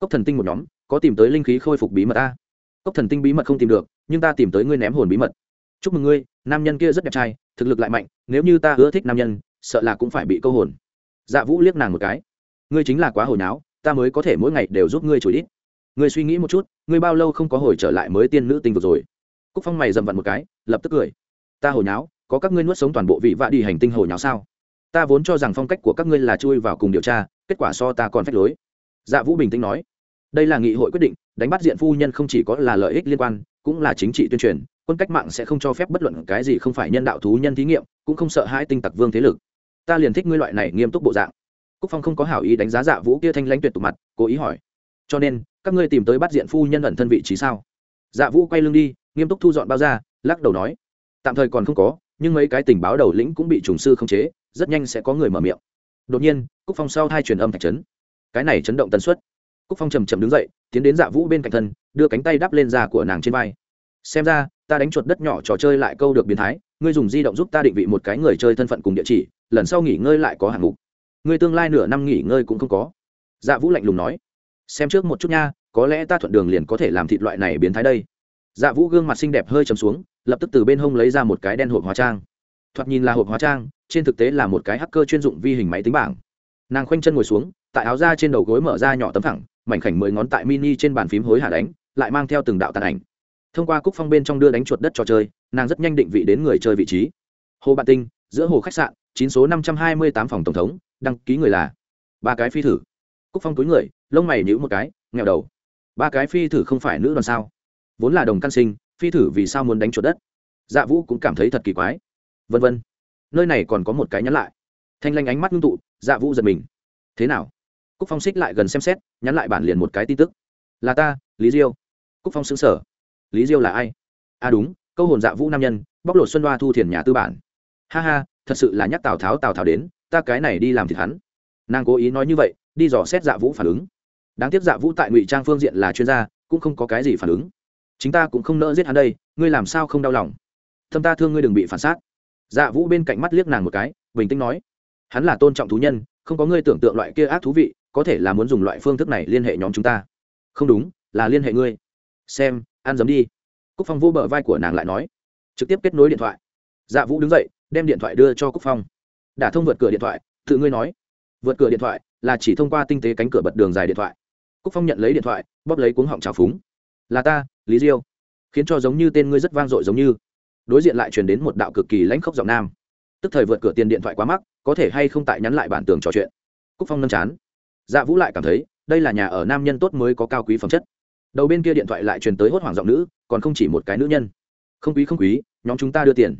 cốc thần tinh một nhóm, có tìm tới linh khí khôi phục bí mật ta cốc thần tinh bí mật không tìm được, nhưng ta tìm tới ngươi ném hồn bí mật. Chúc mừng ngươi, nam nhân kia rất đẹp trai, thực lực lại mạnh, nếu như ta ưa thích nam nhân, sợ là cũng phải bị câu hồn. Dạ vũ liếc nàng một cái. Ngươi chính là quá hồi náo, ta mới có thể mỗi ngày đều giúp ngươi chủ đi. ngươi suy nghĩ một chút, ngươi bao lâu không có hồi trở lại mới tiên nữ tinh vực rồi? Cúc phong mày dầm vặn một cái, lập tức cười. Ta hồi náo, có các ngươi nuốt sống toàn bộ vị vạ đi hành tinh hồi náo sao? Ta vốn cho rằng phong cách của các ngươi là chui vào cùng điều tra, kết quả so ta còn phép lối. Dạ vũ bình tĩnh nói đây là nghị hội quyết định, đánh bắt diện phu nhân không chỉ có là lợi ích liên quan, cũng là chính trị tuyên truyền, quân cách mạng sẽ không cho phép bất luận cái gì không phải nhân đạo thú nhân thí nghiệm, cũng không sợ hãi tinh tặc vương thế lực. Ta liền thích ngươi loại này nghiêm túc bộ dạng. Cúc phong không có hảo ý đánh giá dạ vũ kia thanh lãnh tuyệt tục mặt, cố ý hỏi. Cho nên, các ngươi tìm tới bắt diện phu nhân ẩn thân vị trí sao? Dạ vũ quay lưng đi, nghiêm túc thu dọn bao ra lắc đầu nói. Tạm thời còn không có, nhưng mấy cái tình báo đầu lĩnh cũng bị trùng sư khống chế, rất nhanh sẽ có người mở miệng. Đột nhiên, cúc phong sau hai truyền âm thạch trấn cái này chấn động tần suất cúc phong chầm chầm đứng dậy, tiến đến dạ vũ bên cạnh thân, đưa cánh tay đắp lên da của nàng trên vai. Xem ra, ta đánh chuột đất nhỏ trò chơi lại câu được biến thái, ngươi dùng di động giúp ta định vị một cái người chơi thân phận cùng địa chỉ, lần sau nghỉ ngơi lại có hạng mục. Ngươi tương lai nửa năm nghỉ ngơi cũng không có. Dạ vũ lạnh lùng nói. Xem trước một chút nha, có lẽ ta thuận đường liền có thể làm thịt loại này biến thái đây. Dạ vũ gương mặt xinh đẹp hơi chầm xuống, lập tức từ bên hông lấy ra một cái đen hộp hóa trang. Thoạt nhìn là hộp hóa trang, trên thực tế là một cái hacker chuyên dụng vi hình máy tính bảng. Nàng khoanh chân ngồi xuống, tại áo da trên đầu gối mở ra nhỏ tấm thẳng mảnh khảnh mười ngón tại mini trên bàn phím hối hả đánh, lại mang theo từng đạo tàn ảnh. Thông qua cúc phong bên trong đưa đánh chuột đất trò chơi, nàng rất nhanh định vị đến người chơi vị trí. Hồ bạn tinh, giữa hồ khách sạn, chín số năm trăm hai mươi tám phòng tổng thống, đăng ký người là ba cái phi thử. Cúc phong túi người, lông mày nhữ một cái nghèo đầu. Ba cái phi thử không phải nữ đoàn sao? Vốn là đồng căn sinh, phi thử vì sao muốn đánh chuột đất? Dạ vũ cũng cảm thấy thật kỳ quái. Vân vân. Nơi này còn có một cái nhắn lại. Thanh lanh ánh mắt ngưng tụ dạ vũ giật mình. Thế nào? cúc phong xích lại gần xem xét, nhắn lại bản liền một cái tin tức. Là ta, lý diêu. Cúc phong xứng sở lý diêu là ai? À đúng, câu hồn dạ vũ nam nhân, bóc lột xuân đoa thu thiền nhà tư bản. Ha ha, thật sự là nhắc tào tháo tào tháo đến, ta cái này đi làm thịt hắn. Nàng cố ý nói như vậy, đi dò xét dạ vũ phản ứng. Đáng tiếc dạ vũ tại ngụy trang phương diện là chuyên gia, cũng không có cái gì phản ứng. Chính ta cũng không nỡ giết hắn đây, ngươi làm sao không đau lòng? Thâm ta thương ngươi đừng bị phản xác. Dạ vũ bên cạnh mắt liếc nàng một cái, bình tĩnh nói. Hắn là tôn trọng thú nhân, không có ngươi tưởng tượng loại kia ác thú vị có thể là muốn dùng loại phương thức này liên hệ nhóm chúng ta. Không đúng, là liên hệ ngươi. Xem, ăn dấm đi. Cúc phong vô bờ vai của nàng lại nói. Trực tiếp kết nối điện thoại. Dạ vũ đứng dậy, đem điện thoại đưa cho cúc phong. Đã thông vượt cửa điện thoại, tự ngươi nói. Vượt cửa điện thoại là chỉ thông qua tinh tế cánh cửa bật đường dài điện thoại. Cúc phong nhận lấy điện thoại, bóp lấy cuống họng trào phúng. Là ta, lý diêu. Khiến cho giống như tên ngươi rất vang dội giống như. Đối diện lại truyền đến một đạo cực kỳ lãnh khốc giọng nam. Tức thời vượt cửa tiền điện thoại quá mắc, có thể hay không tại nhắn lại bản tường trò chuyện. Cúc phong nâm chán dạ vũ lại cảm thấy, đây là nhà ở nam nhân tốt mới có cao quý phẩm chất. Đầu bên kia điện thoại lại truyền tới hốt hoảng giọng nữ, còn không chỉ một cái nữ nhân. Không quý không quý, nhóm chúng ta đưa tiền.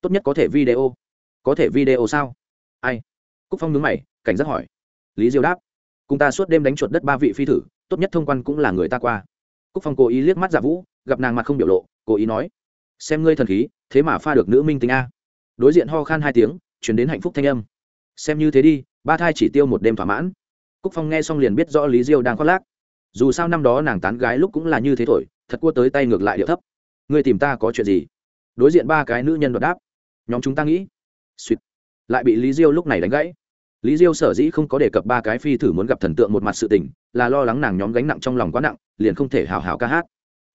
Tốt nhất có thể video. Có thể video sao? Ai? Cúc phong nhướng mày, cảnh giác hỏi. Lý diêu đáp. Cùng ta suốt đêm đánh chuột đất ba vị phi thử, tốt nhất thông quan cũng là người ta qua. Cúc phong cố ý liếc mắt dạ vũ, gặp nàng mặt không biểu lộ, cố ý nói. Xem ngươi thần khí, thế mà pha được nữ minh tính a. Đối diện ho khan hai tiếng chuyển đến hạnh phúc thanh âm. Xem như thế đi, ba thai chỉ tiêu một đêm thỏa mãn cúc phong nghe xong liền biết rõ lý diêu đang khoác lác. Dù sao năm đó nàng tán gái lúc cũng là như thế thổi, thật cua tới tay ngược lại điệu thấp. Người tìm ta có chuyện gì? Đối diện ba cái nữ nhân đột đáp. Nhóm chúng ta nghĩ. Suýt lại bị lý diêu lúc này đánh gãy. Lý diêu sở dĩ không có đề cập ba cái phi thử muốn gặp thần tượng một mặt sự tình, là lo lắng nàng nhóm gánh nặng trong lòng quá nặng, liền không thể hào hào ca hát.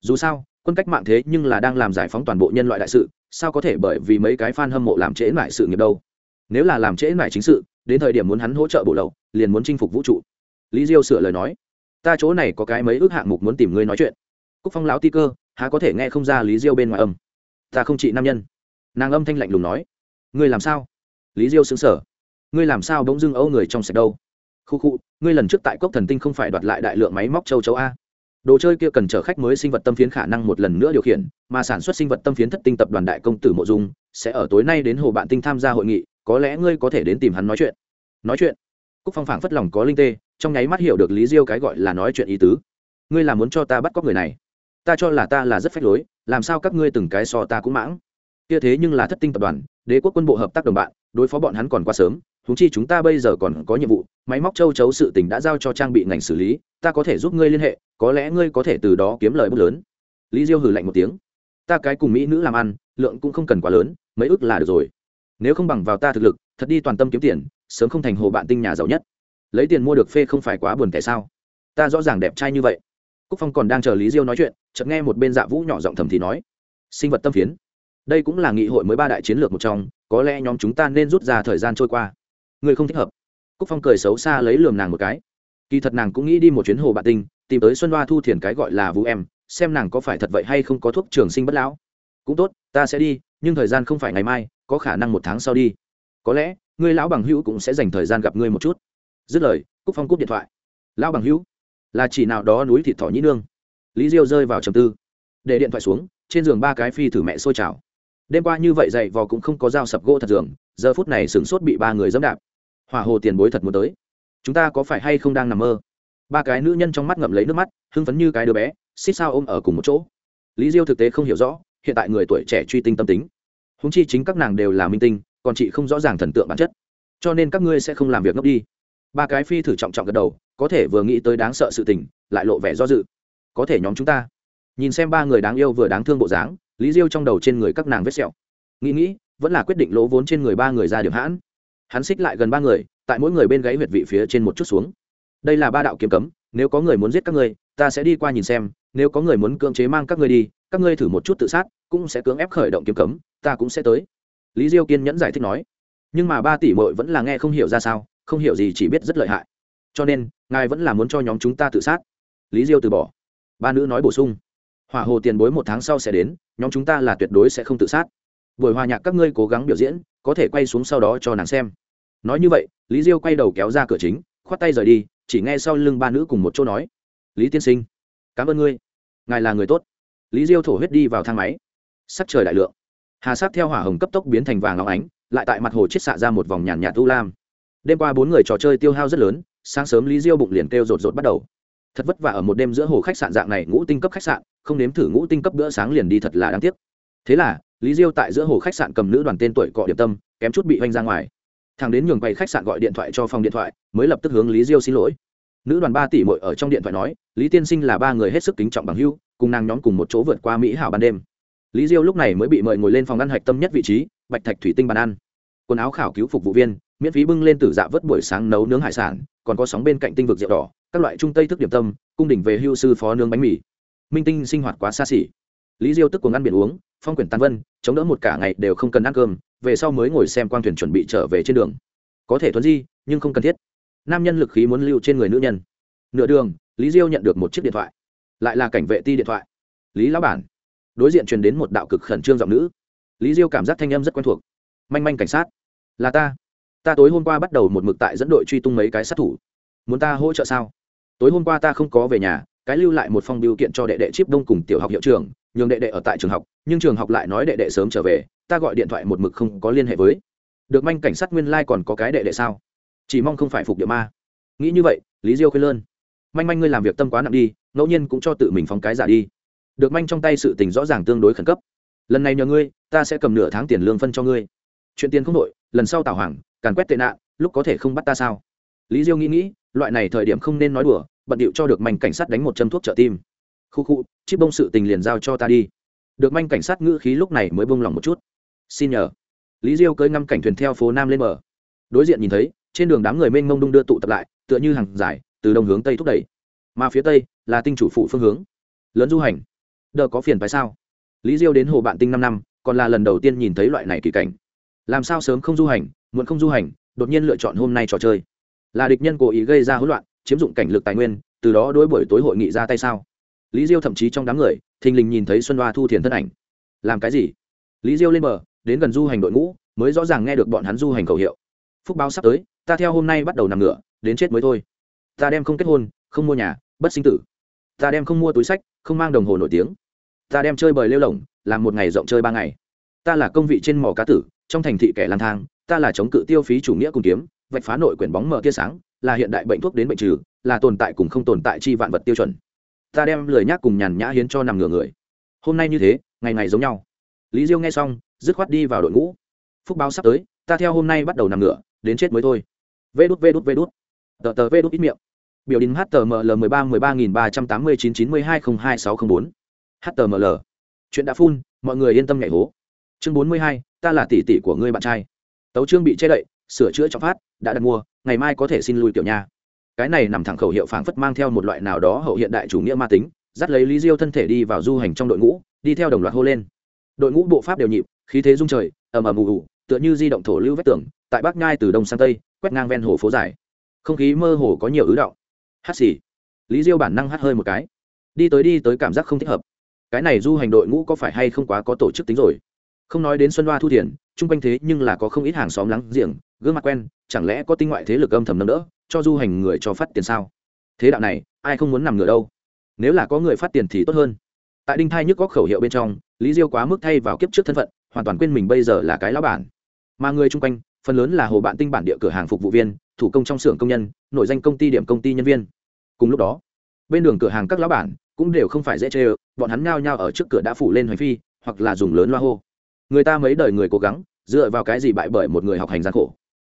Dù sao, quân cách mạng thế nhưng là đang làm giải phóng toàn bộ nhân loại đại sự, sao có thể bởi vì mấy cái fan hâm mộ làm trễ lại sự nghiệp đâu? nếu là làm trễ mải chính sự, đến thời điểm muốn hắn hỗ trợ bộ lậu, liền muốn chinh phục vũ trụ. Lý diêu sửa lời nói, ta chỗ này có cái mấy ước hạng mục muốn tìm ngươi nói chuyện. Cúc phong lão ti cơ, há có thể nghe không ra lý diêu bên ngoài âm? Ta không trị nam nhân. Nàng âm thanh lạnh lùng nói, ngươi làm sao? Lý diêu xứng sở ngươi làm sao bỗng dưng âu người trong sạch đâu? Khu khu, ngươi lần trước tại cốc thần tinh không phải đoạt lại đại lượng máy móc châu châu a? Đồ chơi kia cần chở khách mới sinh vật tâm phiến khả năng một lần nữa điều khiển, mà sản xuất sinh vật tâm phiến thất tinh tập đoàn đại công tử mộ dung sẽ ở tối nay đến hồ bạn tinh tham gia hội nghị có lẽ ngươi có thể đến tìm hắn nói chuyện. Nói chuyện? Cúc phong phảng phất lòng có linh tê, trong nháy mắt hiểu được lý diêu cái gọi là nói chuyện ý tứ. Ngươi là muốn cho ta bắt cóc người này? Ta cho là ta là rất phách lối, làm sao các ngươi từng cái so ta cũng mãng? Kia thế nhưng là thất tinh tập đoàn, đế quốc quân bộ hợp tác đồng bạn, đối phó bọn hắn còn quá sớm thúng chi chúng ta bây giờ còn có nhiệm vụ, máy móc châu chấu sự tình đã giao cho trang bị ngành xử lý, ta có thể giúp ngươi liên hệ, có lẽ ngươi có thể từ đó kiếm lời bút lớn. Lý diêu hử lạnh một tiếng. Ta cái cùng mỹ nữ làm ăn, lượng cũng không cần quá lớn, mấy ước là được rồi nếu không bằng vào ta thực lực, thật đi toàn tâm kiếm tiền, sớm không thành hồ bạn tinh nhà giàu nhất. Lấy tiền mua được phê không phải quá buồn kẻ sao? Ta rõ ràng đẹp trai như vậy. Cúc phong còn đang chờ lý diêu nói chuyện, chợt nghe một bên dạ vũ nhỏ giọng thầm thì nói, sinh vật tâm phiến. Đây cũng là nghị hội mới ba đại chiến lược một trong, có lẽ nhóm chúng ta nên rút ra thời gian trôi qua. Người không thích hợp. Cúc phong cười xấu xa lấy lườm nàng một cái. Kỳ thật nàng cũng nghĩ đi một chuyến hồ bạn tinh, tìm tới xuân đoa thu thiền cái gọi là vũ em, xem nàng có phải thật vậy hay không có thuốc trường sinh bất lão. Cũng tốt, ta sẽ đi, nhưng thời gian không phải ngày mai có khả năng một tháng sau đi. Có lẽ, ngươi lão bằng hữu cũng sẽ dành thời gian gặp ngươi một chút. Dứt lời, cúc phong cúp điện thoại. Lão bằng hữu, là chỉ nào đó núi thịt thỏ nhĩ nương. Lý diêu rơi vào trầm tư. Để điện thoại xuống, trên giường ba cái phi thử mẹ sôi trào. Đêm qua như vậy dậy vò cũng không có dao sập gỗ thật giường, giờ phút này sửng sốt bị ba người dẫm đạp. Hỏa hồ tiền bối thật muốn tới. Chúng ta có phải hay không đang nằm mơ? Ba cái nữ nhân trong mắt ngậm lấy nước mắt, hưng phấn như cái đứa bé, xích sao ôm ở cùng một chỗ. Lý diêu thực tế không hiểu rõ, hiện tại người tuổi trẻ truy tinh tâm tính húng chi chính các nàng đều là minh tinh, còn chị không rõ ràng thần tượng bản chất. Cho nên các ngươi sẽ không làm việc ngốc đi. Ba cái phi thử trọng trọng gật đầu, có thể vừa nghĩ tới đáng sợ sự tình, lại lộ vẻ do dự. Có thể nhóm chúng ta. Nhìn xem ba người đáng yêu vừa đáng thương bộ dáng, lý diêu trong đầu trên người các nàng vết sẹo. Nghĩ nghĩ, vẫn là quyết định lỗ vốn trên người ba người ra điểm hãn. Hắn xích lại gần ba người, tại mỗi người bên gáy huyệt vị phía trên một chút xuống. Đây là ba đạo kiếm cấm, nếu có người muốn giết các ngươi, ta sẽ đi qua nhìn xem, nếu có người muốn cưỡng chế mang các ngươi đi, các ngươi thử một chút tự sát, cũng sẽ cưỡng ép khởi động kiếm cấm ta cũng sẽ tới. Lý diêu kiên nhẫn giải thích nói. Nhưng mà ba tỷ mội vẫn là nghe không hiểu ra sao, không hiểu gì chỉ biết rất lợi hại. Cho nên, ngài vẫn là muốn cho nhóm chúng ta tự sát. Lý diêu từ bỏ. Ba nữ nói bổ sung. Hỏa hồ tiền bối một tháng sau sẽ đến, nhóm chúng ta là tuyệt đối sẽ không tự sát. Buổi hòa nhạc các ngươi cố gắng biểu diễn, có thể quay xuống sau đó cho nàng xem. Nói như vậy, lý diêu quay đầu kéo ra cửa chính, khoát tay rời đi, chỉ nghe sau lưng ba nữ cùng một chỗ nói. Lý tiên sinh, cảm ơn ngươi. Ngài là người tốt. Lý diêu thổ huyết đi vào thang máy. Sắc trời đại lượng hà sát theo hỏa hồng cấp tốc biến thành vàng óng ánh, lại tại mặt hồ chết xạ ra một vòng nhàn nhạt u lam. Đêm qua bốn người trò chơi tiêu hao rất lớn, sáng sớm lý diêu bụng liền kêu rột rột bắt đầu. Thật vất vả ở một đêm giữa hồ khách sạn dạng này ngũ tinh cấp khách sạn, không nếm thử ngũ tinh cấp bữa sáng liền đi thật là đáng tiếc. Thế là, lý diêu tại giữa hồ khách sạn cầm nữ đoàn tên tuổi cọ điểm tâm, kém chút bị oanh ra ngoài. Thằng đến nhường quầy khách sạn gọi điện thoại cho phòng điện thoại, mới lập tức hướng lý diêu xin lỗi. Nữ đoàn ba tỷ mội ở trong điện thoại nói, lý tiên sinh là ba người hết sức kính trọng bằng hưu cùng nàng nhóm cùng một chỗ vượt qua mỹ hảo ban đêm lý diêu lúc này mới bị mời ngồi lên phòng ăn hạch tâm nhất vị trí, bạch thạch thủy tinh bàn ăn. Quần áo khảo cứu phục vụ viên, miễn phí bưng lên từ dạ vớt buổi sáng nấu nướng hải sản, còn có sóng bên cạnh tinh vực rượu đỏ, các loại trung tây thức điểm tâm, cung đỉnh về hưu sư phó nướng bánh mì. Minh tinh sinh hoạt quá xa xỉ. Lý diêu tức cuồng ăn biển uống, phong quyển tan vân, chống đỡ một cả ngày đều không cần ăn cơm, về sau mới ngồi xem quang thuyền chuẩn bị trở về trên đường. Có thể thuận di, nhưng không cần thiết. Nam nhân lực khí muốn lưu trên người nữ nhân. Nửa đường, lý diêu nhận được một chiếc điện thoại. Lại là cảnh vệ ti điện thoại. Lý lão bản đối diện truyền đến một đạo cực khẩn trương giọng nữ. Lý diêu cảm giác thanh âm rất quen thuộc. Manh manh cảnh sát. Là ta. Ta tối hôm qua bắt đầu một mực tại dẫn đội truy tung mấy cái sát thủ. Muốn ta hỗ trợ sao? Tối hôm qua ta không có về nhà, cái lưu lại một phong biểu kiện cho đệ đệ chip đông cùng tiểu học hiệu trường nhường đệ đệ ở tại trường học, nhưng trường học lại nói đệ đệ sớm trở về, ta gọi điện thoại một mực không có liên hệ với. Được manh cảnh sát nguyên lai、like、còn có cái đệ đệ sao? Chỉ mong không phải phục địa ma. Nghĩ như vậy, lý diêu khuyên lơn. Manh manh ngươi làm việc tâm quá nặng đi, ngẫu nhiên cũng cho tự mình phóng cái giả đi được manh trong tay sự tình rõ ràng tương đối khẩn cấp. Lần này nhờ ngươi, ta sẽ cầm nửa tháng tiền lương phân cho ngươi. Chuyện tiền không đội lần sau tào hoàng, càn quét tệ nạn, lúc có thể không bắt ta sao? Lý diêu nghĩ nghĩ, loại này thời điểm không nên nói đùa, bận điệu cho được manh cảnh sát đánh một châm thuốc trợ tim. Khu khu chiếc bông sự tình liền giao cho ta đi. Được manh cảnh sát ngữ khí lúc này mới bông lòng một chút. Xin nhờ. Lý diêu cưỡi ngăm cảnh thuyền theo phố nam lên mở đối diện nhìn thấy, trên đường đám người mênh mông đung đưa tụ tập lại, tựa như hàng dài, từ đông hướng tây thúc đẩy. Mà phía tây là tinh chủ phụ phương hướng. Lớn du hành đờ có phiền phải sao? Lý diêu đến hồ bạn tinh năm năm, còn là lần đầu tiên nhìn thấy loại này kỳ cảnh. Làm sao sớm không du hành, muộn không du hành, đột nhiên lựa chọn hôm nay trò chơi. Là địch nhân cố ý gây ra hỗn loạn, chiếm dụng cảnh lực tài nguyên, từ đó đối buổi tối hội nghị ra tay sao? Lý diêu thậm chí trong đám người, thình lình nhìn thấy xuân hoa thu thiền thân ảnh. Làm cái gì? Lý diêu lên bờ, đến gần du hành đội ngũ, mới rõ ràng nghe được bọn hắn du hành khẩu hiệu. Phúc báo sắp tới, ta theo hôm nay bắt đầu nằm ngửa, đến chết mới thôi. Ta đem không kết hôn, không mua nhà, bất sinh tử. Ta đem không mua túi sách, không mang đồng hồ nổi tiếng ta đem chơi bời lêu lỏng, làm một ngày rộng chơi ba ngày. Ta là công vị trên mỏ cá tử, trong thành thị kẻ lang thang, ta là chống cự tiêu phí chủ nghĩa cùng kiếm, vạch phá nội quyển bóng mở kia sáng, là hiện đại bệnh thuốc đến bệnh trừ, là tồn tại cùng không tồn tại chi vạn vật tiêu chuẩn. Ta đem lời nhắc cùng nhàn nhã hiến cho nằm ngửa người. Hôm nay như thế, ngày ngày giống nhau. Lý diêu nghe xong, dứt khoát đi vào đội ngũ. Phúc báo sắp tới, ta theo hôm nay bắt đầu nằm ngửa, đến chết mới thôi. Vê đút vê đút vê đút. Tờ tờ vê đút ít miệng. Biểu đình html mười ba mười ba nghìn ba trăm tám mươi chín chín mươi hai không hai sáu không bốn html chuyện đã phun mọi người yên tâm nhảy hố. Chương bốn mươi hai, ta là tỷ tỷ của ngươi bạn trai. Tấu chương bị che đậy, sửa chữa trọng phát, đã đặt mua, ngày mai có thể xin lui tiểu nha. Cái này nằm thẳng khẩu hiệu phảng phất mang theo một loại nào đó hậu hiện đại chủ nghĩa ma tính, dắt lấy lý diêu thân thể đi vào du hành trong đội ngũ, đi theo đồng loạt hô lên. Đội ngũ bộ pháp đều nhịp, khí thế rung trời, ầm ầm ù ù, tựa như di động thổ lưu vết tường, tại bắc ngay từ đông sang tây, quét ngang ven hồ phố dài. Không khí mơ hồ có nhiều ứ động. Hát xì. Lý diêu bản năng hát hơi một cái. Đi tới đi tới cảm giác không thích hợp cái này du hành đội ngũ có phải hay không quá có tổ chức tính rồi? Không nói đến xuân hoa thu thiền, chung quanh thế nhưng là có không ít hàng xóm láng giềng, gương mặt quen, chẳng lẽ có tinh ngoại thế lực âm thầm nâng đỡ, cho du hành người cho phát tiền sao? Thế đạo này, ai không muốn nằm ngửa đâu? Nếu là có người phát tiền thì tốt hơn. Tại đinh thai nhức có khẩu hiệu bên trong, lý diêu quá mức thay vào kiếp trước thân phận, hoàn toàn quên mình bây giờ là cái lão bản. Mà người chung quanh, phần lớn là hồ bạn tinh bản địa cửa hàng phục vụ viên, thủ công trong xưởng công nhân nội danh công ty điểm công ty nhân viên. Cùng lúc đó, bên đường cửa hàng các lão bản cũng đều không phải dễ chơi, bọn hắn nhao nhao ở trước cửa đã phủ lên hoành phi hoặc là dùng lớn loa hô. Người ta mấy đời người cố gắng dựa vào cái gì bại bởi một người học hành gian khổ?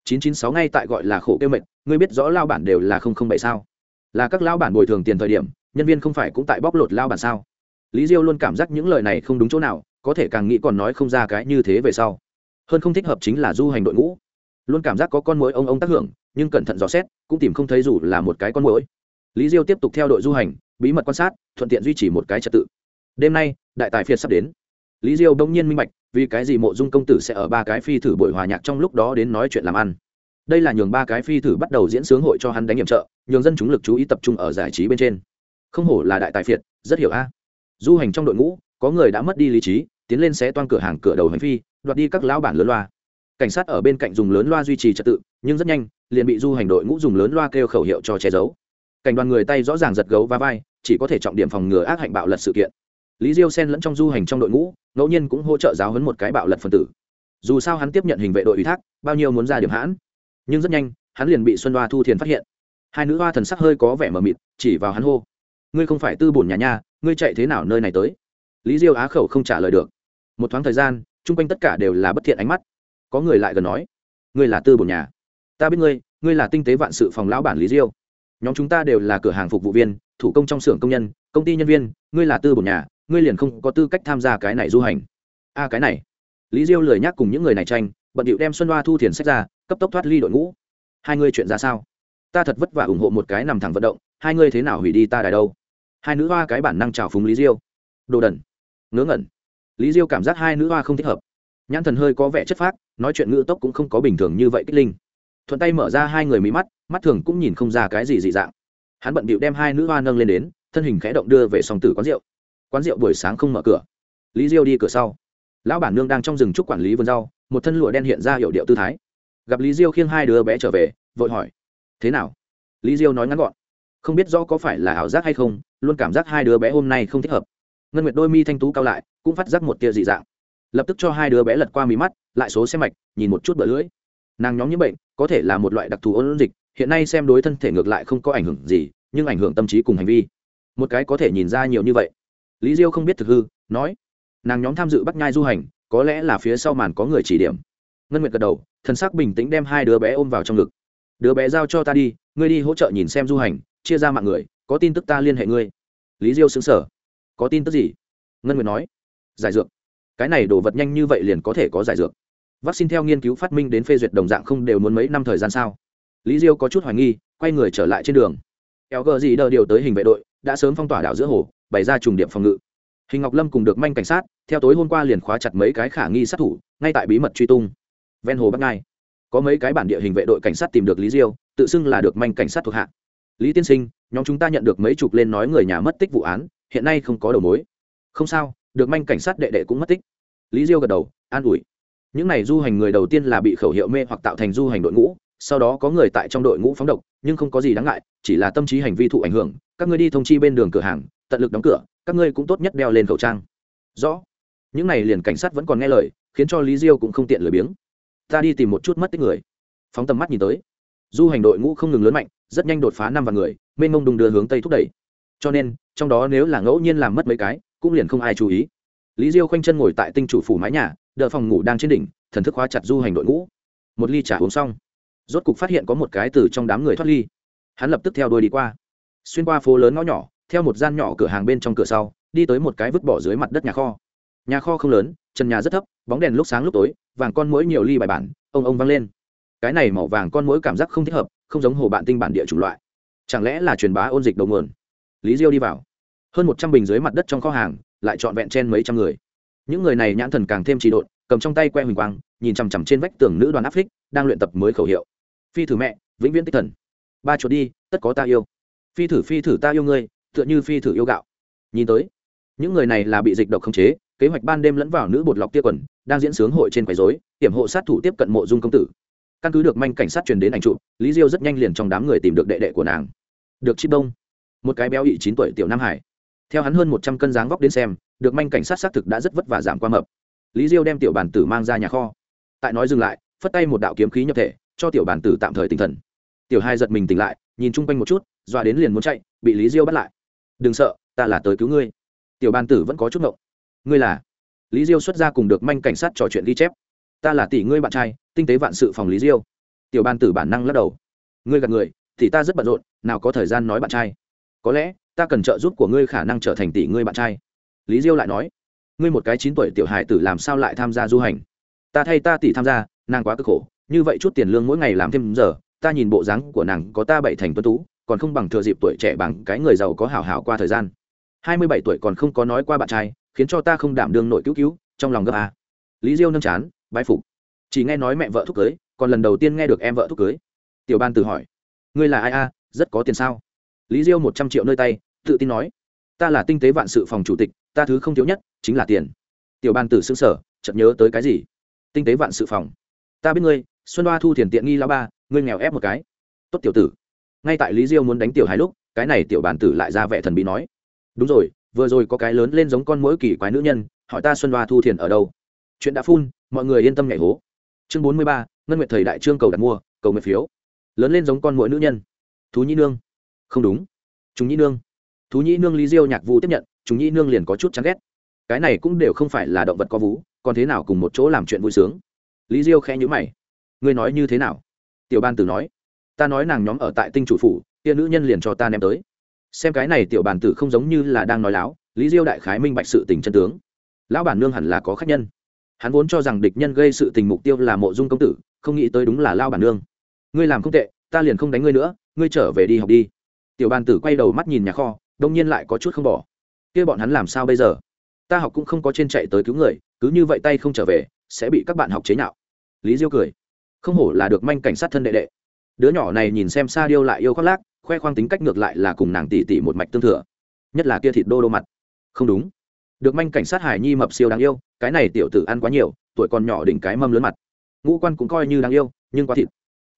Chín chín sáu ngay tại gọi là khổ kêu mệnh ngươi biết rõ lao bản đều là không không bảy sao? Là các lao bản bồi thường tiền thời điểm nhân viên không phải cũng tại bóc lột lao bản sao? Lý diêu luôn cảm giác những lời này không đúng chỗ nào có thể càng nghĩ còn nói không ra cái như thế về sau. Hơn không thích hợp chính là du hành đội ngũ. Luôn cảm giác có con mối ông ông tác hưởng nhưng cẩn thận dò xét cũng tìm không thấy dù là một cái con mối lý diêu tiếp tục theo đội du hành, bí mật quan sát, thuận tiện duy trì một cái trật tự. Đêm nay, đại tài phiệt sắp đến. Lý diêu đông nhiên minh bạch, vì cái gì mộ dung công tử sẽ ở ba cái phi thử buổi hòa nhạc trong lúc đó đến nói chuyện làm ăn. Đây là nhường ba cái phi thử bắt đầu diễn sướng hội cho hắn đánh nhiệm trợ, nhường dân chúng lực chú ý tập trung ở giải trí bên trên. Không hổ là đại tài phiệt, rất hiểu a. Du hành trong đội ngũ, có người đã mất đi lý trí, tiến lên xé toan cửa hàng cửa đầu hành phi, đoạt đi các lão bản lớn loa. Cảnh sát ở bên cạnh dùng lớn loa duy trì trật tự, nhưng rất nhanh, liền bị du hành đội ngũ dùng lớn loa kêu khẩu hiệu cho che giấu cảnh đoàn người tay rõ ràng giật gấu và vai, chỉ có thể trọng điểm phòng ngừa ác hạnh bạo lật sự kiện. Lý diêu xen lẫn trong du hành trong đội ngũ, ngẫu nhiên cũng hỗ trợ giáo hấn một cái bạo lật phân tử. Dù sao hắn tiếp nhận hình vệ đội ủy thác, bao nhiêu muốn ra điểm hãn. Nhưng rất nhanh, hắn liền bị xuân đoa thu thiền phát hiện. Hai nữ hoa thần sắc hơi có vẻ mờ mịt, chỉ vào hắn hô. Ngươi không phải tư bổn nhà nha, ngươi chạy thế nào nơi này tới? Lý diêu á khẩu không trả lời được. Một thoáng thời gian, chung quanh tất cả đều là bất thiện ánh mắt. Có người lại gần nói, ngươi là tư bổn nhà. Ta biết ngươi ngươi là tinh tế vạn sự phòng lão bản lý diêu nhóm chúng ta đều là cửa hàng phục vụ viên, thủ công trong xưởng công nhân, công ty nhân viên, ngươi là tư bổn nhà, ngươi liền không có tư cách tham gia cái này du hành. A cái này. Lý diêu lười nhắc cùng những người này tranh, bận điệu đem xuân hoa thu thiền sách ra, cấp tốc thoát ly đội ngũ. Hai ngươi chuyện ra sao? Ta thật vất vả ủng hộ một cái nằm thẳng vận động, hai ngươi thế nào hủy đi ta đài đâu? Hai nữ hoa cái bản năng trào phúng lý diêu. Đồ đần. Ngớ ngẩn. Lý diêu cảm giác hai nữ hoa không thích hợp. Nhãn thần hơi có vẻ chất phác, nói chuyện ngữ tốc cũng không có bình thường như vậy kích linh. Thuận tay mở ra hai người mí mắt mắt thường cũng nhìn không ra cái gì dị dạng. Hắn bận bịu đem hai nữ hoa nâng lên đến, thân hình khẽ động đưa về sòng tử quán rượu. Quán rượu buổi sáng không mở cửa. Lý diêu đi cửa sau. Lão bản nương đang trong rừng trúc quản lý vườn rau, một thân lụa đen hiện ra hiệu điệu tư thái. Gặp lý diêu khiêng hai đứa bé trở về, vội hỏi, thế nào? Lý diêu nói ngắn gọn, không biết rõ có phải là ảo giác hay không, luôn cảm giác hai đứa bé hôm nay không thích hợp. Ngân nguyệt đôi mi thanh tú cao lại, cũng phát giác một tia dị dạng. Lập tức cho hai đứa bé lật qua mí mắt, lại số xe mạch, nhìn một chút bờ lưỡi. Nàng nhóm như bệnh, có thể là một loại đặc thù ôn dịch hiện nay xem đối thân thể ngược lại không có ảnh hưởng gì, nhưng ảnh hưởng tâm trí cùng hành vi. Một cái có thể nhìn ra nhiều như vậy. Lý diêu không biết thực hư, nói, nàng nhóm tham dự bắt nhai du hành, có lẽ là phía sau màn có người chỉ điểm. Ngân nguyệt gật đầu, thần sắc bình tĩnh đem hai đứa bé ôm vào trong ngực. Đứa bé giao cho ta đi, ngươi đi hỗ trợ nhìn xem du hành, chia ra mạng người, có tin tức ta liên hệ ngươi. Lý diêu xứng sở có tin tức gì? Ngân nguyệt nói. Giải dược. Cái này đổ vật nhanh như vậy liền có thể có giải dược. Vaccine theo nghiên cứu phát minh đến phê duyệt đồng dạng không đều muốn mấy năm thời gian sao? lý diêu có chút hoài nghi, quay người trở lại trên đường. Kéo gờ gì đờ điều tới hình vệ đội, đã sớm phong tỏa đảo giữa hồ, bày ra trùng điểm phòng ngự. Hình ngọc lâm cùng được manh cảnh sát, theo tối hôm qua liền khóa chặt mấy cái khả nghi sát thủ, ngay tại bí mật truy tung. Ven hồ bắc ngai, có mấy cái bản địa hình vệ đội cảnh sát tìm được lý diêu, tự xưng là được manh cảnh sát thuộc hạ. Lý tiên sinh, nhóm chúng ta nhận được mấy chục lên nói người nhà mất tích vụ án, hiện nay không có đầu mối. Không sao, được manh cảnh sát đệ đệ cũng mất tích. Lý diêu gật đầu, an ủi. Những này du hành người đầu tiên là bị khẩu hiệu mê hoặc tạo thành du hành đội ngũ sau đó có người tại trong đội ngũ phóng độc, nhưng không có gì đáng ngại, chỉ là tâm trí hành vi thụ ảnh hưởng, các ngươi đi thông chi bên đường cửa hàng, tận lực đóng cửa, các ngươi cũng tốt nhất đeo lên khẩu trang. Rõ. Những này liền cảnh sát vẫn còn nghe lời, khiến cho lý diêu cũng không tiện lười biếng. Ta đi tìm một chút mất tích người. Phóng tầm mắt nhìn tới. Du hành đội ngũ không ngừng lớn mạnh, rất nhanh đột phá năm vạn người, mênh mông đùng đưa hướng tây thúc đẩy. Cho nên, trong đó nếu là ngẫu nhiên làm mất mấy cái, cũng liền không ai chú ý. Lý diêu khoanh chân ngồi tại tinh chủ phủ mái nhà đợi phòng ngủ đang trên đỉnh, thần thức hóa chặt du hành đội ngũ. Một ly trà uống xong rốt cục phát hiện có một cái từ trong đám người thoát ly. Hắn lập tức theo đuôi đi qua. Xuyên qua phố lớn ngõ nhỏ, theo một gian nhỏ cửa hàng bên trong cửa sau, đi tới một cái vứt bỏ dưới mặt đất nhà kho. Nhà kho không lớn, trần nhà rất thấp, bóng đèn lúc sáng lúc tối, vàng con mũi nhiều ly bài bản, ông ông văng lên. Cái này màu vàng con mũi cảm giác không thích hợp, không giống hồ bạn tinh bản địa chủng loại. Chẳng lẽ là truyền bá ôn dịch đầu nguồn? Lý diêu đi vào. Hơn một trăm bình dưới mặt đất trong kho hàng, lại trọn vẹn trên mấy trăm người. Những người này nhãn thần càng thêm trì độn, cầm trong tay que huỳnh quang, nhìn chằm chằm trên vách tường nữ đoàn áp phích, đang luyện tập mới khẩu hiệu phi thử mẹ, vĩnh viễn tích thần. Ba chuột đi, tất có ta yêu. Phi thử phi thử ta yêu ngươi, tựa như phi thử yêu gạo. Nhìn tới, những người này là bị dịch độc khống chế, kế hoạch ban đêm lẫn vào nữ bột lọc tia quần, đang diễn sướng hội trên quầy dối hiểm hộ sát thủ tiếp cận mộ dung công tử. Căn cứ được manh cảnh sát truyền đến ảnh trụ lý diêu rất nhanh liền trong đám người tìm được đệ đệ của nàng. Được chip đông. Một cái béo ị chín tuổi tiểu nam hải. Theo hắn hơn một trăm cân dáng vóc đến xem, được manh cảnh sát xác thực đã rất vất vả giảm qua mập. Lý diêu đem tiểu bàn tử mang ra nhà kho. Tại nói dừng lại, phất tay một đạo kiếm khí nhập thể cho tiểu bản tử tạm thời tinh thần. Tiểu hai giật mình tỉnh lại, nhìn chung quanh một chút, dọa đến liền muốn chạy, bị lý diêu bắt lại. Đừng sợ, ta là tới cứu ngươi. Tiểu bản tử vẫn có chút ngộng. Ngươi là? Lý diêu xuất ra cùng được manh cảnh sát trò chuyện ghi chép. Ta là tỷ ngươi bạn trai, tinh tế vạn sự phòng lý diêu. Tiểu bản tử bản năng lắc đầu. Ngươi gặp người, thì ta rất bận rộn, nào có thời gian nói bạn trai. Có lẽ, ta cần trợ giúp của ngươi khả năng trở thành tỷ ngươi bạn trai. Lý diêu lại nói. Ngươi một cái chín tuổi tiểu hài tử làm sao lại tham gia du hành? Ta thay ta tỷ tham gia, nàng quá cực khổ như vậy chút tiền lương mỗi ngày làm thêm giờ ta nhìn bộ dáng của nàng có ta bảy thành tuấn tú còn không bằng thừa dịp tuổi trẻ bằng cái người giàu có hào hào qua thời gian. Hai mươi bảy tuổi còn không có nói qua bạn trai khiến cho ta không đảm đương nội cứu cứu trong lòng gấp a. Lý diêu nâng chán bái phục. Chỉ nghe nói mẹ vợ thúc cưới còn lần đầu tiên nghe được em vợ thúc cưới. Tiểu ban tự hỏi ngươi là ai a? Rất có tiền sao? Lý diêu một trăm triệu nơi tay tự tin nói ta là tinh tế vạn sự phòng chủ tịch ta thứ không thiếu nhất chính là tiền. Tiểu ban tử sững sờ, chợt nhớ tới cái gì? Tinh tế vạn sự phòng. Ta biết ngươi xuân đoa thu thiền tiện nghi lao ba, ngươi nghèo ép một cái. Tốt tiểu tử. Ngay tại lý diêu muốn đánh tiểu hai lúc, cái này tiểu bản tử lại ra vẻ thần bí nói. Đúng rồi, vừa rồi có cái lớn lên giống con mỗi kỳ quái nữ nhân, hỏi ta xuân đoa thu thiền ở đâu. Chuyện đã phun, mọi người yên tâm nhảy hố. Chương bốn mươi ba, ngân nguyệt thầy đại trương cầu đặt mua, cầu nguyệt phiếu. Lớn lên giống con mỗi nữ nhân. Thú Nhi nương. Không đúng. Chúng Nhi nương. Thú Nhi nương lý diêu nhạc vũ tiếp nhận chúng Nhi nương liền có chút chán ghét. Cái này cũng đều không phải là động vật có vú, còn thế nào cùng một chỗ làm chuyện vui sướng? Lý diêu khẽ nhữ mày ngươi nói như thế nào? Tiểu Ban tử nói. Ta nói nàng nhóm ở tại tinh chủ phủ, kia nữ nhân liền cho ta ném tới. Xem cái này tiểu bàn tử không giống như là đang nói láo, lý diêu đại khái minh bạch sự tình chân tướng. Lão bản nương hẳn là có khách nhân. Hắn vốn cho rằng địch nhân gây sự tình mục tiêu là mộ dung công tử, không nghĩ tới đúng là lao bản nương. Ngươi làm không tệ, ta liền không đánh ngươi nữa, ngươi trở về đi học đi. Tiểu bàn tử quay đầu mắt nhìn nhà kho, đông nhiên lại có chút không bỏ. Kia bọn hắn làm sao bây giờ? Ta học cũng không có trên chạy tới cứu người, cứ như vậy tay không trở về, sẽ bị các bạn học chế nhạo. Lý diêu cười không hổ là được manh cảnh sát thân đệ đệ. Đứa nhỏ này nhìn xem sa điêu lại yêu khoác lác, khoe khoang tính cách ngược lại là cùng nàng tỉ tỉ một mạch tương thừa. Nhất là kia thịt đô đô mặt. Không đúng. Được manh cảnh sát hải nhi mập siêu đáng yêu, cái này tiểu tử ăn quá nhiều, tuổi còn nhỏ đỉnh cái mâm lớn mặt. Ngũ quan cũng coi như đáng yêu, nhưng quá thịt.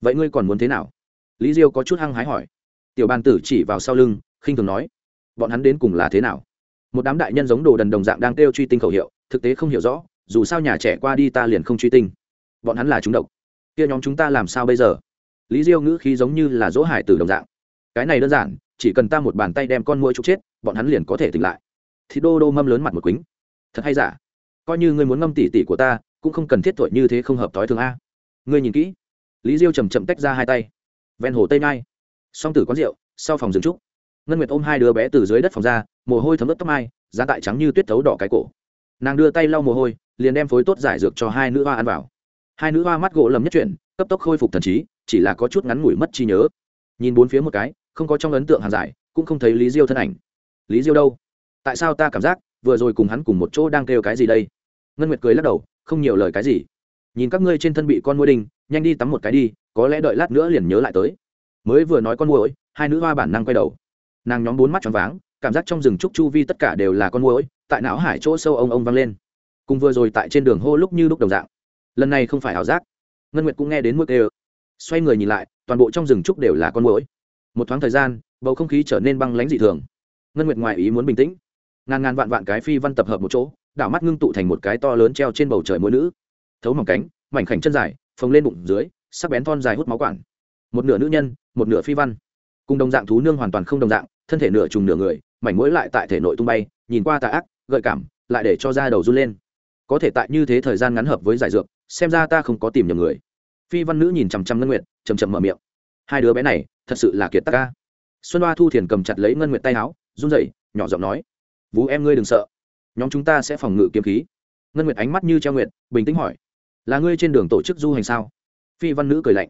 Vậy ngươi còn muốn thế nào? Lý diêu có chút hăng hái hỏi. Tiểu bàn tử chỉ vào sau lưng, khinh thường nói. Bọn hắn đến cùng là thế nào? Một đám đại nhân giống đồ đần đồng dạng đang kêu truy tinh khẩu hiệu, thực tế không hiểu rõ, dù sao nhà trẻ qua đi ta liền không truy tinh. Bọn hắn là chúng độc kia nhóm chúng ta làm sao bây giờ? Lý diêu ngữ khí giống như là dỗ hải từ đồng dạng. Cái này đơn giản, chỉ cần ta một bàn tay đem con mũi trục chết, bọn hắn liền có thể tỉnh lại. Thì đô đô mâm lớn mặt một quýnh thật hay giả? Coi như ngươi muốn ngâm tỉ tỉ của ta, cũng không cần thiết tuổi như thế không hợp thói thường a. Ngươi nhìn kỹ. Lý diêu chầm chậm tách ra hai tay. Ven hồ tây ngai. Song tử quán rượu, sau phòng rừng trúc. Ngân nguyệt ôm hai đứa bé từ dưới đất phòng ra, mồ hôi thấm đất tóc mai giá tại trắng như tuyết thấu đỏ cái cổ. Nàng đưa tay lau mồ hôi, liền đem phối tốt giải dược cho hai nữ hoa ăn vào hai nữ hoa mắt gỗ lầm nhất chuyển, cấp tốc khôi phục thần trí, chỉ là có chút ngắn ngủi mất trí nhớ. Nhìn bốn phía một cái, không có trong ấn tượng hàng giải, cũng không thấy lý diêu thân ảnh. Lý diêu đâu? Tại sao ta cảm giác, vừa rồi cùng hắn cùng một chỗ đang kêu cái gì đây? Ngân nguyệt cười lắc đầu, không nhiều lời cái gì. Nhìn các ngươi trên thân bị con môi đinh nhanh đi tắm một cái đi, có lẽ đợi lát nữa liền nhớ lại tới. Mới vừa nói con môi hai nữ hoa bản năng quay đầu. Nàng nhóm bốn mắt tròn váng, cảm giác trong rừng trúc chu vi tất cả đều là con môi tại não hải chỗ sâu ông ông vang lên. Cùng vừa rồi tại trên đường hô lúc như lúc đồng dạng lần này không phải ảo giác. Ngân nguyệt cũng nghe đến mức ê xoay người nhìn lại, toàn bộ trong rừng trúc đều là con mũi một thoáng thời gian, bầu không khí trở nên băng lánh dị thường. Ngân nguyệt ngoài ý muốn bình tĩnh. Ngàn ngàn vạn vạn cái phi văn tập hợp một chỗ, đảo mắt ngưng tụ thành một cái to lớn treo trên bầu trời mỗi nữ. Thấu mỏng cánh, mảnh khảnh chân dài, phồng lên bụng dưới, sắc bén thon dài hút máu quản. Một nửa nữ nhân, một nửa phi văn. Cùng đồng dạng thú nương hoàn toàn không đồng dạng, thân thể nửa trùng nửa người, mảnh mũi lại tại thể nội tung bay, nhìn qua tà ác, gợi cảm, lại để cho da đầu run lên có thể tại như thế thời gian ngắn hợp với giải dược xem ra ta không có tìm nhầm người. Phi văn nữ nhìn chằm chằm ngân nguyệt chầm chầm mở miệng. Hai đứa bé này thật sự là kiệt tác ca xuân hoa thu thiền cầm chặt lấy ngân nguyệt tay áo run rẩy nhỏ giọng nói vú em ngươi đừng sợ. Nhóm chúng ta sẽ phòng ngự kiếm khí. Ngân nguyệt ánh mắt như treo nguyện, bình tĩnh hỏi là ngươi trên đường tổ chức du hành sao? Phi văn nữ cười lạnh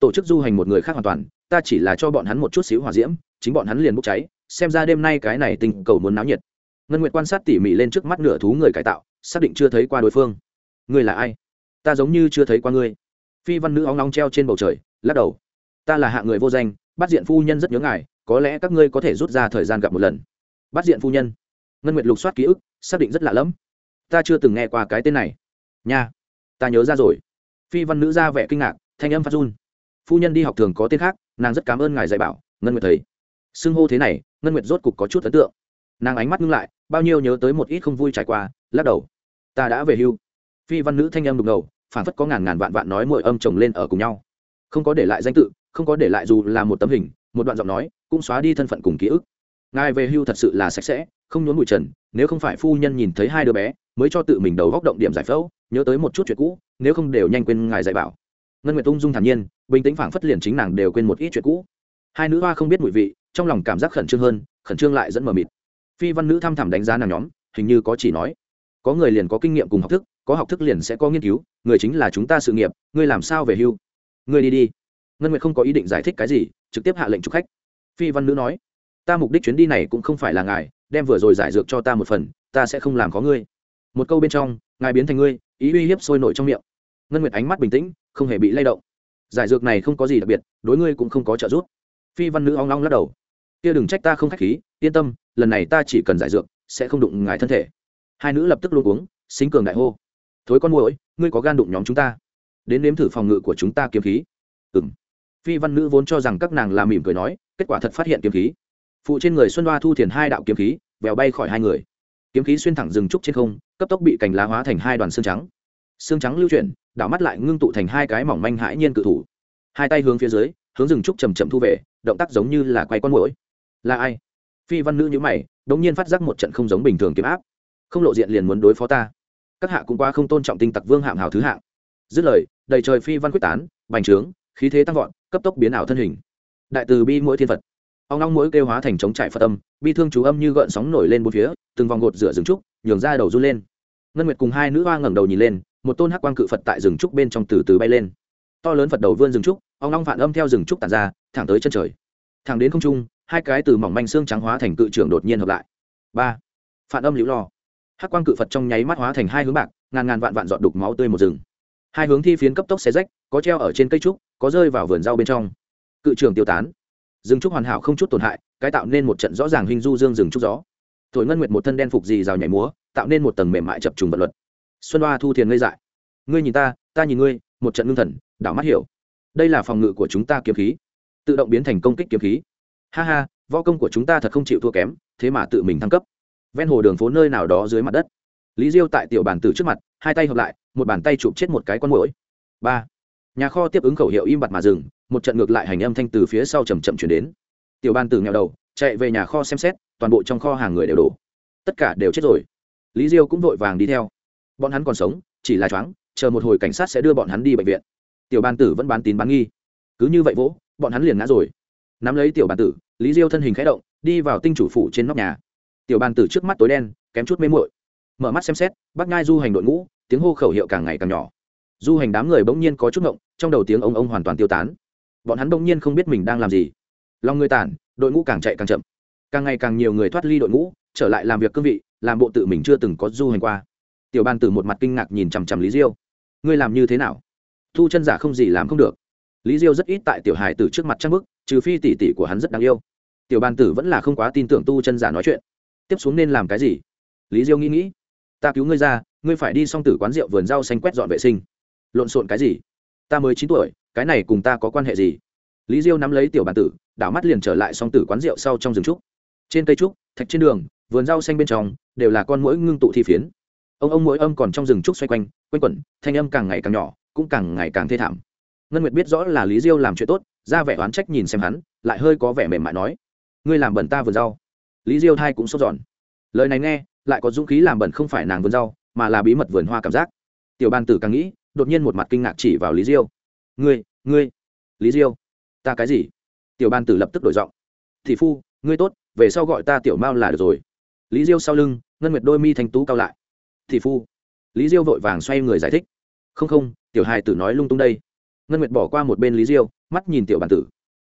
tổ chức du hành một người khác hoàn toàn ta chỉ là cho bọn hắn một chút xíu hỏa diễm chính bọn hắn liền bốc cháy xem ra đêm nay cái này tình cầu muốn náo nhiệt. Ngân nguyệt quan sát tỉ mỉ lên trước mắt nửa thú người cải tạo xác định chưa thấy qua đối phương. Ngươi là ai? Ta giống như chưa thấy qua ngươi. Phi văn nữ óng nóng treo trên bầu trời, lắc đầu. Ta là hạ người vô danh, bắt diện phu nhân rất nhớ ngài, có lẽ các ngươi có thể rút ra thời gian gặp một lần. Bắt diện phu nhân. Ngân nguyệt lục soát ký ức, xác định rất lạ lẫm. Ta chưa từng nghe qua cái tên này. Nha. Ta nhớ ra rồi. Phi văn nữ ra vẻ kinh ngạc, thanh âm phát run. Phu nhân đi học thường có tên khác, nàng rất cảm ơn ngài dạy bảo, ngân nguyệt thấy. Xưng hô thế này, ngân nguyệt rốt cục có chút ấn tượng. Nàng ánh mắt ngưng lại, bao nhiêu nhớ tới một ít không vui trải qua, lắc đầu ta đã về hưu. Phi văn nữ thanh âm đục ngầu phản phất có ngàn ngàn vạn vạn nói mỗi âm chồng lên ở cùng nhau. Không có để lại danh tự, không có để lại dù là một tấm hình, một đoạn giọng nói, cũng xóa đi thân phận cùng ký ức. Ngài về hưu thật sự là sạch sẽ, không nhốn bụi trần, nếu không phải phu nhân nhìn thấy hai đứa bé, mới cho tự mình đầu góc động điểm giải phẫu, nhớ tới một chút chuyện cũ, nếu không đều nhanh quên ngài dạy bảo. Ngân nguyệt tung dung thản nhiên, bình tĩnh phảng phất liền chính nàng đều quên một ít chuyện cũ. Hai nữ hoa không biết mùi vị, trong lòng cảm giác khẩn trương hơn, khẩn trương lại dẫn mờ mịt. Phi văn nữ thăm thẳm đánh giá nàng nhóm, hình như có chỉ nói có người liền có kinh nghiệm cùng học thức, có học thức liền sẽ có nghiên cứu, người chính là chúng ta sự nghiệp, ngươi làm sao về hưu? Ngươi đi đi. Ngân nguyệt không có ý định giải thích cái gì, trực tiếp hạ lệnh chụp khách. Phi văn nữ nói, ta mục đích chuyến đi này cũng không phải là ngài, đem vừa rồi giải dược cho ta một phần, ta sẽ không làm có ngươi. Một câu bên trong, ngài biến thành ngươi, ý uy hiếp sôi nổi trong miệng. Ngân nguyệt ánh mắt bình tĩnh, không hề bị lay động. Giải dược này không có gì đặc biệt, đối ngươi cũng không có trợ giúp. Phi văn nữ oong long lắc đầu. Kia đừng trách ta không k h á c h khí, yên tâm, lần này ta chỉ cần giải dược, sẽ không đụng ngài thân thể hai nữ lập tức luôn uống xính cường đại hô. Thối con muỗi, ngươi có gan đụng nhóm chúng ta. Đến nếm thử phòng ngự của chúng ta kiếm khí. Ừng phi văn nữ vốn cho rằng các nàng làm mỉm cười nói, kết quả thật phát hiện kiếm khí. Phụ trên người xuân đoa thu thiền hai đạo kiếm khí, vèo bay khỏi hai người. Kiếm khí xuyên thẳng rừng trúc trên không, cấp tốc bị cành lá hóa thành hai đoàn xương trắng. Xương trắng lưu chuyển, đảo mắt lại ngưng tụ thành hai cái mỏng manh hãi nhiên cự thủ. Hai tay hướng phía dưới, hướng rừng trúc chầm chậm thu về, động tác giống như là quay con mũi là ai? Phi văn nữ nhữ mày đ nhiên phát giác một trận không giống bình thường kiếm áp không lộ diện liền muốn đối phó ta. Các hạ cũng quá không tôn trọng tinh tặc vương hạng hào thứ hạng. Dứt lời, đầy trời phi văn quyết tán, bành trướng, khí thế tăng vọt, cấp tốc biến ảo thân hình. Đại từ bi mỗi thiên phật. Ông long mỗi kêu hóa thành chống trải phật âm, bi thương chú âm như gợn sóng nổi lên bốn phía, từng vòng gột rửa rừng trúc, nhường ra đầu run lên. Ngân nguyệt cùng hai nữ hoa ngẩng đầu nhìn lên, một tôn hắc quang cự phật tại rừng trúc bên trong từ từ bay lên. To lớn phật đầu vươn rừng trúc, ông long phản âm theo rừng trúc tàn ra, thẳng tới chân trời. Thẳng đến không trung, hai cái từ mỏng manh xương trắng hóa thành cự trưởng đột nhiên hợp lại. Ba. Phản âm liễu lo hắc quang cự phật trong nháy mắt hóa thành hai hướng bạc, ngàn ngàn vạn vạn dọn đục máu tươi một rừng. Hai hướng thi phiến cấp tốc xé rách, có treo ở trên cây trúc, có rơi vào vườn rau bên trong. Cự trường tiêu tán. Rừng trúc hoàn hảo không chút tổn hại, cái tạo nên một trận rõ ràng hình du dương rừng trúc gió. Thổi ngân nguyệt một thân đen phục dì rào nhảy múa, tạo nên một tầng mềm mại chập trùng vật luật. Xuân hoa thu thiền ngây dại. Ngươi nhìn ta ta nhìn ngươi, một trận ngưng thần, đảo mắt hiểu. Đây là phòng ngự của chúng ta kiếm khí. Tự động biến thành công kích kiếm khí. Ha ha, võ công của chúng ta thật không chịu thua kém, thế mà tự mình thăng cấp ven hồ đường phố nơi nào đó dưới mặt đất. Lý diêu tại tiểu bàn tử trước mặt, hai tay hợp lại, một bàn tay chụp chết một cái con mũi ba. Nhà kho tiếp ứng khẩu hiệu im bặt mà dừng, một trận ngược lại hành âm thanh từ phía sau chầm chậm chuyển đến. Tiểu bàn tử nghèo đầu, chạy về nhà kho xem xét, toàn bộ trong kho hàng người đều đổ. Tất cả đều chết rồi. Lý diêu cũng vội vàng đi theo. Bọn hắn còn sống, chỉ là choáng, chờ một hồi cảnh sát sẽ đưa bọn hắn đi bệnh viện. Tiểu bàn tử vẫn bán tín bán nghi. Cứ như vậy vỗ, bọn hắn liền ngã rồi. Nắm lấy tiểu bàn tử, lý diêu thân hình khẽ động, đi vào tinh chủ phủ trên nóc nhà tiểu bàn tử trước mắt tối đen, kém chút mê mội mở mắt xem xét, bác nhai du hành đội ngũ, tiếng hô khẩu hiệu càng ngày càng nhỏ. Du hành đám người bỗng nhiên có chút ngộng, trong đầu tiếng ông ông hoàn toàn tiêu tán. Bọn hắn bỗng nhiên không biết mình đang làm gì. Lòng người tản, đội ngũ càng chạy càng chậm. Càng ngày càng nhiều người thoát ly đội ngũ, trở lại làm việc cương vị, làm bộ tự mình chưa từng có du hành qua. Tiểu bàn tử một mặt kinh ngạc nhìn chằm chằm lý diêu. Ngươi làm như thế nào? Thu chân giả không gì làm không được. Lý diêu rất ít tại tiểu hài tử trước mặt trang bức, trừ phi tỷ tỷ của hắn rất đáng yêu. Tiểu bàn tử vẫn là không quá tin tưởng tu chân giả nói chuyện tiếp xuống nên làm cái gì? Lý diêu nghĩ nghĩ. Ta cứu ngươi ra, ngươi phải đi xong tử quán rượu vườn rau xanh quét dọn vệ sinh. Lộn xộn cái gì? Ta mới chín tuổi, cái này cùng ta có quan hệ gì? Lý diêu nắm lấy tiểu bàn tử, đảo mắt liền trở lại xong tử quán rượu sau trong rừng trúc. Trên cây trúc, thạch trên đường, vườn rau xanh bên trong, đều là con mũi ngưng tụ thi phiến. Ông ông mỗi âm còn trong rừng trúc xoay quanh quanh quẩn, thanh âm càng ngày càng nhỏ, cũng càng ngày càng thê thảm. Ngân nguyệt biết rõ là lý diêu làm chuyện tốt, ra vẻ oán trách nhìn xem hắn, lại hơi có vẻ mềm mại nói, ngươi làm bẩn ta vườn rau lý diêu thai cũng sốt giòn lời này nghe, lại có dũng khí làm bẩn không phải nàng vườn rau, mà là bí mật vườn hoa cảm giác. Tiểu bàn tử càng nghĩ, đột nhiên một mặt kinh ngạc chỉ vào lý diêu. Ngươi ngươi, lý diêu, ta cái gì? Tiểu bàn tử lập tức đổi giọng. Thị phu, ngươi tốt, về sau gọi ta tiểu mao là được rồi. Lý diêu sau lưng, ngân nguyệt đôi mi thanh tú cao lại. Thị phu, lý diêu vội vàng xoay người giải thích. Không không, tiểu hài tử nói lung tung đây. Ngân nguyệt bỏ qua một bên lý diêu, mắt nhìn tiểu bàn tử.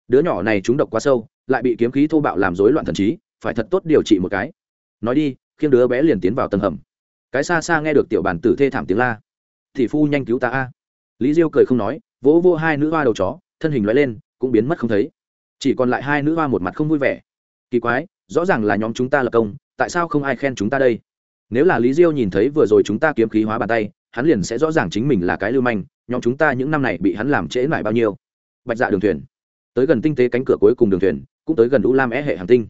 Đứa nhỏ này trúng độc quá sâu, lại bị kiếm khí thô bạo làm rối loạn thần trí phải thật tốt điều trị một cái. Nói đi, khiêng đứa bé liền tiến vào tầng hầm. Cái xa xa nghe được tiểu bản tử thê thảm tiếng la. Thì phu nhanh cứu ta a. Lý diêu cười không nói, vỗ vô hai nữ hoa đầu chó, thân hình loại lên, cũng biến mất không thấy. Chỉ còn lại hai nữ hoa một mặt không vui vẻ. Kỳ quái, rõ ràng là nhóm chúng ta lập công, tại sao không ai khen chúng ta đây? Nếu là lý diêu nhìn thấy vừa rồi chúng ta kiếm khí hóa bàn tay, hắn liền sẽ rõ ràng chính mình là cái lưu manh, nhóm chúng ta những năm này bị hắn làm trễ lại bao nhiêu. Bạch dạ đường thuyền. Tới gần tinh tế cánh cửa cuối cùng đường thuyền, cũng tới gần u lam é hệ hàng tinh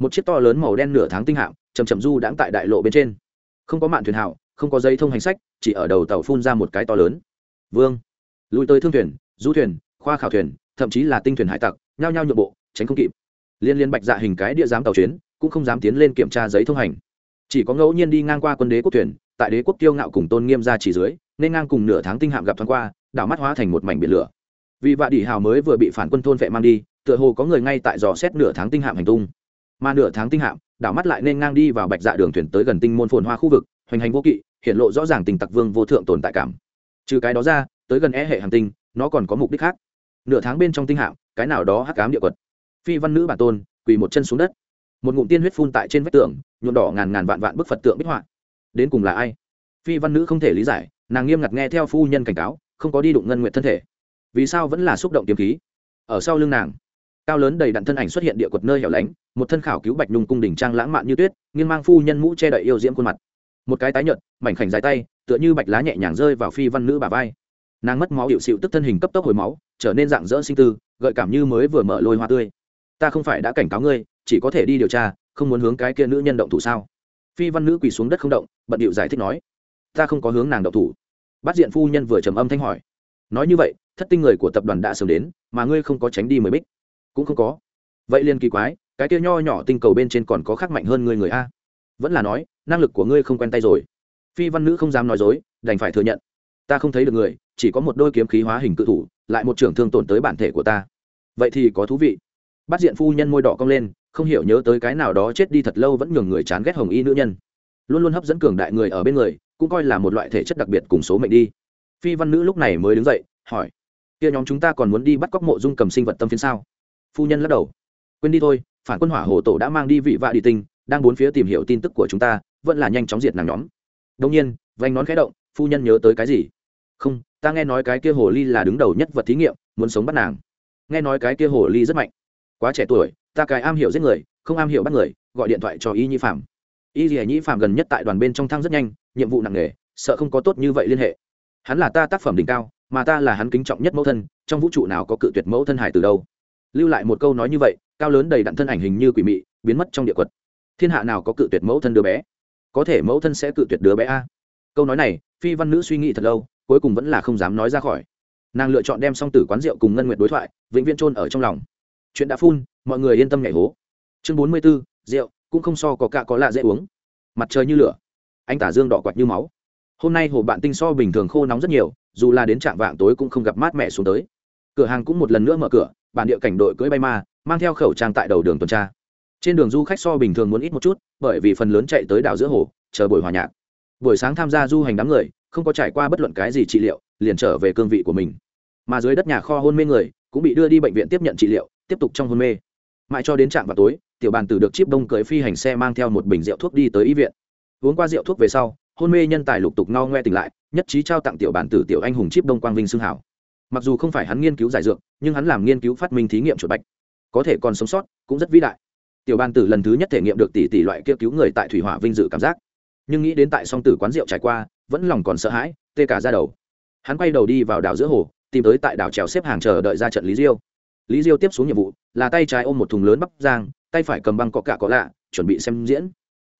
một chiếc to lớn màu đen nửa tháng tinh hạm chầm chậm du đãng tại đại lộ bên trên. Không có mạn thuyền hạo không có dây thông hành sách, chỉ ở đầu tàu phun ra một cái to lớn. Vương. Lùi tới thương thuyền, du thuyền, khoa khảo thuyền, thậm chí là tinh thuyền hải tặc, nhao nhao nhượng bộ, tránh không kịp. Liên liên bạch dạ hình cái địa giám tàu chuyến, cũng không dám tiến lên kiểm tra giấy thông hành. Chỉ có ngẫu nhiên đi ngang qua quân đế quốc thuyền, tại đế quốc tiêu ngạo cùng tôn nghiêm ra chỉ dưới, nên ngang cùng nửa tháng tinh hạm gặp thoáng qua, đảo mắt hóa thành một mảnh biển lửa. Vì vạ đỉ hào mới vừa bị phản quân thôn vệ mang đi, tựa hồ có người ngay tại dò xét nửa tháng tinh hạm hành tung mà nửa tháng tinh hạm, đảo mắt lại nên ngang đi vào bạch dạ đường thuyền tới gần tinh môn phồn hoa khu vực, hoành hành vô kỵ, hiện lộ rõ ràng tình tặc vương vô thượng tồn tại cảm. Trừ cái đó ra, tới gần é e hệ hàng tinh, nó còn có mục đích khác. Nửa tháng bên trong tinh hạm, cái nào đó hắc cám địa quật. Phi văn nữ bản tôn, quỳ một chân xuống đất. Một ngụm tiên huyết phun tại trên vách tường, nhuộm đỏ ngàn ngàn vạn vạn bức phật tượng bích họa. Đến cùng là ai? Phi văn nữ không thể lý giải, nàng nghiêm ngặt nghe theo phu nhân cảnh cáo, không có đi đụng ngân nguyện thân thể. Vì sao vẫn là xúc động kiếm khí? Ở sau lưng nàng cao lớn đầy đặn thân ảnh xuất hiện địa quật nơi hẻo lánh, một thân khảo cứu bạch nhung cung đỉnh trang lãng mạn như tuyết nghiên mang phu nhân mũ che đậy yêu diễm khuôn mặt. Một cái tái nhợt, mảnh khảnh dài tay, tựa như bạch lá nhẹ nhàng rơi vào phi văn nữ bà vai. Nàng mất máu hiệu xịu tức thân hình cấp tốc hồi máu, trở nên dạng dỡ sinh tư, gợi cảm như mới vừa mở lôi hoa tươi. Ta không phải đã cảnh cáo ngươi, chỉ có thể đi điều tra, không muốn hướng cái kia nữ nhân động thủ sao? Phi văn nữ quỳ xuống đất không động, bận điệu giải thích nói, ta không có hướng nàng động thủ. Bắt diện phu nhân vừa trầm âm thanh hỏi, nói như vậy, thất tinh người của tập đoàn đã sớm đến, mà ngươi không có tránh đi mới bích cũng không có. Vậy liền kỳ quái, cái kia nho nhỏ tinh cầu bên trên còn có khác mạnh hơn người người a. Vẫn là nói, năng lực của ngươi không quen tay rồi. Phi văn nữ không dám nói dối, đành phải thừa nhận. Ta không thấy được người, chỉ có một đôi kiếm khí hóa hình cự thủ, lại một trưởng thương tổn tới bản thể của ta. Vậy thì có thú vị. Bắt diện phu nhân môi đỏ cong lên, không hiểu nhớ tới cái nào đó chết đi thật lâu vẫn nhường người chán ghét hồng y nữ nhân. Luôn luôn hấp dẫn cường đại người ở bên người, cũng coi là một loại thể chất đặc biệt cùng số mệnh đi. Phi văn nữ lúc này mới đứng dậy, hỏi, kia nhóm chúng ta còn muốn đi bắt cóc mộ dung cầm sinh vật tâm phiến sao? phu nhân lắc đầu. Quên đi thôi, phản quân hỏa hồ tổ đã mang đi vị vạ đi tinh, đang bốn phía tìm hiểu tin tức của chúng ta, vẫn là nhanh chóng diệt nàng nhóm. Đông nhiên vanh nón khẽ động, phu nhân nhớ tới cái gì? Không, ta nghe nói cái kia hồ ly là đứng đầu nhất vật thí nghiệm, muốn sống bắt nàng. Nghe nói cái kia hồ ly rất mạnh. Quá trẻ tuổi, ta cái am hiểu giết người, không am hiểu bắt người, gọi điện thoại cho y nhi phạm. Y lìa nhĩ phạm gần nhất tại đoàn bên trong thang rất nhanh, nhiệm vụ nặng nề, sợ không có tốt như vậy liên hệ. Hắn là ta tác phẩm đỉnh cao, mà ta là hắn kính trọng nhất mẫu thân, trong vũ trụ nào có cự tuyệt mẫu thân hải từ đâu? lưu lại một câu nói như vậy, cao lớn đầy đặn thân ảnh hình như quỷ mị, biến mất trong địa quật. Thiên hạ nào có cự tuyệt mẫu thân đứa bé? Có thể mẫu thân sẽ cự tuyệt đứa bé a? Câu nói này, phi văn nữ suy nghĩ thật lâu, cuối cùng vẫn là không dám nói ra khỏi. Nàng lựa chọn đem song tử quán rượu cùng ngân nguyện đối thoại, vĩnh viên trôn ở trong lòng. Chuyện đã phun, mọi người yên tâm nhảy hố. Chương bốn mươi b ố rượu, cũng không so có cạ có lạ dễ uống. Mặt trời như lửa, anh tả dương đỏ quạt như máu. Hôm nay hồ bạn tinh so bình thường khô nóng rất nhiều, dù là đến trạm vạng tối cũng không gặp mát mẻ xuống tới. Cửa hàng cũng một lần nữa mở cửa bản địa cảnh đội cưỡi bay ma, mang theo khẩu trang tại đầu đường tuần tra. Trên đường du khách so bình thường muốn ít một chút, bởi vì phần lớn chạy tới đảo giữa hồ, chờ buổi hòa nhạc. Buổi sáng tham gia du hành đám người, không có trải qua bất luận cái gì trị liệu, liền trở về cương vị của mình. Mà dưới đất nhà kho hôn mê người, cũng bị đưa đi bệnh viện tiếp nhận trị liệu, tiếp tục trong hôn mê. Mãi cho đến trạm vào tối, tiểu bàn tử được chip đông cưỡi phi hành xe mang theo một bình rượu thuốc đi tới y viện. Uống qua rượu thuốc về sau, hôn mê nhân tài lục tục no ngoe tỉnh lại, nhất trí trao tặng tiểu bản tử tiểu anh hùng chip đông quang vinh xương hảo mặc dù không phải hắn nghiên cứu giải dược, nhưng hắn làm nghiên cứu phát minh thí nghiệm chuột bạch. Có thể còn sống sót, cũng rất vĩ đại. Tiểu Ban tử lần thứ nhất thể nghiệm được tỷ tỷ loại kia cứu người tại thủy hỏa vinh dự cảm giác. Nhưng nghĩ đến tại song tử quán rượu trải qua, vẫn lòng còn sợ hãi, tê cả ra đầu. Hắn quay đầu đi vào đảo giữa hồ, tìm tới tại đảo trèo xếp hàng chờ đợi ra trận lý diêu. Lý diêu tiếp xuống nhiệm vụ là tay trái ôm một thùng lớn bắp giang tay phải cầm băng có cả có lạ, chuẩn bị xem diễn.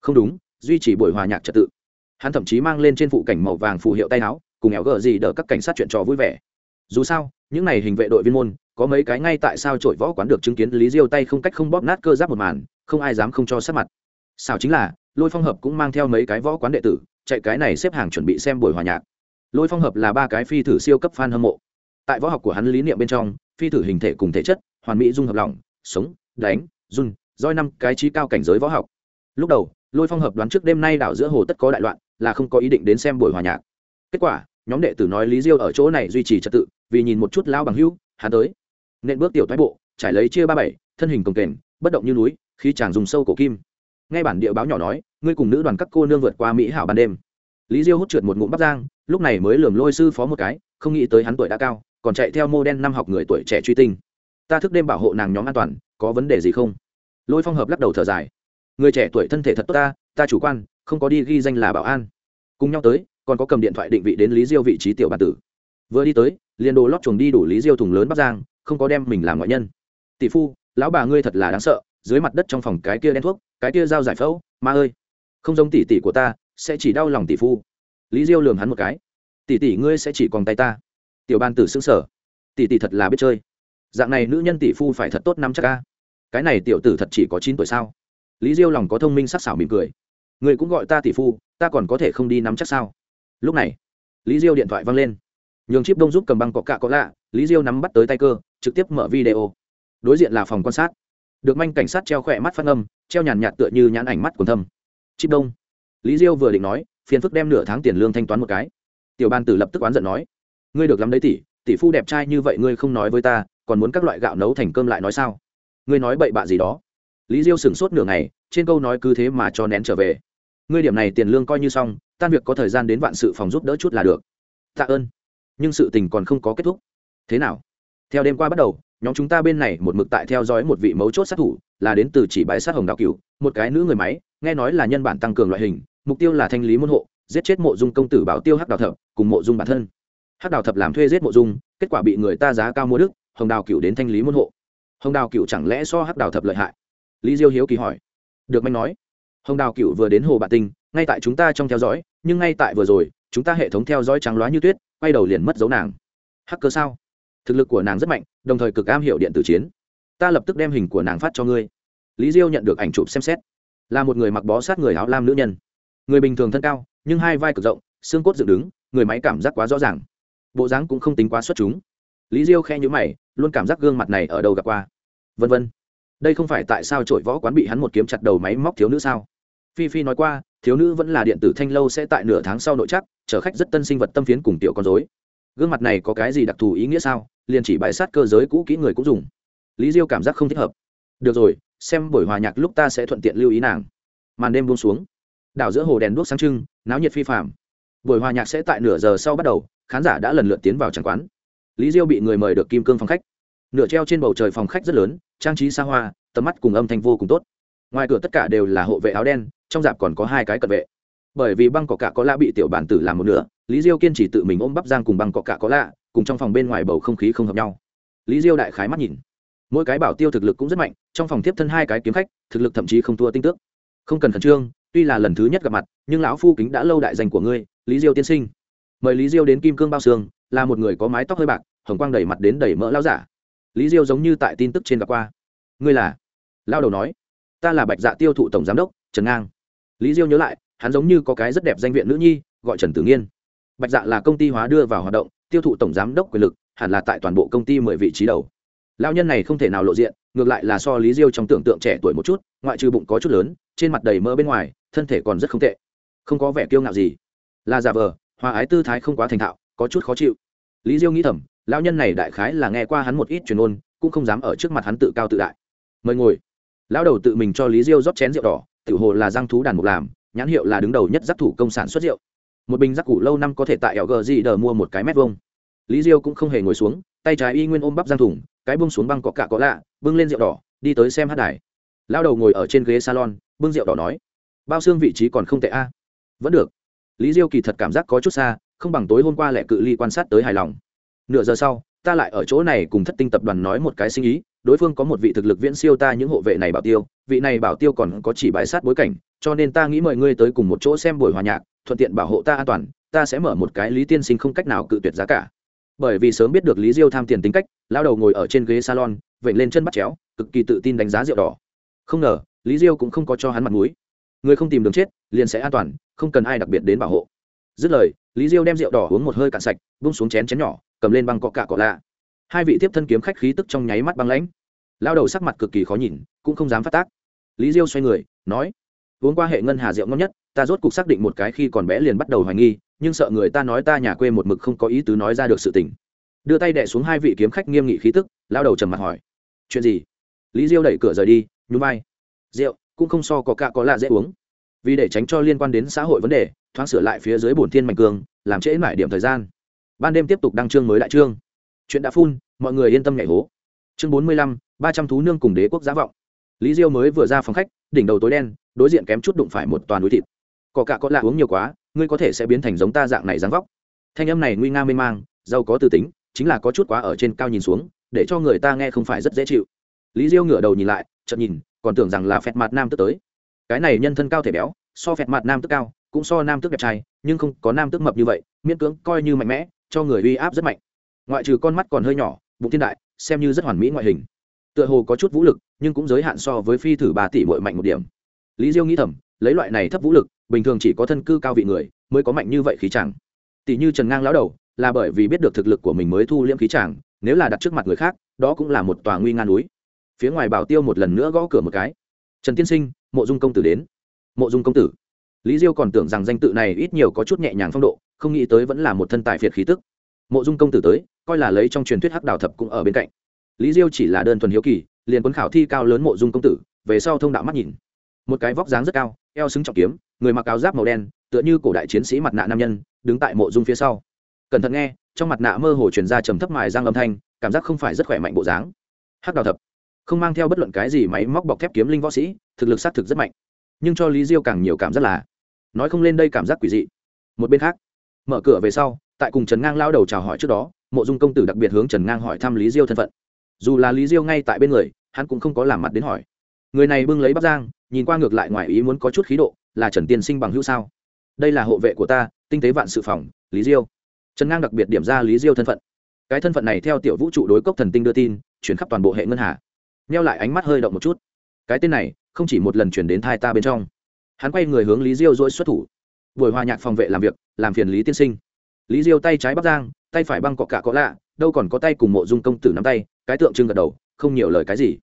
Không đúng, duy trì buổi hòa nhạc trật tự. Hắn thậm chí mang lên trên phụ cảnh màu vàng phù hiệu tay áo, cùng éo gờ gì đỡ các cảnh sát chuyện trò vui vẻ dù sao, những n à y hình vệ đội viên môn, có mấy cái ngay tại sao trội võ quán được chứng kiến lý diêu tay không cách không bóp nát cơ giáp một màn, không ai dám không cho sát mặt. Sao chính là, lôi phong hợp cũng mang theo mấy cái võ quán đệ tử, chạy cái này xếp hàng chuẩn bị xem buổi hòa nhạc. Lôi phong hợp là ba cái phi thử siêu cấp f a n hâm mộ. Tại võ học của hắn lý niệm bên trong, phi thử hình thể cùng thể chất, hoàn mỹ dung hợp lỏng, sống, đánh, run, roi năm cái trí cao cảnh giới võ học. Lúc đầu, lôi phong hợp đoán trước đêm nay đảo giữa hồ tất có đại loạn, là không có ý định đến xem buổi hòa nhạc. Kết quả nhóm đệ tử nói lý diêu ở chỗ này duy trì trật tự, vì nhìn một chút lao bằng hữu, hắn tới. Nên bước tiểu thoái bộ, trải lấy chia ba bảy, thân hình cồng kềnh, bất động như núi khi chàng dùng sâu cổ kim. Ngay bản địa báo nhỏ nói, ngươi cùng nữ đoàn các cô nương vượt qua mỹ hảo ban đêm. Lý diêu hút trượt một ngụm bắp giang lúc này mới lườm lôi sư phó một cái, không nghĩ tới hắn tuổi đã cao, còn chạy theo mô đen năm học người tuổi trẻ truy tinh. Ta thức đêm bảo hộ nàng nhóm an toàn, có vấn đề gì không? Lôi phong hợp lắc đầu thở dài. Người trẻ tuổi thân thể thật tốt ta ta chủ quan, không có đi ghi danh là bảo an. Cùng nhau tới còn có cầm điện thoại định vị đến lý diêu vị trí tiểu bản tử. Vừa đi tới, liền đồ lót chuồng đi đủ lý diêu thùng lớn bắc giang, không có đem mình làm ngoại nhân. Tỷ phu, lão bà ngươi thật là đáng sợ, dưới mặt đất trong phòng cái kia đen thuốc, cái kia dao giải phẫu, ma ơi, không giống tỷ tỷ của ta, sẽ chỉ đau lòng tỷ phu. Lý diêu lường hắn một cái. Tỷ tỷ ngươi sẽ chỉ còn tay ta. Tiểu ban tử xứng sở tỷ tỷ thật là biết chơi. Dạng này nữ nhân tỷ phu phải thật tốt năm chắc ca cái này tiểu tử thật chỉ có chín tuổi sao? Lý diêu lòng có thông minh sắc sảo mỉm cười. Người cũng gọi ta tỷ phu, ta còn có thể không đi nắm chắc sao? lúc này, lý diêu điện thoại văng lên. Nhường chip đông giúp cầm băng cọ cạ có lạ, lý diêu nắm bắt tới tay cơ, trực tiếp mở video. Đối diện là phòng quan sát. Được manh cảnh sát treo khỏe mắt phát âm, treo nhàn nhạt tựa như nhãn ảnh mắt của thâm. Chip đông. Lý diêu vừa định nói, phiền phức đem nửa tháng tiền lương thanh toán một cái. Tiểu ban tử lập tức oán giận nói, ngươi được lắm đấy tỷ tỷ phu đẹp trai như vậy ngươi không nói với ta, còn muốn các loại gạo nấu thành cơm lại nói sao? Ngươi nói bậy bạ gì đó? Lý diêu sửng sốt nửa ngày, trên câu nói cứ thế mà cho nén trở về. Ngươi điểm này tiền lương coi như xong tan việc có thời gian đến vạn sự phòng giúp đỡ chút là được. Tạ ơn. Nhưng sự tình còn không có kết thúc. Thế nào? Theo đêm qua bắt đầu, nhóm chúng ta bên này một mực tại theo dõi một vị mấu chốt sát thủ, là đến từ chỉ bãi sát hồng đạo cửu, một cái nữ người máy, nghe nói là nhân bản tăng cường loại hình, mục tiêu là thanh lý môn hộ, giết chết mộ dung công tử bảo tiêu hắc đào thập, cùng mộ dung bản thân. Hắc đào thập làm thuê giết mộ dung, kết quả bị người ta giá cao mua đức, hồng đào cửu đến thanh lý môn hộ. Hồng đào cửu chẳng lẽ so hắc đào thập lợi hại? Lý diêu hiếu kỳ hỏi. Được manh nói. Hồng đào cửu vừa đến hồ bạ tinh ngay tại chúng ta trong theo dõi, nhưng ngay tại vừa rồi, chúng ta hệ thống theo dõi trắng loá như tuyết, quay đầu liền mất dấu nàng. Hacker sao? Thực lực của nàng rất mạnh, đồng thời cực am hiểu điện tử chiến. Ta lập tức đem hình của nàng phát cho ngươi. Lý diêu nhận được ảnh chụp xem xét. Là một người mặc bó sát người áo lam nữ nhân. Người bình thường thân cao, nhưng hai vai cực rộng, xương cốt dựng đứng, người máy cảm giác quá rõ ràng. Bộ dáng cũng không tính quá xuất chúng. Lý diêu khe nhữ mày, luôn cảm giác gương mặt này ở đâu gặp qua. Vân vân. Đây không phải tại sao trội võ quán bị hắn một kiếm chặt đầu máy móc thiếu nữ sao? Phi phi nói qua thiếu nữ vẫn là điện tử thanh lâu sẽ tại nửa tháng sau nội chắc, chở khách rất tân sinh vật tâm phiến cùng tiểu con dối gương mặt này có cái gì đặc thù ý nghĩa sao? Liền chỉ bài sát cơ giới cũ kỹ người cũng dùng. Lý diêu cảm giác không thích hợp. Được rồi, xem buổi hòa nhạc lúc ta sẽ thuận tiện lưu ý nàng. Màn đêm buông xuống. Đảo giữa hồ đèn đuốc sáng trưng, náo nhiệt phi phạm buổi hòa nhạc sẽ tại nửa giờ sau bắt đầu, khán giả đã lần lượt tiến vào tràng quán. Lý diêu bị người mời được kim cương phòng khách. Nửa treo trên bầu trời phòng khách rất lớn, trang trí xa hoa, tầm mắt cùng âm thanh vô cùng tốt ngoài cửa tất cả đều là hộ vệ áo đen, trong dạp còn có hai cái cận vệ. Bởi vì băng cọ cạ có lạ bị tiểu bản tử làm một nửa, lý diêu kiên trì tự mình ôm bắp giang cùng băng cọ cạ có lạ, cùng trong phòng bên ngoài bầu không khí không hợp nhau. Lý diêu đại khái mắt nhìn, mỗi cái bảo tiêu thực lực cũng rất mạnh, trong phòng tiếp thân hai cái kiếm khách, thực lực thậm chí không thua tinh tước. Không cần khẩn trương, tuy là lần thứ nhất gặp mặt, nhưng lão phu kính đã lâu đại danh của ngươi, lý diêu tiên sinh. Mời lý diêu đến kim cương bao sương, là một người có mái tóc hơi bạc, hồng quang đẩy mặt đến đẩy mỡ lao giả. Lý diêu giống như tại tin tức trên gặp qua. Ngươi là? Lao đầu nói ta là bạch dạ tiêu thụ tổng giám đốc, trần ngang. Lý diêu nhớ lại, hắn giống như có cái rất đẹp danh viện nữ nhi, gọi trần tử nghiên. Bạch dạ là công ty hóa đưa vào hoạt động, tiêu thụ tổng giám đốc quyền lực, hẳn là tại toàn bộ công ty mười vị trí đầu. Lao nhân này không thể nào lộ diện, ngược lại là so lý diêu trong tưởng tượng trẻ tuổi một chút, ngoại trừ bụng có chút lớn, trên mặt đầy mỡ bên ngoài, thân thể còn rất không tệ. Không có vẻ kiêu ngạo gì. Là giả vờ, hòa ái tư thái không quá thành thạo, có chút khó chịu. Lý diêu nghĩ thầm lao nhân này đại khái là nghe qua hắn một ít truyền ôn cũng không dám ở trước mặt hắn tự cao tự đại. Mời ngồi lão đầu tự mình cho lý diêu rót chén rượu đỏ, tự hồ là giang thú đàn mục làm, nhãn hiệu là đứng đầu nhất giác thủ công sản xuất rượu. Một bình giác củ lâu năm có thể tại lg gì đờ mua một cái mét vuông. Lý diêu cũng không hề ngồi xuống, tay trái y nguyên ôm bắp giang thủng, cái bông xuống băng có cả có lạ, bưng lên rượu đỏ, đi tới xem hát đài. Lão đầu ngồi ở trên ghế salon, bưng rượu đỏ nói, bao xương vị trí còn không tệ a. Vẫn được. Lý diêu kỳ thật cảm giác có chút xa, không bằng tối hôm qua lẹ cự ly quan sát tới hài lòng. Nửa giờ sau ta lại ở chỗ này cùng thất tinh tập đoàn nói một cái sinh ý, đối phương có một vị thực lực viễn siêu ta những hộ vệ này bảo tiêu, vị này bảo tiêu còn có chỉ bãi sát bối cảnh, cho nên ta nghĩ mời ngươi tới cùng một chỗ xem buổi hòa nhạc, thuận tiện bảo hộ ta an toàn, ta sẽ mở một cái lý tiên sinh không cách nào cự tuyệt giá cả. Bởi vì sớm biết được lý diêu tham tiền tính cách lao đầu ngồi ở trên ghế salon, vểnh lên chân bắt chéo, cực kỳ tự tin đánh giá rượu đỏ. Không ngờ, lý diêu cũng không có cho hắn mặt mũi. Người không tìm đường chết, liền sẽ an toàn, không cần ai đặc biệt đến bảo hộ. Dứt lời, lý diêu đem rượu đỏ uống một hơi cạn sạch bung xuống chén chén nhỏ cầm lên băng cọ cạ cọ lạ. Hai vị tiếp thân kiếm khách khí tức trong nháy mắt băng lãnh. Lao đầu sắc mặt cực kỳ khó nhìn, cũng không dám phát tác. Lý diêu xoay người, nói, uống qua hệ ngân hà rượu ngon nhất, ta rốt cuộc xác định một cái khi còn bé liền bắt đầu hoài nghi, nhưng sợ người ta nói ta nhà quê một mực không có ý tứ nói ra được sự tình. Đưa tay đẻ xuống hai vị kiếm khách nghiêm nghị khí tức, lao đầu trầm mặt hỏi, chuyện gì? Lý diêu đẩy cửa rời đi, nhún mai rượu, cũng không so có cạ có lạ dễ uống. Vì để tránh cho liên quan đến xã hội vấn đề, thoáng sửa lại phía dưới bổn thiên mạnh cường, làm trễ mãi điểm thời gian ban đêm tiếp tục đăng chương mới đại chương. Chuyện đã phun mọi người yên tâm nhảy hố. Chương bốn mươi lăm, ba trăm thú nương cùng đế quốc giá vọng. Lý diêu mới vừa ra phòng khách, đỉnh đầu tối đen, đối diện kém chút đụng phải một toàn núi thịt. Cỏ cả có lạ uống nhiều quá, ngươi có thể sẽ biến thành giống ta dạng này dáng vóc. Thanh âm này nguy nga mê mang, giàu có từ tính, chính là có chút quá ở trên cao nhìn xuống, để cho người ta nghe không phải rất dễ chịu. Lý diêu ngửa đầu nhìn lại, chợt nhìn, còn tưởng rằng là phẹt mặt nam tức tới. Cái này nhân thân cao thể béo, so phẹt mặt nam tức cao, cũng so nam tức đẹp trai, nhưng không có nam tức mập như vậy, miễn cưỡng coi như mạnh mẽ cho người uy áp rất mạnh. Ngoại trừ con mắt còn hơi nhỏ, bụng thiên đại, xem như rất hoàn mỹ ngoại hình. Tựa hồ có chút vũ lực, nhưng cũng giới hạn so với phi thử ba tỷ bội mạnh một điểm. Lý diêu nghĩ thầm, lấy loại này thấp vũ lực, bình thường chỉ có thân cư cao vị người, mới có mạnh như vậy khí chẳng tỷ như trần ngang lão đầu, là bởi vì biết được thực lực của mình mới thu liễm khí chẳng nếu là đặt trước mặt người khác, đó cũng là một tòa nguy nga núi. Phía ngoài bảo tiêu một lần nữa gõ cửa một cái. Trần tiên sinh, mộ dung công tử đến. Mộ dung công tử. Lý diêu còn tưởng rằng danh tự này ít nhiều có chút nhẹ nhàng phong độ không nghĩ tới vẫn là một thân tài phiệt khí tức. Mộ dung công tử tới, coi là lấy trong truyền thuyết hắc đào thập cũng ở bên cạnh. Lý diêu chỉ là đơn thuần hiếu kỳ, liền cuốn khảo thi cao lớn mộ dung công tử, về sau thông đạo mắt nhìn. Một cái vóc dáng rất cao, eo xứng trọng kiếm, người mặc áo giáp màu đen, tựa như cổ đại chiến sĩ mặt nạ nam nhân, đứng tại mộ dung phía sau. Cẩn thận nghe, trong mặt nạ mơ hồ truyền ra trầm thấp mài giang âm thanh, cảm giác không phải rất khỏe mạnh bộ dáng. Hắc đào thập không mang theo bất luận cái gì máy móc bọc thép kiếm linh võ sĩ, thực lực sát thực rất mạnh. Nhưng cho lý diêu càng nhiều cảm giác là, nói không lên đây cảm giác quỷ dị. Một bên khác mở cửa về sau, tại cùng trần ngang lao đầu chào hỏi trước đó, mộ dung công tử đặc biệt hướng trần ngang hỏi thăm lý diêu thân phận. Dù là lý diêu ngay tại bên người, hắn cũng không có làm mặt đến hỏi. Người này bưng lấy bắc giang nhìn qua ngược lại ngoài ý muốn có chút khí độ, là trần tiên sinh bằng hữu sao? Đây là hộ vệ của ta, tinh tế vạn sự phòng, lý diêu. Trần ngang đặc biệt điểm ra lý diêu thân phận. Cái thân phận này theo tiểu vũ trụ đối cốc thần tinh đưa tin, chuyển khắp toàn bộ hệ ngân hà. Neo lại ánh mắt hơi động một chút. Cái tên này, không chỉ một lần chuyển đến thai ta bên trong. Hắn quay người hướng lý diêu dỗi xuất thủ buổi hòa nhạc phòng vệ làm việc, làm phiền lý tiên sinh. Lý diêu tay trái bắc giang, tay phải băng cọ cạ có lạ, đâu còn có tay cùng mộ dung công tử nắm tay, cái tượng trưng gật đầu, không nhiều lời cái gì.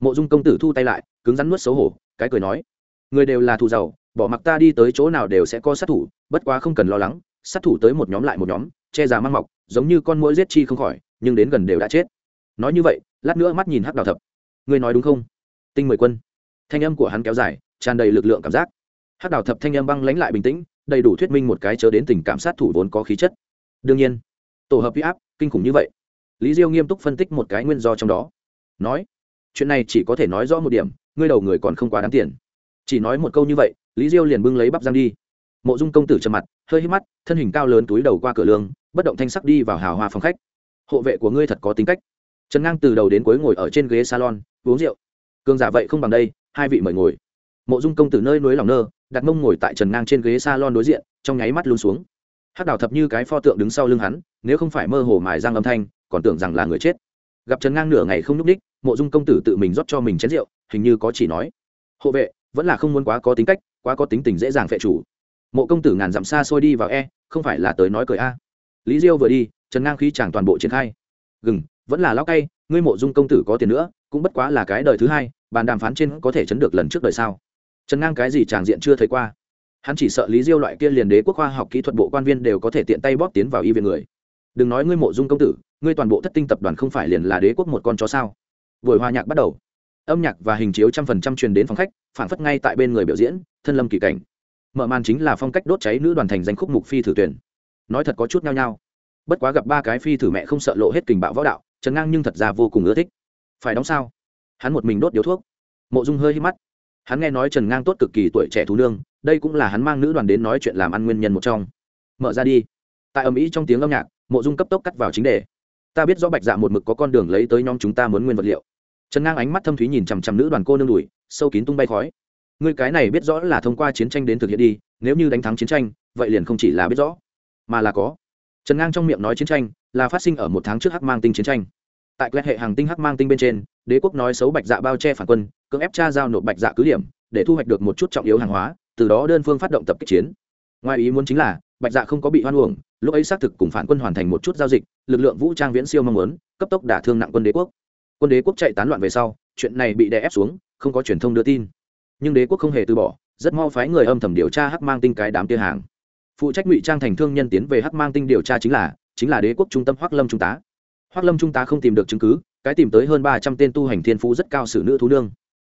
Mộ dung công tử thu tay lại, cứng rắn nuốt xấu hổ, cái cười nói, người đều là thù giàu, bỏ mặc ta đi tới chỗ nào đều sẽ có sát thủ, bất quá không cần lo lắng, sát thủ tới một nhóm lại một nhóm, che già mang mọc, giống như con mũi giết chi không khỏi, nhưng đến gần đều đã chết. Nói như vậy, lát nữa mắt nhìn hắc đào thập. Ngươi nói đúng không? Tinh mười quân. Thanh âm của hắn kéo dài, tràn đầy lực lượng cảm giác. Hắc đào thập thanh âm băng lánh lại bình tĩnh đầy đủ thuyết minh một cái chớ đến tình cảm sát thủ vốn có khí chất. Đương nhiên, tổ hợp huy áp kinh khủng như vậy. Lý diêu nghiêm túc phân tích một cái nguyên do trong đó. Nói, chuyện này chỉ có thể nói rõ một điểm, ngươi đầu người còn không quá đáng tiền. Chỉ nói một câu như vậy, lý diêu liền bưng lấy bắp giang đi. Mộ dung công tử trầm mặt, hơi hít mắt, thân hình cao lớn túi đầu qua cửa lương, bất động thanh sắc đi vào hào hoa phòng khách. Hộ vệ của ngươi thật có tính cách. Trần ngang từ đầu đến cuối ngồi ở trên ghế salon, uống rượu. Cường giả vậy không bằng đây, hai vị mời ngồi mộ dung công tử nơi núi lòng nơ, đặt mông ngồi tại trần ngang trên ghế s a lon đối diện, trong nháy mắt luôn xuống. Hát đào thập như cái pho tượng đứng sau lưng hắn, nếu không phải mơ hồ mài răng âm thanh, còn tưởng rằng là người chết. Gặp trần ngang nửa ngày không n ú c ních mộ dung công tử tự mình rót cho mình chén rượu, hình như có chỉ nói. Hộ vệ, vẫn là không muốn quá có tính cách, quá có tính tình dễ dàng phệ chủ. Mộ công tử ngàn dặm xa xôi đi vào e không phải là tới nói cười a. Lý diêu vừa đi, trần ngang khí chàng toàn bộ triển khai. Gừng, vẫn là lao cay, ngươi mộ dung công tử có tiền nữa, cũng bất quá là cái đời thứ hai, bàn đàm phán trên có thể chấn được lần trước đời sao? trần ngang cái gì tràng diện chưa thấy qua. Hắn chỉ sợ lý diêu loại kia liền đế quốc khoa học kỹ thuật bộ quan viên đều có thể tiện tay bóp tiến vào y viện người. Đừng nói ngươi mộ dung công tử, ngươi toàn bộ thất tinh tập đoàn không phải liền là đế quốc một con chó sao? Buổi hòa nhạc bắt đầu. Âm nhạc và hình chiếu trăm phần trăm truyền đến phòng khách phản phất ngay tại bên người biểu diễn, thân lâm kỳ cảnh. Mở màn chính là phong cách đốt cháy nữ đoàn thành danh khúc mục phi thử tuyển. Nói thật có chút nhao nhao. Bất quá gặp ba cái phi thử mẹ không sợ lộ hết kình bạo võ đạo, trần ngang nhưng thật ra vô cùng ưa thích. Phải đóng sao? Hắn một mình đốt điếu thuốc. Mộ dung hơi hít mắt hắn nghe nói trần ngang tốt cực kỳ tuổi trẻ thú nương, đây cũng là hắn mang nữ đoàn đến nói chuyện làm ăn nguyên nhân một trong. Mở ra đi. Tại ầm ĩ trong tiếng âm nhạc, mộ dung cấp tốc cắt vào chính đề. Ta biết rõ bạch dạ một mực có con đường lấy tới nhóm chúng ta muốn nguyên vật liệu. Trần ngang ánh mắt thâm thúy nhìn chằm chằm nữ đoàn cô nương đùi, sâu kín tung bay khói. Người cái này biết rõ là thông qua chiến tranh đến thực hiện đi, nếu như đánh thắng chiến tranh, vậy liền không chỉ là biết rõ, mà là có. Trần ngang trong miệng nói chiến tranh là phát sinh ở một tháng trước hắc mang tinh chiến tranh tại quét hệ hàng tinh hắc mang tinh bên trên, đế quốc nói xấu bạch dạ bao che phản quân, cưỡng ép cha giao nộp bạch dạ cứ điểm, để thu hoạch được một chút trọng yếu hàng hóa, từ đó đơn phương phát động tập kích chiến. Ngoài ý muốn chính là, bạch dạ không có bị hoan uổng, lúc ấy xác thực cùng phản quân hoàn thành một chút giao dịch, lực lượng vũ trang viễn siêu mong muốn, cấp tốc đả thương nặng quân đế quốc. Quân đế quốc chạy tán loạn về sau, chuyện này bị đè ép xuống, không có truyền thông đưa tin. Nhưng đế quốc không hề từ bỏ, rất mau phái người âm thầm điều tra hắc mang tinh cái đám kia hàng. Phụ trách ngụy trang thành thương nhân tiến về hắc mang tinh điều tra chính là chính là đế quốc trung tâm hoắc lâm trung tá. Hoắc lâm trung tá không tìm được chứng cứ, cái tìm tới hơn ba trăm tên tu hành thiên phú rất cao sử nữ thú nương.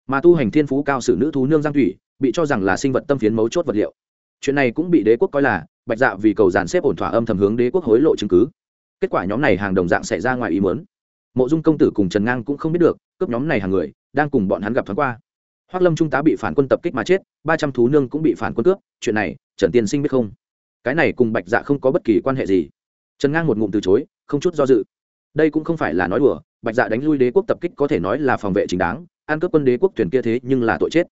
Mà tu hành thiên phú cao sử nữ thú nương giang thủy, bị cho rằng là sinh vật tâm phiến mấu chốt vật liệu. Chuyện này cũng bị đế quốc coi là, bạch dạ vì cầu giàn xếp ổn thỏa âm thầm hướng đế quốc hối lộ chứng cứ. Kết quả nhóm này hàng đồng dạng xảy ra ngoài ý muốn. Mộ dung công tử cùng trần ngang cũng không biết được, cướp nhóm này hàng người, đang cùng bọn hắn gặp thoáng qua. Hoắc lâm trung tá bị phản quân tập kích mà chết, ba trăm thú nương cũng bị phản quân cướp, chuyện này, trần tiên sinh biết không? Cái này cùng bạch dạ không có bất kỳ quan hệ gì. Trần ngang một ngụm từ chối, không chút do dự đây cũng không phải là nói đùa, bạch dạ đánh lui đế quốc tập kích có thể nói là phòng vệ chính đáng, ăn cướp quân đế quốc thuyền kia thế nhưng là tội chết.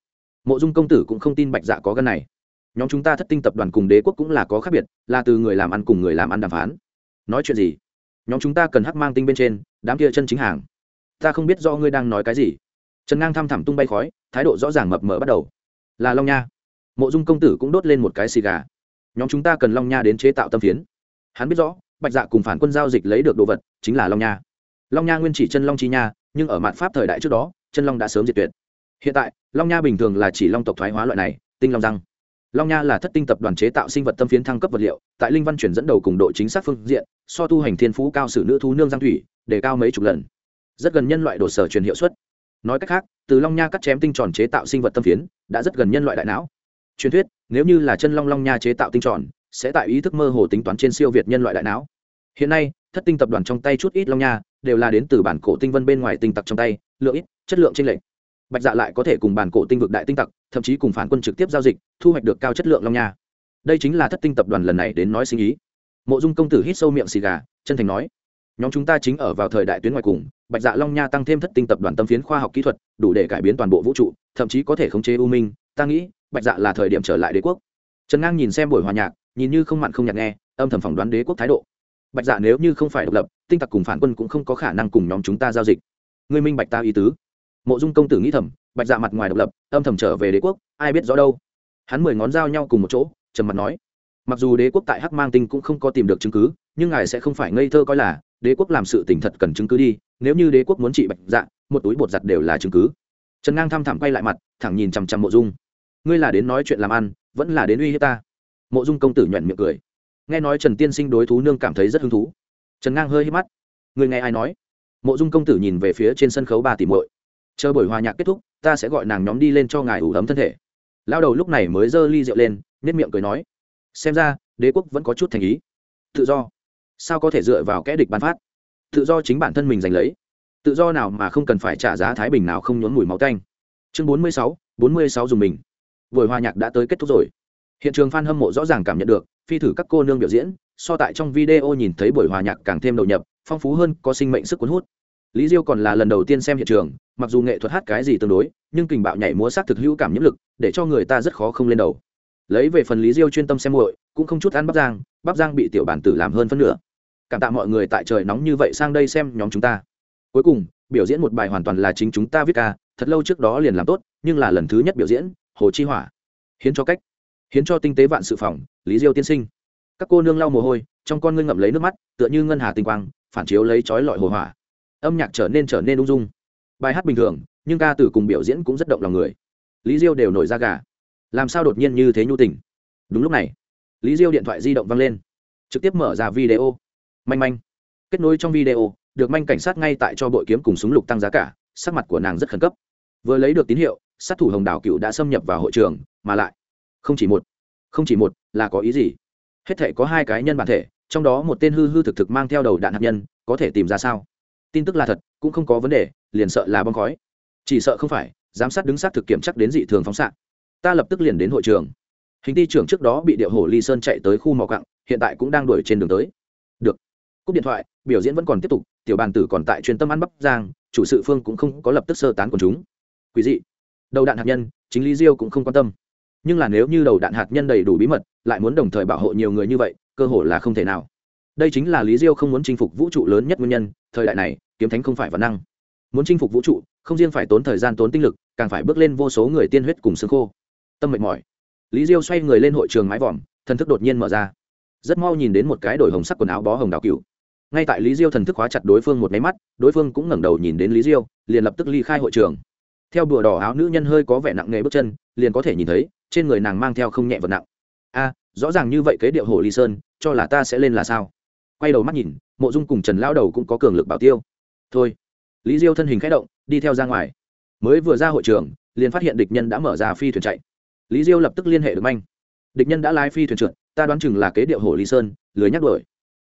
Mộ dung công tử cũng không tin bạch dạ có gân này. Nhóm chúng ta thất tinh tập đoàn cùng đế quốc cũng là có khác biệt, là từ người làm ăn cùng người làm ăn đàm phán. Nói chuyện gì? Nhóm chúng ta cần hắc mang tinh bên trên, đám kia chân chính hàng. Ta không biết do ngươi đang nói cái gì. Trần ngang thăm thẳm tung bay khói, thái độ rõ ràng mập mờ bắt đầu. Là long nha. Mộ dung công tử cũng đốt lên một cái xì gà. Nhóm chúng ta cần long nha đến chế tạo tâm phiến. Hắn biết rõ bạch dạ cùng phản quân giao dịch lấy được đồ vật chính là long nha long nha nguyên chỉ chân long chi nha nhưng ở mạn pháp thời đại trước đó chân long đã sớm diệt tuyệt hiện tại long nha bình thường là chỉ long tộc thoái hóa loại này tinh long răng long nha là thất tinh tập đoàn chế tạo sinh vật tâm phiến thăng cấp vật liệu tại linh văn chuyển dẫn đầu cùng độ chính xác phương diện so tu hành thiên phú cao sử nữ thú nương giang thủy để cao mấy chục lần rất gần nhân loại đồ sở truyền hiệu suất nói cách khác từ long nha cắt chém tinh tròn chế tạo sinh vật tâm phiến đã rất gần nhân loại đại não truyền thuyết nếu như là chân long long nha chế tạo tinh tròn sẽ tại ý thức mơ hồ tính toán trên siêu việt nhân loại đại não. Hiện nay, thất tinh tập đoàn trong tay chút ít long nha, đều là đến từ bản cổ tinh vân bên ngoài tinh tặc trong tay, lượng ít, chất lượng trên lệch. Bạch dạ lại có thể cùng bản cổ tinh vực đại tinh tặc, thậm chí cùng phản quân trực tiếp giao dịch, thu hoạch được cao chất lượng long nha. Đây chính là thất tinh tập đoàn lần này đến nói sinh ý. Mộ dung công tử hít sâu miệng xì gà, chân thành nói, nhóm chúng ta chính ở vào thời đại tuyến ngoài cùng, bạch dạ long nha tăng thêm thất tinh tập đoàn tâm phiến khoa học kỹ thuật, đủ để cải biến toàn bộ vũ trụ, thậm chí có thể khống chế u minh. Ta nghĩ, bạch dạ là thời điểm trở lại đế quốc. Trần ngang nhìn xem buổi hòa nhạc nhìn như không mặn không nhạt nghe, âm thầm phỏng đoán đế quốc thái độ. Bạch dạ nếu như không phải độc lập, tinh tặc cùng phản quân cũng không có khả năng cùng nhóm chúng ta giao dịch. Người minh bạch ta ý tứ. Mộ dung công tử nghĩ thầm, bạch dạ mặt ngoài độc lập, âm thầm trở về đế quốc, ai biết rõ đâu. Hắn mười ngón dao nhau cùng một chỗ, trầm mặt nói. Mặc dù đế quốc tại hắc mang tinh cũng không có tìm được chứng cứ, nhưng ngài sẽ không phải ngây thơ coi là, đế quốc làm sự tỉnh thật cần chứng cứ đi, nếu như đế quốc muốn trị bạch dạ một túi bột giặt đều là chứng cứ. Trần ngang thăm thẳm quay lại mặt, thẳng nhìn chằm chằm mộ dung. Ngươi là đến nói chuyện làm ăn, vẫn là đến uy hiếp ta mộ dung công tử nhoẻn miệng cười. Nghe nói trần tiên sinh đối thú nương cảm thấy rất hứng thú. Trần ngang hơi hít mắt. Người nghe ai nói? Mộ dung công tử nhìn về phía trên sân khấu ba tỷ muội. Chờ buổi hòa nhạc kết thúc, ta sẽ gọi nàng nhóm đi lên cho ngài ủ ấm thân thể. Lao đầu lúc này mới giơ ly rượu lên nếp miệng cười nói. Xem ra, đế quốc vẫn có chút thành ý. Tự do. Sao có thể dựa vào kẽ địch bán phát? Tự do chính bản thân mình giành lấy. Tự do nào mà không cần phải trả giá thái bình nào không nhốn mùi máu canh chương bốn mươi sáu, bốn mươi sáu dùng mình. Buổi hòa nhạc đã tới kết thúc rồi hiện trường f a n hâm mộ rõ ràng cảm nhận được, phi thử các cô nương biểu diễn, so tại trong video nhìn thấy buổi hòa nhạc càng thêm đầu nhập, phong phú hơn, có sinh mệnh sức cuốn hút. Lý diêu còn là lần đầu tiên xem hiện trường, mặc dù nghệ thuật hát cái gì tương đối, nhưng kình bạo nhảy múa s á c thực hữu cảm nhiễm lực, để cho người ta rất khó không lên đầu. Lấy về phần lý diêu chuyên tâm xem muội, cũng không chút ăn bắp giang bắp giang bị tiểu bản tử làm hơn phân nửa. Cảm tạ mọi người tại trời nóng như vậy sang đây xem nhóm chúng ta. Cuối cùng, biểu diễn một bài hoàn toàn là chính chúng ta viết ca, thật lâu trước đó liền làm tốt, nhưng là lần thứ nhất biểu diễn, hồ chi hỏa. Hiến cho cách hiến cho tinh tế vạn sự phòng, lý diêu tiên sinh. Các cô nương lau mồ hôi, trong con ngươi ngậm lấy nước mắt, tựa như ngân hà tinh quang, phản chiếu lấy chói lọi hồ hỏa. Âm nhạc trở nên trở nên ung dung. Bài hát bình thường, nhưng ca từ cùng biểu diễn cũng rất động lòng người. Lý diêu đều nổi ra gà. Làm sao đột nhiên như thế nhu tình? Đúng lúc này, lý diêu điện thoại di động văng lên. Trực tiếp mở ra video. Manh manh. Kết nối trong video, được manh cảnh sát ngay tại cho bội kiếm cùng súng lục tăng giá cả, sắc mặt của nàng rất khẩn cấp. Vừa lấy được tín hiệu, sát thủ hồng đảo cựu đã xâm nhập vào hội trường, mà lại không chỉ một, không chỉ một, là có ý gì? Hết thể có hai cái nhân bản thể, trong đó một tên hư hư thực thực mang theo đầu đạn hạt nhân, có thể tìm ra sao? Tin tức là thật, cũng không có vấn đề, liền sợ là bong khói. Chỉ sợ không phải, giám sát đứng sát thực kiểm chắc đến dị thường phóng xạ. Ta lập tức liền đến hội trường. Hình ty trưởng trước đó bị điệu hổ ly sơn chạy tới khu mỏ cặng, hiện tại cũng đang đuổi trên đường tới. Được. Cúp điện thoại, biểu diễn vẫn còn tiếp tục, tiểu bàn tử còn tại truyền tâm ăn bắp giang chủ sự phương cũng không có lập tức sơ tán quần chúng. Quý dị. Đầu đạn hạt nhân, chính lý diêu cũng không quan tâm nhưng là nếu như đầu đạn hạt nhân đầy đủ bí mật, lại muốn đồng thời bảo hộ nhiều người như vậy, cơ hội là không thể nào. Đây chính là lý diêu không muốn chinh phục vũ trụ lớn nhất nguyên nhân, thời đại này, kiếm thánh không phải văn năng. Muốn chinh phục vũ trụ, không riêng phải tốn thời gian tốn tinh lực, càng phải bước lên vô số người tiên huyết cùng xương khô. Tâm mệt mỏi. Lý diêu xoay người lên hội trường mái vòm, thần thức đột nhiên mở ra. Rất mau nhìn đến một cái đổi hồng sắc quần áo bó hồng đào cựu ngay tại lý diêu thần thức hóa chặt đối phương một máy mắt, đối phương cũng ngẩng đầu nhìn đến lý diêu, liền lập tức ly khai hội trường theo bùa đỏ áo nữ nhân hơi có vẻ nặng nề bước chân, liền có thể nhìn thấy, trên người nàng mang theo không nhẹ vật nặng. A, rõ ràng như vậy kế điệu hồ ly sơn, cho là ta sẽ lên là sao? Quay đầu mắt nhìn, mộ dung cùng trần lão đầu cũng có cường lực bảo tiêu. Thôi. Lý diêu thân hình khẽ động, đi theo ra ngoài. Mới vừa ra hội trường, liền phát hiện địch nhân đã mở ra phi thuyền chạy. Lý diêu lập tức liên hệ được manh. Địch nhân đã lái phi thuyền trượt, ta đoán chừng là kế điệu hồ ly sơn lưới nhắc đuổi.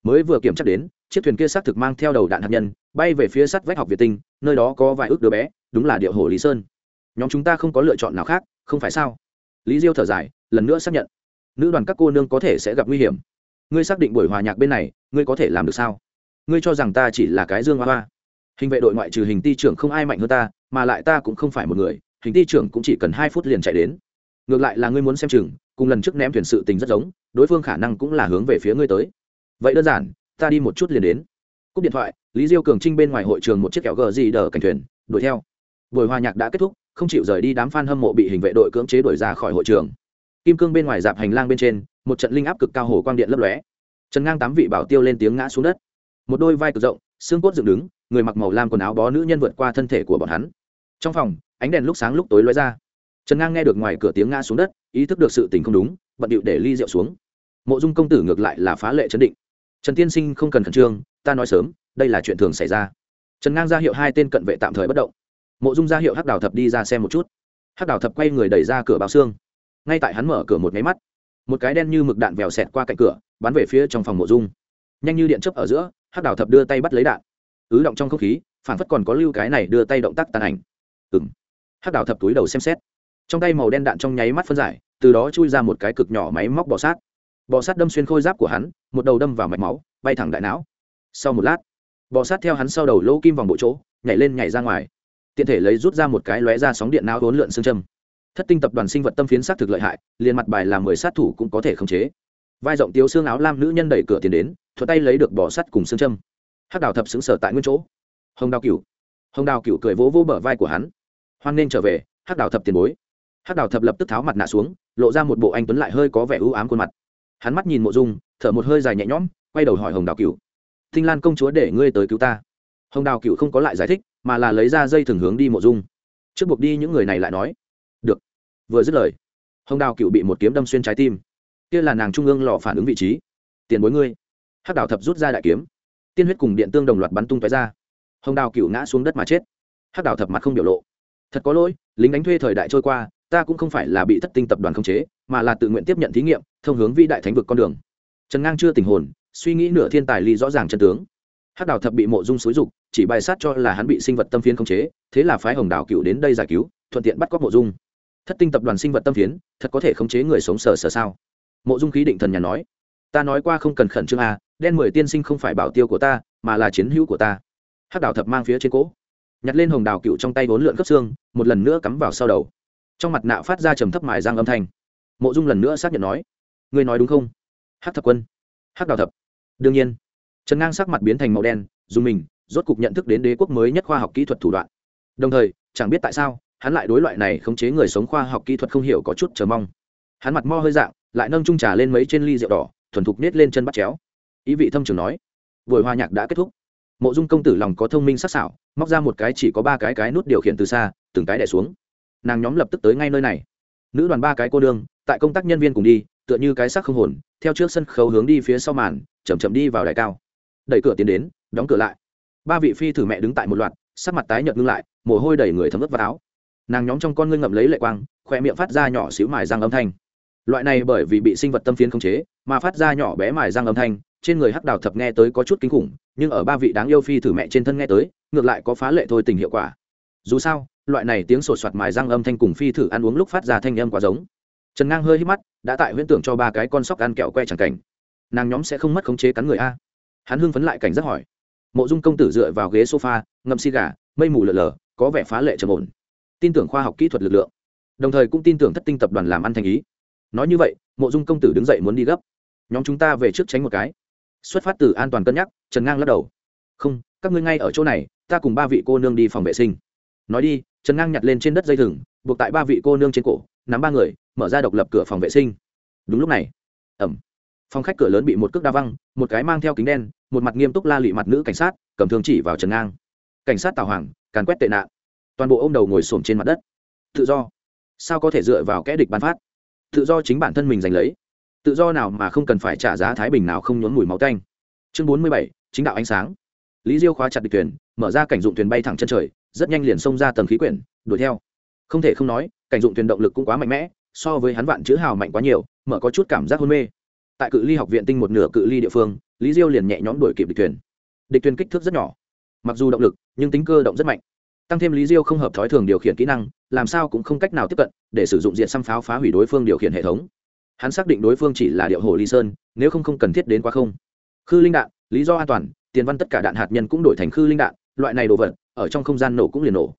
Mới vừa kiểm tra đến, chiếc thuyền kia xác thực mang theo đầu đạn hạt nhân bay về phía sắt vách học việt tinh, nơi đó có vài ước đứa bé, đúng là điệu hồ lý sơn. Nhóm chúng ta không có lựa chọn nào khác, không phải sao? Lý diêu thở dài, lần nữa xác nhận. Nữ đoàn các cô nương có thể sẽ gặp nguy hiểm. Ngươi xác định buổi hòa nhạc bên này, ngươi có thể làm được sao? Ngươi cho rằng ta chỉ là cái dương hoa hoa. Hình vệ đội ngoại trừ hình ti trưởng không ai mạnh hơn ta, mà lại ta cũng không phải một người, hình ti trưởng cũng chỉ cần hai phút liền chạy đến. Ngược lại là ngươi muốn xem chừng, cùng lần trước ném thuyền sự tình rất giống, đối phương khả năng cũng là hướng về phía ngươi tới. Vậy đơn giản, ta đi một chút liền đến. Cúp điện thoại lý diêu cường trinh bên ngoài hội trường một chiếc kẹo gờ gì đờ cảnh thuyền, đuổi theo. Buổi hòa nhạc đã kết thúc, không chịu rời đi đám f a n hâm mộ bị hình vệ đội cưỡng chế đuổi ra khỏi hội trường. Kim cương bên ngoài dạp hành lang bên trên, một trận linh áp cực cao hồ quang điện lấp lóe. Trần ngang tám vị bảo tiêu lên tiếng ngã xuống đất. Một đôi vai cực rộng, xương cốt dựng đứng, người mặc màu lam quần áo bó nữ nhân vượt qua thân thể của bọn hắn. Trong phòng, ánh đèn lúc sáng lúc tối lóe ra. Trần ngang nghe được ngoài cửa tiếng ngã xuống đất, ý thức được sự tình không đúng, bận điệu để ly rượu xuống. Mộ dung công tử ngược lại là phá lệ chấn định. Trần tiên sinh không cần khẩn trương, ta nói sớm đây là chuyện thường xảy ra. Trần ngang ra hiệu hai tên cận vệ tạm thời bất động. Mộ dung ra hiệu hắc đào thập đi ra xem một chút. Hắc đào thập quay người đẩy ra cửa bao xương. Ngay tại hắn mở cửa một máy mắt, một cái đen như mực đạn vèo xẹt qua cạnh cửa, bắn về phía trong phòng mộ dung. Nhanh như điện chấp ở giữa, hắc đào thập đưa tay bắt lấy đạn. Ứ động trong không khí phản phất còn có lưu cái này đưa tay động tác tàn ảnh. Ừng hắc đào thập túi đầu xem xét. Trong tay màu đen đạn trong nháy mắt phân giải, từ đó chui ra một cái cực nhỏ máy móc bọ sát. Bọ sát đâm xuyên khôi giáp của hắn, một đầu đâm vào mạch máu, bay thẳng đại não. Sau một lát bò sát theo hắn sau đầu lỗ kim vòng bộ chỗ, nhảy lên nhảy ra ngoài. Tiện thể lấy rút ra một cái lóe ra sóng điện não hỗn lượn xương châm. Thất tinh tập đoàn sinh vật tâm phiến sát thực lợi hại, liền mặt bài làm mười sát thủ cũng có thể khống chế. Vai rộng tiếu xương áo lam nữ nhân đẩy cửa tiền đến thuật tay lấy được bỏ sắt cùng xương châm. Hắc đào thập xứng sở tại nguyên chỗ. Hồng đào cửu. Hồng đào cửu cười vỗ vỗ bờ vai của hắn. Hoan nên trở về, hắc đào thập tiền bối. Hắc đào thập lập tức tháo mặt nạ xuống, lộ ra một bộ anh tuấn lại hơi có vẻ ưu ám khuôn mặt. Hắn mắt nhìn mộ dung, thở một hơi dài nhẹ nhõm, quay đầu hỏi hồng đào cửu. Thinh lan công chúa để ngươi tới cứu ta. Hồng đào cựu không có lại giải thích, mà là lấy ra dây thường hướng đi mộ dung. Trước buộc đi những người này lại nói, được. Vừa dứt lời, hồng đào cựu bị một kiếm đâm xuyên trái tim. Kia là nàng trung ương lò phản ứng vị trí. Tiền bối ngươi. Hắc đào thập rút ra đại kiếm. Tiên huyết cùng điện tương đồng loạt bắn tung tói ra. Hồng đào cựu ngã xuống đất mà chết. Hắc đào thập mặt không biểu lộ. Thật có lỗi, lính đánh thuê thời đại trôi qua, ta cũng không phải là bị thất tinh tập đoàn khống chế, mà là tự nguyện tiếp nhận thí nghiệm, thông hướng vị đại thánh vực con đường. Trần ngang chưa tỉnh hồn suy nghĩ nửa thiên tài ly rõ ràng chân tướng. Hắc đào thập bị mộ dung xúi dục, chỉ bài sát cho là hắn bị sinh vật tâm phiến khống chế, thế là phái hồng đào cựu đến đây giải cứu, thuận tiện bắt cóc mộ dung. Thất tinh tập đoàn sinh vật tâm phiến, thật có thể khống chế người sống sờ sờ sao? Mộ dung khí định thần nhà nói, ta nói qua không cần khẩn trương à đen mười tiên sinh không phải bảo tiêu của ta, mà là chiến hữu của ta. Hắc đào thập mang phía trên cỗ nhặt lên hồng đào cựu trong tay bốn lượn cấp xương, một lần nữa cắm vào sau đầu. Trong mặt nạ phát ra trầm thấp mài giang âm thanh. Mộ dung lần nữa xác nhận nói, ngươi nói đúng không? Hắc thập quân, hắc đào thập đương nhiên, trần ngang sắc mặt biến thành màu đen dùng mình rốt cục nhận thức đến đế quốc mới nhất khoa học kỹ thuật thủ đoạn. Đồng thời, chẳng biết tại sao, hắn lại đối loại này khống chế người sống khoa học kỹ thuật không hiểu có chút chờ mong. Hắn mặt mo hơi dạng, lại nâng trung trà lên mấy trên ly rượu đỏ, thuần thục nết lên chân bắt chéo. Ý vị thâm trường nói, buổi hòa nhạc đã kết thúc. Mộ dung công tử lòng có thông minh sắc sảo, móc ra một cái chỉ có ba cái cái nút điều khiển từ xa, từng cái đẻ xuống. Nàng nhóm lập tức tới ngay nơi này. Nữ đoàn ba cái cô đương, tại công tác nhân viên cùng đi tựa như cái sắc không hồn, theo trước sân khấu hướng đi phía sau màn chầm chậm đi vào đài cao. Đẩy cửa tiến đến, đóng cửa lại. Ba vị phi thử mẹ đứng tại một loạt, sắc mặt tái nhợt ngưng lại, mồ hôi đầy người thấm ướt vào áo. Nàng nhóm trong con ngươi ngậm lấy lệ quang khoe miệng phát ra nhỏ xíu mài răng âm thanh. Loại này bởi vì bị sinh vật tâm phiến khống chế, mà phát ra nhỏ bé mài răng âm thanh, trên người hắc đào thập nghe tới có chút kinh khủng, nhưng ở ba vị đáng yêu phi thử mẹ trên thân nghe tới, ngược lại có phá lệ thôi tình hiệu quả. Dù sao, loại này tiếng sột soạt mài răng âm thanh cùng phi thử ăn uống lúc phát ra thanh âm quá giống. Trần ngang hơi hít mắt đã tại huyễn tưởng cho ba cái con sóc ăn kẹo que chẳng cảnh. Nàng nhóm sẽ không mất khống chế cắn người a. Hắn hưng phấn lại cảnh giác hỏi. Mộ dung công tử dựa vào ghế sofa, ngậm xi gà, mây mù lờ lờ có vẻ phá lệ trầm ổn. Tin tưởng khoa học kỹ thuật lực lượng. Đồng thời cũng tin tưởng thất tinh tập đoàn làm ăn thành ý. Nói như vậy, mộ dung công tử đứng dậy muốn đi gấp. Nhóm chúng ta về trước tránh một cái. Xuất phát từ an toàn cân nhắc, trần ngang lắc đầu. Không, các ngươi ngay ở chỗ này, ta cùng ba vị cô nương đi phòng vệ sinh. Nói đi, trần ngang nhặt lên trên đất dây thừng, buộc tại ba vị cô nương trên cổ, nắm ba người mở ra độc lập cửa phòng vệ sinh. Đúng lúc này ẩm phòng khách cửa lớn bị một cước đa văng, một cái mang theo kính đen, một mặt nghiêm túc la lụy mặt nữ cảnh sát, cầm thương chỉ vào trần ngang. Cảnh sát tào hoàng, càn quét tệ nạn. Toàn bộ ô m đầu ngồi s trên mặt đất. Tự do. Sao có thể dựa vào kẽ địch bán phát? Tự do chính bản thân mình giành lấy. Tự do nào mà không cần phải trả giá thái bình nào không nhốn mùi máu canh chương bốn mươi bảy, chính đạo ánh sáng. Lý diêu khóa chặt địch thuyền, mở ra cảnh dụng thuyền bay thẳng chân trời, rất nhanh liền xông ra tầng khí quyển, đuổi theo. Không thể không nói, cảnh dụng thuyền động lực cũng quá mạnh mẽ so với hắn vạn chữ hào mạnh quá nhiều, mở có chút cảm giác hôn mê. Tại cự ly học viện tinh một nửa cự ly địa phương, lý diêu liền nhẹ nhõm đuổi kịp địch thuyền. Địch thuyền kích thước rất nhỏ, mặc dù động lực, nhưng tính cơ động rất mạnh. Tăng thêm lý diêu không hợp thói thường điều khiển kỹ năng, làm sao cũng không cách nào tiếp cận để sử dụng diện xăm pháo phá hủy đối phương điều khiển hệ thống. Hắn xác định đối phương chỉ là điệu hồ Lý sơn, nếu không không cần thiết đến quá không. Khư linh đạn, lý do an toàn, tiền văn tất cả đạn hạt nhân cũng đổi thành khư linh đạn, loại này đồ vật, ở trong không gian nổ cũng liền nổ.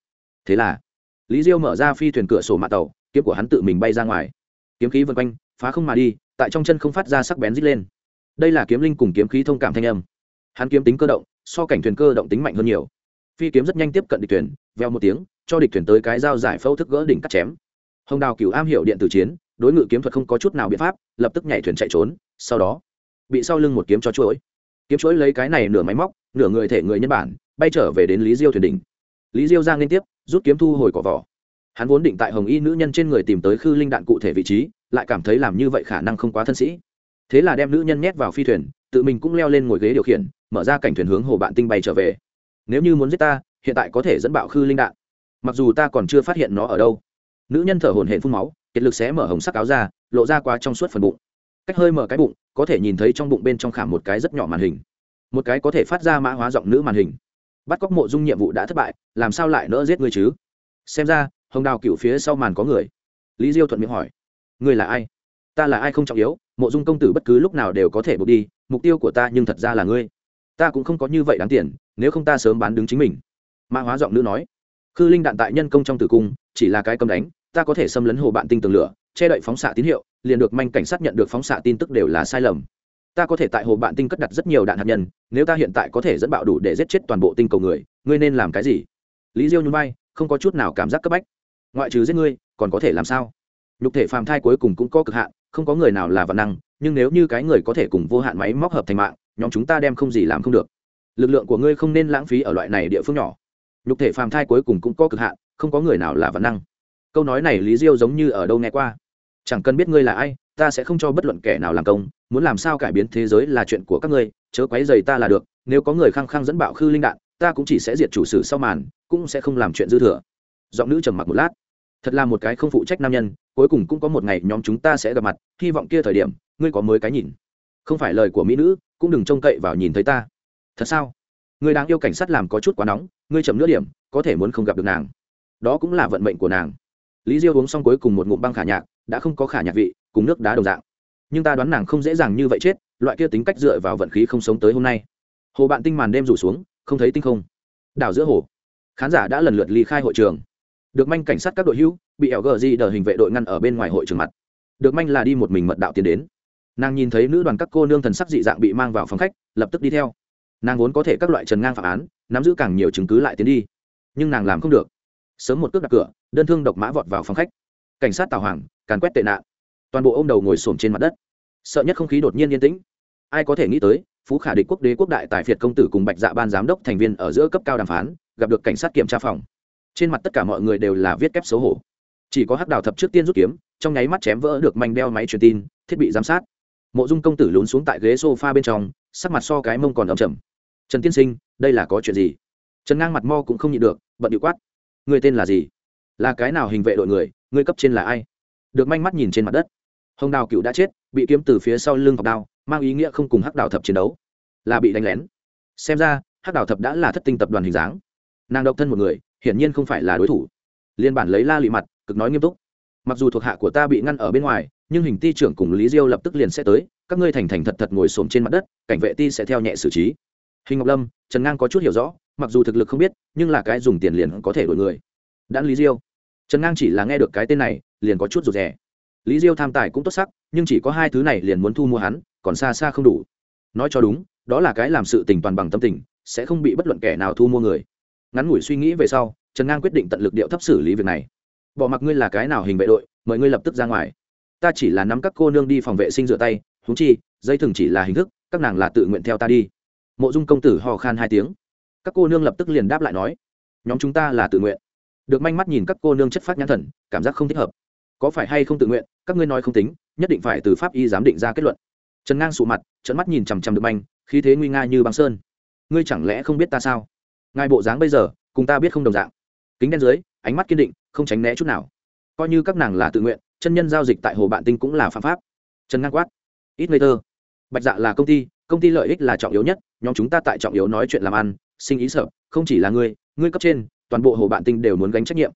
Thế là, lý diêu mở ra phi thuyền cửa sổ mạng tàu kiếm của hắn tự mình bay ra ngoài. Kiếm khí vân quanh, phá không mà đi, tại trong chân không phát ra sắc bén rít lên. Đây là kiếm linh cùng kiếm khí thông cảm thanh âm. Hắn kiếm tính cơ động, so cảnh thuyền cơ động tính mạnh hơn nhiều. Phi kiếm rất nhanh tiếp cận địch thuyền veo một tiếng, cho địch thuyền tới cái dao giải phẫu thức gỡ đỉnh cắt chém. Hồng đào cửu am hiểu điện tử chiến, đối ngự kiếm thuật không có chút nào biện pháp, lập tức nhảy thuyền chạy trốn, sau đó, bị sau lưng một kiếm cho chuỗi. Kiếm chuỗi lấy cái này nửa máy móc, nửa người thể người nhân bản, bay trở về đến lý diêu thuyền đỉnh. Lý diêu ra liên tiếp, rút kiếm thu hồi cỏ vỏ hắn vốn định tại hồng y nữ nhân trên người tìm tới khư linh đạn cụ thể vị trí, lại cảm thấy làm như vậy khả năng không quá thân sĩ. Thế là đem nữ nhân nhét vào phi thuyền, tự mình cũng leo lên ngồi ghế điều khiển, mở ra cảnh thuyền hướng hồ bạn tinh bay trở về. Nếu như muốn giết ta, hiện tại có thể dẫn bạo khư linh đạn. Mặc dù ta còn chưa phát hiện nó ở đâu. Nữ nhân thở hổn hển phun máu, kiệt lực xé mở hồng sắc áo ra, lộ ra qua trong suốt phần bụng. Cách hơi mở cái bụng, có thể nhìn thấy trong bụng bên trong khảm một cái rất nhỏ màn hình. Một cái có thể phát ra mã hóa giọng nữ màn hình. Bắt cóc mộ dung nhiệm vụ đã thất bại, làm sao lại nỡ giết ngươi chứ? Xem ra hồng đào cựu phía sau màn có người. Lý diêu thuận miệng hỏi người là ai? Ta là ai không trọng yếu, mộ dung công tử bất cứ lúc nào đều có thể buộc đi, mục tiêu của ta nhưng thật ra là ngươi. Ta cũng không có như vậy đáng tiền, nếu không ta sớm bán đứng chính mình. Mã hóa giọng nữ nói, khư linh đạn tại nhân công trong tử cung, chỉ là cái cầm đánh, ta có thể xâm lấn hồ bạn tinh tường lửa, che đậy phóng xạ tín hiệu, liền được manh cảnh sát nhận được phóng xạ tin tức đều là sai lầm. Ta có thể tại hồ bạn tinh cất đặt rất nhiều đạn hạt nhân, nếu ta hiện tại có thể dẫn bạo đủ để giết chết toàn bộ tinh cầu người, ngươi nên làm cái gì? Lý diêu nhún vai không có chút nào cảm giác cấp bách. Ngoại trừ giết ngươi, còn có thể làm sao? Nhục thể phàm thai cuối cùng cũng có cực hạn, không có người nào là vạn năng, nhưng nếu như cái người có thể cùng vô hạn máy móc hợp thành mạng, nhóm chúng ta đem không gì làm không được. Lực lượng của ngươi không nên lãng phí ở loại này địa phương nhỏ. Nhục thể phàm thai cuối cùng cũng có cực hạn, không có người nào là vạn năng. Câu nói này lý diêu giống như ở đâu nghe qua? Chẳng cần biết ngươi là ai, ta sẽ không cho bất luận kẻ nào làm công, muốn làm sao cải biến thế giới là chuyện của các ngươi, chớ quấy dày ta là được, nếu có người khăng khăng dẫn bạo khư linh đạn, ta cũng chỉ sẽ diệt chủ sử sau màn cũng sẽ không làm chuyện dư thừa. Giọng nữ trầm mặc một lát. Thật là một cái không phụ trách nam nhân, cuối cùng cũng có một ngày nhóm chúng ta sẽ gặp mặt, hy vọng kia thời điểm, ngươi có mới cái nhìn. Không phải lời của mỹ nữ, cũng đừng trông cậy vào nhìn thấy ta. Thật sao? Ngươi đáng yêu cảnh sát làm có chút quá nóng, ngươi chậm nữa điểm, có thể muốn không gặp được nàng. Đó cũng là vận mệnh của nàng. Lý diêu uống xong cuối cùng một ngụm băng khả nhạc, đã không có khả nhạc vị, cùng nước đá đồng dạng. Nhưng ta đoán nàng không dễ dàng như vậy chết, loại kia tính cách dựa vào vận khí không sống tới hôm nay. Hồ bạn tinh màn đêm rủ xuống, không thấy tinh không. Đảo giữa hồ khán giả đã lần lượt ly khai hội trường. Được manh cảnh sát các đội hữu, bị ẻo gờ di đờ hình vệ đội ngăn ở bên ngoài hội trường mặt. Được manh là đi một mình mật đạo tiến đến. Nàng nhìn thấy nữ đoàn các cô nương thần sắc dị dạng bị mang vào phòng khách, lập tức đi theo. Nàng vốn có thể các loại trần ngang phạm án, nắm giữ càng nhiều chứng cứ lại tiến đi. Nhưng nàng làm không được. Sớm một cước đặt cửa, đơn thương độc mã vọt vào phòng khách. Cảnh sát tào hoàng càn quét tệ nạn. Toàn bộ ô m đầu ngồi s trên mặt đất. Sợ nhất không khí đột nhiên yên tĩnh. Ai có thể nghĩ tới, phú khả địch quốc đế quốc đại tài phiệt công tử cùng bạch dạ ban giám đốc thành viên ở giữa cấp cao đàm phán gặp được cảnh sát kiểm tra phòng. Trên mặt tất cả mọi người đều là viết kép xấu hổ. Chỉ có hắc đào thập trước tiên rút kiếm, trong nháy mắt chém vỡ được manh đeo máy truyền tin, thiết bị giám sát. Mộ dung công tử lún xuống tại ghế s o f a bên trong, sắc mặt so cái mông còn ẩm chầm trần tiên sinh, đây là có chuyện gì? Trần ngang mặt mo cũng không nhịn được, bận điệu quát. Người tên là gì? Là cái nào hình vệ đội người? Người cấp trên là ai? Được manh mắt nhìn trên mặt đất. Hồng đào cựu đã chết, bị kiếm từ phía sau lưng học đao mang ý nghĩa không cùng hắc đào thập chiến đấu. Là bị đánh lén. Xem ra, hắc đào thập đã là thất tinh tập đoàn hình dáng nàng độc thân một người, hiển nhiên không phải là đối thủ. Liên bản lấy la lụy mặt, cực nói nghiêm túc. Mặc dù thuộc hạ của ta bị ngăn ở bên ngoài, nhưng hình ti trưởng cùng lý diêu lập tức liền sẽ tới, các ngươi thành thành thật thật ngồi xổm trên mặt đất, cảnh vệ ti sẽ theo nhẹ xử trí. Hình ngọc lâm, trần ngang có chút hiểu rõ, mặc dù thực lực không biết, nhưng là cái dùng tiền liền có thể đổi người. Đã lý diêu. Trần ngang chỉ là nghe được cái tên này, liền có chút rụt rè. Lý diêu tham tài cũng tốt sắc, nhưng chỉ có hai thứ này liền muốn thu mua hắn, còn xa xa không đủ. Nói cho đúng, đó là cái làm sự tình toàn bằng tâm tình, sẽ không bị bất luận kẻ nào thu mua người ngắn ngủi suy nghĩ về sau, trần ngang quyết định tận lực điệu thấp xử lý việc này. Bỏ mặc ngươi là cái nào hình vệ đội, mời ngươi lập tức ra ngoài. Ta chỉ là nắm các cô nương đi phòng vệ sinh rửa tay húng chi, dây thừng chỉ là hình thức, các nàng là tự nguyện theo ta đi. Mộ dung công tử hò khan hai tiếng. Các cô nương lập tức liền đáp lại nói, nhóm chúng ta là tự nguyện. Được manh mắt nhìn các cô nương chất phát nhãn thần, cảm giác không thích hợp. Có phải hay không tự nguyện? Các ngươi nói không tính, nhất định phải từ pháp y giám định ra kết luận. Trần ngang sụ mặt trận mắt nhìn chằm chằm được manh, khí thế nguy nga như băng sơn. Ngươi chẳng lẽ không biết ta sao? ngài bộ dáng bây giờ, cùng ta biết không đồng dạng. Kính đen dưới, ánh mắt kiên định, không tránh né chút nào. Coi như các nàng là tự nguyện, chân nhân giao dịch tại hồ bạn tinh cũng là phạm pháp. Trần ngang quát. Ít ngây thơ. Bạch dạ là công ty công ty lợi ích là trọng yếu nhất, nhóm chúng ta tại trọng yếu nói chuyện làm ăn, sinh ý sợ, không chỉ là ngươi ngươi cấp trên, toàn bộ hồ bạn tinh đều muốn gánh trách nhiệm.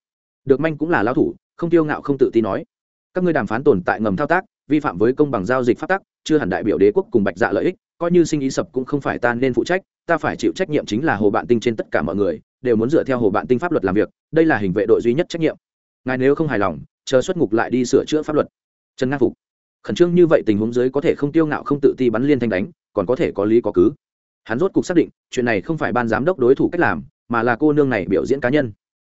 Được manh cũng là lao thủ, không tiêu ngạo không tự tin nói. Các ngươi đàm phán tồn tại ngầm thao tác, vi phạm với công bằng giao dịch phát tắc, chưa hẳn đại biểu đế quốc cùng bạch dạ lợi ích, coi như sinh ý sập cũng không phải tan nên phụ trách ta phải chịu trách nhiệm chính là hồ bạn tinh trên tất cả mọi người, đều muốn dựa theo hồ bạn tinh pháp luật làm việc, đây là hình vệ đội duy nhất trách nhiệm. Ngài nếu không hài lòng, chờ xuất ngục lại đi sửa chữa pháp luật. Trần ngang phục. Khẩn trương như vậy tình huống dưới có thể không tiêu ngạo không tự ti bắn liên thanh đánh, còn có thể có lý có cứ. Hắn rốt cục xác định, chuyện này không phải ban giám đốc đối thủ cách làm, mà là cô nương này biểu diễn cá nhân.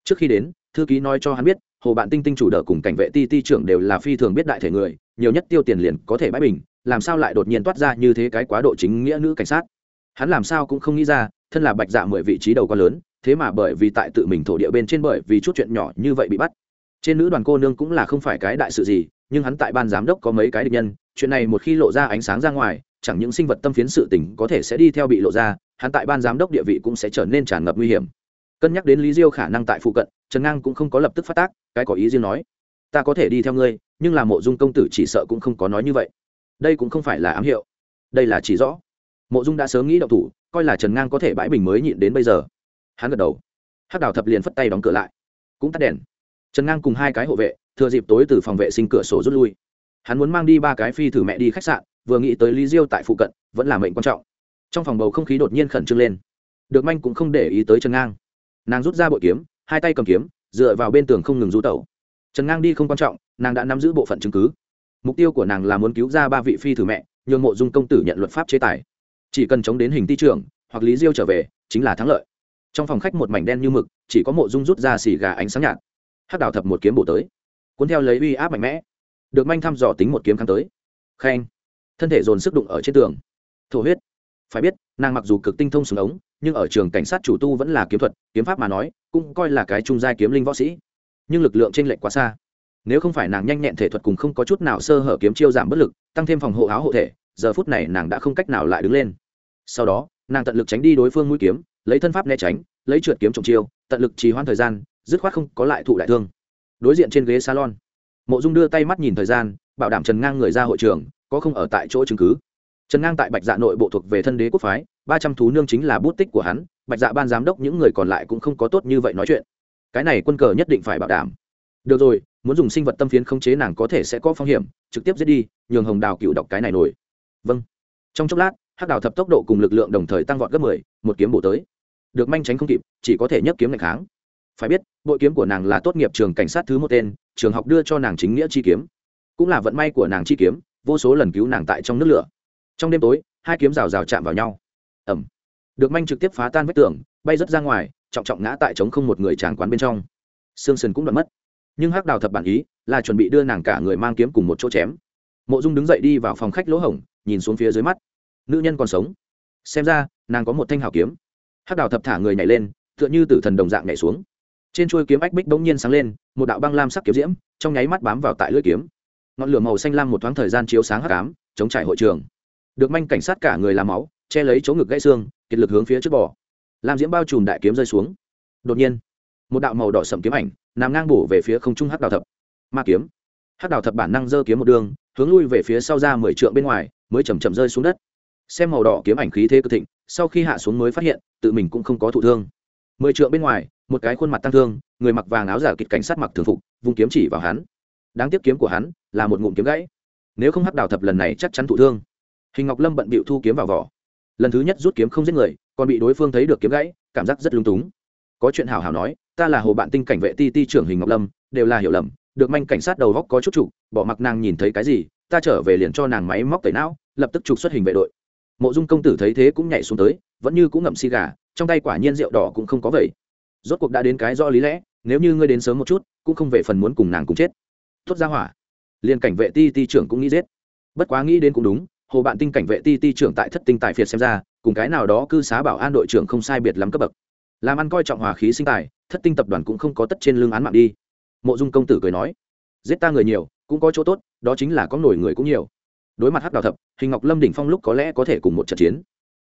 Trước khi đến, thư ký nói cho hắn biết, hồ bạn tinh tinh chủ đỡ cùng cảnh vệ ti ti trưởng đều là phi thường biết đại thể người, nhiều nhất tiêu tiền liền có thể bãi bình, làm sao lại đột nhiên toát ra như thế cái quá độ chính nghĩa nữ cảnh sát? hắn làm sao cũng không nghĩ ra, thân là bạch dạ mười vị trí đầu quá lớn, thế mà bởi vì tại tự mình thổ địa bên trên bởi vì chút chuyện nhỏ như vậy bị bắt. Trên nữ đoàn cô nương cũng là không phải cái đại sự gì, nhưng hắn tại ban giám đốc có mấy cái địch nhân, chuyện này một khi lộ ra ánh sáng ra ngoài, chẳng những sinh vật tâm phiến sự tình có thể sẽ đi theo bị lộ ra, hắn tại ban giám đốc địa vị cũng sẽ trở nên tràn ngập nguy hiểm. Cân nhắc đến lý diêu khả năng tại phụ cận, trần ngang cũng không có lập tức phát tác, cái có ý riêng nói, ta có thể đi theo ngươi, nhưng là mộ dung công tử chỉ sợ cũng không có nói như vậy. Đây cũng không phải là ám hiệu, đây là chỉ rõ mộ dung đã sớm nghĩ động thủ, coi là trần ngang có thể bãi bình mới nhịn đến bây giờ. Hắn gật đầu. Hắc đào thập liền phất tay đóng cửa lại. Cũng tắt đèn. Trần ngang cùng hai cái hộ vệ, thừa dịp tối từ phòng vệ sinh cửa sổ rút lui. Hắn muốn mang đi ba cái phi thử mẹ đi khách sạn, vừa nghĩ tới lý diêu tại phụ cận, vẫn là mệnh quan trọng. Trong phòng bầu không khí đột nhiên khẩn trương lên. Được manh cũng không để ý tới trần ngang. Nàng rút ra bội kiếm, hai tay cầm kiếm, dựa vào bên tường không ngừng rú tẩu. Trần ngang đi không quan trọng, nàng đã nắm giữ bộ phận chứng cứ. Mục tiêu của nàng là muốn cứu ra ba vị phi thử mẹ, nhường mộ dung công tử nhận luật pháp chế tài chỉ cần chống đến hình ti trưởng, hoặc lý diêu trở về, chính là thắng lợi. Trong phòng khách một mảnh đen như mực, chỉ có mộ dung rút ra xì gà ánh sáng nhạt. Hắc đào thập một kiếm bổ tới. Cuốn theo lấy uy áp mạnh mẽ. Được manh thăm dò tính một kiếm kháng tới. Khen. Thân thể dồn sức đụng ở trên tường. Thổ huyết. Phải biết, nàng mặc dù cực tinh thông súng ống, nhưng ở trường cảnh sát chủ tu vẫn là kiếm thuật, kiếm pháp mà nói, cũng coi là cái trung giai kiếm linh võ sĩ. Nhưng lực lượng t r ê n lệch quá xa. Nếu không phải nàng nhanh nhẹn thể thuật cùng không có chút nào sơ hở kiếm chiêu giảm bất lực, tăng thêm phòng hộ áo hộ thể giờ phút này nàng đã không cách nào lại đứng lên. Sau đó, nàng tận lực tránh đi đối phương mũi kiếm, lấy thân pháp né tránh, lấy trượt kiếm trồng chiêu, tận lực trì hoãn thời gian, dứt khoát không có lại thụ đại thương. Đối diện trên ghế salon, mộ dung đưa tay mắt nhìn thời gian, bảo đảm trần ngang người ra hội trường, có không ở tại chỗ chứng cứ. Trần ngang tại bạch dạ nội bộ thuộc về thân đế quốc phái, ba trăm thú nương chính là bút tích của hắn, bạch dạ ban giám đốc những người còn lại cũng không có tốt như vậy nói chuyện. Cái này quân cờ nhất định phải bảo đảm. Được rồi, muốn dùng sinh vật tâm phiến khống chế nàng có thể sẽ có phong hiểm, trực tiếp giết đi, nhường hồng đào cựu đọc cái này nổi vâng. Trong chốc lát, hắc đào thập tốc độ cùng lực lượng đồng thời tăng vọt gấp mười, một kiếm bổ tới. Được manh tránh không kịp, chỉ có thể nhấc kiếm ngày kháng. Phải biết, bội kiếm của nàng là tốt nghiệp trường cảnh sát thứ một tên, trường học đưa cho nàng chính nghĩa chi kiếm. Cũng là vận may của nàng chi kiếm, vô số lần cứu nàng tại trong nước lửa. Trong đêm tối, hai kiếm rào rào chạm vào nhau. Ẩm được manh trực tiếp phá tan vách tường, bay rớt ra ngoài, trọng trọng ngã tại trống không một người tràng quán bên trong. Sương sần cũng đoạn mất. Nhưng hắc đào thập bản ý là chuẩn bị đưa nàng cả người mang kiếm cùng một chỗ chém. Mộ dung đứng dậy đi vào phòng khách lỗ hổng nhìn xuống phía dưới mắt. Nữ nhân còn sống. Xem ra, nàng có một thanh hảo kiếm. Hắc đào thập thả người nhảy lên, tựa như tử thần đồng dạng nhảy xuống. Trên chuôi kiếm ách bích bỗng nhiên sáng lên, một đạo băng lam sắc kiếm diễm, trong nháy mắt bám vào tại lưỡi kiếm. Ngọn lửa màu xanh lam một thoáng thời gian chiếu sáng hắc ám, chống trải hội trường. Được manh cảnh sát cả người làm máu, che lấy chỗ ngực gãy xương, kiệt lực hướng phía trước bò. Làm diễm bao trùm đại kiếm rơi xuống. Đột nhiên, một đạo màu đỏ sậm kiếm ảnh, nằm ngang bổ về phía không trung hắc đào thập. Ma kiếm. Hắc đào thập bản năng giơ kiếm một đường, hướng lui về phía sau ra mười trượng bên ngoài mới chầm chậm rơi xuống đất. Xem màu đỏ kiếm ảnh khí thế cực thịnh sau khi hạ xuống mới phát hiện tự mình cũng không có thụ thương. Mười trượng bên ngoài một cái khuôn mặt tăng thương người mặc vàng áo giả kịch cảnh sát mặc thường phục vung kiếm chỉ vào hắn. Đáng tiếc kiếm của hắn là một ngụm kiếm gãy. Nếu không hắc đào thập lần này chắc chắn thụ thương. Hình ngọc lâm bận bịu thu kiếm vào vỏ. Lần thứ nhất rút kiếm không giết người còn bị đối phương thấy được kiếm gãy cảm giác rất lung túng. Có chuyện hảo hảo nói ta là hồ bạn tinh cảnh vệ ti ti trưởng hình ngọc lâm đều là hiểu lầm được manh cảnh sát đầu góc có chút chủ, bỏ mặc nàng nhìn thấy cái gì ta trở về liền cho nàng máy móc tẩy não lập tức trục xuất hình vệ đội. Mộ dung công tử thấy thế cũng nhảy xuống tới, vẫn như cũng ngậm xi gà, trong tay quả nhiên rượu đỏ cũng không có vậy rốt cuộc đã đến cái do lý lẽ, nếu như ngươi đến sớm một chút, cũng không về phần muốn cùng nàng cùng chết. Tuốt ra hỏa. Liền cảnh vệ ti ti trưởng cũng nghĩ giết. Bất quá nghĩ đến cũng đúng, hồ bạn tinh cảnh vệ ti ti trưởng tại thất tinh tài phiệt xem ra, cùng cái nào đó cư xá bảo an đội trưởng không sai biệt lắm cấp bậc. Làm ăn coi trọng hòa khí sinh tài, thất tinh tập đoàn cũng không có tất trên lương án mạng đi. Mộ dung công tử cười nói, giết ta người nhiều, cũng có chỗ tốt, đó chính là có nổi người cũng nhiều đối mặt hắc đào thập, hình ngọc lâm đỉnh phong lúc có lẽ có thể cùng một trận chiến.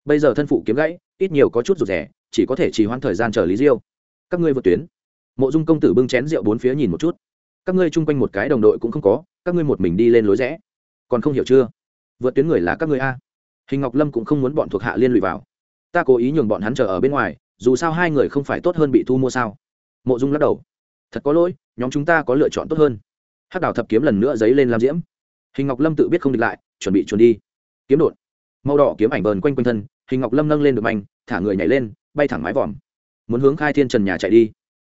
Bây giờ thân phụ kiếm gãy, ít nhiều có chút rụt rẻ chỉ có thể trì hoãn thời gian chờ lý diêu. Các ngươi vượt tuyến. Mộ dung công tử bưng chén rượu bốn phía nhìn một chút. Các ngươi chung quanh một cái đồng đội cũng không có, các ngươi một mình đi lên lối rẽ. Còn không hiểu chưa? Vượt tuyến người là các ngươi a. Hình ngọc lâm cũng không muốn bọn thuộc hạ liên lụy vào. Ta cố ý nhường bọn hắn chờ ở bên ngoài, dù sao hai người không phải tốt hơn bị thu mua sao? Mộ dung lắc đầu. Thật có lỗi, nhóm chúng ta có lựa chọn tốt hơn. Hắc đào thập kiếm lần nữa dấy lên làm diễm hình ngọc lâm tự biết không địch lại, chuẩn bị chuồn đi. Kiếm đột. Màu đỏ kiếm ảnh bờn quanh quanh thân, hình ngọc lâm nâng lên được manh, thả người nhảy lên, bay thẳng mái vòm. Muốn hướng khai thiên trần nhà chạy đi.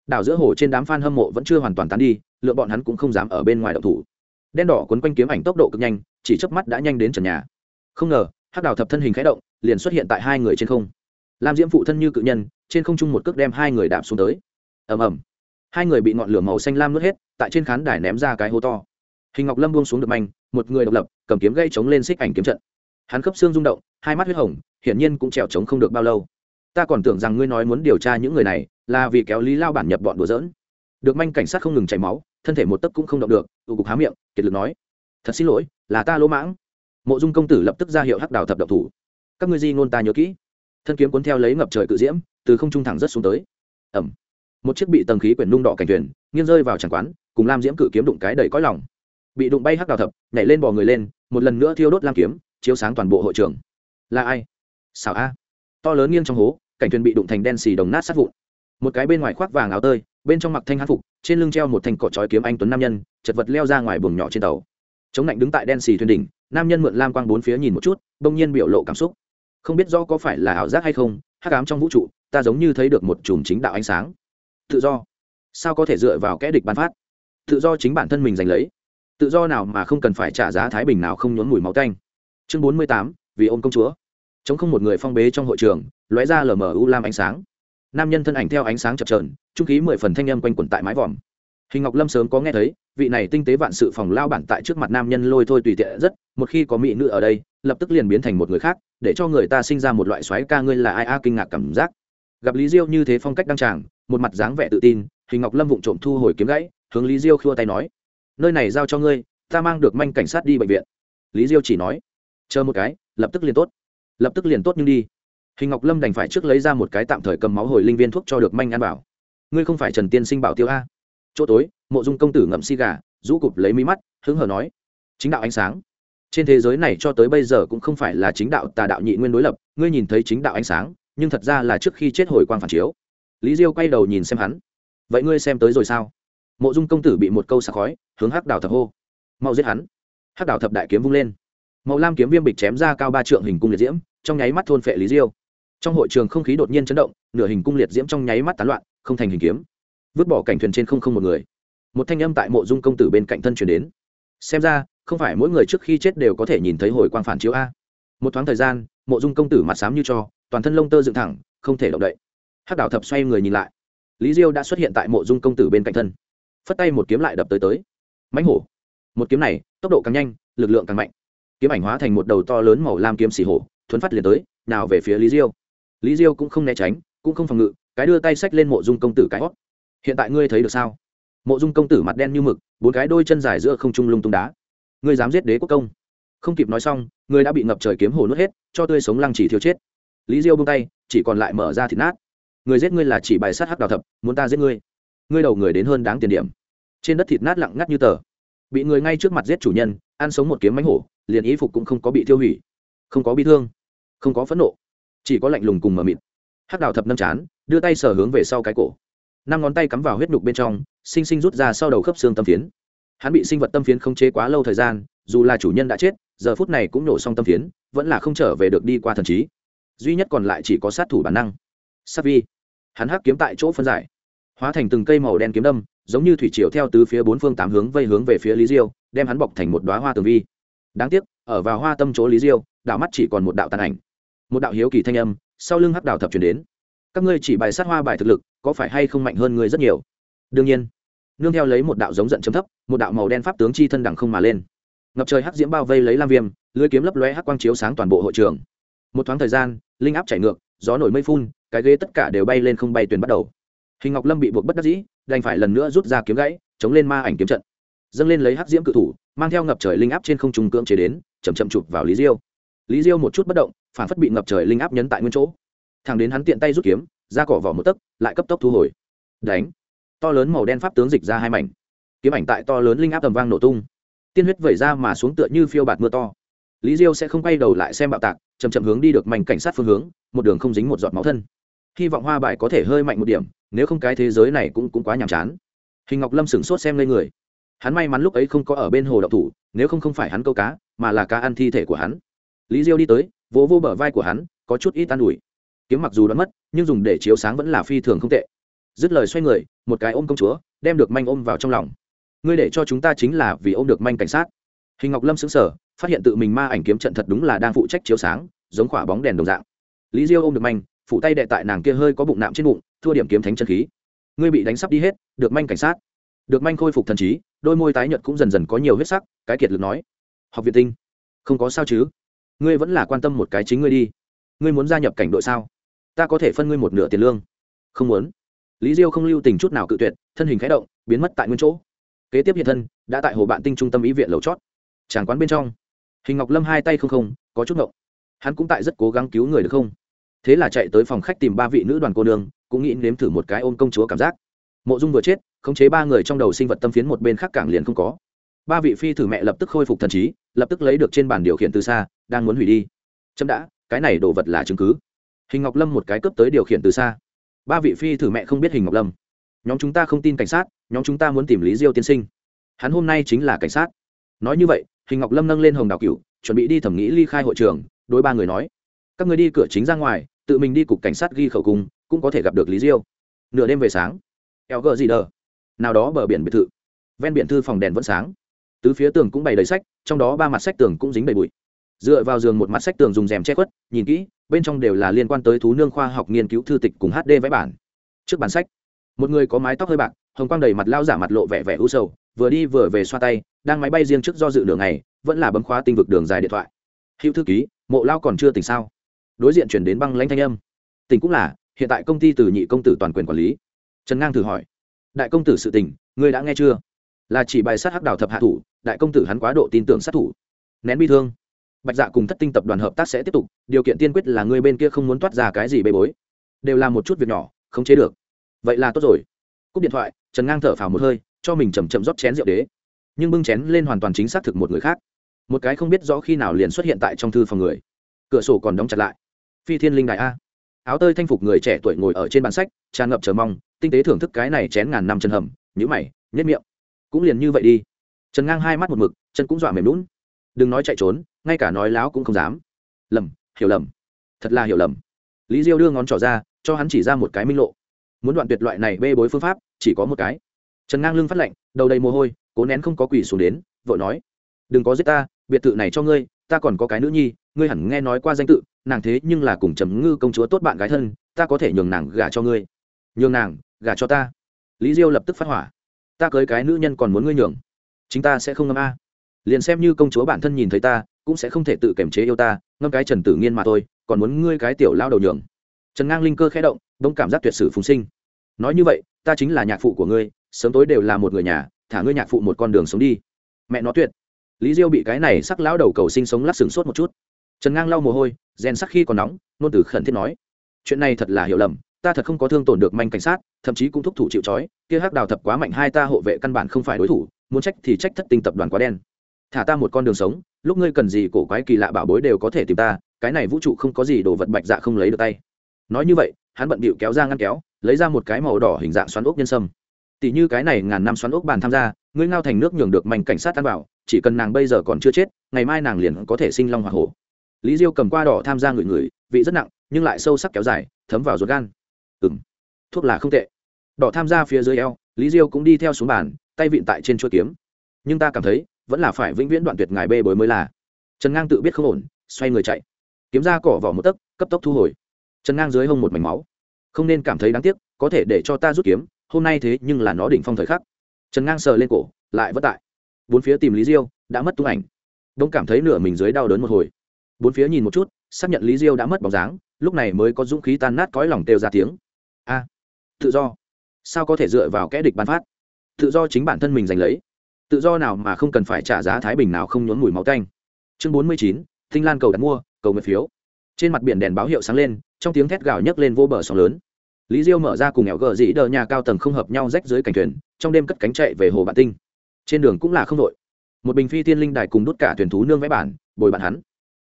Đảo giữa hồ trên đám f a n hâm mộ vẫn chưa hoàn toàn tán đi, lựa bọn hắn cũng không dám ở bên ngoài đậu thủ. Đen đỏ quấn quanh kiếm ảnh tốc độ cực nhanh, chỉ chớp mắt đã nhanh đến trần nhà. Không ngờ, hắc đào thập thân hình khẽ động, liền xuất hiện tại hai người trên không. Lam diễm phụ thân như cự nhân, trên không trung một cước đem hai người đạp xuống tới. Ầm ầm. Hai người bị ngọn lửa màu xanh lam nuốt hết, tại trên khán đài ném ra cái hố to. Hình ngọc lâm buông xuống được manh một người độc lập, cầm kiếm gây chống lên xích ảnh kiếm trận. Hắn khớp xương rung động, hai mắt huyết hồng, hiển nhiên cũng trèo trống không được bao lâu. Ta còn tưởng rằng ngươi nói muốn điều tra những người này, là vì kéo lý lao bản nhập bọn đùa dỡn được manh cảnh sát không ngừng chảy máu, thân thể một tấc cũng không động được tụ cục há miệng, kiệt lực nói, thật xin lỗi, là ta lỗ mãng. Mộ dung công tử lập tức ra hiệu hắc đào thập độc thủ. Các ngươi di ngôn ta nhớ kỹ. Thân kiếm cuốn theo lấy ngập trời cự diễm, từ không trung thẳng rất xuống tới. Ẩm một chiếc bị tầng khí quyển nung đỏ cảnh thuyền nghiêng rơi vào tràng quán, cùng lam diễm cự kiếm đụng cái đầy cõi lòng bị đụng bay hắc đào thập, nhảy lên bò người lên, một lần nữa thiêu đốt lam kiếm, chiếu sáng toàn bộ hội trường. Là ai? Xảo a. To lớn nghiêng trong hố, cảnh thuyền bị đụng thành đen xì đồng nát sát vụn. Một cái bên ngoài khoác vàng áo tơi, bên trong mặc thanh hát phục, trên lưng treo một thanh cỏ trói kiếm anh tuấn nam nhân, chật vật leo ra ngoài buồng nhỏ trên tàu. Chống lạnh đứng tại đen xì thuyền đỉnh, nam nhân mượn lam quang bốn phía nhìn một chút, bỗng nhiên biểu lộ cảm xúc. Không biết do có phải là ảo giác hay không, hắc ám trong vũ trụ, ta giống như thấy được một chùm chính đạo ánh sáng. Tự do. Sao có thể dựa vào kẽ địch ban phát? Tự do chính bản thân mình giành lấy tự do nào mà không cần phải trả giá thái bình nào không nhốn mùi máu tanh. Chương bốn mươi tám, vì ôm công chúa. Chống không một người phong bế trong hội trường, lóe ra lở mở u lam ánh sáng. Nam nhân thân ảnh theo ánh sáng chập trờn trung khí mười phần thanh âm quanh quẩn tại mái vòm. Hình ngọc lâm sớm có nghe thấy, vị này tinh tế vạn sự phòng lao bản tại trước mặt nam nhân lôi thôi tùy tiện rất, một khi có mỹ nữ ở đây, lập tức liền biến thành một người khác, để cho người ta sinh ra một loại xoáy ca ngươi là ai a kinh ngạc cảm giác. Gặp lý diêu như thế phong cách đăng tràng, một mặt dáng vẻ tự tin, hình ngọc lâm vụng trộm thu hồi kiếm gãy, hướng lý diêu khua tay nói nơi này giao cho ngươi, ta mang được manh cảnh sát đi bệnh viện. Lý diêu chỉ nói. Chờ một cái, lập tức liền tốt. Lập tức liền tốt nhưng đi. Hình ngọc lâm đành phải trước lấy ra một cái tạm thời cầm máu hồi linh viên thuốc cho được manh ăn bảo. Ngươi không phải trần tiên sinh bảo tiêu a. Chỗ tối, mộ dung công tử ngậm si gà, rũ cụp lấy mí mắt, hứng hờ nói. Chính đạo ánh sáng. Trên thế giới này cho tới bây giờ cũng không phải là chính đạo tà đạo nhị nguyên đối lập, ngươi nhìn thấy chính đạo ánh sáng, nhưng thật ra là trước khi chết hồi quang phản chiếu. Lý diêu quay đầu nhìn xem hắn. Vậy ngươi xem tới rồi sao? mộ dung công tử bị một câu xà khói, hướng hắc đào thập hô. Mau giết hắn. Hắc đào thập đại kiếm vung lên. Mậu lam kiếm viêm bịch chém ra cao ba trượng hình cung liệt diễm, trong nháy mắt thôn phệ lý diêu. Trong hội trường không khí đột nhiên chấn động, nửa hình cung liệt diễm trong nháy mắt tán loạn, không thành hình kiếm. Vứt bỏ cảnh thuyền trên không không một người. Một thanh âm tại mộ dung công tử bên cạnh thân chuyển đến. Xem ra, không phải mỗi người trước khi chết đều có thể nhìn thấy hồi quang phản chiếu a. Một thoáng thời gian, mộ dung công tử mặt xám như cho, toàn thân lông tơ dựng thẳng, không thể động đậy. Hắc Đào thập xoay người nhìn lại. Lý diêu đã xuất hiện tại mộ dung công tử bên cạnh thân phất tay một kiếm lại đập tới tới. Mãnh hổ. Một kiếm này, tốc độ càng nhanh, lực lượng càng mạnh. Kiếm ảnh hóa thành một đầu to lớn màu lam kiếm xì hổ, thuấn phát liền tới, nào về phía lý diêu. Lý diêu cũng không né tránh, cũng không phòng ngự, cái đưa tay xách lên mộ dung công tử cái hót. Hiện tại ngươi thấy được sao? Mộ dung công tử mặt đen như mực, bốn cái đôi chân dài giữa không trung lung tung đá. Ngươi dám giết đế quốc công. Không kịp nói xong, ngươi đã bị ngập trời kiếm hồ nuốt hết, cho tươi sống lăng chỉ thiếu chết. Lý diêu bung tay, chỉ còn lại mở ra thịt nát. Người giết ngươi là chỉ bài sát hắc đào thập, muốn ta giết ngươi ngươi đầu người đến hơn đáng tiền điểm. Trên đất thịt nát lặng ngắt như tờ. Bị người ngay trước mặt giết chủ nhân, ăn sống một kiếm mánh hổ, liền ý phục cũng không có bị tiêu hủy. Không có bị thương, không có phẫn nộ, chỉ có lạnh lùng cùng mờ mịt. Hắc đào thập nâm chán, đưa tay sở hướng về sau cái cổ. Năm ngón tay cắm vào huyết nhục bên trong, sinh sinh rút ra sau đầu khớp xương tâm phiến. Hắn bị sinh vật tâm phiến không chế quá lâu thời gian, dù là chủ nhân đã chết, giờ phút này cũng nổ xong tâm phiến, vẫn là không trở về được đi qua thần trí. Duy nhất còn lại chỉ có sát thủ bản năng. Sát vi. Hắn hắc kiếm tại chỗ phân giải hóa thành từng cây màu đen kiếm đâm, giống như thủy triều theo tứ phía bốn phương tám hướng vây hướng về phía lý diêu, đem hắn bọc thành một đoá hoa tường vi. Đáng tiếc, ở vào hoa tâm chỗ lý diêu đạo mắt chỉ còn một đạo tàn ảnh. Một đạo hiếu kỳ thanh âm sau lưng hắc đạo thập truyền đến. Các ngươi chỉ bài sát hoa bài thực lực, có phải hay không mạnh hơn ngươi rất nhiều? Đương nhiên. Nương theo lấy một đạo giống giận chấm thấp, một đạo màu đen pháp tướng chi thân đẳng không mà lên. Ngập trời hắc diễm bao vây lấy lam viêm, lưới kiếm lấp lóe hắc quang chiếu sáng toàn bộ hội trường. Một thoáng thời gian, linh áp chảy ngược, gió nổi mây phun, cái ghế tất cả đều bay lên không bay tuyền bắt đầu hình ngọc lâm bị buộc bất đắc dĩ, đành phải lần nữa rút ra kiếm gãy, chống lên ma ảnh kiếm trận. Dâng lên lấy hắc diễm cự thủ, mang theo ngập trời linh áp trên không trùng cưỡng chế đến chầm chậm chụp vào lý diêu. Lý diêu một chút bất động, phản phất bị ngập trời linh áp nhấn tại nguyên chỗ. Thằng đến hắn tiện tay rút kiếm, ra cỏ vỏ một tấc, lại cấp tốc thu hồi. Đánh. To lớn màu đen pháp tướng dịch ra hai mảnh. Kiếm ảnh tại to lớn linh áp tầm vang nổ tung. Tiên huyết vẩy ra mà xuống tựa như phiêu bạt mưa to. Lý diêu sẽ không quay đầu lại xem bạo tạc chầm chậm hướng đi được mảnh cảnh sát phương hướng, một đường không dính một giọt máu thân. Hy vọng hoa bại có thể hơi mạnh một điểm nếu không cái thế giới này cũng cũng quá nhàm chán. Hình ngọc lâm sững sốt xem lên người. Hắn may mắn lúc ấy không có ở bên hồ đậu thủ nếu không không phải hắn câu cá mà là cá ăn thi thể của hắn. Lý diêu đi tới vỗ vỗ bờ vai của hắn có chút ít an ủi. Kiếm mặc dù đã mất nhưng dùng để chiếu sáng vẫn là phi thường không tệ. Dứt lời xoay người một cái ôm công chúa đem được manh ôm vào trong lòng. Ngươi để cho chúng ta chính là vì ôm được manh cảnh sát. Hình ngọc lâm sững sờ, phát hiện tự mình ma ảnh kiếm trận thật đúng là đang phụ trách chiếu sáng giống quả bóng đèn đồng dạng. Lý diêu ôm được manh phụ tay đệ tại nàng kia hơi có bụng nạm trên bụng, thua điểm kiếm thánh chân khí. Ngươi bị đánh sắp đi hết, được manh cảnh sát. Được manh khôi phục thần trí, đôi môi tái nhợt cũng dần dần có nhiều huyết sắc, cái kiệt lực nói. Học viện tinh, không có sao chứ? Ngươi vẫn là quan tâm một cái chính ngươi đi. Ngươi muốn gia nhập cảnh đội sao? Ta có thể phân ngươi một nửa tiền lương. Không muốn. Lý diêu không lưu tình chút nào cự tuyệt, thân hình khẽ động, biến mất tại nguyên chỗ. Kế tiếp hiện thân, đã tại hồ bạn tinh trung tâm ý viện lầu chót. Tràng quán bên trong. Hình ngọc lâm hai tay không không, có chút ngộng. Hắn cũng tại rất cố gắng cứu người được không? thế là chạy tới phòng khách tìm ba vị nữ đoàn cô nương, cũng nghĩ nếm thử một cái ôm công chúa cảm giác. Mộ dung vừa chết, khống chế ba người trong đầu sinh vật tâm phiến một bên khác cảng liền không có. Ba vị phi thử mẹ lập tức khôi phục thần trí, lập tức lấy được trên bàn điều khiển từ xa, đang muốn hủy đi. Chấm đã, cái này đồ vật là chứng cứ. Hình ngọc lâm một cái cấp tới điều khiển từ xa. Ba vị phi thử mẹ không biết hình ngọc lâm. Nhóm chúng ta không tin cảnh sát, nhóm chúng ta muốn tìm lý diêu tiên sinh. Hắn hôm nay chính là cảnh sát. Nói như vậy, hình ngọc lâm nâng lên hồng đào cựu chuẩn bị đi thẩm nghĩ ly khai hội trường, đối ba người nói các người đi cửa chính ra ngoài, tự mình đi cục cảnh sát ghi khẩu cung, cũng có thể gặp được lý diêu. Nửa đêm về sáng, eo gờ gì đờ. Nào đó bờ biển biệt thự. Ven biển thư phòng đèn vẫn sáng. Tứ phía tường cũng bày đầy sách, trong đó ba mặt sách tường cũng dính đầy bụi. Dựa vào giường một mặt sách tường dùng rèm che khuất, nhìn kỹ, bên trong đều là liên quan tới thú nương khoa học nghiên cứu thư tịch cùng hd vẽ bản. Trước bản sách, một người có mái tóc hơi bạc, hồng quang đầy mặt lao giả mặt lộ vẻ vẻ u sầu, vừa đi vừa về xoa tay, đang máy bay riêng trước do dự đường này vẫn là bấm khóa tinh vực đường dài điện thoại. Hữu thư ký, mộ lao còn chưa tỉnh sao? đối diện chuyển đến băng lãnh thanh âm. Tỉnh cũng là, hiện tại công ty từ nhị công tử toàn quyền quản lý. Trần ngang thử hỏi, đại công tử sự tình, ngươi đã nghe chưa? Là chỉ bài sát hắc đào thập hạ thủ, đại công tử hắn quá độ tin tưởng sát thủ. Nén bi thương. Bạch dạ cùng thất tinh tập đoàn hợp tác sẽ tiếp tục, điều kiện tiên quyết là ngươi bên kia không muốn toát ra cái gì bê bối. Đều là một chút việc nhỏ không chế được. Vậy là tốt rồi. Cúp điện thoại, trần ngang thở phào một hơi, cho mình chầm chậm rót chén rượu đế. Nhưng bưng chén lên hoàn toàn chính xác thực một người khác. Một cái không biết rõ khi nào liền xuất hiện tại trong thư phòng người. Cửa sổ còn đóng chặt lại phi thiên linh đại a. Áo tơi thanh phục người trẻ tuổi ngồi ở trên bàn sách, tràn ngập chờ mong, tinh tế thưởng thức cái này chén ngàn năm chân hầm nhữ mày nhất miệng. Cũng liền như vậy đi. Trần ngang hai mắt một mực, chân cũng dọa mềm lún đừng nói chạy trốn, ngay cả nói láo cũng không dám. Lầm, hiểu lầm. Thật là hiểu lầm. Lý diêu đưa ngón trỏ ra, cho hắn chỉ ra một cái minh lộ. Muốn đoạn tuyệt loại này bê bối phương pháp, chỉ có một cái. Trần ngang lưng phát lạnh, đầu đầy mồ hôi, cố nén không có quỷ xuống đến, vội nói, đừng có giết ta, biệt thự này cho ngươi, ta còn có cái nữ nhi ngươi hẳn nghe nói qua danh tự, nàng thế nhưng là cùng trầm ngư công chúa tốt bạn gái thân, ta có thể nhường nàng gả cho ngươi. Nhường nàng gả cho ta. Lý diêu lập tức phát hỏa. Ta cưới cái nữ nhân còn muốn ngươi nhường. Chính ta sẽ không ngâm a. À. liền xem như công chúa bản thân nhìn thấy ta, cũng sẽ không thể tự kiềm chế yêu ta, ngâm cái trần tử nghiên mà thôi, còn muốn ngươi cái tiểu lao đầu nhường. Trần ngang linh cơ khẽ động đông cảm giác tuyệt sử phùng sinh. Nói như vậy, ta chính là nhạc phụ của ngươi, sớm tối đều là một người nhà, thả ngươi nhạc phụ một con đường sống đi. Mẹ nó tuyệt. Lý diêu bị cái này sắc lão đầu cầu sinh sống lắc sừng sốt một chút trần ngang lau mồ hôi rèn sắc khi còn nóng nôn từ khẩn thiết nói chuyện này thật là hiểu lầm ta thật không có thương tổn được manh cảnh sát thậm chí cũng thúc thủ chịu trói kia hắc đào thập quá mạnh hai ta hộ vệ căn bản không phải đối thủ muốn trách thì trách thất tinh tập đoàn quá đen thả ta một con đường sống lúc ngươi cần gì cổ quái kỳ lạ bảo bối đều có thể tìm ta cái này vũ trụ không có gì đồ vật bạch dạ không lấy được tay nói như vậy hắn bận bịu kéo ra ngăn kéo lấy ra một cái màu đỏ hình dạng xoắn ốc nhân sâm tỷ như cái này ngàn năm xoắn ốc bàn tham gia ngươi ngao thành nước nhường được mảnh cảnh sát tan bảo chỉ cần nàng bây giờ còn chưa chết ngày mai nàng liền có thể sinh long hoa hổ lý diêu cầm qua đỏ tham gia người người, vị rất nặng nhưng lại sâu sắc kéo dài thấm vào ruột gan. Ừng thuốc là không tệ. Đỏ tham gia phía dưới eo lý diêu cũng đi theo xuống bàn tay vịn tại trên chuôi kiếm. Nhưng ta cảm thấy vẫn là phải vĩnh viễn đoạn tuyệt ngài bê bối mới là. Trần ngang tự biết không ổn xoay người chạy. Kiếm ra cỏ vỏ một tấc cấp tốc thu hồi. Trần ngang dưới hông một mảnh máu. Không nên cảm thấy đáng tiếc có thể để cho ta rút kiếm hôm nay thế nhưng là nó đỉnh phong thời khắc. Trần ngang sờ lên cổ lại vất tại. Bốn phía tìm lý diêu đã mất tung ảnh. Đông cảm thấy nửa mình dưới đau đớn một hồi bốn phía nhìn một chút, xác nhận lý diêu đã mất bóng dáng, lúc này mới có dũng khí tan nát cõi lòng kêu ra tiếng. A, tự do. Sao có thể dựa vào kẽ địch ban phát? Tự do chính bản thân mình giành lấy. Tự do nào mà không cần phải trả giá thái bình nào không nhốn mùi máu canh chương bốn mươi chín, thinh lan cầu đặt mua, cầu nguyện phiếu. Trên mặt biển đèn báo hiệu sáng lên, trong tiếng thét gào nhấc lên vô bờ sóng lớn. Lý diêu mở ra cùng nghèo gờ dĩ đờ nhà cao tầng không hợp nhau rách dưới cảnh thuyền, trong đêm cất cánh chạy về hồ bạn tinh. Trên đường cũng là không đội. Một bình phi thiên linh đài cùng đốt cả thuyền thú nương vẽ bản, bồi bạn hắn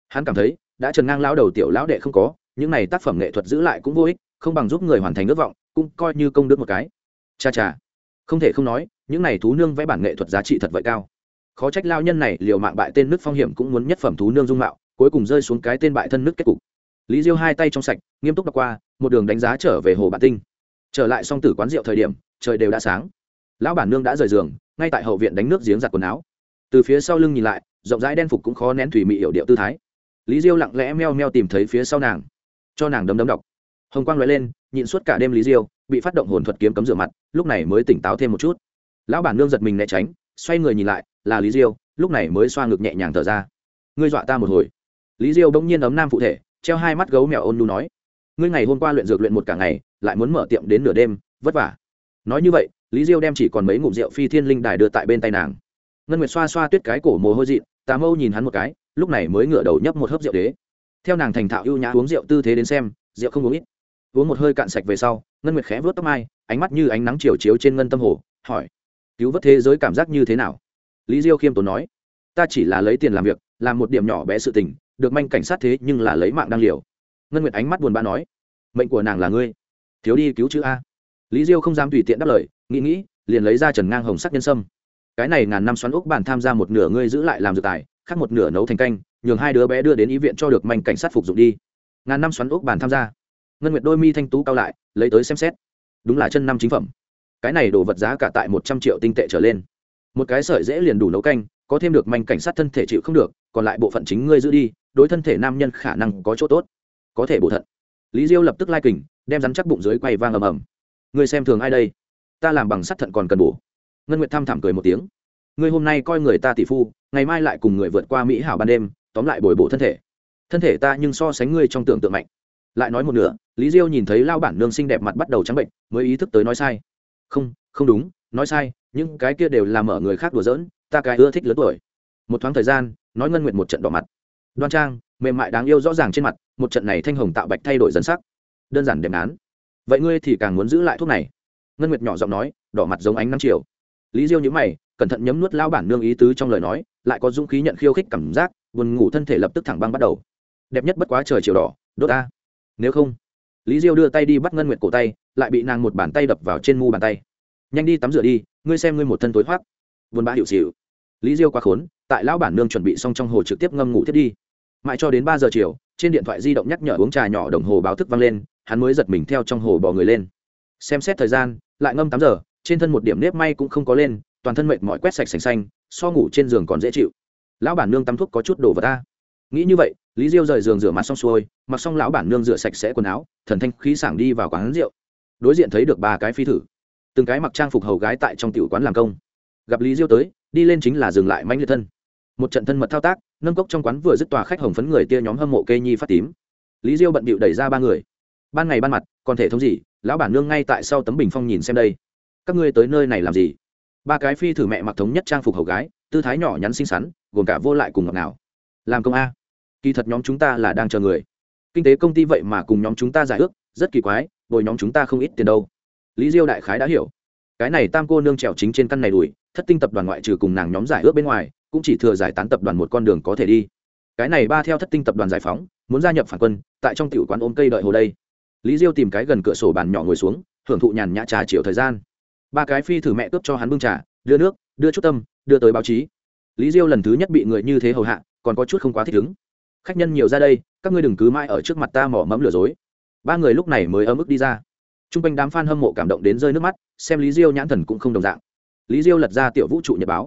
hắn cảm thấy, đã trần ngang lao đầu tiểu lão đệ không có, những này tác phẩm nghệ thuật giữ lại cũng vô ích, không bằng giúp người hoàn thành ước vọng, cũng coi như công đức một cái. Cha cha. Không thể không nói, những này thú nương vẽ bản nghệ thuật giá trị thật vậy cao. Khó trách lao nhân này liều mạng bại tên nước phong hiểm cũng muốn nhất phẩm thú nương dung mạo, cuối cùng rơi xuống cái tên bại thân nước kết cục. Lý diêu hai tay trong sạch, nghiêm túc đọc qua, một đường đánh giá trở về hồ bản tinh. Trở lại song tử quán rượu thời điểm, trời đều đã sáng. Lão bản nương đã rời giường, ngay tại hậu viện đánh nước giếng giặt quần áo. Từ phía sau lưng nhìn lại, rộng rãi đen phục cũng khó nén thủy mị hiểu điệu tư thái lý diêu lặng lẽ meo meo tìm thấy phía sau nàng. Cho nàng đấm đấm đọc hồng quang loại lên, nhịn suốt cả đêm lý diêu, bị phát động hồn thuật kiếm cấm rửa mặt, lúc này mới tỉnh táo thêm một chút. Lão bản nương giật mình né tránh, xoay người nhìn lại, là lý diêu, lúc này mới xoa ngực nhẹ nhàng thở ra. Ngươi dọa ta một hồi. Lý diêu bỗng nhiên ấm nam phụ thể, treo hai mắt gấu mèo ôn nu nói. Ngươi ngày hôm qua luyện dược luyện một cả ngày, lại muốn mở tiệm đến nửa đêm, vất vả. Nói như vậy, lý diêu đem chỉ còn mấy ngụm rượu phi thiên linh đài đưa tại bên tay nàng. Ngân nguyệt xoa xoa tuyết cái cổ mồ hôi dị tà mâu nhìn hắn một cái lúc này mới ngửa đầu nhấp một hớp rượu đế. Theo nàng thành thạo ưu nhã uống rượu tư thế đến xem, rượu không uống ít. Uống một hơi cạn sạch về sau, ngân nguyệt khẽ vớt tóc mai, ánh mắt như ánh nắng chiều chiếu trên ngân tâm hồ, hỏi, cứu vớt thế giới cảm giác như thế nào? Lý diêu khiêm tốn nói, ta chỉ là lấy tiền làm việc, làm một điểm nhỏ bé sự tình, được manh cảnh sát thế nhưng là lấy mạng đang liều. Ngân nguyệt ánh mắt buồn bã nói, mệnh của nàng là ngươi. Thiếu đi cứu chữ a. Lý diêu không dám tùy tiện đáp lời, nghĩ nghĩ, liền lấy ra trần ngang hồng sắc nhân sâm. Cái này ngàn năm xoắn úc bản tham gia một nửa ngươi giữ lại làm dự tài khác một nửa nấu thành canh, nhường hai đứa bé đưa đến ý viện cho được manh cảnh sát phục dụng đi. Ngàn năm xoắn ốc bàn tham gia. Ngân nguyệt đôi mi thanh tú cao lại, lấy tới xem xét. Đúng là chân năm chính phẩm. Cái này đồ vật giá cả tại một trăm triệu tinh tệ trở lên. Một cái sợi dễ liền đủ nấu canh, có thêm được manh cảnh sát thân thể chịu không được, còn lại bộ phận chính ngươi giữ đi, đối thân thể nam nhân khả năng có chỗ tốt. Có thể bổ thận. Lý diêu lập tức lai kình, đem rắn chắc bụng dưới quay vang ầm ầm. Ngươi xem thường ai đây? Ta làm bằng sắt thận còn cần bổ. Ngân nguyệt tham thảm cười một tiếng ngươi hôm nay coi người ta tỷ phu, ngày mai lại cùng người vượt qua mỹ hảo ban đêm, tóm lại bồi bổ thân thể. Thân thể ta nhưng so sánh ngươi trong tưởng tượng mạnh. Lại nói một nửa, lý diêu nhìn thấy lao bản nương xinh đẹp mặt bắt đầu trắng bệnh, mới ý thức tới nói sai. Không không đúng, nói sai, những cái kia đều là mở người khác đùa giỡn, ta cái ưa thích lớn tuổi. Một thoáng thời gian, nói ngân nguyện một trận đỏ mặt. Đoan trang, mềm mại đáng yêu rõ ràng trên mặt, một trận này thanh hồng tạo bạch thay đổi dần sắc. Đơn giản đẹp án vậy ngươi thì càng muốn giữ lại thuốc này. Ngân nguyệt nhỏ giọng nói, đỏ mặt giống ánh năm chiều. Lý diêu nhữ mày cẩn thận nhấm nuốt lao bản nương ý tứ trong lời nói, lại có dũng khí nhận khiêu khích cảm giác, buồn ngủ thân thể lập tức thẳng băng bắt đầu. Đẹp nhất bất quá trời chiều đỏ, đốt a. nếu không, lý diêu đưa tay đi bắt ngân nguyệt cổ tay, lại bị nàng một bàn tay đập vào trên mu bàn tay. Nhanh đi tắm rửa đi, ngươi xem ngươi một thân tối thoát buồn bã hiểu sỉu. lý diêu quá khốn, tại lão bản nương chuẩn bị xong trong hồ trực tiếp ngâm ngủ thiết đi. Mãi cho đến ba giờ chiều, trên điện thoại di động nhắc nhở uống trà nhỏ đồng hồ báo thức vang lên, hắn mới giật mình theo trong hồ bò người lên. Xem xét thời gian, lại ngâm tám giờ, trên thân một điểm nếp may cũng không có lên toàn thân mệt mỏi quét sạch sành xanh, so ngủ trên giường còn dễ chịu. Lão bản nương tắm thuốc có chút đồ vào ta. Nghĩ như vậy, lý diêu rời giường rửa mặt xong xuôi, mặc xong lão bản nương rửa sạch sẽ quần áo, thần thanh khí sảng đi vào quán rượu. Đối diện thấy được ba cái phi thử. Từng cái mặc trang phục hầu gái tại trong tiểu quán làm công. Gặp lý diêu tới, đi lên chính là dừng lại mãnh liệt thân. Một trận thân mật thao tác, nâng cốc trong quán vừa dứt tòa khách hồng phấn người tia nhóm hâm mộ cây nhi phát tím. Lý diêu bận bịu đẩy ra ba người. Ban ngày ban mặt, còn thể thống gì, lão bản nương ngay tại sau tấm bình phong nhìn xem đây. Các ngươi tới nơi này làm gì? ba cái phi thử mẹ mặc thống nhất trang phục hầu gái, tư thái nhỏ nhắn xinh xắn, gồm cả vô lại cùng ngọc nào làm công a. Kỳ thật nhóm chúng ta là đang chờ người. Kinh tế công ty vậy mà cùng nhóm chúng ta giải ước, rất kỳ quái, bồi nhóm chúng ta không ít tiền đâu. Lý diêu đại khái đã hiểu. Cái này tam cô nương trèo chính trên căn này đùi, thất tinh tập đoàn ngoại trừ cùng nàng nhóm giải ước bên ngoài, cũng chỉ thừa giải tán tập đoàn một con đường có thể đi. Cái này ba theo thất tinh tập đoàn giải phóng, muốn gia nhập phản quân, tại trong tiểu quán ôm cây đợi hồ đây. Lý diêu tìm cái gần cửa sổ bàn nhỏ ngồi xuống, hưởng thụ nhàn nhã trà chiều thời gian ba cái phi thử mẹ cướp cho hắn bưng trà, đưa nước, đưa chút tâm, đưa tới báo chí. Lý diêu lần thứ nhất bị người như thế hầu hạ, còn có chút không quá thích ứng. Khách nhân nhiều ra đây, các ngươi đừng cứ mãi ở trước mặt ta mỏ mẫm lừa dối. Ba người lúc này mới ấm ức đi ra. T r u n g quanh đám f a n hâm mộ cảm động đến rơi nước mắt, xem lý diêu nhãn thần cũng không đồng dạng. Lý diêu lật ra tiểu vũ trụ nhật báo.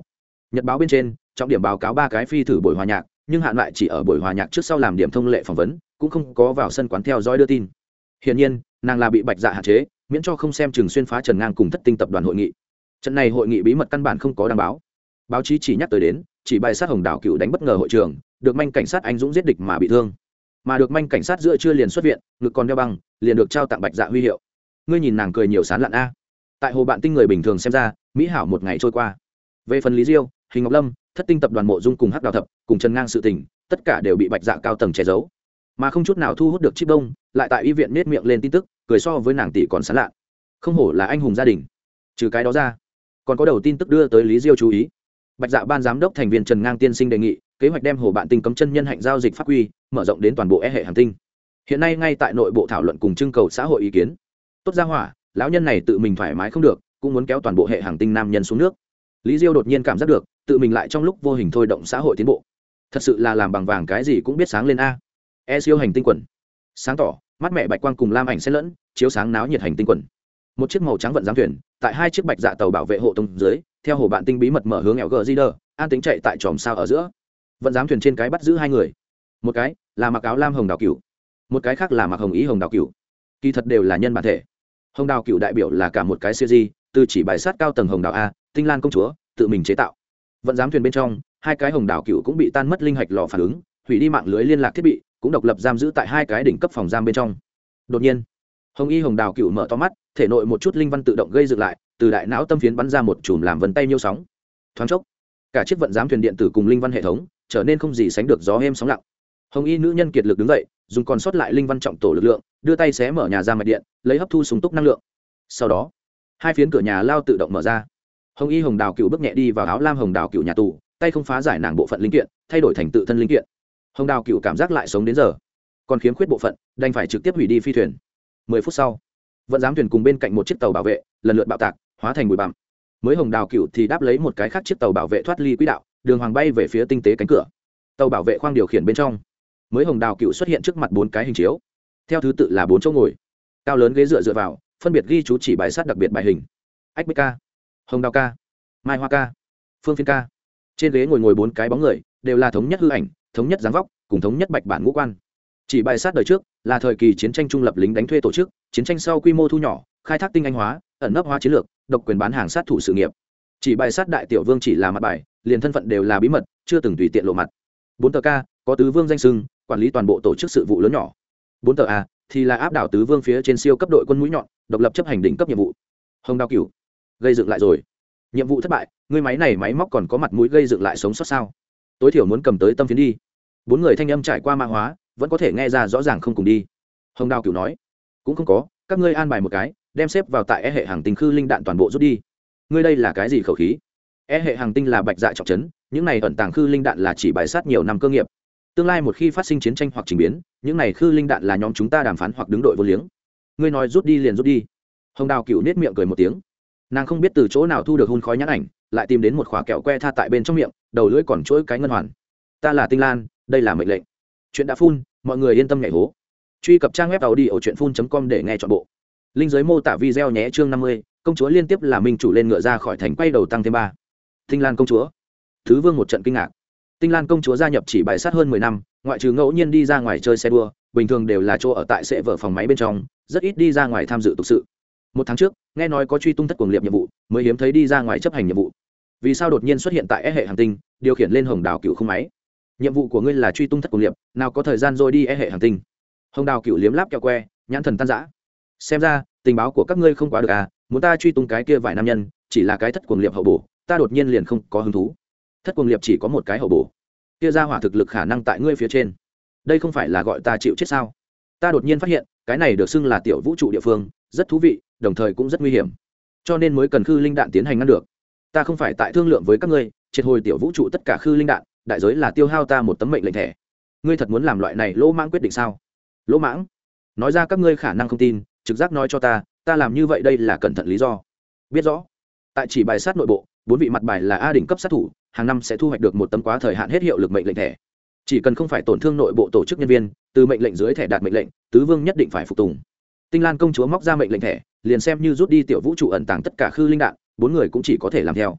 Nhật báo bên trên, trọng điểm báo cáo ba cái phi thử buổi hòa nhạc, nhưng hạn lại chỉ ở buổi hòa nhạc trước sau làm điểm thông lệ phỏng vấn, cũng không có vào sân quán theo dõi đưa tin. Hiển nhiên, nàng là bị bạch dạ hạn chế miễn cho không xem trường xuyên phá trần ngang cùng thất tinh tập đoàn hội nghị. Trận này hội nghị bí mật căn bản không có đăng báo. Báo chí chỉ nhắc tới đến, chỉ bài sát hồng đảo cựu đánh bất ngờ hội trường, được manh cảnh sát anh dũng giết địch mà bị thương. Mà được manh cảnh sát giữa chưa liền xuất viện, ngực còn đeo băng, liền được trao tặng bạch dạ huy hiệu. Ngươi nhìn nàng cười nhiều sán lạn a. Tại hồ bạn tinh người bình thường xem ra, mỹ hảo một ngày trôi qua. Về phần lý diêu, hình ngọc lâm, thất tinh tập đoàn mộ dung cùng hắc đào thập, cùng trần ngang sự tình, tất cả đều bị bạch dạ cao tầng che giấu. Mà không chút nào thu hút được chip đông, lại tại y viện nết miệng lên tin tức cười so với nàng tỷ còn sán lạ. Không hổ là anh hùng gia đình. Trừ cái đó ra, còn có đầu tin tức đưa tới lý diêu chú ý. Bạch dạ ban giám đốc thành viên trần ngang tiên sinh đề nghị, kế hoạch đem hồ bạn tinh cấm chân nhân hạnh giao dịch pháp quy, mở rộng đến toàn bộ e hệ hàng tinh. Hiện nay ngay tại nội bộ thảo luận cùng trưng cầu xã hội ý kiến. Tốt ra hỏa, lão nhân này tự mình thoải mái không được, cũng muốn kéo toàn bộ hệ hàng tinh nam nhân xuống nước. Lý diêu đột nhiên cảm giác được, tự mình lại trong lúc vô hình thôi động xã hội tiến bộ. Thật sự là làm bằng vàng cái gì cũng biết sáng lên a. E siêu hành tinh quần. Sáng tỏ mắt mẹ bạch quang cùng lam ảnh xen lẫn, chiếu sáng náo nhiệt hành tinh quần. Một chiếc màu trắng vận giáng thuyền, tại hai chiếc bạch dạ tàu bảo vệ hộ tông dưới, theo hồ bạn tinh bí mật mở hướng eo gờ di đờ, an tính chạy tại tròm sao ở giữa. Vận giáng thuyền trên cái bắt giữ hai người. Một cái là mặc áo lam hồng đào cửu, một cái khác là mặc hồng ý hồng đào cửu. Kỳ thật đều là nhân bản thể. Hồng đào cửu đại biểu là cả một cái siêu di từ chỉ bài sát cao tầng hồng đào a, tinh lan công chúa, tự mình chế tạo. Vận giáng thuyền bên trong, hai cái hồng đào cửu cũng bị tan mất linh hạch lò phản ứng, hủy đi mạng lưới liên lạc thiết bị cũng độc lập giam giữ tại hai cái đỉnh cấp phòng giam bên trong. Đột nhiên, hồng y hồng đào cửu mở to mắt, thể nội một chút linh văn tự động gây dựng lại, từ đại não tâm phiến bắn ra một chùm làm vần tay nhiêu sóng. Thoáng chốc, cả chiếc vận giám thuyền điện tử cùng linh văn hệ thống trở nên không gì sánh được gió êm sóng lặng. Hồng y nữ nhân kiệt lực đứng dậy, dùng còn sót lại linh văn trọng tổ lực lượng, đưa tay xé mở nhà ra mạch điện, lấy hấp thu súng túc năng lượng. Sau đó, hai phiến cửa nhà lao tự động mở ra. Hồng y hồng đào cửu bước nhẹ đi vào áo lam hồng đào cửu nhà tù, tay không phá giải nàng bộ phận linh kiện, thay đổi thành tự thân linh kiện hồng đào cựu cảm giác lại sống đến giờ. Còn khiếm khuyết bộ phận, đành phải trực tiếp hủy đi phi thuyền. Mười phút sau, vẫn dám thuyền cùng bên cạnh một chiếc tàu bảo vệ, lần lượt bạo tạc, hóa thành bụi bặm. Mới hồng đào cựu thì đáp lấy một cái khác chiếc tàu bảo vệ thoát ly quỹ đạo, đường hoàng bay về phía tinh tế cánh cửa. Tàu bảo vệ khoang điều khiển bên trong, mới hồng đào cựu xuất hiện trước mặt bốn cái hình chiếu. Theo thứ tự là bốn chỗ ngồi. Cao lớn ghế dựa dựa vào, phân biệt ghi chú chỉ bài sát đặc biệt bài hình. Ách bích ca, hồng đào ca, mai hoa ca, phương phiên ca. Trên ghế ngồi ngồi bốn cái bóng người, đều là thống nhất hư ảnh thống nhất dáng vóc, cùng thống nhất bạch bản ngũ quan. Chỉ bài sát đời trước, là thời kỳ chiến tranh trung lập lính đánh thuê tổ chức, chiến tranh sau quy mô thu nhỏ, khai thác tinh anh hóa, ẩn nấp hóa chiến lược, độc quyền bán hàng sát thủ sự nghiệp. Chỉ bài sát đại tiểu vương chỉ là mặt bài, liền thân phận đều là bí mật, chưa từng tùy tiện lộ mặt. Bốn tờ k có tứ vương danh sưng, quản lý toàn bộ tổ chức sự vụ lớn nhỏ. Bốn tờ a, thì là áp đảo tứ vương phía trên siêu cấp đội quân mũi nhọn, độc lập chấp hành đỉnh cấp nhiệm vụ. Hồng đao cửu, gây dựng lại rồi. Nhiệm vụ thất bại, người máy này máy móc còn có mặt mũi gây dựng lại sống sót sao? tối thiểu muốn cầm tới tâm phiến đi. Bốn người thanh âm trải qua mã hóa, vẫn có thể nghe ra rõ ràng không cùng đi. Hồng đào cửu nói, cũng không có, các ngươi an bài một cái, đem xếp vào tại e hệ hàng tinh khư linh đạn toàn bộ rút đi. Ngươi đây là cái gì khẩu khí? E hệ hàng tinh là bạch dạ trọng chấn những này ẩn tàng khư linh đạn là chỉ bài sát nhiều năm cơ nghiệp. Tương lai một khi phát sinh chiến tranh hoặc trình biến, những này khư linh đạn là nhóm chúng ta đàm phán hoặc đứng đội vô liếng. Ngươi nói rút đi liền rút đi. Hồng đào Cửu nết miệng cười một tiếng. Nàng không biết từ chỗ nào thu được hôn khói nhãn ảnh, lại tìm đến một khỏa kẹo que tha tại bên trong miệng đầu lưỡi còn chuỗi cái ngân hoàn. Ta là tinh lan, đây là mệnh lệnh. Chuyện đã phun, mọi người yên tâm nhảy hố. Truy cập trang web tàu đi ở truyện phun com để nghe chọn bộ. Linh giới mô tả video nhé chương năm mươi, công chúa liên tiếp là minh chủ lên ngựa ra khỏi thành quay đầu tăng thêm ba. Tinh lan công chúa. Thứ vương một trận kinh ngạc. Tinh lan công chúa gia nhập chỉ bài sát hơn mười năm, ngoại trừ ngẫu nhiên đi ra ngoài chơi xe đua, bình thường đều là chỗ ở tại sẽ vở phòng máy bên trong, rất ít đi ra ngoài tham dự tục sự. Một tháng trước, nghe nói có truy tung thất cuồng liệp nhiệm vụ, mới hiếm thấy đi ra ngoài chấp hành nhiệm vụ vì sao đột nhiên xuất hiện tại e hệ hành tinh, điều khiển lên hồng đào cựu không máy? Nhiệm vụ của ngươi là truy tung thất cùng liệp, nào có thời gian rồi đi e hệ hành tinh? Hồng đào cựu liếm láp kẹo que, nhãn thần tan giã xem ra, tình báo của các ngươi không quá được à muốn ta truy tung cái kia vài nam nhân, chỉ là cái thất cuồng liệp hậu bổ, ta đột nhiên liền không có hứng thú. Thất cuồng liệp chỉ có một cái hậu bổ. Kia ra hỏa thực lực khả năng tại ngươi phía trên. Đây không phải là gọi ta chịu chết sao? Ta đột nhiên phát hiện, cái này được xưng là tiểu vũ trụ địa phương, rất thú vị, đồng thời cũng rất nguy hiểm. Cho nên mới cần khư linh đạn tiến hành ngăn được ta không phải tại thương lượng với các ngươi, triệt hồi tiểu vũ trụ tất cả khư linh đạn, đại giới là tiêu hao ta một tấm mệnh lệnh thẻ. Ngươi thật muốn làm loại này lỗ mãng quyết định sao? Lỗ mãng? Nói ra các ngươi khả năng không tin, trực giác nói cho ta ta làm như vậy đây là cẩn thận lý do. Biết rõ. Tại chỉ bài sát nội bộ, bốn vị mặt bài là a đỉnh cấp sát thủ, hàng năm sẽ thu hoạch được một tấm quá thời hạn hết hiệu lực mệnh lệnh thẻ. Chỉ cần không phải tổn thương nội bộ tổ chức nhân viên, từ mệnh lệnh dưới thẻ đạt mệnh lệnh, tứ vương nhất định phải phục tùng. Tinh lan công chúa móc ra mệnh lệnh thẻ, liền xem như rút đi tiểu vũ trụ ẩn tàng tất cả khư linh đạn bốn người cũng chỉ có thể làm theo.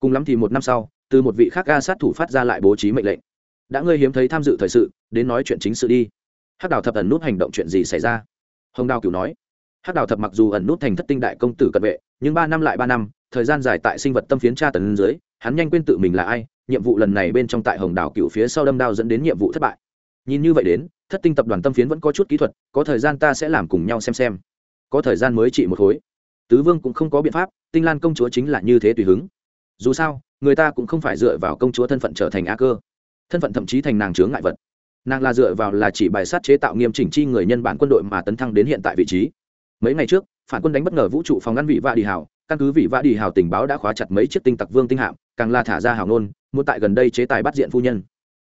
Cùng lắm thì một năm sau, từ một vị khác ga sát thủ phát ra lại bố trí mệnh lệnh. Đã ngươi hiếm thấy tham dự thời sự, đến nói chuyện chính sự đi. Hắc đào thập ẩn nút hành động chuyện gì xảy ra? Hồng đào cửu nói. Hắc đào thập mặc dù ẩn nút thành thất tinh đại công tử cận vệ, nhưng ba năm lại ba năm, thời gian dài tại sinh vật tâm phiến tra tấn dưới, hắn nhanh quên tự mình là ai, nhiệm vụ lần này bên trong tại hồng đảo Cửu phía sau đâm đao dẫn đến nhiệm vụ thất bại. Nhìn như vậy đến, thất tinh tập đoàn tâm phiến vẫn có chút kỹ thuật, có thời gian ta sẽ làm cùng nhau xem xem. Có thời gian mới trị một khối tứ vương cũng không có biện pháp, tinh lan công chúa chính là như thế tùy hứng. Dù sao, người ta cũng không phải dựa vào công chúa thân phận trở thành a cơ. Thân phận thậm chí thành nàng chướng ngại vật. Nàng là dựa vào là chỉ bài sát chế tạo nghiêm chỉnh chi người nhân bản quân đội mà tấn thăng đến hiện tại vị trí. Mấy ngày trước, phản quân đánh bất ngờ vũ trụ phòng ngăn vị vạ đi hào, căn cứ vị vạ đi hào tình báo đã khóa chặt mấy chiếc tinh tặc vương tinh hạm, càng là thả ra hào nôn muốn tại gần đây chế tài bắt diện phu nhân.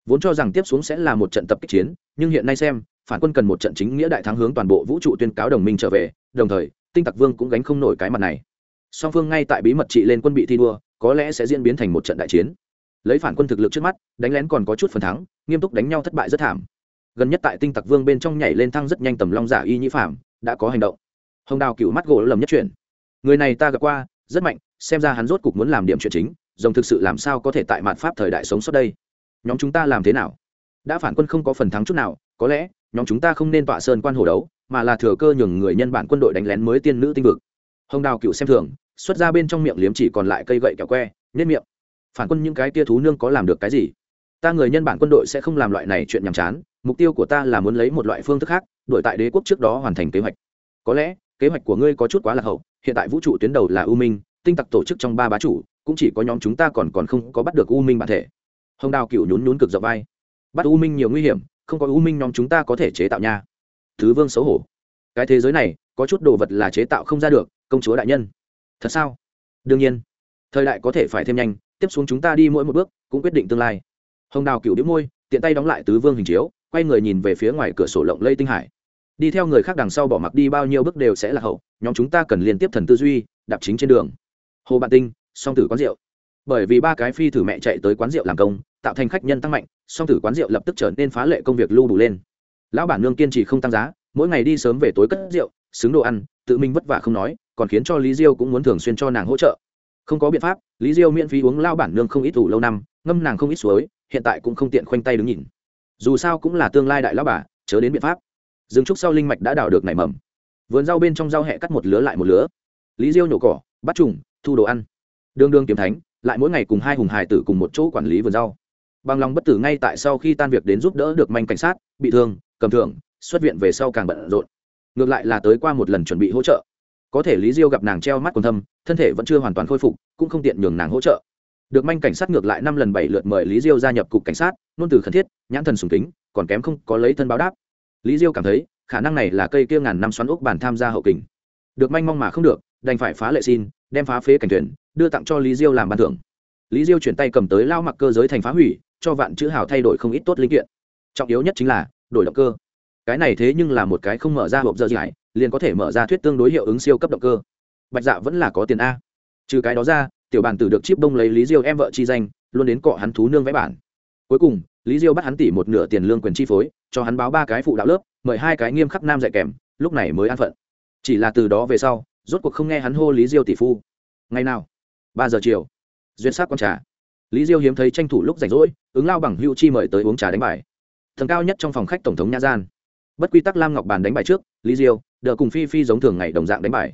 Vốn cho rằng tiếp xuống sẽ là một trận tập kích chiến, nhưng hiện nay xem, phản quân cần một trận chính nghĩa đại thắng hướng toàn bộ vũ trụ tuyên cáo đồng minh trở về, đồng thời tinh tặc vương cũng gánh không nổi cái mặt này. Song phương ngay tại bí mật trị lên quân bị thi đua, có lẽ sẽ diễn biến thành một trận đại chiến. Lấy phản quân thực lực trước mắt, đánh lén còn có chút phần thắng, nghiêm túc đánh nhau thất bại rất thảm. Gần nhất tại tinh tặc vương bên trong nhảy lên thăng rất nhanh tầm long giả y nhĩ phạm đã có hành động. Hồng đào cựu mắt gỗ lầm nhất chuyển. Người này ta gặp qua, rất mạnh, xem ra hắn rốt cục muốn làm điểm chuyện chính, rồng thực sự làm sao có thể tại mạn pháp thời đại sống sót đây? Nhóm chúng ta làm thế nào? Đã phản quân không có phần thắng chút nào, có lẽ, nhóm chúng ta không nên tọa sơn quan hồ đấu mà là thừa cơ nhường người nhân bản quân đội đánh lén mới tiên nữ tinh vực. Hồng đào cựu xem thường, xuất ra bên trong miệng liếm chỉ còn lại cây gậy kẹo que nếp miệng. Phản quân những cái tia thú nương có làm được cái gì? Ta người nhân bản quân đội sẽ không làm loại này chuyện nhàm chán, mục tiêu của ta là muốn lấy một loại phương thức khác, đổi tại đế quốc trước đó hoàn thành kế hoạch. Có lẽ, kế hoạch của ngươi có chút quá lạc hậu, hiện tại vũ trụ tuyến đầu là u minh, tinh tặc tổ chức trong ba bá chủ, cũng chỉ có nhóm chúng ta còn còn không có bắt được u minh bản thể. Hồng đào cựu nhún nhún cực dọc vai. Bắt u minh nhiều nguy hiểm, không có u minh nhóm chúng ta có thể chế tạo nhà thứ vương xấu hổ. Cái thế giới này, có chút đồ vật là chế tạo không ra được, công chúa đại nhân. Thật sao? Đương nhiên. Thời đại có thể phải thêm nhanh, tiếp xuống chúng ta đi mỗi một bước, cũng quyết định tương lai. Hồng đào cựu đĩu môi, tiện tay đóng lại tứ vương hình chiếu, quay người nhìn về phía ngoài cửa sổ lộng lây tinh hải. Đi theo người khác đằng sau bỏ mặc đi bao nhiêu bước đều sẽ là hậu, nhóm chúng ta cần liên tiếp thần tư duy, đạp chính trên đường. Hồ bạn tinh, song tử quán rượu. Bởi vì ba cái phi thử mẹ chạy tới quán rượu làm công, tạo thành khách nhân tăng mạnh, song tử quán rượu lập tức trở nên phá lệ công việc lưu đủ lên lão bản nương kiên trì không tăng giá, mỗi ngày đi sớm về tối cất rượu, xứng đồ ăn, tự mình vất vả không nói, còn khiến cho lý diêu cũng muốn thường xuyên cho nàng hỗ trợ. Không có biện pháp, lý diêu miễn phí uống lao bản nương không ít thủ lâu năm, ngâm nàng không ít suối, hiện tại cũng không tiện khoanh tay đứng nhìn. Dù sao cũng là tương lai đại lao bà, chớ đến biện pháp. Dừng trúc sau linh mạch đã đào được nảy mầm. Vườn rau bên trong rau hẹ cắt một lứa lại một lứa. Lý diêu nhổ cỏ, bắt trùng, thu đồ ăn. Đương đương kiếm thánh, lại mỗi ngày cùng hai hùng hải tử cùng một chỗ quản lý vườn rau. Bằng lòng bất tử ngay tại sau khi tan việc đến giúp đỡ được manh cảnh sát, bị thương cầm thưởng, xuất viện về sau càng bận rộn. Ngược lại là tới qua một lần chuẩn bị hỗ trợ. Có thể lý diêu gặp nàng treo mắt còn thâm, thân thể vẫn chưa hoàn toàn khôi phục, cũng không tiện nhường nàng hỗ trợ. Được manh cảnh sát ngược lại năm lần bảy lượt mời lý diêu gia nhập cục cảnh sát nôn từ khẩn thiết, nhãn thần sùng kính, còn kém không có lấy thân báo đáp. Lý diêu cảm thấy, khả năng này là cây kia ngàn năm xoắn ốc bản tham gia hậu kình. Được manh mong mà không được, đành phải phá lệ xin, đem phá phế cảnh tuyển, đưa tặng cho lý diêu làm ban thưởng. Lý diêu chuyển tay cầm tới lao mặc cơ giới thành phá hủy, cho vạn chữ hào thay đổi không ít tốt linh kiện. Trọng yếu nhất chính là đổi động cơ. Cái này thế nhưng là một cái không mở ra hộp giờ giải liền có thể mở ra thuyết tương đối hiệu ứng siêu cấp động cơ. Bạch dạ vẫn là có tiền a. Trừ cái đó ra, tiểu bản tử được chip đông lấy lý diêu em vợ chi danh, luôn đến cọ hắn thú nương vẽ bản. Cuối cùng, lý diêu bắt hắn tỉ một nửa tiền lương quyền chi phối, cho hắn báo ba cái phụ đạo lớp, mời hai cái nghiêm khắc nam dạy kèm, lúc này mới an phận. Chỉ là từ đó về sau, rốt cuộc không nghe hắn hô lý diêu tỷ phu. Ngày nào? Ba giờ chiều. Duyên sát con trà. Lý diêu hiếm thấy tranh thủ lúc rảnh rỗi, ứng lao bằng hưu chi mời tới uống trà đánh bài tầng cao nhất trong phòng khách tổng thống nha gian. Bất quy tắc lam ngọc bàn đánh bài trước, lý diêu, đờ cùng phi phi giống thường ngày đồng dạng đánh bài.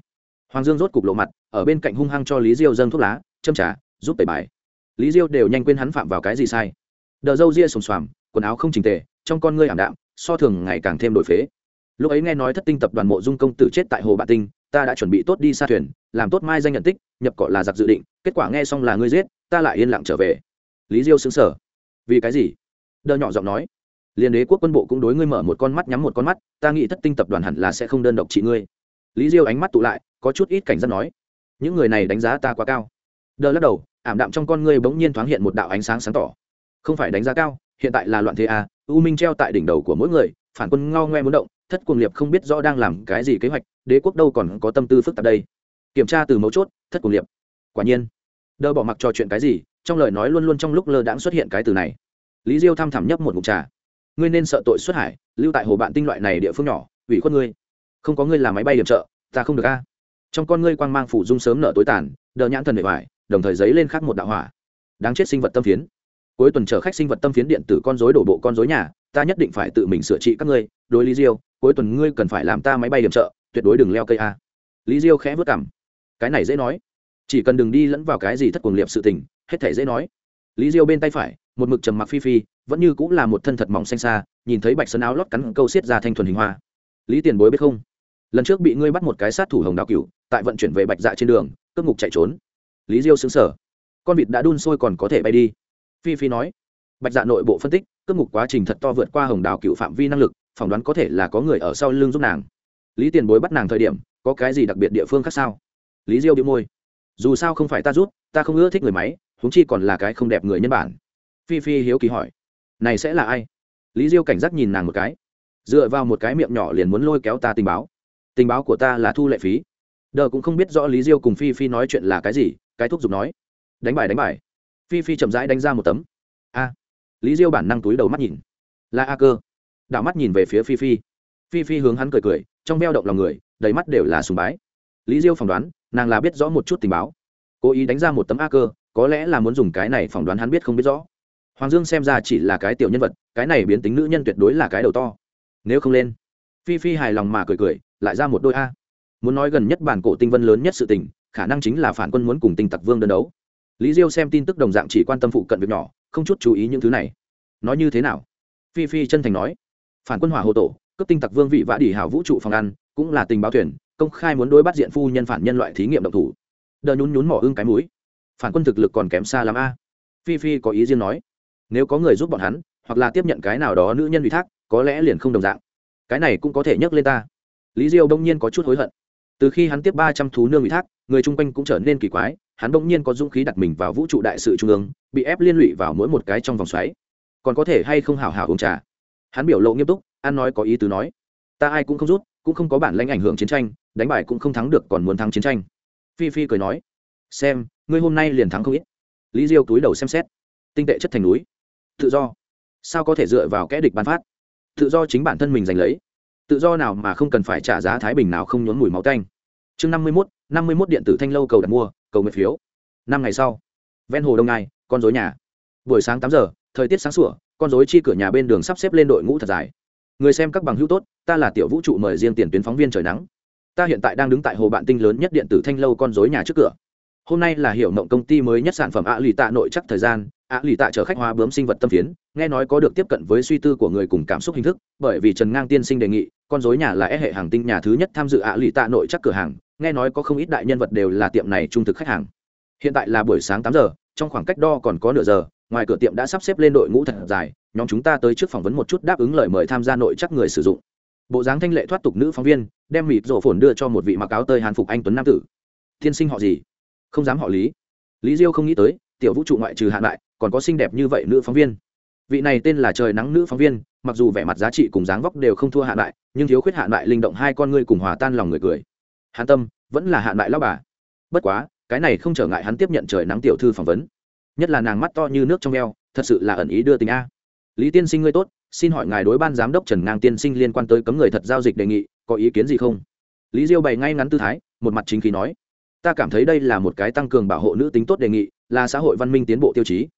Hoàng dương rốt cục lộ mặt, ở bên cạnh hung hăng cho lý diêu dâng thuốc lá, châm trả giúp tẩy bài. Lý diêu đều nhanh quên hắn phạm vào cái gì sai. Đờ râu ria sùng xoàm, quần áo không trình tề, trong con ngươi ảm đạm, so thường ngày càng thêm đổi phế. Lúc ấy nghe nói thất tinh tập đoàn mộ dung công tử chết tại hồ bạ tinh, ta đã chuẩn bị tốt đi xa thuyền, làm tốt mai danh nhận tích, nhập cọ là giặc dự định, kết quả nghe xong là ngươi giết, ta lại yên lặng trở về. Lý diêu xứng sở vì cái gì? Đờ nhỏ giọng nói liên đế quốc quân bộ cũng đối ngươi mở một con mắt nhắm một con mắt ta nghĩ thất tinh tập đoàn hẳn là sẽ không đơn độc trị ngươi. Lý diêu ánh mắt tụ lại có chút ít cảnh giác nói những người này đánh giá ta quá cao. Đờ lắc đầu ảm đạm trong con ngươi bỗng nhiên thoáng hiện một đạo ánh sáng sáng tỏ. Không phải đánh giá cao hiện tại là loạn thế à, u minh treo tại đỉnh đầu của mỗi người phản quân ngao ngoe muốn động thất cuồng liệp không biết rõ đang làm cái gì kế hoạch đế quốc đâu còn có tâm tư phức tạp đây. Kiểm tra từ mấu chốt thất cuồng liệp quả nhiên đờ bỏ mặc trò chuyện cái gì trong lời nói luôn luôn trong lúc lơ đãng xuất hiện cái từ này. Lý diêu thăm thẳm nhấp một mục trà ngươi nên sợ tội xuất hải, lưu tại hồ bạn tinh loại này địa phương nhỏ, ủy khuất ngươi. Không có ngươi là máy bay điểm trợ, ta không được a. Trong con ngươi quang mang phủ dung sớm nở tối tàn, đờ nhãn thần bề ngoài, đồng thời giấy lên khắc một đạo hỏa. Đáng chết sinh vật tâm phiến. Cuối tuần chở khách sinh vật tâm phiến điện tử con dối đổ bộ con dối nhà, ta nhất định phải tự mình sửa trị các ngươi. Đối lý diêu, cuối tuần ngươi cần phải làm ta máy bay điểm trợ, tuyệt đối đừng leo cây a. Lý diêu khẽ vớt cảm cái này dễ nói. Chỉ cần đừng đi lẫn vào cái gì thất cuồng liệp sự tình, hết thể dễ nói. Lý diêu bên tay phải, một mực trầm mặc phi phi vẫn như cũng là một thân thật mỏng xanh xa, nhìn thấy bạch sơn áo lót cắn câu xiết ra thanh thuần hình hoa. Lý tiền bối biết không? Lần trước bị ngươi bắt một cái sát thủ hồng đào cựu tại vận chuyển về bạch dạ trên đường, cướp ngục chạy trốn. Lý diêu xứng sở con vịt đã đun sôi còn có thể bay đi. Phi phi nói. Bạch dạ nội bộ phân tích, cướp ngục quá trình thật to vượt qua hồng đào cựu phạm vi năng lực, phỏng đoán có thể là có người ở sau lưng giúp nàng. Lý tiền bối bắt nàng thời điểm, có cái gì đặc biệt địa phương khác sao? Lý diêu bị môi. Dù sao không phải ta rút ta không ưa thích người máy, huống chi còn là cái không đẹp người nhân bản. Phi phi hiếu kỳ hỏi này sẽ là ai? Lý diêu cảnh giác nhìn nàng một cái. Dựa vào một cái miệng nhỏ liền muốn lôi kéo ta tình báo. Tình báo của ta là thu lệ phí. Đờ cũng không biết rõ lý diêu cùng phi phi nói chuyện là cái gì, cái thúc giục nói. Đánh bài đánh bài. Phi phi chậm rãi đánh ra một tấm. A. Lý diêu bản năng túi đầu mắt nhìn. Là a cơ. Đạo mắt nhìn về phía phi phi. Phi phi hướng hắn cười cười, trong meo động lòng người, đầy mắt đều là sùng bái. Lý diêu phỏng đoán, nàng là biết rõ một chút tình báo. Cố ý đánh ra một tấm a cơ, có lẽ là muốn dùng cái này phỏng đoán hắn biết không biết rõ hoàng dương xem ra chỉ là cái tiểu nhân vật, cái này biến tính nữ nhân tuyệt đối là cái đầu to. Nếu không lên, phi phi hài lòng mà cười cười, lại ra một đôi a. Muốn nói gần nhất bản cổ tinh vân lớn nhất sự tình, khả năng chính là phản quân muốn cùng tinh tặc vương đơn đấu. Lý diêu xem tin tức đồng dạng chỉ quan tâm phụ cận việc nhỏ, không chút chú ý những thứ này. Nói như thế nào? Phi phi chân thành nói. Phản quân hỏa hồ tổ, cấp tinh tặc vương vị vã đỉ hảo vũ trụ phòng ăn, cũng là tình báo thuyền, công khai muốn đối bắt diện phu nhân phản nhân loại thí nghiệm động thủ. Đờ nhún nhún mỏ ưng cái mũi. Phản quân thực lực còn kém xa lắm a. Phi phi có ý riêng nói nếu có người giúp bọn hắn, hoặc là tiếp nhận cái nào đó nữ nhân ủy thác, có lẽ liền không đồng dạng. Cái này cũng có thể nhắc lên ta. Lý diêu đông nhiên có chút hối hận. Từ khi hắn tiếp ba trăm thú nương ủy thác, người chung quanh cũng trở nên kỳ quái, hắn đông nhiên có dũng khí đặt mình vào vũ trụ đại sự trung ương, bị ép liên lụy vào mỗi một cái trong vòng xoáy. Còn có thể hay không hào hào uống trà? Hắn biểu lộ nghiêm túc, ăn nói có ý tứ nói, ta ai cũng không rút, cũng không có bản lãnh ảnh hưởng chiến tranh, đánh bại cũng không thắng được còn muốn thắng chiến tranh. Phi phi cười nói, xem, ngươi hôm nay liền thắng không ít. Lý diêu túi đầu xem xét. Tinh tệ chất thành núi tự do. Sao có thể dựa vào kẽ địch ban phát? Tự do chính bản thân mình giành lấy. Tự do nào mà không cần phải trả giá thái bình nào không nhốn mùi máu tanh. Chương năm mươi mốt, năm mươi mốt điện tử thanh lâu cầu đặt mua, cầu nguyện phiếu. Năm ngày sau, ven hồ đông nai, con dối nhà. Buổi sáng tám giờ, thời tiết sáng sủa, con dối chi cửa nhà bên đường sắp xếp lên đội ngũ thật dài. Người xem các bằng hữu tốt, ta là tiểu vũ trụ mời riêng tiền tuyến phóng viên trời nắng. Ta hiện tại đang đứng tại hồ bạn tinh lớn nhất điện tử thanh lâu con dối nhà trước cửa hôm nay là hiệu mộng công ty mới nhất sản phẩm ạ lì tạ nội chắc thời gian, ạ lì tạ chở khách hoa bướm sinh vật tâm phiến, nghe nói có được tiếp cận với suy tư của người cùng cảm xúc hình thức, bởi vì trần ngang tiên sinh đề nghị, con dối nhà là e hệ hàng tinh nhà thứ nhất tham dự ạ lì tạ nội chắc cửa hàng, nghe nói có không ít đại nhân vật đều là tiệm này trung thực khách hàng. Hiện tại là buổi sáng tám giờ, trong khoảng cách đo còn có nửa giờ, ngoài cửa tiệm đã sắp xếp lên đội ngũ thật dài, nhóm chúng ta tới trước phỏng vấn một chút đáp ứng lời mời tham gia nội chắc người sử dụng. Bộ dáng thanh lệ thoát tục nữ phóng viên, đem mịt rổ phồn đưa cho một vị mặc áo tơi hàn phục anh tuấn nam tử. Tiên sinh họ gì? không dám họ lý. Lý diêu không nghĩ tới, tiểu vũ trụ ngoại trừ hạn lại còn có xinh đẹp như vậy nữ phóng viên. Vị này tên là trời nắng nữ phóng viên, mặc dù vẻ mặt giá trị cùng dáng vóc đều không thua hạn lại nhưng thiếu khuyết hạn lại linh động hai con ngươi cùng hòa tan lòng người cười. Hàn tâm, vẫn là hạn lại lao bà. Bất quá, cái này không trở ngại hắn tiếp nhận trời nắng tiểu thư phỏng vấn. Nhất là nàng mắt to như nước trong eo, thật sự là ẩn ý đưa tình a. Lý tiên sinh ngươi tốt, xin hỏi ngài đối ban giám đốc trần ngang tiên sinh liên quan tới cấm người thật giao dịch đề nghị, có ý kiến gì không? Lý diêu bày ngay ngắn tư thái, một mặt chính khí nói ta cảm thấy đây là một cái tăng cường bảo hộ nữ tính tốt đề nghị, là xã hội văn minh tiến bộ tiêu chí.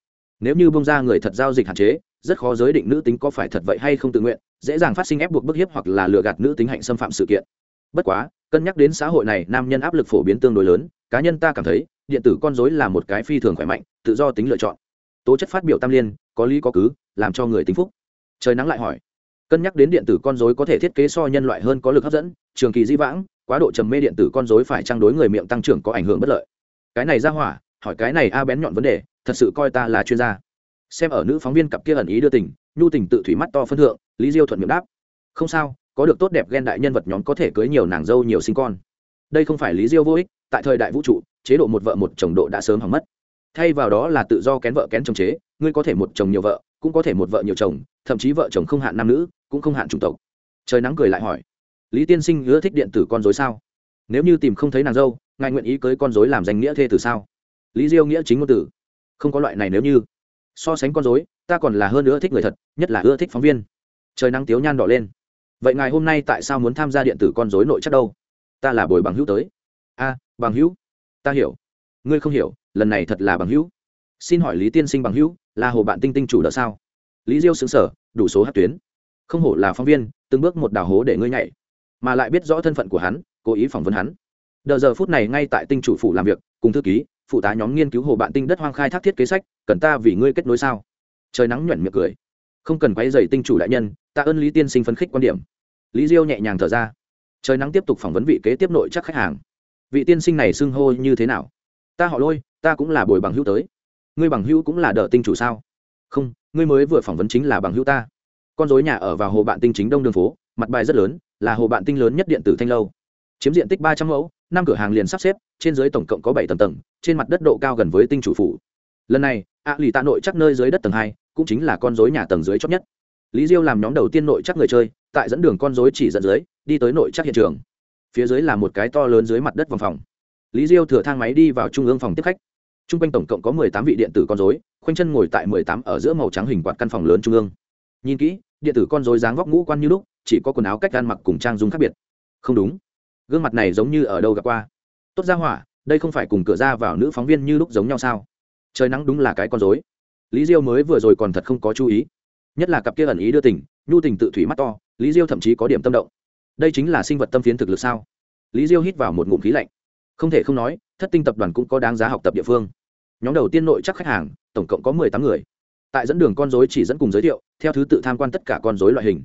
Nếu như bông ra người thật giao dịch hạn chế, rất khó giới định nữ tính có phải thật vậy hay không tự nguyện, dễ dàng phát sinh ép buộc bức hiếp hoặc là lừa gạt nữ tính hạnh xâm phạm sự kiện. Bất quá, cân nhắc đến xã hội này, nam nhân áp lực phổ biến tương đối lớn, cá nhân ta cảm thấy, điện tử con dối là một cái phi thường khỏe mạnh, tự do tính lựa chọn. Tố chất phát biểu tam liên, có lý có cứ, làm cho người tính phúc. Trời nắng lại hỏi. Cân nhắc đến điện tử con dối có thể thiết kế so nhân loại hơn có lực hấp dẫn, trường kỳ di vãng quá độ trầm mê điện tử con rối phải trang đối người miệng tăng trưởng có ảnh hưởng bất lợi? Cái này ra hỏa, hỏi cái này a bén nhọn vấn đề, thật sự coi ta là chuyên gia. Xem ở nữ phóng viên cặp kia ẩn ý đưa tình, nhu tình tự thủy mắt to phân thượng, lý diêu thuận miệng đáp. Không sao, có được tốt đẹp ghen đại nhân vật nhóm có thể cưới nhiều nàng dâu nhiều sinh con. Đây không phải lý diêu vô ích, tại thời đại vũ trụ, chế độ một vợ một chồng độ đã sớm hỏng mất. Thay vào đó là tự do kén vợ kén chồng chế, ngươi có thể một chồng nhiều vợ, cũng có thể một vợ nhiều chồng, thậm chí vợ chồng không hạn nam nữ, cũng không hạn chủng tộc. Trời nắng cười lại hỏi lý tiên sinh ưa thích điện tử con dối sao? Nếu như tìm không thấy nàng dâu, ngài nguyện ý cưới con dối làm danh nghĩa thê tử sao? Lý diêu nghĩa chính ngôn tử không có loại này nếu như. So sánh con dối, ta còn là hơn ưa thích người thật, nhất là ưa thích phóng viên. Trời nắng tiếu nhan đỏ lên. Vậy ngài hôm nay tại sao muốn tham gia điện tử con dối nội chất đâu? Ta là bồi bằng hữu tới. A, bằng hữu? Ta hiểu. Ngươi không hiểu, lần này thật là bằng hữu. Xin hỏi lý tiên sinh bằng hữu, là hồ bạn tinh tinh chủ đỡ sao? Lý diêu xứng sở đủ số hát tuyến. Không hổ là phóng viên, từng bước một đào hố để ngươi nhảy mà lại biết rõ thân phận của hắn, cố ý phỏng vấn hắn. Đợt giờ phút này ngay tại tinh chủ phủ làm việc, cùng thư ký, phụ tá nhóm nghiên cứu hồ bạn tinh đất hoang khai thác thiết kế sách, cần ta vì ngươi kết nối sao? Trời nắng nhuẩn miệng cười. Không cần quay dày tinh chủ đại nhân, ta ơn lý tiên sinh phấn khích quan điểm. Lý diêu nhẹ nhàng thở ra. Trời nắng tiếp tục phỏng vấn vị kế tiếp nội chắc khách hàng. Vị tiên sinh này xưng hô như thế nào? Ta họ lôi, ta cũng là bồi bằng hữu tới. Ngươi bằng hữu cũng là đờ tinh chủ sao? Không, ngươi mới vừa phỏng vấn chính là bằng hữu ta. Con dối nhà ở vào hồ bạn tinh chính đông đường phố, mặt bài rất lớn là hồ bạn tinh lớn nhất điện tử thanh lâu. Chiếm diện tích ba trăm mẫu, năm cửa hàng liền sắp xếp, trên dưới tổng cộng có bảy tầng tầng, trên mặt đất độ cao gần với tinh chủ phủ. Lần này, ạ lì tạ nội chắc nơi dưới đất tầng hai, cũng chính là con dối nhà tầng dưới chót nhất. Lý diêu làm nhóm đầu tiên nội chắc người chơi, tại dẫn đường con dối chỉ dẫn dưới, đi tới nội chắc hiện trường. Phía dưới là một cái to lớn dưới mặt đất vòng phòng. Lý diêu thừa thang máy đi vào trung ương phòng tiếp khách. T r u n g quanh tổng cộng có mười tám vị điện tử con dối khoanh chân ngồi tại mười tám ở giữa màu trắng hình quạt căn phòng lớn trung ương. Nhìn kỹ điện tử con dối dáng vóc ngũ quan như lúc, chỉ có quần áo cách ăn mặc cùng trang dung khác biệt. Không đúng. Gương mặt này giống như ở đâu gặp qua? Tốt ra hỏa, đây không phải cùng cửa ra vào nữ phóng viên như lúc giống nhau sao? Trời nắng đúng là cái con dối. Lý diêu mới vừa rồi còn thật không có chú ý. Nhất là cặp kia ẩn ý đưa tình, nhu tình tự thủy mắt to, lý diêu thậm chí có điểm tâm động. Đây chính là sinh vật tâm phiến thực lực sao? Lý diêu hít vào một ngụm khí lạnh. Không thể không nói, thất tinh tập đoàn cũng có đáng giá học tập địa phương. Nhóm đầu tiên nội chắc khách hàng, tổng cộng có mười tám người tại dẫn đường con dối chỉ dẫn cùng giới thiệu, theo thứ tự tham quan tất cả con dối loại hình.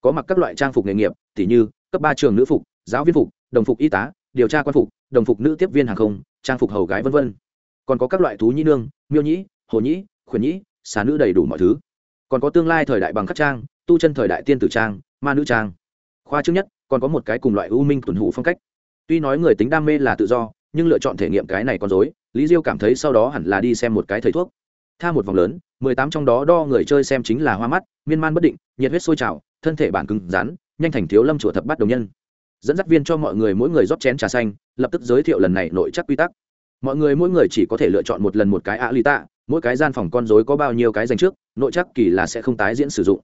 Có mặc các loại trang phục nghề nghiệp t h như, cấp ba trường nữ phục, giáo viên phục, đồng phục y tá, điều tra quan phục, đồng phục nữ tiếp viên hàng không, trang phục hầu gái v v còn có các loại thú nhĩ nương, miêu nhĩ, hồ nhĩ, khuyển nhĩ, xà nữ đầy đủ mọi thứ. Còn có tương lai thời đại bằng khắc trang, tu chân thời đại tiên tử trang, ma nữ trang. Khoa trước nhất, còn có một cái cùng loại u minh tuần hủ phong cách. Tuy nói người tính đam mê là tự do, nhưng lựa chọn thể nghiệm cái này con dối lý diêu cảm thấy sau đó hẳn là đi xem một cái thầy thuốc tha một vòng lớn, mười tám trong đó đo người chơi xem chính là hoa mắt, miên man bất định, nhiệt huyết sôi trào, thân thể bản cứng rắn, nhanh thành thiếu lâm chùa thập bắt đồng nhân. Dẫn dắt viên cho mọi người mỗi người rót chén trà xanh, lập tức giới thiệu lần này nội chắc quy tắc. Mọi người mỗi người chỉ có thể lựa chọn một lần một cái ạ à lì tạ, mỗi cái gian phòng con dối có bao nhiêu cái dành trước, nội chắc kỳ là sẽ không tái diễn sử dụng.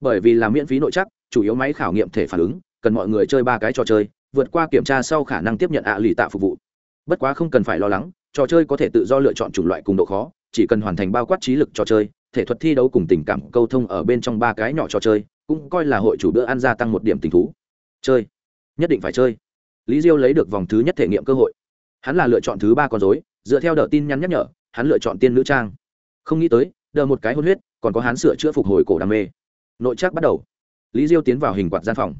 Bởi vì là miễn phí nội chắc, chủ yếu máy khảo nghiệm thể phản ứng, cần mọi người chơi ba cái trò chơi, vượt qua kiểm tra sau khả năng tiếp nhận ạ à lì tạ phục vụ. Bất quá không cần phải lo lắng, trò chơi có thể tự do lựa chọn chủng loại cùng độ khó chỉ cần hoàn thành bao quát trí lực trò chơi, thể thuật thi đấu cùng tình cảm câu thông ở bên trong ba cái nhỏ trò chơi, cũng coi là hội chủ bữa ăn gia tăng một điểm tình thú. Chơi. Nhất định phải chơi. Lý diêu lấy được vòng thứ nhất thể nghiệm cơ hội. Hắn là lựa chọn thứ ba con dối dựa theo đợt tin nhắn nhắc nhở, hắn lựa chọn tiên nữ trang. Không nghĩ tới, đờ một cái hôn huyết, còn có hắn sửa chữa phục hồi cổ đam mê. Nội trác bắt đầu. Lý diêu tiến vào hình quạt gian phòng.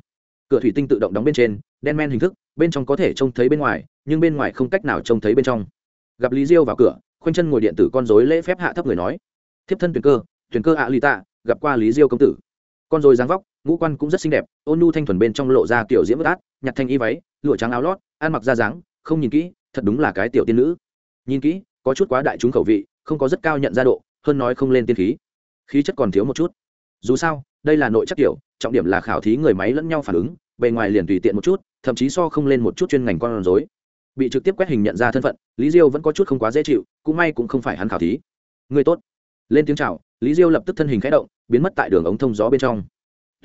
Cửa thủy tinh tự động đóng bên trên, đen men hình thức, bên trong có thể trông thấy bên ngoài, nhưng bên ngoài không cách nào trông thấy bên trong. Gặp lý diêu vào cửa khoanh chân ngồi điện tử con dối lễ phép hạ thấp người nói thiếp thân tuyền cơ tuyền cơ ạ à lì tạ gặp qua lý diêu công tử. Con dối dáng vóc ngũ quan cũng rất xinh đẹp ôn nu thanh thuần bên trong lộ ra tiểu diễm bất át nhặt thanh y váy lụa trắng áo lót ăn mặc ra dáng không nhìn kỹ thật đúng là cái tiểu tiên nữ. Nhìn kỹ có chút quá đại chúng khẩu vị không có rất cao nhận ra độ hơn nói không lên tiên khí. Khí chất còn thiếu một chút. Dù sao đây là nội chất tiểu, trọng điểm là khảo thí người máy lẫn nhau phản ứng bề ngoài liền tùy tiện một chút thậm chí so không lên một chút chuyên ngành con rối bị trực tiếp quét hình nhận ra thân phận, lý diêu vẫn có chút không quá dễ chịu, cũng may cũng không phải hắn khảo thí. Người tốt. Lên tiếng chào, lý diêu lập tức thân hình khẽ động, biến mất tại đường ống thông gió bên trong.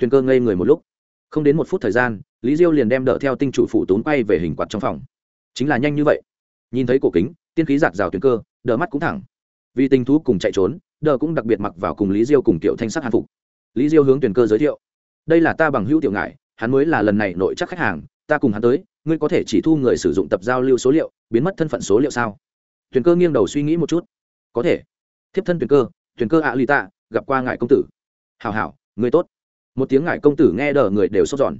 Tuyền cơ ngây người một lúc. Không đến một phút thời gian, lý diêu liền đem đỡ theo tinh chủ phủ tốn quay về hình quạt trong phòng. Chính là nhanh như vậy. Nhìn thấy cổ kính, tiên khí giạt rào tuyền cơ, đỡ mắt cũng thẳng. Vì tình thú cùng chạy trốn, đỡ cũng đặc biệt mặc vào cùng lý diêu cùng tiểu thanh sắc hàn phục. Lý diêu hướng tuyền cơ giới thiệu. Đây là ta bằng hữu tiểu ngại hắn mới là lần này nội chắc khách hàng, ta cùng hắn tới ngươi có thể chỉ thu người sử dụng tập giao lưu số liệu, biến mất thân phận số liệu sao? Tuyền cơ nghiêng đầu suy nghĩ một chút. Có thể. Thiếp thân tuyền cơ tuyền cơ ạ à lì tạ, gặp qua ngài công tử. Hào hào người tốt. Một tiếng ngài công tử nghe đờ người đều sốt giòn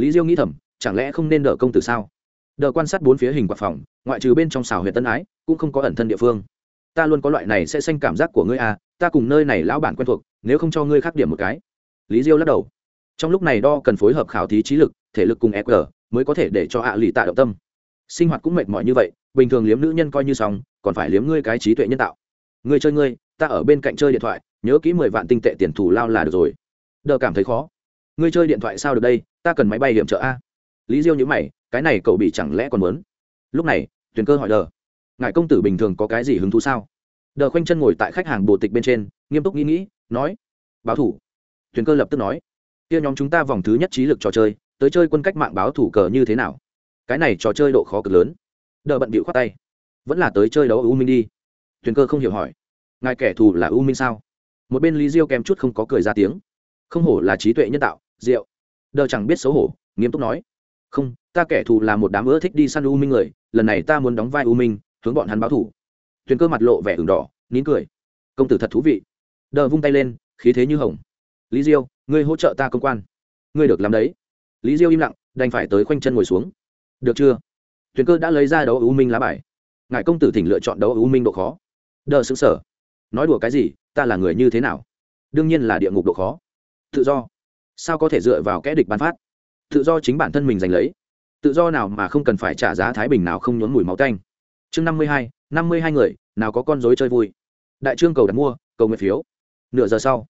lý diêu nghĩ thầm, chẳng lẽ không nên đờ công tử sao? Đờ quan sát bốn phía hình quạt phòng, ngoại trừ bên trong xào huyện tân ái, cũng không có ẩn thân địa phương. Ta luôn có loại này sẽ xanh cảm giác của ngươi à ta cùng nơi này lão bản quen thuộc, nếu không cho ngươi khác điểm một cái. Lý diêu lắc đầu. Trong lúc này đo cần phối hợp khảo thí trí lực, thể lực cùng eq mới có thể để cho ạ lì tạ động tâm. Sinh hoạt cũng mệt mỏi như vậy, bình thường liếm nữ nhân coi như xong, còn phải liếm ngươi cái trí tuệ nhân tạo. Ngươi chơi ngươi, ta ở bên cạnh chơi điện thoại, nhớ kỹ mười vạn tinh tệ tiền thù lao là được rồi. Đờ cảm thấy khó. Ngươi chơi điện thoại sao được đây, ta cần máy bay hiểm trợ a. Lý diêu nhữ mày, cái này cậu bị chẳng lẽ còn muốn? Lúc này, tuyền cơ hỏi đờ. Ngài công tử bình thường có cái gì hứng thú sao? Đờ khoanh chân ngồi tại khách hàng bồ tịch bên trên, nghiêm túc nghĩ nghĩ, nói, báo thủ. Tuyền cơ lập tức nói, kia nhóm chúng ta vòng thứ nhất trí lực trò chơi tới chơi quân cách mạng báo thủ cờ như thế nào? Cái này trò chơi độ khó cực lớn. Đờ bận bịu khoát tay. Vẫn là tới chơi đấu u minh đi. Tuyền cơ không hiểu hỏi. Ngài kẻ thù là u minh sao? Một bên lý diêu kèm chút không có cười ra tiếng. Không hổ là trí tuệ nhân tạo, diệu. Đờ chẳng biết xấu hổ, nghiêm túc nói. Không, ta kẻ thù là một đám ưa thích đi săn u minh người, lần này ta muốn đóng vai u minh, hướng bọn hắn báo thủ. Tuyền cơ mặt lộ vẻ ửng đỏ, nín cười. Công tử thật thú vị. Đờ vung tay lên, khí thế như hồng. Lý diêu, ngươi hỗ trợ ta công quan. Ngươi được làm đấy lý diêu im lặng, đành phải tới khoanh chân ngồi xuống. Được chưa? Tuyền cơ đã lấy ra đấu ưu minh lá bài. Ngài công tử thỉnh lựa chọn đấu ưu minh độ khó. Đờ xứng sở nói đùa cái gì, ta là người như thế nào? Đương nhiên là địa ngục độ khó. Tự do. Sao có thể dựa vào kẽ địch bán phát? Tự do chính bản thân mình giành lấy. Tự do nào mà không cần phải trả giá thái bình nào không nhốn mùi máu tanh. Chương năm mươi hai, năm mươi hai người, nào có con dối chơi vui. Đại trương cầu đặt mua, cầu nguyện phiếu. Nửa giờ sau,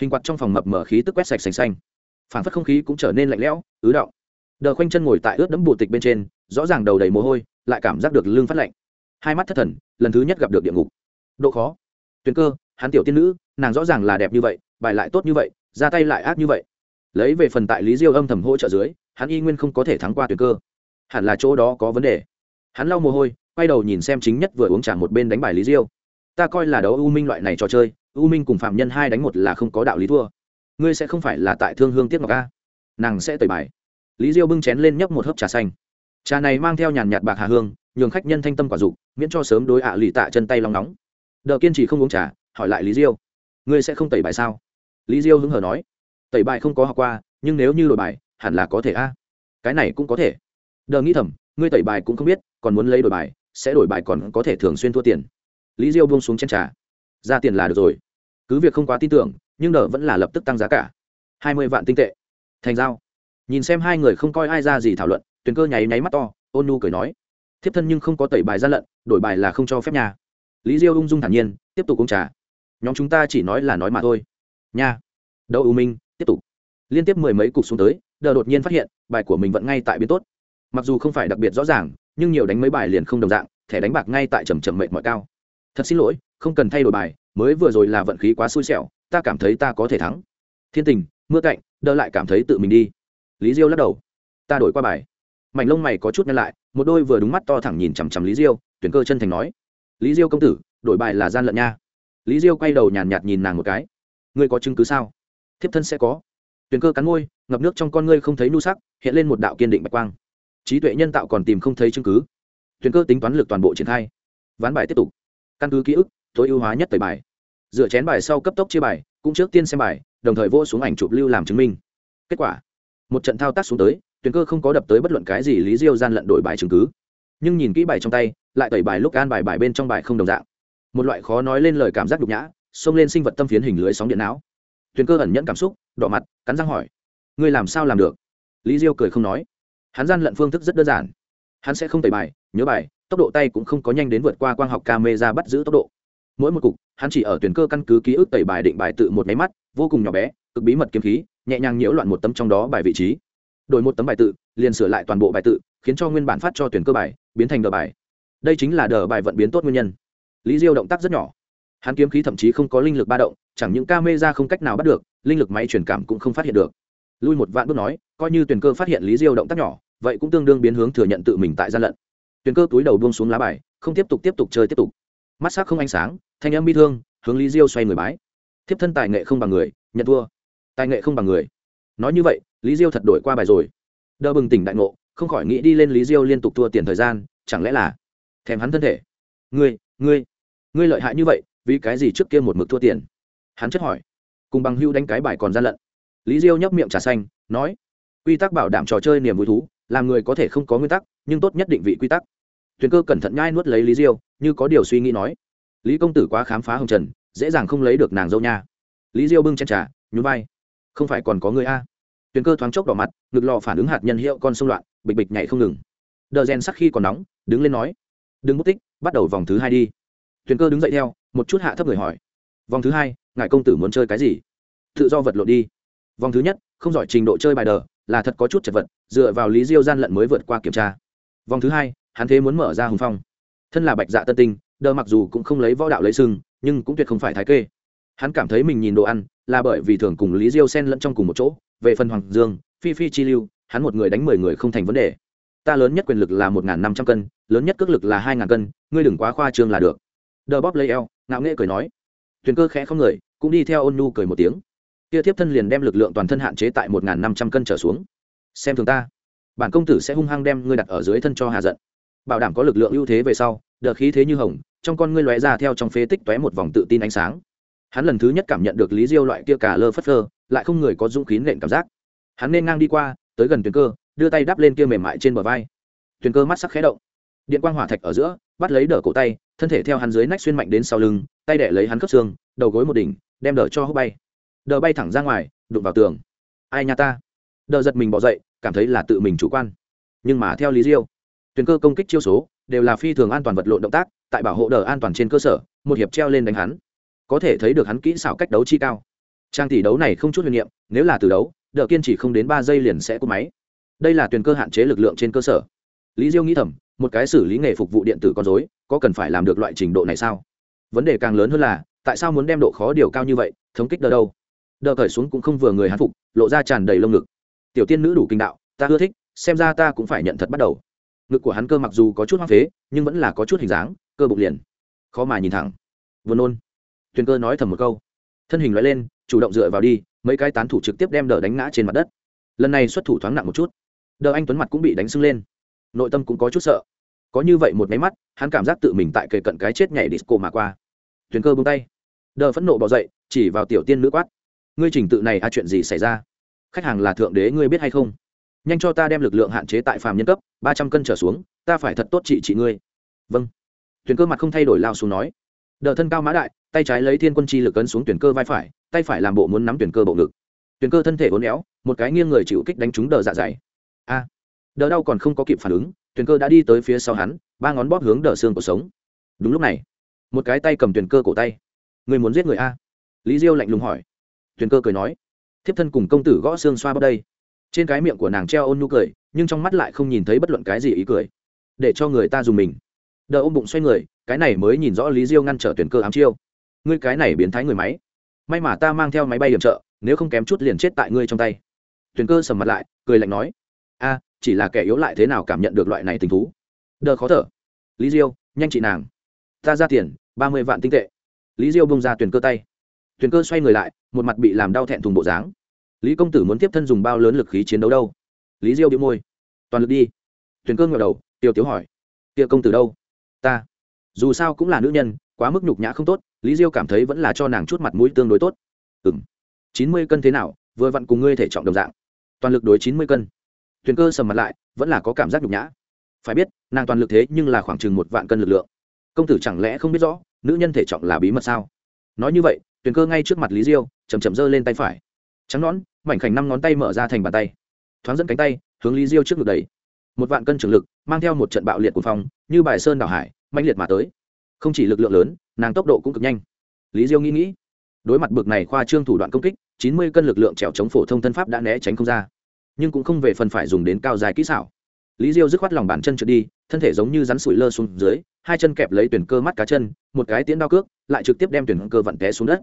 hình quạt trong phòng mập mở khí tức quét sạch sành xanh phản phất không khí cũng trở nên lạnh lẽo, ứ động. Đờ khoanh chân ngồi tại ướt đẫm bù tịch bên trên, rõ ràng đầu đầy mồ hôi, lại cảm giác được lưng phát lạnh. Hai mắt thất thần, lần thứ nhất gặp được địa ngục. Độ khó. Tuyền cơ, hắn tiểu tiên nữ, nàng rõ ràng là đẹp như vậy, bài lại tốt như vậy, ra tay lại ác như vậy. Lấy về phần tại lý diêu âm thầm hỗ trợ dưới, hắn y nguyên không có thể thắng qua tuyền cơ. Hẳn là chỗ đó có vấn đề. Hắn lau mồ hôi, quay đầu nhìn xem chính nhất vừa uống trà một bên đánh bài lý diêu. Ta coi là đấu u minh loại này trò chơi, u minh cùng phạm nhân hai đánh một là không có đạo lý thua ngươi sẽ không phải là tại thương hương tiếc ngọc a? Nàng sẽ tẩy bài. Lý diêu bưng chén lên nhấp một hớp trà xanh. Trà này mang theo nhàn nhạt bạc hà hương, nhường khách nhân thanh tâm quả dục, miễn cho sớm đối ạ lì tạ chân tay lòng nóng. Đờ kiên trì không uống trà, hỏi lại lý diêu. Ngươi sẽ không tẩy bài sao? Lý diêu hứng hờ nói. Tẩy bài không có học qua, nhưng nếu như đổi bài, hẳn là có thể a. Cái này cũng có thể. Đờ nghĩ thầm, ngươi tẩy bài cũng không biết, còn muốn lấy đổi bài, sẽ đổi bài còn có thể thường xuyên thua tiền. Lý diêu buông xuống chén trà. Ra tiền là được rồi. Cứ việc không quá tin tưởng nhưng đờ vẫn là lập tức tăng giá cả. Hai mươi vạn tinh tệ. Thành giao. Nhìn xem hai người không coi ai ra gì thảo luận, tuyền cơ nháy nháy mắt to, ôn nu cười nói. Thiếp thân nhưng không có tẩy bài gian lận, đổi bài là không cho phép nhà lý diêu ung dung thản nhiên, tiếp tục uống trà. Nhóm chúng ta chỉ nói là nói mà thôi. Nha. Đậu ưu minh, tiếp tục. Liên tiếp mười mấy cục xuống tới, đờ đột nhiên phát hiện, bài của mình vẫn ngay tại biến tốt. Mặc dù không phải đặc biệt rõ ràng, nhưng nhiều đánh mấy bài liền không đồng dạng, thẻ đánh bạc ngay tại trầm trầm mệt mọi cao. Thật xin lỗi, không cần thay đổi bài, mới vừa rồi là vận khí quá xui xẻo ta cảm thấy ta có thể thắng. Thiên tình mưa cạnh đỡ lại cảm thấy tự mình đi. Lý diêu lắc đầu. Ta đổi qua bài. Mảnh lông mày có chút nhăn lại một đôi vừa đúng mắt to thẳng nhìn chằm chằm lý diêu tuyển cơ chân thành nói. Lý diêu công tử đổi bài là gian lận nha. Lý diêu quay đầu nhàn nhạt, nhìn nàng một cái. Ngươi có chứng cứ sao? Thiếp thân sẽ có. Tuyển cơ cắn môi ngập nước trong con ngươi không thấy nu sắc hiện lên một đạo kiên định bạch quang. Trí tuệ nhân tạo còn tìm không thấy chứng cứ. Tuyển cơ tính toán lực toàn bộ triển khai. Ván bài tiếp tục. Căn cứ ký ức tối ưu hóa nhất tẩy bài dựa chén bài sau cấp tốc chia bài, cũng trước tiên xem bài, đồng thời vô xuống ảnh chụp lưu làm chứng minh. Kết quả, một trận thao tác xuống tới, tuyển cơ không có đập tới bất luận cái gì lý diêu gian lận đổi bài chứng cứ. Nhưng nhìn kỹ bài trong tay, lại tẩy bài lúc an bài bài bên trong bài không đồng dạng. Một loại khó nói lên lời cảm giác đục nhã, xông lên sinh vật tâm phiến hình lưới sóng điện não. Tuyển cơ ẩn nhẫn cảm xúc, đỏ mặt, cắn răng hỏi, ngươi làm sao làm được? Lý diêu cười không nói. Hắn gian lận phương thức rất đơn giản. Hắn sẽ không tẩy bài, nhớ bài, tốc độ tay cũng không có nhanh đến vượt qua quang học camera bắt giữ tốc độ mỗi một cục, hắn chỉ ở tuyển cơ căn cứ ký ức tẩy bài định bài tự một máy mắt, vô cùng nhỏ bé, cực bí mật kiếm khí, nhẹ nhàng nhiễu loạn một tấm trong đó bài vị trí. Đổi một tấm bài tự, liền sửa lại toàn bộ bài tự, khiến cho nguyên bản phát cho tuyển cơ bài, biến thành đờ bài. Đây chính là đờ bài vận biến tốt nguyên nhân. Lý diêu động tác rất nhỏ. Hắn kiếm khí thậm chí không có linh lực ba động, chẳng những ca mê ra không cách nào bắt được, linh lực máy truyền cảm cũng không phát hiện được. Lui một vạn bước nói, coi như tuyển cơ phát hiện lý diêu động tác nhỏ, vậy cũng tương đương biến hướng thừa nhận tự mình tại gian lận. Tuyển cơ túi đầu buông xuống lá bài, không tiếp tục tiếp tục chơi tiếp tục mắt sắc không ánh sáng, thanh âm bi thương, hướng lý diêu xoay người bái. Thiếp thân tài nghệ không bằng người, nhận thua. Tài nghệ không bằng người. Nói như vậy, lý diêu thật đổi qua bài rồi. Đỡ bừng tỉnh đại ngộ, không khỏi nghĩ đi lên lý diêu liên tục thua tiền thời gian, chẳng lẽ là thèm hắn thân thể? Ngươi ngươi ngươi lợi hại như vậy, vì cái gì trước kia một mực thua tiền? Hắn chất hỏi. Cùng bằng hưu đánh cái bài còn gian lận. Lý diêu nhấp miệng trà xanh, nói, quy tắc bảo đảm trò chơi niềm vui thú, làm người có thể không có nguyên tắc, nhưng tốt nhất định vị quy tắc tuyền cơ cẩn thận nhai nuốt lấy lý diêu, như có điều suy nghĩ nói. Lý công tử quá khám phá hồng trần, dễ dàng không lấy được nàng dâu nha. Lý diêu bưng chen trà, nhún vai. Không phải còn có người a? Tuyền cơ thoáng chốc đỏ mặt, ngực lò phản ứng hạt nhân hiệu con sông loạn, bịch bịch nhảy không ngừng. Đờ rèn sắc khi còn nóng, đứng lên nói. Đừng mất tích, bắt đầu vòng thứ hai đi. Tuyền cơ đứng dậy theo, một chút hạ thấp người hỏi. Vòng thứ hai, ngài công tử muốn chơi cái gì? Tự do vật lộn đi. Vòng thứ nhất, không giỏi trình độ chơi bài đờ, là thật có chút chật vật, dựa vào lý diêu gian lận mới vượt qua kiểm tra. Vòng thứ hai hắn thế muốn mở ra hùng phong. Thân là bạch dạ tân tinh, đờ mặc dù cũng không lấy võ đạo lấy sưng nhưng cũng tuyệt không phải thái kê. Hắn cảm thấy mình nhìn đồ ăn là bởi vì thường cùng lý diêu sen lẫn trong cùng một chỗ, về phần hoàng dương, phi phi chi lưu, hắn một người đánh mười người không thành vấn đề. Ta lớn nhất quyền lực là một n g h n năm trăm cân, lớn nhất cước lực là hai ngàn cân, ngươi đừng quá khoa trương là được. Đờ bóp lấy eo, ngạo nghễ cười nói. Tuyền cơ khẽ không người, cũng đi theo ôn nhu cười một tiếng. Kia tiếp thân liền đem lực lượng toàn thân hạn chế tại một n g h n năm trăm cân trở xuống. Xem thường ta. Bản công tử sẽ hung hăng đem ngươi đặt ở dưới thân cho hà giận bảo đảm có lực lượng ưu thế về sau đợt khí thế như hồng, trong con ngươi lóe ra theo trong phế tích tóe một vòng tự tin ánh sáng. Hắn lần thứ nhất cảm nhận được lý diêu loại kia cả lơ phất phơ, lại không người có dũng khí nện cảm giác. Hắn nên ngang đi qua, tới gần tuyền cơ, đưa tay đắp lên kia mềm mại trên bờ vai. Tuyền cơ mắt sắc khé động. Điện quang hỏa thạch ở giữa, bắt lấy đỡ cổ tay, thân thể theo hắn dưới nách xuyên mạnh đến sau lưng, tay đẻ lấy hắn khớp xương, đầu gối một đỉnh, đem đỡ cho hốc bay. Đờ bay thẳng ra ngoài, đụng vào tường. Ai nhà ta? Đờ giật mình bỏ dậy, cảm thấy là tự mình chủ quan. Nhưng mà theo lý diêu tuyền cơ công kích chiêu số, đều là phi thường an toàn vật lộn động tác, tại bảo hộ đờ an toàn trên cơ sở, một hiệp treo lên đánh hắn. Có thể thấy được hắn kỹ xảo cách đấu chi cao. Trang tỷ đấu này không chút huyền nhiệm nếu là từ đấu, đờ kiên chỉ không đến ba giây liền sẽ cúp máy. Đây là tuyền cơ hạn chế lực lượng trên cơ sở. Lý diêu nghĩ thầm, một cái xử lý nghề phục vụ điện tử con dối có cần phải làm được loại trình độ này sao? Vấn đề càng lớn hơn là, tại sao muốn đem độ khó điều cao như vậy, thống kích đờ đâu? Đờ cởi xuống cũng không vừa người hắn phục, lộ ra tràn đầy lông ngực. Tiểu tiên nữ đủ kinh đạo, ta ưa thích, xem ra ta cũng phải nhận thật bắt đầu ngực của hắn cơ mặc dù có chút hoang phế, nhưng vẫn là có chút hình dáng, cơ bụng liền khó mà nhìn thẳng. Vừa nôn. Tuyền cơ nói thầm một câu. Thân hình loại lên, chủ động dựa vào đi, mấy cái tán thủ trực tiếp đem đờ đánh ngã trên mặt đất. Lần này xuất thủ thoáng nặng một chút. Đờ anh tuấn mặt cũng bị đánh sưng lên. Nội tâm cũng có chút sợ. Có như vậy một máy mắt, hắn cảm giác tự mình tại kề cận cái chết nhảy disco mà qua. Tuyền cơ bung tay. Đờ phẫn nộ bỏ dậy, chỉ vào tiểu tiên nữ quát. Ngươi trình tự này a chuyện gì xảy ra? Khách hàng là thượng đế ngươi biết hay không? nhanh cho ta đem lực lượng hạn chế tại phàm nhân cấp, ba trăm cân trở xuống, ta phải thật tốt trị trị ngươi. Vâng. Tuyển cơ mặt không thay đổi lao xuống nói. Đờ thân cao mã đại, tay trái lấy thiên quân chi lực ấn xuống tuyển cơ vai phải, tay phải làm bộ muốn nắm tuyển cơ bộ ngực. Tuyển cơ thân thể uốn éo, một cái nghiêng người chịu kích đánh trúng đờ dạ dày. A. Đờ đau còn không có kịp phản ứng tuyển cơ đã đi tới phía sau hắn, ba ngón bóp hướng đờ xương cuộc sống. Đúng lúc này, một cái tay cầm tuyển cơ cổ tay. Người muốn giết người a. Lý diêu lạnh lùng hỏi. Tuyển cơ cười nói. Thiếp thân cùng công tử gõ xương xoa bóp đây trên cái miệng của nàng treo ôn nhu cười, nhưng trong mắt lại không nhìn thấy bất luận cái gì ý cười. Để cho người ta dùng mình. Đờ ôm bụng xoay người, cái này mới nhìn rõ lý diêu ngăn trở tuyển cơ ám chiêu. Ngươi cái này biến thái người máy. May mà ta mang theo máy bay điểm trợ, nếu không kém chút liền chết tại ngươi trong tay. Tuyển cơ sầm mặt lại, cười lạnh nói. A, chỉ là kẻ yếu lại thế nào cảm nhận được loại này tình thú? Đờ khó thở. Lý diêu, nhanh chị nàng. Ta ra tiền, ba mươi vạn tinh tệ. Lý diêu bông ra tuyển cơ tay. Tuyển cơ xoay người lại, một mặt bị làm đau thẹn thùng bộ dáng lý công tử muốn tiếp thân dùng bao lớn lực khí chiến đấu đâu? Lý diêu bị môi. Toàn lực đi. Tuyền cơ ngờ đầu, tiêu tiểu hỏi. Tiệ công tử đâu? Ta. Dù sao cũng là nữ nhân, quá mức nhục nhã không tốt, lý diêu cảm thấy vẫn là cho nàng chút mặt mũi tương đối tốt. Ừng chín mươi cân thế nào, vừa vặn cùng ngươi thể trọng đồng dạng. Toàn lực đối chín mươi cân. Tuyền cơ sầm mặt lại, vẫn là có cảm giác nhục nhã. Phải biết, nàng toàn lực thế nhưng là khoảng chừng một vạn cân lực lượng. Công tử chẳng lẽ không biết rõ, nữ nhân thể trọng là bí mật sao? Nói như vậy tuyền cơ ngay trước mặt lý diêu chầm chầm giơ lên tay phải. Trắng nón mảnh khảnh năm ngón tay mở ra thành bàn tay. Thoáng dẫn cánh tay hướng lý diêu trước ngực đầy một vạn cân trường lực mang theo một trận bạo liệt của phong, như bài sơn đảo hải mạnh liệt mà tới. Không chỉ lực lượng lớn nàng tốc độ cũng cực nhanh. Lý diêu nghĩ nghĩ đối mặt bực này khoa trương thủ đoạn công kích chín mươi cân lực lượng trèo chống phổ thông thân pháp đã né tránh không ra. Nhưng cũng không về phần phải dùng đến cao dài kỹ xảo. Lý diêu dứt khoát lòng bàn chân trượt đi thân thể giống như rắn sủi lơ xuống dưới hai chân kẹp lấy tuyển cơ mắt cá chân một cái tiến đao cước lại trực tiếp đem tuyển cơ vặn té xuống đất.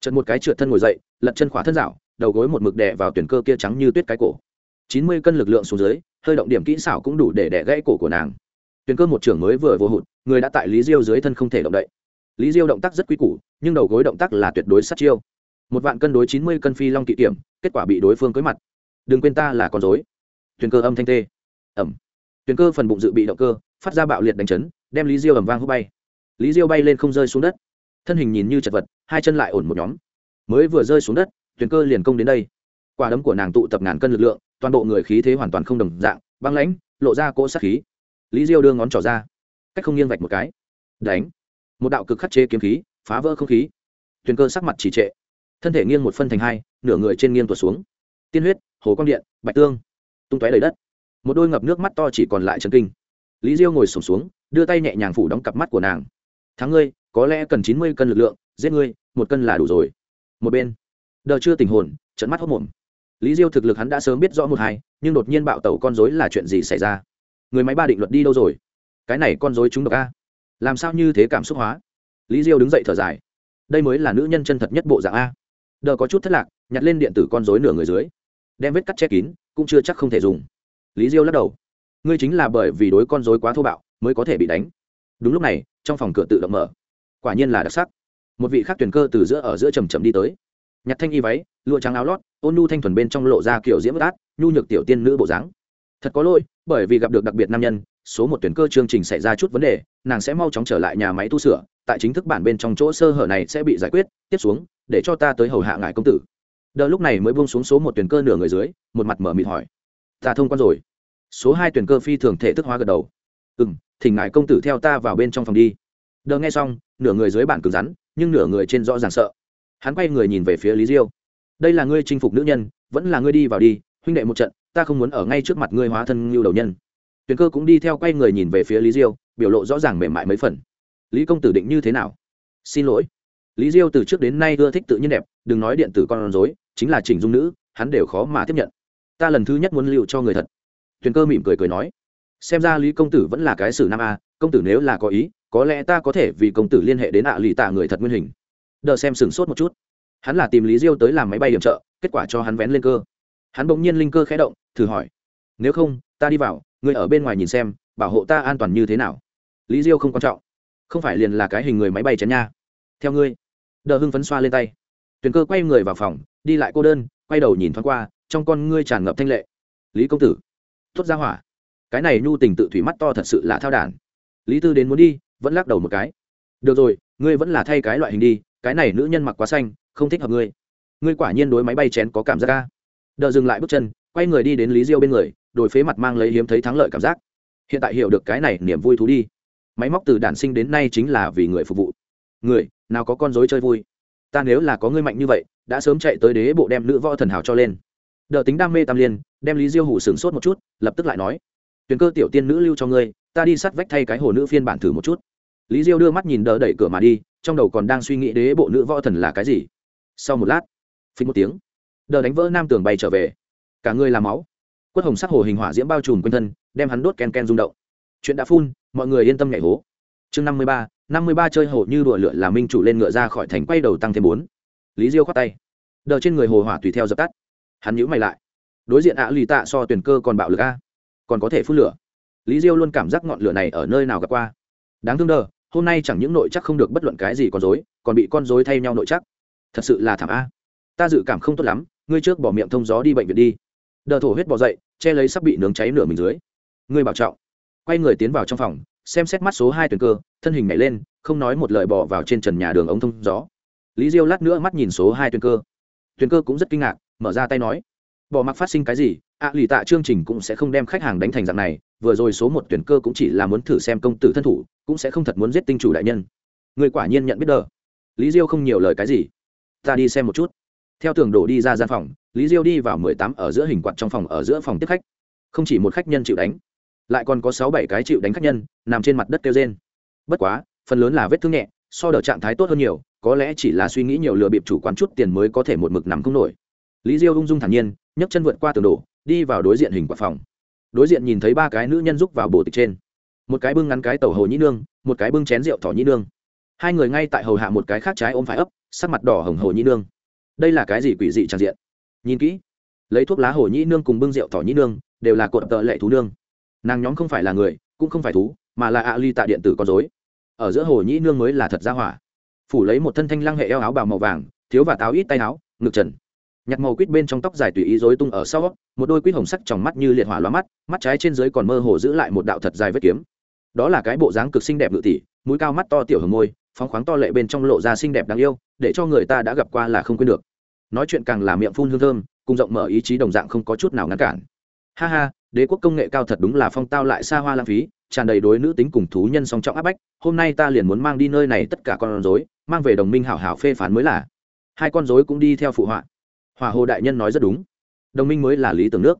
Chật một cái trượt thân ngồi dậy lật chân khóa thân dạo đầu gối một mực đè vào tuyển cơ kia trắng như tuyết cái cổ. Chín mươi cân lực lượng xuống dưới, hơi động điểm kỹ xảo cũng đủ để đè gãy cổ của nàng. Tuyển cơ một trưởng mới vừa vô hụt, người đã tại lý diêu dưới thân không thể động đậy. Lý diêu động tác rất quý củ, nhưng đầu gối động tác là tuyệt đối sát chiêu. Một vạn cân đối chín mươi cân phi long kỵ kiểm, kết quả bị đối phương cối mặt. Đừng quên ta là con rối. tuyển cơ âm thanh tê. Ầm. tuyển cơ phần bụng dự bị động cơ, phát ra bạo liệt đánh chấn, đem lý diêu ầm vang hút bay. Lý diêu bay lên không rơi xuống đất. Thân hình nhìn như chật vật, hai chân lại ổn một nhóm. Mới vừa rơi xuống đất tuyền cơ liền công đến đây. Quả đấm của nàng tụ tập ngàn cân lực lượng toàn bộ người khí thế hoàn toàn không đồng dạng băng lãnh lộ ra cỗ sát khí. Lý diêu đưa ngón trỏ ra cách không nghiêng vạch một cái. Đánh. Một đạo cực khắc chế kiếm khí phá vỡ không khí. Tuyền cơ sắc mặt trì trệ thân thể nghiêng một phân thành hai nửa người trên nghiêng tuột xuống. Tiên huyết hồ quang điện bạch tương tung tóe đầy đất. Một đôi ngập nước mắt to chỉ còn lại chân kinh. Lý diêu ngồi sổm xuống, xuống đưa tay nhẹ nhàng phủ đóng cặp mắt của nàng. Thắng ngươi có lẽ cần chín mươi cân lực lượng giết ngươi một cân là đủ rồi. Một bên đờ chưa tình hồn trận mắt hốc mồm. Lý diêu thực lực hắn đã sớm biết rõ một hai, nhưng đột nhiên bạo tẩu con dối là chuyện gì xảy ra? Người máy ba định luật đi đâu rồi? Cái này con dối chúng được a. Làm sao như thế cảm xúc hóa? Lý diêu đứng dậy thở dài. Đây mới là nữ nhân chân thật nhất bộ dạng a. Đờ có chút thất lạc, nhặt lên điện tử con dối nửa người dưới. Đem vết cắt che kín, cũng chưa chắc không thể dùng. Lý diêu lắc đầu. Ngươi chính là bởi vì đối con dối quá thô bạo, mới có thể bị đánh. Đúng lúc này, trong phòng cửa tự động mở. Quả nhiên là đặc sắc. Một vị khác tuyển cơ từ giữa ở giữa trầm trầm đi tới nhặt thanh y váy, lụa trắng áo lót, ôn nu thanh thuần bên trong lộ ra kiểu diễm bất át nhu nhược tiểu tiên nữ bộ dáng. Thật có lỗi, bởi vì gặp được đặc biệt nam nhân, số một tuyển cơ chương trình xảy ra chút vấn đề, nàng sẽ mau chóng trở lại nhà máy tu sửa, tại chính thức bản bên trong chỗ sơ hở này sẽ bị giải quyết, tiếp xuống, để cho ta tới hầu hạ ngài công tử. Đờ lúc này mới buông xuống số một tuyển cơ nửa người dưới, một mặt mở mịt hỏi. Ta thông quan rồi. Số hai tuyển cơ phi thường thể thức hóa gật đầu. Ừ m thỉnh ngài công tử theo ta vào bên trong phòng đi. Đờ nghe xong, nửa người dưới bản cứng rắn, nhưng nửa người trên rõ ràng sợ hắn quay người nhìn về phía lý diêu. Đây là ngươi chinh phục nữ nhân, vẫn là ngươi đi vào đi, huynh đệ một trận, ta không muốn ở ngay trước mặt ngươi hóa thân ngưu đầu nhân. Tuyền cơ cũng đi theo quay người nhìn về phía lý diêu, biểu lộ rõ ràng mềm mại mấy phần. Lý công tử định như thế nào? Xin lỗi. Lý diêu từ trước đến nay ưa thích tự nhiên đẹp, đừng nói điện tử con rối, chính là chỉnh dung nữ, hắn đều khó mà tiếp nhận. Ta lần thứ nhất muốn liệu cho người thật. Tuyền cơ mỉm cười cười nói. Xem ra lý công tử vẫn là cái xử nam a, công tử nếu là có ý, có lẽ ta có thể vì công tử liên hệ đến ạ lì tạ người thật nguyên hình đờ xem sửng sốt một chút. Hắn là tìm lý diêu tới làm máy bay điểm trợ, kết quả cho hắn vén lên cơ. Hắn bỗng nhiên linh cơ khẽ động, thử hỏi, nếu không, ta đi vào, người ở bên ngoài nhìn xem, bảo hộ ta an toàn như thế nào? Lý diêu không quan trọng, không phải liền là cái hình người máy bay chén nha. Theo ngươi. Đờ hưng phấn xoa lên tay. Tuyền cơ quay người vào phòng, đi lại cô đơn, quay đầu nhìn thoáng qua, trong con ngươi tràn ngập thanh lệ. Lý công tử tuốt ra hỏa. Cái này nhu tình tự thủy mắt to thật sự là thao đản. Lý tư đến muốn đi, vẫn lắc đầu một cái. Được rồi, ngươi vẫn là thay cái loại hình đi cái này nữ nhân mặc quá xanh, không thích hợp ngươi. Ngươi quả nhiên đối máy bay chén có cảm giác ca đờ dừng lại bước chân, quay người đi đến lý diêu bên người, đổi phế mặt mang lấy hiếm thấy thắng lợi cảm giác. Hiện tại hiểu được cái này, niềm vui thú đi. Máy móc từ đản sinh đến nay chính là vì người phục vụ. Người, nào có con dối chơi vui? Ta nếu là có ngươi mạnh như vậy, đã sớm chạy tới đế bộ đem nữ võ thần hào cho lên. Đờ tính đam mê tam liên, đem lý diêu hủ sửng sốt một chút, lập tức lại nói, tuyền cơ tiểu tiên nữ lưu cho ngươi, ta đi sắt vách thay cái hồ nữ phiên bản thử một chút. Lý diêu đưa mắt nhìn đỡ đẩy cửa mà đi trong đầu còn đang suy nghĩ đế bộ nữ võ thần là cái gì. Sau một lát phí một tiếng, đờ đánh vỡ nam tường bay trở về. Cả người làm máu. Quất hồng sắc hồ hình hỏa diễm bao trùm quanh thân, đem hắn đốt ken ken rung động. Chuyện đã phun, mọi người yên tâm nhảy hố. Chương năm mươi ba, năm mươi ba chơi hồ như đùa lửa là minh chủ lên ngựa ra khỏi thành quay đầu tăng thêm bốn. Lý diêu khoát tay. Đờ trên người hồ hỏa tùy theo dập tắt. Hắn nhữ mày lại. Đối diện ạ lì tạ so tuyển cơ còn bạo lực a. Còn có thể phun lửa. Lý diêu luôn cảm giác ngọn lửa này ở nơi nào gặp qua. Đáng thương đờ hôm nay chẳng những nội chắc không được bất luận cái gì con dối, còn bị con dối thay nhau nội chắc. Thật sự là thảm a. Ta dự cảm không tốt lắm, ngươi trước bỏ miệng thông gió đi bệnh viện đi. Đờ thổ huyết bỏ dậy, che lấy sắp bị nướng cháy nửa mình dưới. Ngươi bảo trọng. Quay người tiến vào trong phòng, xem xét mắt số hai tuyển cơ, thân hình nhảy lên, không nói một lời bỏ vào trên trần nhà đường ống thông gió. Lý diêu lát nữa mắt nhìn số hai tuyển cơ. Tuyển cơ cũng rất kinh ngạc, mở ra tay nói, bỏ mặc phát sinh cái gì, ạ, lì tạ chương trình cũng sẽ không đem khách hàng đánh thành dạng này, vừa rồi số một tuyển cơ cũng chỉ là muốn thử xem công tử thân thủ cũng sẽ không thật muốn giết tinh chủ đại nhân. Người quả nhiên nhận biết đờ. Lý diêu không nhiều lời cái gì. Ta đi xem một chút. Theo tường đổ đi ra gian phòng, lý diêu đi vào mười tám ở giữa hình quạt trong phòng ở giữa phòng tiếp khách. Không chỉ một khách nhân chịu đánh, lại còn có sáu bảy cái chịu đánh khách nhân nằm trên mặt đất kêu trên bất quá, phần lớn là vết thương nhẹ, so đỡ trạng thái tốt hơn nhiều, có lẽ chỉ là suy nghĩ nhiều lừa bịp chủ quán chút tiền mới có thể một mực nằm không nổi. Lý diêu ung dung thản nhiên, nhấc chân vượt qua tường đổ, đi vào đối diện hình quạt phòng. Đối diện nhìn thấy ba cái nữ nhân rúc vào bồ tịch trên một cái bưng ngắn cái tẩu hồ nhĩ nương, một cái bưng chén rượu thỏ nhĩ nương. Hai người ngay tại hầu hạ một cái khác trái ôm phải ấp, sắc mặt đỏ hồng hồ nhĩ nương. Đây là cái gì quỷ dị tràn diện? Nhìn kỹ. Lấy thuốc lá hồ nhĩ nương cùng bưng rượu thỏ nhĩ nương, đều là cuộn tợ lệ thú nương. Nàng nhóm không phải là người, cũng không phải thú, mà là ạ à ly tạ điện tử con dối ở giữa hồ nhĩ nương mới là thật ra hỏa. Phủ lấy một thân thanh lăng hệ eo áo bào màu vàng, thiếu và táo ít tay áo, ngực trần. Nhặt màu quýt bên trong tóc dài tùy ý rối tung ở sau, một đôi quýt hồng sắc trong mắt như liệt hỏa loa mắt mắt trái trên dưới còn mơ hồ giữ lại một đạo thật dài vết kiếm đó là cái bộ dáng cực xinh đẹp ngự tỷ mũi cao mắt to tiểu hồng môi, phóng khoáng to lệ bên trong lộ ra xinh đẹp đáng yêu, để cho người ta đã gặp qua là không quên được. Nói chuyện càng là miệng phun hương thơm, cùng rộng mở ý chí đồng dạng không có chút nào ngăn cản. Ha ha, đế quốc công nghệ cao thật đúng là phong tao lại xa hoa lãng phí, tràn đầy đối nữ tính cùng thú nhân song trọng áp bách, hôm nay ta liền muốn mang đi nơi này tất cả con rối, mang về đồng minh hảo hảo phê phán mới là. Hai con rối cũng đi theo phụ họa. Hòa hồ đại nhân nói rất đúng. Đồng minh mới là lý tưởng nước.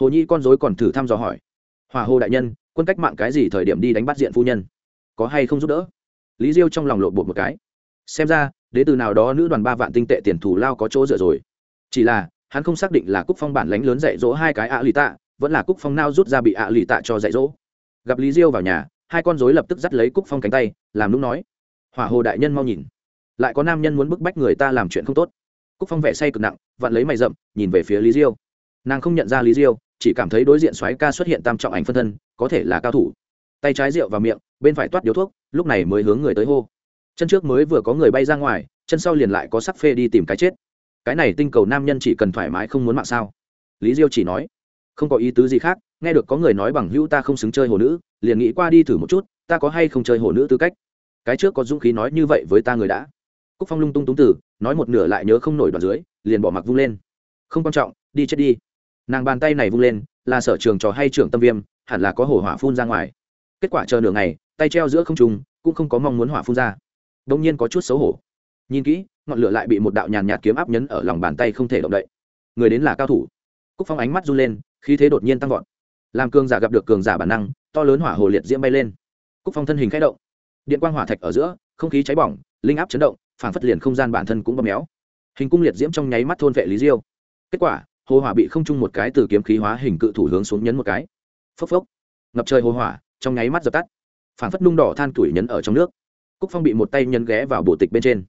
Hồ nhi con rối còn thử thăm dò hỏi. Hòa hồ đại nhân quân cách mạng cái gì thời điểm đi đánh bắt diện phu nhân? Có hay không giúp đỡ? Lý diêu trong lòng lộ bột một cái. Xem ra, đến từ nào đó nữ đoàn ba vạn tinh tệ tiền thù lao có chỗ dựa rồi. Chỉ là, hắn không xác định là cúc phong bản lánh lớn dạy dỗ hai cái ạ lì tạ, vẫn là cúc phong nao rút ra bị ạ lì tạ cho dạy dỗ. Gặp lý diêu vào nhà, hai con dối lập tức dắt lấy cúc phong cánh tay, làm lúc nói, hỏa hồ đại nhân mau nhìn. Lại có nam nhân muốn bức bách người ta làm chuyện không tốt. Cúc phong vẻ say cực nặng, vặn lấy mày rậm, nhìn về phía lý diêu. Nàng không nhận ra lý diêu chỉ cảm thấy đối diện xoáy ca xuất hiện tam trọng ảnh phân thân, có thể là cao thủ. Tay trái rượu vào miệng, bên phải toát điếu thuốc, lúc này mới hướng người tới hô. Chân trước mới vừa có người bay ra ngoài, chân sau liền lại có sắc phê đi tìm cái chết. Cái này tinh cầu nam nhân chỉ cần thoải mái không muốn mạng sao? Lý diêu chỉ nói. Không có ý tứ gì khác, nghe được có người nói bằng hữu ta không xứng chơi hồ nữ, liền nghĩ qua đi thử một chút, ta có hay không chơi hồ nữ tư cách? Cái trước có dũng khí nói như vậy với ta người đã. Cúc phong lung tung túng tử, nói một nửa lại nhớ không nổi đoạn dưới, liền bỏ mặc vung lên. Không quan trọng, đi chết đi nàng bàn tay này vung lên, là sở trường trò hay trưởng tâm viêm, hẳn là có hổ hỏa phun ra ngoài. Kết quả chờ nửa ngày, tay treo giữa không trùng cũng không có mong muốn hỏa phun ra. Đông nhiên có chút xấu hổ. Nhìn kỹ, ngọn lửa lại bị một đạo nhàn nhạt kiếm áp nhấn ở lòng bàn tay không thể động đậy. Người đến là cao thủ. Cúc phong ánh mắt run lên, khí thế đột nhiên tăng vọt. Làm cường giả gặp được cường giả bản năng, to lớn hỏa hồ liệt diễm bay lên. Cúc phong thân hình khẽ động. Điện quang hỏa thạch ở giữa, không khí cháy bỏng, linh áp chấn động phản phất liền không gian bản thân cũng bóp méo. Hình cung liệt diễm trong nháy mắt thôn vệ lý diêu. Kết quả hồ hỏa bị không chung một cái từ kiếm khí hóa hình cự thủ hướng xuống nhấn một cái. Phốc phốc. Ngập trời hồ hỏa, trong nháy mắt dập tắt. Phản phất nung đỏ than tuổi nhấn ở trong nước. Cúc phong bị một tay nhấn ghé vào bộ tịch bên trên.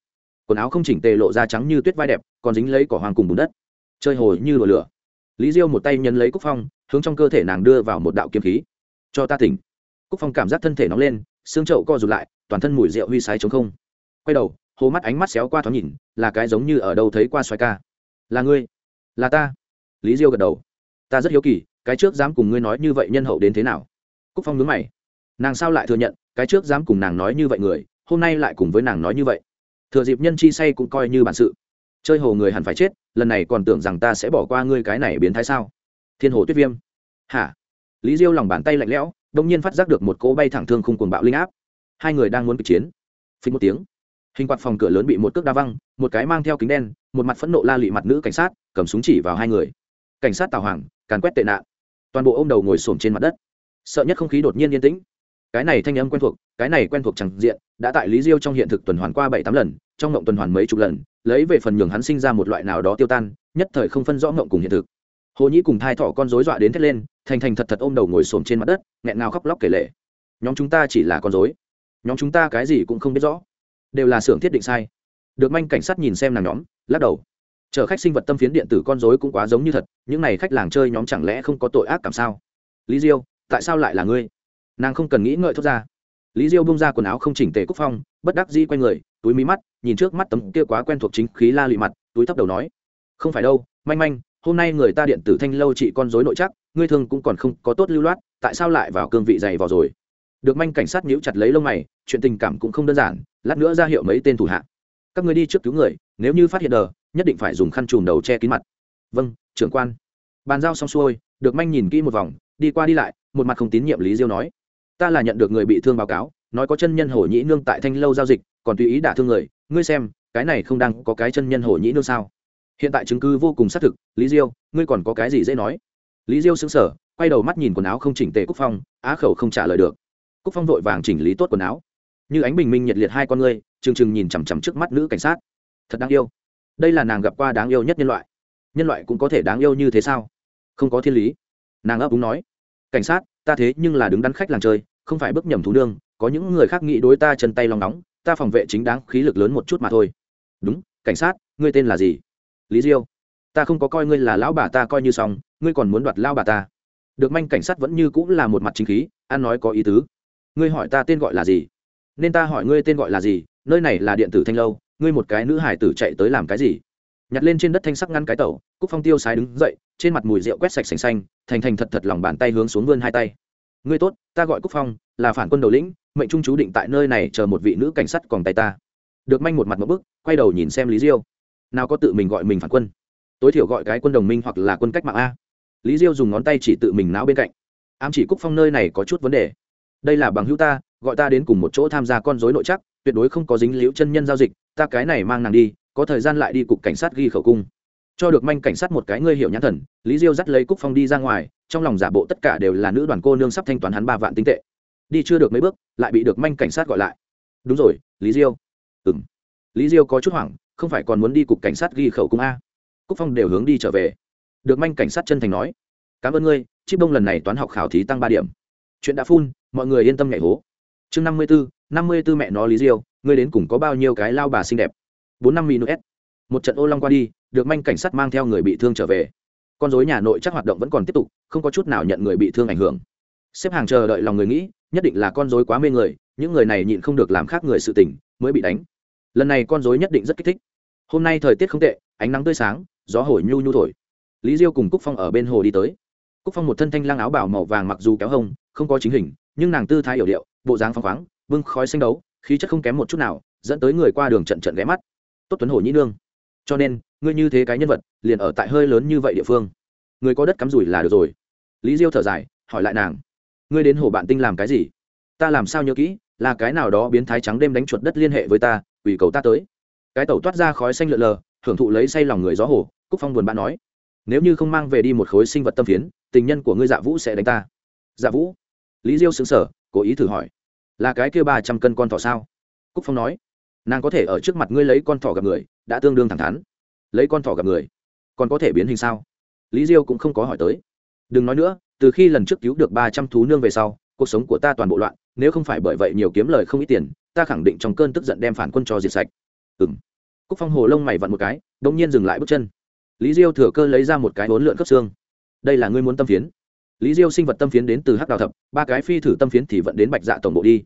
Quần áo không chỉnh tề lộ ra trắng như tuyết vai đẹp, còn dính lấy cỏ hoàng cùng bùn đất. Chơi hồi như lửa lửa. Lý diêu một tay nhấn lấy cúc phong, hướng trong cơ thể nàng đưa vào một đạo kiếm khí. Cho ta tỉnh. Cúc phong cảm giác thân thể nóng lên, xương trậu co rụt lại, toàn thân mùi rượu huy sái chống không. Quay đầu, hồ mắt ánh mắt xéo qua thoáng nhìn, là cái giống như ở đâu thấy qua xoài ca. Là ngươi. Là ta lý diêu gật đầu. Ta rất hiếu kỳ, cái trước dám cùng ngươi nói như vậy nhân hậu đến thế nào? Cúc phong nhớ mày. Nàng sao lại thừa nhận, cái trước dám cùng nàng nói như vậy người, hôm nay lại cùng với nàng nói như vậy. Thừa dịp nhân chi say cũng coi như bản sự. Chơi hồ người hẳn phải chết, lần này còn tưởng rằng ta sẽ bỏ qua ngươi cái này biến thái sao? Thiên hồ tuyết viêm. Hả? Lý diêu lòng bàn tay lạnh lẽo đông nhiên phát giác được một cỗ bay thẳng thương khung cuồng bạo linh áp. Hai người đang muốn kịch chiến. Phình một tiếng. Hình quạt phòng cửa lớn bị một cước đa văng, một cái mang theo kính đen, một mặt phẫn nộ la lị mặt nữ cảnh sát, cầm súng chỉ vào hai người cảnh sát tào hoàng, càn quét tệ nạn. Toàn bộ ô m đầu ngồi s trên mặt đất. Sợ nhất không khí đột nhiên yên tĩnh. Cái này thanh âm quen thuộc, cái này quen thuộc chẳng diện, đã tại lý diêu trong hiện thực tuần hoàn qua bảy tám lần, trong ngộng tuần hoàn mấy chục lần, lấy về phần nhường hắn sinh ra một loại nào đó tiêu tan, nhất thời không phân rõ ngộng cùng hiện thực. Hồ nhĩ cùng thai thỏ con dối dọa đến thét lên, thành thành thật thật ôm đầu ngồi s trên mặt đất, nghẹn ngào khóc lóc kể lệ nhóm chúng ta chỉ là con dối nhóm chúng ta cái gì cũng không biết rõ. Đều là xưởng thiết định sai. Được manh cảnh sát nhìn xem nàng nhóm, lắc đầu chở khách sinh vật tâm phiến điện tử con dối cũng quá giống như thật, những n à y khách làng chơi nhóm chẳng lẽ không có tội ác cảm sao? Lý diêu, tại sao lại là ngươi? Nàng không cần nghĩ ngợi thốt ra. Lý diêu bung ra quần áo không chỉnh tề cúc phong, bất đắc di q u a y người, túi mí mắt, nhìn trước mắt tấm kia quá quen thuộc chính khí la lụy mặt, túi thấp đầu nói, không phải đâu, manh manh, hôm nay người ta điện tử thanh lâu chị con dối nội chắc, ngươi thường cũng còn không có tốt lưu loát, tại sao lại vào cương vị dày vào rồi? Được manh cảnh sát nhíu chặt lấy lông mày, chuyện tình cảm cũng không đơn giản, lát nữa ra hiệu mấy tên thủ hạ. Các ngươi đi trước cứu người, nếu như phát hiện đờ nhất định phải dùng khăn chùm đầu che kín mặt. Vâng trưởng quan. Bàn giao xong xuôi, được manh nhìn kỹ một vòng, đi qua đi lại, một mặt không tín nhiệm lý diêu nói. Ta là nhận được người bị thương báo cáo, nói có chân nhân hổ nhĩ nương tại thanh lâu giao dịch, còn tùy ý đả thương người, ngươi xem, cái này không đang có cái chân nhân hổ nhĩ nương sao? Hiện tại chứng cứ vô cùng xác thực, lý diêu, ngươi còn có cái gì dễ nói? Lý diêu xứng sở quay đầu mắt nhìn quần áo không chỉnh tề cúc phong, á khẩu không trả lời được. Cúc phong vội vàng chỉnh lý tốt quần áo. Như ánh bình minh nhiệt liệt hai con ngươi, trừng trừng nhìn chằm chằm trước mắt nữ cảnh sát. Thật đáng yêu đây là nàng gặp qua đáng yêu nhất nhân loại. Nhân loại cũng có thể đáng yêu như thế sao? Không có thiên lý. Nàng ấp úng nói. Cảnh sát, ta thế nhưng là đứng đắn khách làng chơi, không phải bước nhầm thú nương, có những người khác nghĩ đối ta chân tay lòng nóng, ta phòng vệ chính đáng khí lực lớn một chút mà thôi. Đúng, cảnh sát, ngươi tên là gì? Lý diêu. Ta không có coi ngươi là lão bà ta coi như xong, ngươi còn muốn đoạt lao bà ta. Được manh cảnh sát vẫn như cũng là một mặt chính khí, ăn nói có ý tứ. Ngươi hỏi ta tên gọi là gì? Nên ta hỏi ngươi tên gọi là gì? Nơi này là điện tử thanh lâu ngươi một cái nữ hải tử chạy tới làm cái gì? Nhặt lên trên đất thanh sắc ngăn cái tẩu cúc phong tiêu sái đứng dậy, trên mặt mùi rượu quét sạch sành xanh, thành thành thật thật lòng bàn tay hướng xuống vươn hai tay. Ngươi tốt, ta gọi cúc phong, là phản quân đầu lĩnh, mệnh trung chú định tại nơi này chờ một vị nữ cảnh sát còn tay ta. Được manh một mặt một bức, quay đầu nhìn xem lý diêu. Nào có tự mình gọi mình phản quân? Tối thiểu gọi cái quân đồng minh hoặc là quân cách mạng a. Lý diêu dùng ngón tay chỉ tự mình não bên cạnh. Ám chỉ cúc phong nơi này có chút vấn đề. Đây là bằng hữu ta, gọi ta đến cùng một chỗ tham gia con dối nội chắc tuyệt đối không có dính liễu chân nhân giao dịch, ta cái này mang nàng đi, có thời gian lại đi cục cảnh sát ghi khẩu cung. Cho được manh cảnh sát một cái ngươi hiểu nhãn thần, lý diêu dắt lấy cúc phong đi ra ngoài, trong lòng giả bộ tất cả đều là nữ đoàn cô nương sắp thanh toán hắn ba vạn tinh tệ. Đi chưa được mấy bước, lại bị được manh cảnh sát gọi lại. Đúng rồi, lý diêu. Ừ m lý diêu có chút hoảng, không phải còn muốn đi cục cảnh sát ghi khẩu cung a. Cúc phong đều hướng đi trở về. Được manh cảnh sát chân thành nói. Cảm ơn ngươi, chip đông lần này toán học khảo thí tăng ba điểm. Chuyện đã phun mọi người yên tâm nhảy hố chương năm mươi b ố năm mươi b ố mẹ nó lý diêu ngươi đến cùng có bao nhiêu cái lao bà xinh đẹp? Bốn năm minus một trận ô long qua đi được manh cảnh sát mang theo người bị thương trở về. Con dối nhà nội chắc hoạt động vẫn còn tiếp tục không có chút nào nhận người bị thương ảnh hưởng. Xếp hàng chờ đợi lòng người nghĩ nhất định là con dối quá mê người những người này nhịn không được làm khác người sự tình, mới bị đánh. Lần này con dối nhất định rất kích thích. Hôm nay thời tiết không tệ ánh nắng tươi sáng gió hổi nhu nhu thổi. Lý diêu cùng cúc phong ở bên hồ đi tới. Cúc phong một thân thanh lang áo bảo màu vàng mặc dù kéo hông không có chính hình nhưng nàng tư thái hiểu điệu, bộ dáng phăng khoáng, bưng khói xanh đấu, khí chất không kém một chút nào, dẫn tới người qua đường trận trận ghé mắt. Tốt tuấn hổ nhĩ nương, cho nên, ngươi như thế cái nhân vật, liền ở tại hơi lớn như vậy địa phương. Người có đất cắm rủi là được rồi. Lý diêu thở dài, hỏi lại nàng. Ngươi đến hồ bạn tinh làm cái gì? Ta làm sao nhớ kỹ, là cái nào đó biến thái trắng đêm đánh chuột đất liên hệ với ta, ủy cầu ta tới. Cái tẩu toát ra khói xanh lượn lờ, hưởng thụ lấy say lòng người gió hồ, cúc phong buồn bã nói. Nếu như không mang về đi một khối sinh vật tâm phiến, tình nhân của ngươi dạ vũ sẽ đánh ta. Dạ vũ? lý diêu xứng sở cố ý thử hỏi, là cái kia ba trăm cân con thỏ sao? Cúc phong nói, nàng có thể ở trước mặt ngươi lấy con thỏ gặp người, đã tương đương thẳng thắn. Lấy con thỏ gặp người? Còn có thể biến hình sao? Lý diêu cũng không có hỏi tới. Đừng nói nữa, từ khi lần trước cứu được ba trăm thú nương về sau, cuộc sống của ta toàn bộ loạn, nếu không phải bởi vậy nhiều kiếm lời không ít tiền, ta khẳng định trong cơn tức giận đem phản quân cho diệt sạch. Ừng cúc phong hồ lông mày vặn một cái đ ỗ n g nhiên dừng lại bước chân. Lý diêu thừa cơ lấy ra một cái bốn lượn cấp xương. Đây là ngươi muốn tâm phiến lý diêu sinh vật tâm phiến đến từ hắc đào thập, ba cái phi thử tâm phiến thì vẫn đến bạch dạ tổng bộ đi.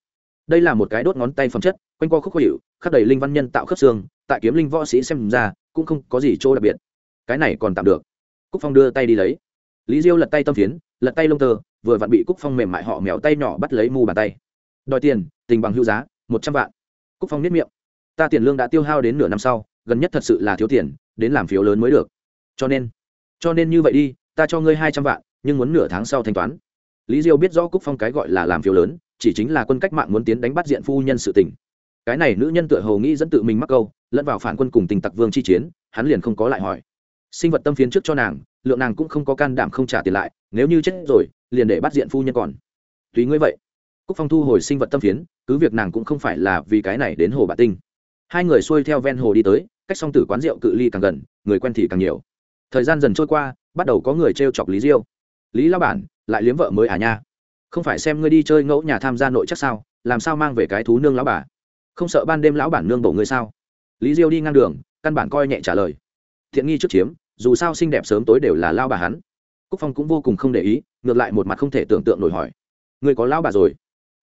Đây là một cái đốt ngón tay phẩm chất, quanh co qua khúc khó hiệu khắc đầy linh văn nhân tạo khớp xương, tại kiếm linh võ sĩ xem ra, cũng không có gì chỗ đặc biệt. Cái này còn tạm được. Cúc phong đưa tay đi lấy. Lý diêu lật tay tâm phiến, lật tay lông tơ, vừa vặn bị cúc phong mềm mại họ mèo tay nhỏ bắt lấy mu bàn tay. Đòi tiền, tình bằng hưu giá, một trăm vạn. Cúc phong niết miệng. Ta tiền lương đã tiêu hao đến nửa năm sau, gần nhất thật sự là thiếu tiền, đến làm phiếu lớn mới được. Cho nên cho nên như vậy đi, ta cho ngươi hai trăm vạn nhưng muốn nửa tháng sau thanh toán. Lý diêu biết rõ cúc phong cái gọi là làm phiếu lớn, chỉ chính là quân cách mạng muốn tiến đánh bắt diện phu nhân sự tình. Cái này nữ nhân tựa hồ nghĩ dẫn tự mình mắc câu, lẫn vào phản quân cùng tình tặc vương chi chiến, hắn liền không có lại hỏi. Sinh vật tâm phiến trước cho nàng, lượng nàng cũng không có can đảm không trả tiền lại, nếu như chết rồi, liền để bắt diện phu nhân còn. Tùy ngươi vậy. Cúc phong thu hồi sinh vật tâm phiến, cứ việc nàng cũng không phải là vì cái này đến hồ bà tinh. Hai người xuôi theo ven hồ đi tới, cách song tử quán rượu cự ly càng gần, người quen thì càng nhiều. Thời gian dần trôi qua, bắt đầu có người t chọc lý diêu lý lao bản, lại liếm vợ mới à nha. Không phải xem ngươi đi chơi ngẫu nhà tham gia nội chắc sao, làm sao mang về cái thú nương lão bà? Không sợ ban đêm lão bản nương bổ ngươi sao? Lý diêu đi ngang đường, căn bản coi nhẹ trả lời. Thiện nghi trước chiếm, dù sao xinh đẹp sớm tối đều là lao bà hắn. Cúc phong cũng vô cùng không để ý, ngược lại một mặt không thể tưởng tượng nổi hỏi. Người có lão bà rồi?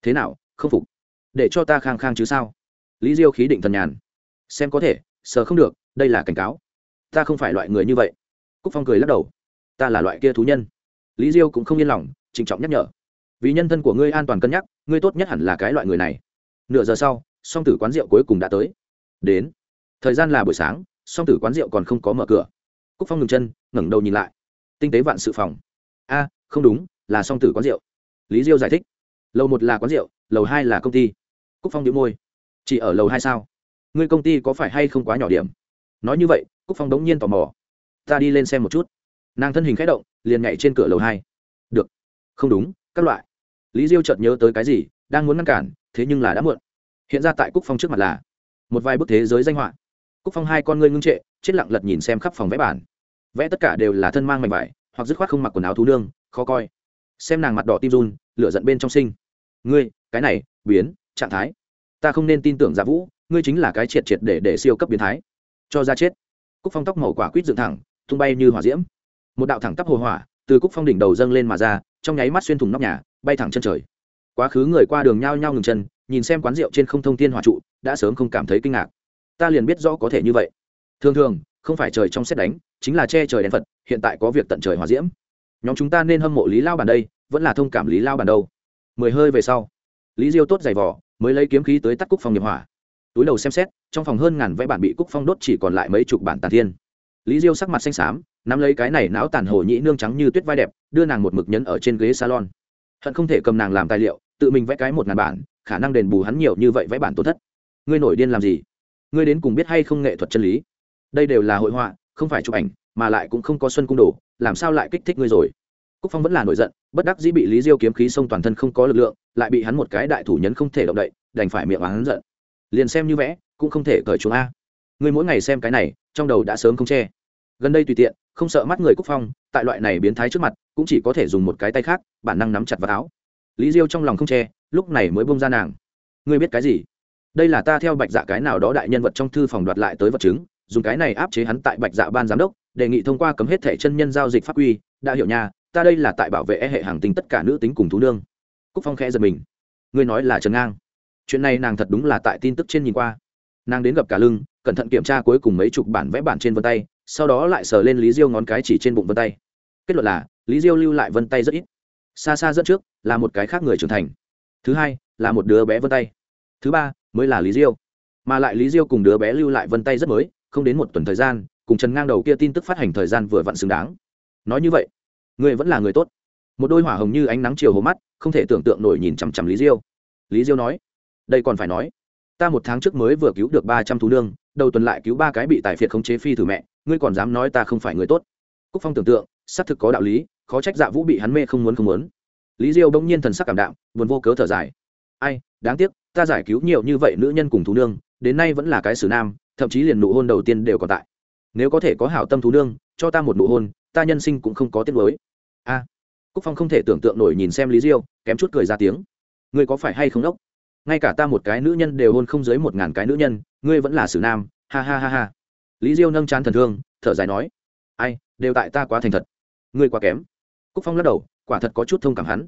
Thế nào, không phục? Để cho ta khang khang chứ sao? Lý diêu khí định thần nhàn. Xem có thể, sờ không được, đây là cảnh cáo. Ta không phải loại người như vậy. Cúc phong cười lắc đầu. Ta là loại kia thú nhân lý diêu cũng không yên lòng, trịnh trọng nhắc nhở. Vì nhân thân của ngươi an toàn cân nhắc, ngươi tốt nhất hẳn là cái loại người này. Nửa giờ sau, song tử quán rượu cuối cùng đã tới. Đến. Thời gian là buổi sáng, song tử quán rượu còn không có mở cửa. Cúc phong ngừng chân, ngẩng đầu nhìn lại. Tinh tế vạn sự phòng. A, không đúng, là song tử quán rượu. Lý diêu giải thích. Lầu một là quán rượu, lầu hai là công ty. Cúc phong đĩu môi. Chỉ ở lầu hai sao? Ngươi công ty có phải hay không quá nhỏ điểm? Nói như vậy, cúc phong đống nhiên tò mò. Ta đi lên xem một chút nàng thân hình khẽ động, liền nhảy trên cửa lầu hai. Được. Không đúng, các loại. Lý diêu chợt nhớ tới cái gì, đang muốn ngăn cản, thế nhưng là đã muộn. Hiện ra tại cúc phong trước mặt là một vài bức thế giới danh họa. Cúc phong hai con ngươi ngưng trệ, chết lặng lật nhìn xem khắp phòng vẽ bản. Vẽ tất cả đều là thân mang mảnh vải, hoặc dứt khoát không mặc quần áo thú nương, khó coi. Xem nàng mặt đỏ tim run, lửa giận bên trong sinh. Ngươi, cái này, biến, trạng thái. Ta không nên tin tưởng giả vũ, ngươi chính là cái triệt triệt để để siêu cấp biến thái. Cho ra chết. Cúc phong tóc màu quả quýt dựng thẳng, tung bay như hỏa diễm một đạo thẳng tắp hồ hỏa từ cúc phong đỉnh đầu dâng lên mà ra, trong nháy mắt xuyên thủng nóc nhà, bay thẳng chân trời. Quá khứ người qua đường nhao nhao ngừng chân, nhìn xem quán rượu trên không thông thiên hỏa trụ, đã sớm không cảm thấy kinh ngạc. Ta liền biết rõ có thể như vậy. Thường thường, không phải trời trong xét đánh, chính là che trời đen phật, hiện tại có việc tận trời hòa diễm. Nhóm chúng ta nên hâm mộ lý lao bàn đây, vẫn là thông cảm lý lao bàn đâu. Mười hơi về sau, lý diêu tốt giày vỏ mới lấy kiếm khí tới tắt cúc phong nghiệp hỏa. Túi đầu xem xét, trong phòng hơn ngàn vẽ bản bị cúc phong đốt chỉ còn lại mấy chục bản tàn thiên lý diêu sắc mặt xanh xám, nắm lấy cái này não tàn hồ nhĩ nương trắng như tuyết vai đẹp, đưa nàng một mực nhấn ở trên ghế salon. Hận không thể cầm nàng làm tài liệu, tự mình vẽ cái một ngàn bản, khả năng đền bù hắn nhiều như vậy vẽ bản tổn thất. Ngươi nổi điên làm gì? Ngươi đến cùng biết hay không nghệ thuật chân lý? Đây đều là hội họa, không phải chụp ảnh, mà lại cũng không có xuân cung đồ, làm sao lại kích thích ngươi rồi? Cúc phong vẫn là nổi giận, bất đắc dĩ bị lý diêu kiếm khí xông toàn thân không có lực lượng, lại bị hắn một cái đại thủ nhấn không thể động đậy, đành phải miệng hắn giận. Liền xem như vẽ, cũng không thể cởi chúng a. Ngươi mỗi ngày xem cái này trong đầu đã sớm không che. Gần đây tùy tiện, không sợ mắt người cúc phong, tại loại này biến thái trước mặt, cũng chỉ có thể dùng một cái tay khác, bản năng nắm chặt vào áo. Lý diêu trong lòng không che, lúc này mới bông ra nàng. Ngươi biết cái gì? Đây là ta theo bạch dạ cái nào đó đại nhân vật trong thư phòng đoạt lại tới vật chứng, dùng cái này áp chế hắn tại bạch dạ ban giám đốc, đề nghị thông qua cấm hết thẻ chân nhân giao dịch pháp quy. Đã hiểu nha, ta đây là tại bảo vệ e hệ hàng tình tất cả nữ tính cùng thú nương. Cúc phong khẽ giật mình. Ngươi nói là trần ngang. Chuyện này nàng thật đúng là tại tin tức trên nhìn qua. Nàng đến gặp cả lưng cẩn thận kiểm tra cuối cùng mấy chục bản vẽ bản trên vân tay, sau đó lại sờ lên lý diêu ngón cái chỉ trên bụng vân tay. Kết luận là, lý diêu lưu lại vân tay rất ít. Xa xa dẫn trước, là một cái khác người trưởng thành. Thứ hai, là một đứa bé vân tay. Thứ ba, mới là lý diêu. Mà lại lý diêu cùng đứa bé lưu lại vân tay rất mới, không đến một tuần thời gian, cùng trần ngang đầu kia tin tức phát hành thời gian vừa vặn xứng đáng. Nói như vậy, người vẫn là người tốt. Một đôi hỏa hồng như ánh nắng chiều hồ mắt, không thể tưởng tượng nổi nhìn chằm chằm lý diêu. Lý diêu nói, đây còn phải nói ta một tháng trước mới vừa cứu được ba trăm thú nương, đầu tuần lại cứu ba cái bị tài phiệt khống chế phi thử mẹ, ngươi còn dám nói ta không phải người tốt. Cúc phong tưởng tượng, xác thực có đạo lý, khó trách dạ vũ bị hắn mê không muốn không muốn. Lý diêu bỗng nhiên thần sắc cảm đạm, buồn vô cớ thở dài. Ai, đáng tiếc, ta giải cứu nhiều như vậy nữ nhân cùng thú nương, đến nay vẫn là cái xử nam, thậm chí liền nụ hôn đầu tiên đều còn tại. Nếu có thể có hảo tâm thú nương, cho ta một nụ hôn, ta nhân sinh cũng không có tiết mới a. Cúc phong không thể tưởng tượng nổi nhìn xem lý diêu, kém chút cười ra tiếng. Ngươi có phải hay không đốc? ngay cả ta một cái nữ nhân đều hôn không dưới một ngàn cái nữ nhân, ngươi vẫn là xử nam, ha ha ha ha. Lý diêu nâng chán thần thương, thở dài nói, ai, đều tại ta quá thành thật. Ngươi quá kém. Cúc phong lắc đầu, quả thật có chút thông cảm hắn.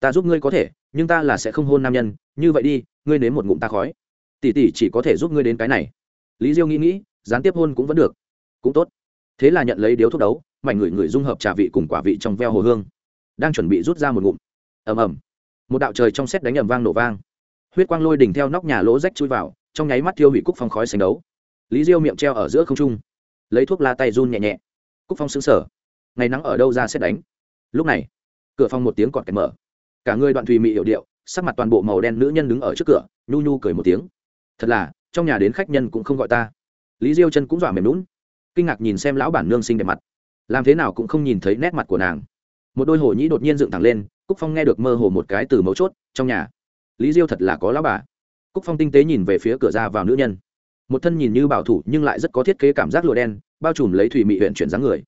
Ta giúp ngươi có thể, nhưng ta là sẽ không hôn nam nhân, như vậy đi, ngươi nếm một ngụm ta khói. Tỷ tỷ chỉ có thể giúp ngươi đến cái này. Lý diêu nghĩ nghĩ, gián tiếp hôn cũng vẫn được. Cũng tốt. Thế là nhận lấy điếu thuốc đấu, mảnh người người dung hợp trà vị cùng quả vị trong veo hồ hương. Đang chuẩn bị rút ra một ngụm. Ầm ầm. Một đạo trời trong xét đánh ầm vang nổ vang huyết quang lôi đỉnh theo nóc nhà lỗ rách chui vào, trong nháy mắt thiêu hủy cúc phong khói sành đấu. Lý diêu miệng treo ở giữa không trung, lấy thuốc la tay run nhẹ nhẹ. Cúc phong xứng sở ngày nắng ở đâu ra xét đánh. Lúc này, cửa phòng một tiếng còn kẹt mở. Cả người đoạn thùy mị hiệu điệu, sắc mặt toàn bộ màu đen nữ nhân đứng ở trước cửa, nhu nhu cười một tiếng. Thật là, trong nhà đến khách nhân cũng không gọi ta. Lý diêu chân cũng dọa mềm lún kinh ngạc nhìn xem lão bản nương sinh đẹp mặt. Làm thế nào cũng không nhìn thấy nét mặt của nàng. Một đôi hồ nhĩ đột nhiên dựng thẳng lên, cúc phong nghe được mơ hồ một cái từ mấu chốt, trong nhà lý diêu thật là có lão bà. Cúc phong tinh tế nhìn về phía cửa ra vào nữ nhân. Một thân nhìn như bảo thủ nhưng lại rất có thiết kế cảm giác lụa đen, bao trùm lấy thủy mị huyện chuyển dáng người.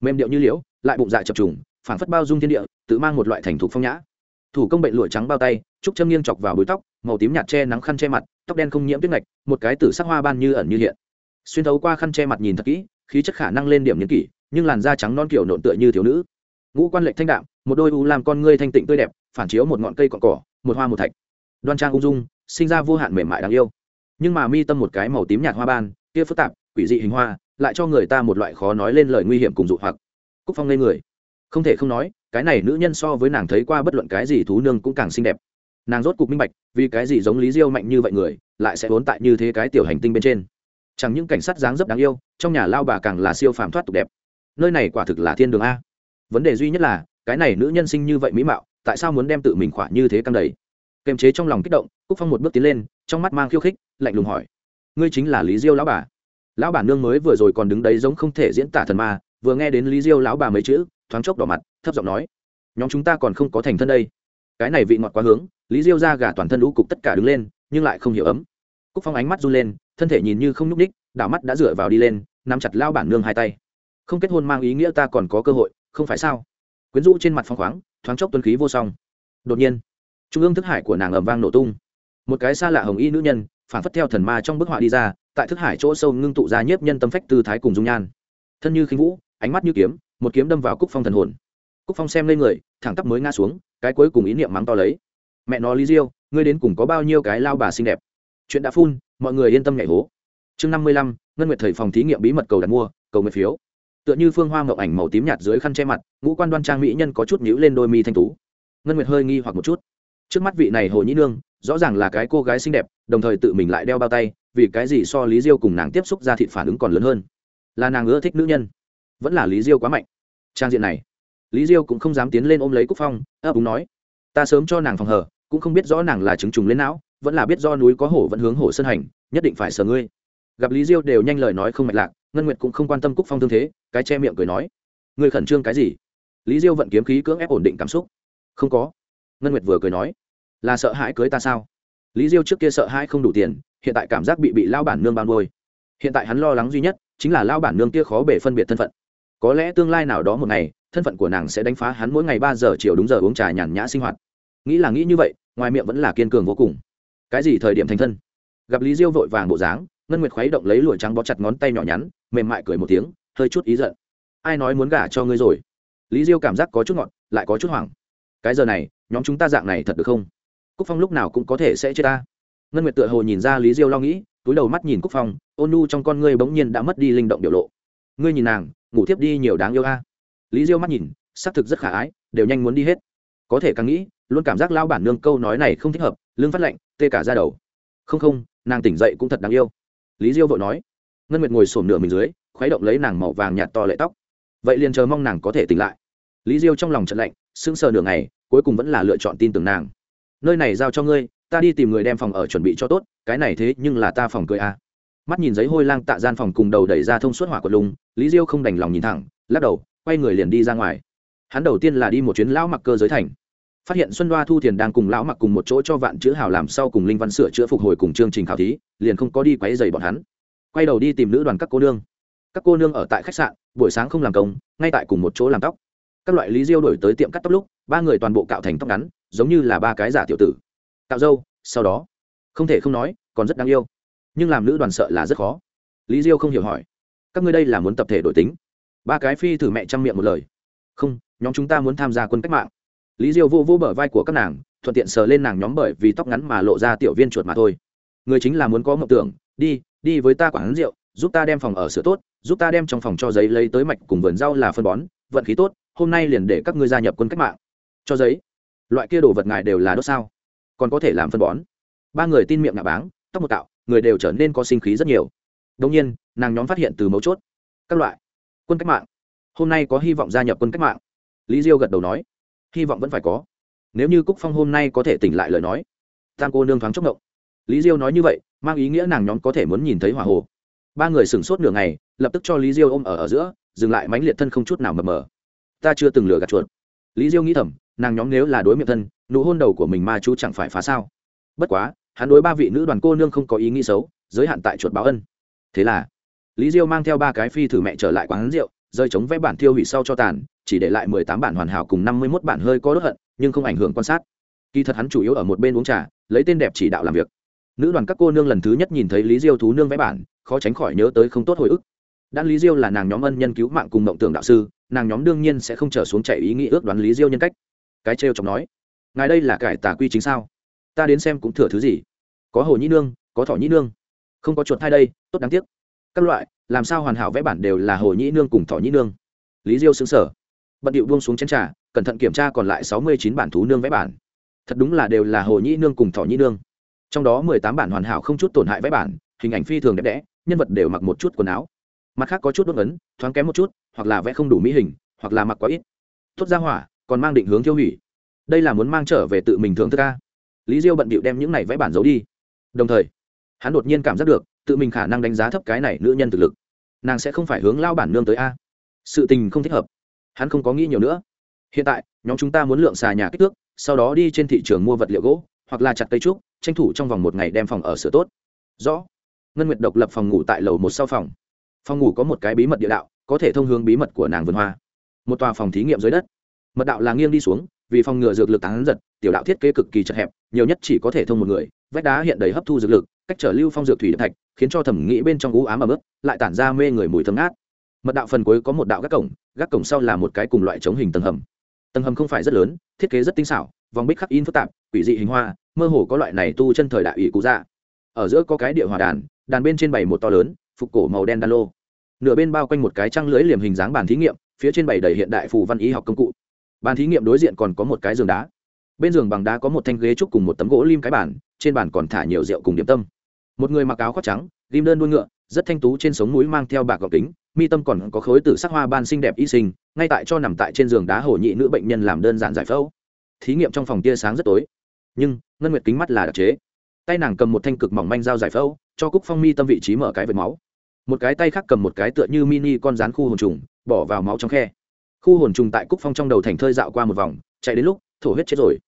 Mềm điệu như liễu, lại bụng dạ chập trùng phản phất bao dung thiên địa, tự mang một loại thành thục phong nhã. Thủ công bệnh lụa trắng bao tay, trúc châm nghiêng chọc vào búi tóc, màu tím nhạt che nắng khăn che mặt, tóc đen không nhiễm tuyết ngạch, một cái tử sắc hoa ban như ẩn như hiện. Xuyên thấu qua khăn che mặt nhìn thật kỹ, khí chất khả năng lên điểm n kỷ, nhưng làn da trắng non kiểu nộn tựa như thiếu nữ. Ngũ quan lệnh thanh đạm, một đôi u làm con ngươi thanh tịnh tươi đẹp, phản chiếu một ngọn cây cọn cỏ, một hoa một thạch đoan trang ung dung, sinh ra vô hạn mềm mại đáng yêu. Nhưng mà mi tâm một cái màu tím nhạt hoa ban, kia phức tạp, quỷ dị hình hoa, lại cho người ta một loại khó nói lên lời nguy hiểm cùng dụ hoặc. Cúc phong lên người. Không thể không nói, cái này nữ nhân so với nàng thấy qua bất luận cái gì thú nương cũng càng xinh đẹp. Nàng rốt cục minh bạch, vì cái gì giống lý diêu mạnh như vậy người, lại sẽ vốn tại như thế cái tiểu hành tinh bên trên. Chẳng những cảnh sát dáng dấp đáng yêu, trong nhà lao bà càng là siêu phàm thoát tục đẹp. Nơi này quả thực là thiên đường a. Vấn đề duy nhất là, cái này nữ nhân sinh như vậy mỹ mạo, tại sao muốn đem tự mình khỏa như thế căng đầy? kềm chế trong lòng kích động, cúc phong một bước tiến lên, trong mắt mang khiêu khích, lạnh lùng hỏi, ngươi chính là lý diêu lão bà? Lão bà nương mới vừa rồi còn đứng đấy giống không thể diễn tả thần ma, vừa nghe đến lý diêu lão bà mấy chữ, thoáng chốc đỏ mặt, thấp giọng nói, nhóm chúng ta còn không có thành thân đây. Cái này vị ngọt quá hướng, lý diêu ra gà toàn thân lũ cục tất cả đứng lên, nhưng lại không hiểu ấm. Cúc phong ánh mắt run lên, thân thể nhìn như không nhúc ních đảo mắt đã dựa vào đi lên, nắm chặt lao bản nương hai tay. Không kết hôn mang ý nghĩa ta còn có cơ hội, không phải sao? Quyến rũ trên mặt phong khoáng, thoáng chốc tuân khí vô song. Đột nhiên trung ương thức hải của nàng ầm vang nổ tung. Một cái xa lạ hồng y nữ nhân phản phất theo thần ma trong bức họa đi ra, tại thức hải chỗ sâu ngưng tụ ra nhiếp nhân tâm phách tư thái cùng dung nhan. Thân như khinh vũ, ánh mắt như kiếm, một kiếm đâm vào cúc phong thần hồn. Cúc phong xem lên người, thẳng tắp mới ngã xuống, cái cuối cùng ý niệm mắng to lấy. Mẹ nó lý diêu, ngươi đến cùng có bao nhiêu cái lao bà xinh đẹp? Chuyện đã phun, mọi người yên tâm nhảy hố. Chương năm mươi lăm, ngân nguyệt thầy phòng thí nghiệm bí mật cầu đặt mua, cầu nguyện phiếu. Tựa như phương hoa ngậu ảnh màu tím nhạt dưới khăn che mặt, ngũ quan đoan trang mỹ nhân có chút nhữ lên đôi mi thanh tú. Ngân nguyệt hơi nghi hoặc một chút trước mắt vị này hồ nhĩ nương, rõ ràng là cái cô gái xinh đẹp, đồng thời tự mình lại đeo bao tay, vì cái gì so lý diêu cùng nàng tiếp xúc ra thịt phản ứng còn lớn hơn? Là nàng ưa thích nữ nhân, vẫn là lý diêu quá mạnh. Trang diện này, lý diêu cũng không dám tiến lên ôm lấy cúc phong, ấp úng nói, ta sớm cho nàng phòng hờ cũng không biết rõ nàng là chứng trùng lên não, vẫn là biết do núi có hổ vẫn hướng hổ sơn hành, nhất định phải sờ ngươi. Gặp lý diêu đều nhanh lời nói không mạch lạc, ngân nguyệt cũng không quan tâm cúc phong thương thế, cái che miệng cười nói người khẩn trương cái gì? Lý diêu vận kiếm khí cưỡng ép ổn định cảm xúc. Không có. Ngân nguyệt vừa cười nói là sợ hãi cưới ta sao? Lý diêu trước kia sợ hãi không đủ tiền, hiện tại cảm giác bị bị lao bản nương bao nuôi. Hiện tại hắn lo lắng duy nhất chính là lao bản nương kia khó bể phân biệt thân phận. Có lẽ tương lai nào đó một ngày, thân phận của nàng sẽ đánh phá hắn mỗi ngày ba giờ chiều đúng giờ uống trà nhàn nhã sinh hoạt. Nghĩ là nghĩ như vậy, ngoài miệng vẫn là kiên cường vô cùng. Cái gì thời điểm thành thân? Gặp lý diêu vội vàng bộ dáng, ngân nguyệt khuấy động lấy lụa trắng bó chặt ngón tay nhỏ nhắn, mềm mại cười một tiếng, hơi chút ý giận. Ai nói muốn gả cho ngươi rồi? Lý diêu cảm giác có chút ngọn lại có chút hoảng. Cái giờ này, nhóm chúng ta dạng này thật được không? cúc phong lúc nào cũng có thể sẽ chết ta. Ngân nguyệt tựa hồ nhìn ra lý diêu lo nghĩ túi đầu mắt nhìn cúc phong ôn nhu trong con ngươi bỗng nhiên đã mất đi linh động biểu lộ. Ngươi nhìn nàng ngủ thiếp đi nhiều đáng yêu a. Lý diêu mắt nhìn xác thực rất khả ái đều nhanh muốn đi hết. Có thể càng nghĩ luôn cảm giác lao bản nương câu nói này không thích hợp lương phát lệnh, tê cả ra đầu. Không không nàng tỉnh dậy cũng thật đáng yêu. Lý diêu vội nói. Ngân nguyệt ngồi sổm nửa mình dưới khuấy động lấy nàng màu vàng nhạt to lệ tóc. Vậy liền chờ mong nàng có thể tỉnh lại. Lý diêu trong lòng trận lạnh sững sờ nửa ngày cuối cùng vẫn là lựa chọn tin tưởng nàng nơi này giao cho ngươi, ta đi tìm người đem phòng ở chuẩn bị cho tốt, cái này thế nhưng là ta phòng cười a à. mắt nhìn giấy hôi lang tạ gian phòng cùng đầu đẩy ra thông suốt hỏa của lùng, lý diêu không đành lòng nhìn thẳng, lắc đầu, quay người liền đi ra ngoài. Hắn đầu tiên là đi một chuyến lão mặc cơ giới thành. Phát hiện xuân đoa thu thiền đang cùng lão mặc cùng một chỗ cho vạn chữ hào làm sau cùng linh văn sửa chữa phục hồi cùng chương trình khảo thí, liền không có đi quấy dày bọn hắn. Quay đầu đi tìm nữ đoàn các cô nương. Các cô nương ở tại khách sạn, buổi sáng không làm công, ngay tại cùng một chỗ làm tóc. Các loại lý diêu đổi tới tiệm cắt tóc lúc, ba người toàn bộ cạo thành tóc ngắn giống như là ba cái giả tiểu tử. Tạo dâu, sau đó. Không thể không nói, còn rất đáng yêu. Nhưng làm nữ đoàn sợ là rất khó. Lý diêu không hiểu hỏi. Các ngươi đây là muốn tập thể đổi tính. Ba cái phi thử mẹ chăm miệng một lời. Không, nhóm chúng ta muốn tham gia quân cách mạng. Lý diêu vô vô bờ vai của các nàng, thuận tiện sờ lên nàng nhóm bởi vì tóc ngắn mà lộ ra tiểu viên chuột mà thôi. Người chính là muốn có mộng tưởng, đi đi với ta quảng hắn rượu, giúp ta đem phòng ở sửa tốt, giúp ta đem trong phòng cho giấy lấy tới mạch cùng vườn rau là phân bón, vận khí tốt, hôm nay liền để các ngươi gia nhập quân cách mạng. Cho giấy loại kia đồ vật ngài đều là đốt sao? Còn có thể làm phân bón. Ba người tin miệng ngạ báng, tóc một tạo, người đều trở nên có sinh khí rất nhiều. Đông nhiên, nàng nhóm phát hiện từ mấu chốt. Các loại. Quân cách mạng. Hôm nay có hy vọng gia nhập quân cách mạng. Lý diêu gật đầu nói. Hy vọng vẫn phải có. Nếu như cúc phong hôm nay có thể tỉnh lại lời nói. Tam cô nương thoáng chốc động lý diêu nói như vậy, mang ý nghĩa nàng nhóm có thể muốn nhìn thấy hỏa hồ. Ba người sửng sốt nửa ngày, lập tức cho lý diêu ôm ở ở giữa, dừng lại mánh liệt thân không chút nào mờ mờ. Ta chưa từng lừa gạt chuột. Lý diêu nghĩ thầm nàng nhóm nếu là đối miệng thân, nụ hôn đầu của mình ma chú chẳng phải phá sao? Bất quá, hắn đối ba vị nữ đoàn cô nương không có ý nghĩ xấu, giới hạn tại chuột báo ân. Thế là, lý diêu mang theo ba cái phi thử mẹ trở lại quán rượu rơi chống vẽ bản thiêu hủy sau cho tàn, chỉ để lại mười tám bản hoàn hảo cùng năm mươi 51 bản hơi có đốt hận, nhưng không ảnh hưởng quan sát. Kỳ thật hắn chủ yếu ở một bên uống trà, lấy tên đẹp chỉ đạo làm việc. Nữ đoàn các cô nương lần thứ nhất nhìn thấy lý diêu thú nương vẽ bản, khó tránh khỏi nhớ tới không tốt hồi ức. Đan lý diêu là nàng nhóm ân nhân cứu mạng cùng mộng tưởng đạo sư, nàng nhóm đương nhiên sẽ không trở xuống chạy ý nghĩ ước đoán lý diêu nhân cách cái trêu chọc nói, ngài đây là cải tà quy chính sao? Ta đến xem cũng thừa thứ gì? Có hồ nhĩ nương, có thỏ nhĩ nương. Không có chuột thai đây, tốt đáng tiếc. Các loại, làm sao hoàn hảo vẽ bản đều là hồ nhĩ nương cùng thỏ nhĩ nương? Lý diêu xứng sở bận điệu buông xuống chén trà, cẩn thận kiểm tra còn lại sáu mươi chín bản thú nương vẽ bản. Thật đúng là đều là hồ nhĩ nương cùng thỏ nhĩ nương. Trong đó mười tám bản hoàn hảo không chút tổn hại vẽ bản, hình ảnh phi thường đẹp đẽ, nhân vật đều mặc một chút quần áo. Mặt khác có chút đốt ấn, thoáng kém một chút, hoặc là vẽ không đủ mỹ hình, hoặc là mặc quá ít. Tốt ra hỏa còn mang định hướng tiêu hủy. Đây là muốn mang trở về tự mình thưởng thức a. lý diêu bận bịu đem những này vẽ bản giấu đi. Đồng thời, hắn đột nhiên cảm giác được, tự mình khả năng đánh giá thấp cái này nữ nhân thực lực. Nàng sẽ không phải hướng lao bản nương tới a. Sự tình không thích hợp. Hắn không có nghĩ nhiều nữa. Hiện tại, nhóm chúng ta muốn lượng xà nhà kích thước, sau đó đi trên thị trường mua vật liệu gỗ, hoặc là chặt cây trúc, tranh thủ trong vòng một ngày đem phòng ở sửa tốt. Rõ. Ngân nguyệt độc lập phòng ngủ tại lầu một sau phòng. Phòng ngủ có một cái bí mật địa đạo, có thể thông hướng bí mật của nàng vườn hoa. Một tòa phòng thí nghiệm dưới đất mật đạo là nghiêng đi xuống, vì phòng ngừa dược lực tán giật, tiểu đạo thiết kế cực kỳ chật hẹp, nhiều nhất chỉ có thể thông một người, vách đá hiện đầy hấp thu dược lực, cách trở lưu phong dược thủy đ thạch, khiến cho thẩm nghĩ bên trong ú ám ấm ướt lại tản ra mê người mùi thơm át mật đạo phần cuối có một đạo gác cổng gác cổng sau là một cái cùng loại chống hình tầng hầm. Tầng hầm không phải rất lớn, thiết kế rất tinh xảo, vòng bích khắc in phức tạp, quỷ dị hình hoa, mơ hồ có loại này tu chân thời đại ủy cụ dạ. Ở giữa có cái địa hòa đàn đàn bên trên bày một to lớn, phục cổ màu đen đan lô. Nửa bên bao quanh một cái trăng lưới liềm hình dáng bàn thí nghiệm, phía trên bày đầy hiện đại phù văn y học công cụ bàn thí nghiệm đối diện còn có một cái giường đá. Bên giường bằng đá có một thanh ghế trúc cùng một tấm gỗ lim cái bàn, trên bàn còn thả nhiều rượu cùng điểm tâm. Một người mặc áo khoác trắng lim đơn đuôi ngựa, rất thanh tú trên sống mũi mang theo bạc gọc kính, mi tâm còn có khối tử sắc hoa ban xinh đẹp y sinh, ngay tại cho nằm tại trên giường đá hổ nhị nữ bệnh nhân làm đơn giản giải phẫu. Thí nghiệm trong phòng tia sáng rất tối, nhưng ngân nguyệt kính mắt là đặc chế. Tay nàng cầm một thanh cực mỏng manh dao giải phẫu, cho cúc phong mi tâm vị trí mở cái vệt máu. Một cái tay khác cầm một cái tựa như mini con rán khu hồn trùng, bỏ vào máu trong khe khu hồn trùng tại cúc phong trong đầu thành thơi dạo qua một vòng, chạy đến lúc, thổ huyết chết rồi.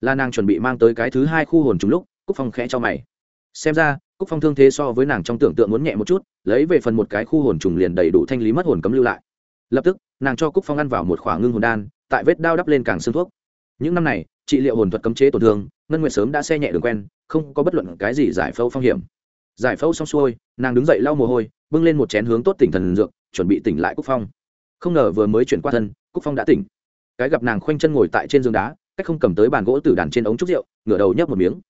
La nàng chuẩn bị mang tới cái thứ hai khu hồn trùng lúc, cúc phong khẽ cho mày. Xem ra, cúc phong thương thế so với nàng trong tưởng tượng muốn nhẹ một chút, lấy về phần một cái khu hồn trùng liền đầy đủ thanh lý mất hồn cấm lưu lại. Lập tức, nàng cho cúc phong ăn vào một khoảng ngưng hồn đan, tại vết đao đắp lên càng xương thuốc. Những năm này, trị liệu hồn thuật cấm chế tổn thương, ngân nguyệt sớm đã xe nhẹ đường quen, không có bất luận cái gì giải phẫu phong hiểm. Giải phẫu xong xuôi, nàng đứng dậy lau mồ hôi, bưng lên một chén hướng tốt tỉnh thần dược, chuẩn bị tỉnh lại cúc phong không ngờ vừa mới chuyển qua thân, cúc phong đã tỉnh. Cái gặp nàng khoanh chân ngồi tại trên giường đá, cách không cầm tới bàn gỗ từ đàn trên ống trúc rượu, ngửa đầu nhấp một miếng.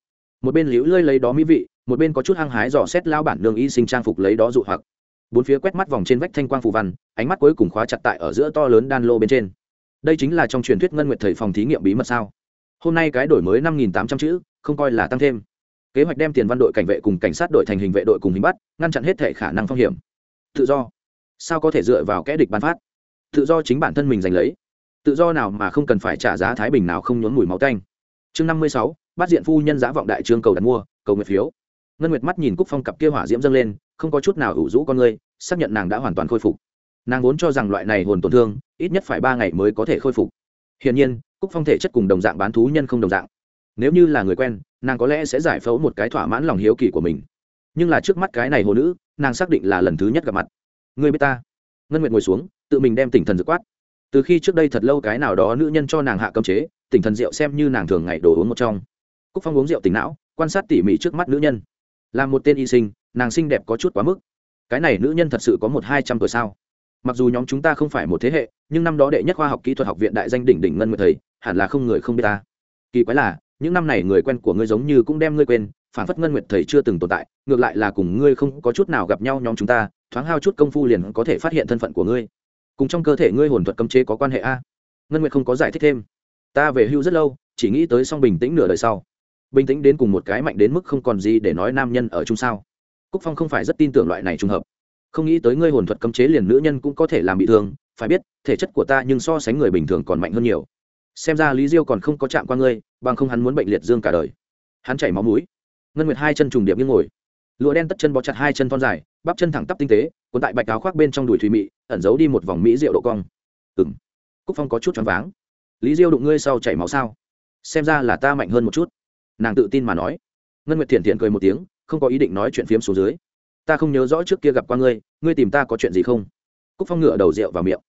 Một bên liễu lơi lấy đó mỹ vị, một bên có chút hăng hái dò xét lao bản đường y sinh trang phục lấy đó dụ hoặc. Bốn phía quét mắt vòng trên vách thanh quang phù văn, ánh mắt cuối cùng khóa chặt tại ở giữa to lớn đan lô bên trên. Đây chính là trong truyền thuyết ngân nguyệt thầy phòng thí nghiệm bí mật sao? Hôm nay cái đổi mới năm nghìn tám trăm chữ, không coi là tăng thêm. Kế hoạch đem tiền văn đội cảnh vệ cùng cảnh sát đội thành hình vệ đội cùng hình bắt, ngăn chặn hết thể khả năng phong hiểm. Tự do. Sao có thể dựa vào kẽ địch bán phát? tự do chính bản thân mình giành lấy. Tự do nào mà không cần phải trả giá thái bình nào không nhốn mùi máu canh chương năm mươi sáu, bắt diện phu nhân giá vọng đại trương cầu đặt mua, cầu nguyện phiếu. Ngân nguyệt mắt nhìn cúc phong cặp kia hỏa diễm dâng lên, không có chút nào ủ rũ con người, xác nhận nàng đã hoàn toàn khôi phục. Nàng vốn cho rằng loại này hồn tổn thương, ít nhất phải ba ngày mới có thể khôi phục. Hiển nhiên, cúc phong thể chất cùng đồng dạng bán thú nhân không đồng dạng. Nếu như là người quen, nàng có lẽ sẽ giải phẫu một cái thỏa mãn lòng hiếu kỳ của mình. Nhưng là trước mắt cái này hồ nữ, nàng xác định là lần thứ nhất gặp mặt. Người b i ế ta. T ngân nguyệt ngồi xuống tự mình đem tỉnh thần dược quát. Từ khi trước đây thật lâu cái nào đó nữ nhân cho nàng hạ cấm chế, tỉnh thần rượu xem như nàng thường ngày đồ uống một trong. Cúc phong uống rượu tỉnh não, quan sát tỉ mỉ trước mắt nữ nhân. Là một tên y sinh, nàng xinh đẹp có chút quá mức. Cái này nữ nhân thật sự có một hai trăm tuổi sao? Mặc dù nhóm chúng ta không phải một thế hệ, nhưng năm đó đệ nhất khoa học kỹ thuật học viện đại danh đỉnh đỉnh ngân nguyệt thầy, hẳn là không người không biết ta. Kỳ quái là, những năm này người quen của ngươi giống như cũng đem ngươi quên, phản phất ngân nguyệt thầy chưa từng tồn tại, ngược lại là cùng ngươi không có chút nào gặp nhau nhóm chúng ta, thoáng hao chút công phu liền có thể phát hiện thân phận của ngươi cùng trong cơ thể ngươi hồn thuật cấm chế có quan hệ a? Ngân nguyệt không có giải thích thêm. Ta về hưu rất lâu, chỉ nghĩ tới song bình tĩnh nửa đời sau. Bình tĩnh đến cùng một cái mạnh đến mức không còn gì để nói nam nhân ở chung sao? Cúc phong không phải rất tin tưởng loại này trùng hợp. Không nghĩ tới ngươi hồn thuật cấm chế liền nữ nhân cũng có thể làm bị thương, phải biết, thể chất của ta nhưng so sánh người bình thường còn mạnh hơn nhiều. Xem ra lý diêu còn không có chạm qua ngươi, bằng không hắn muốn bệnh liệt dương cả đời. Hắn chảy máu mũi. Ngân nguyệt hai chân trùng điệp như ngồi. Lụa đen tất chân bó chặt hai chân thon dài, bắp chân thẳng tắp tinh tế, cuốn tại bạch áo khoác bên trong đùi thủy mị ẩn giấu đi một vòng mỹ rượu độ cong. Ừng cúc phong có chút choáng váng. Lý diêu đụng ngươi sau chảy máu sao? Xem ra là ta mạnh hơn một chút. Nàng tự tin mà nói. Ngân nguyệt thiện thiện cười một tiếng, không có ý định nói chuyện phiếm xuống dưới. Ta không nhớ rõ trước kia gặp qua ngươi ngươi tìm ta có chuyện gì không? Cúc phong ngựa đầu rượu vào miệng.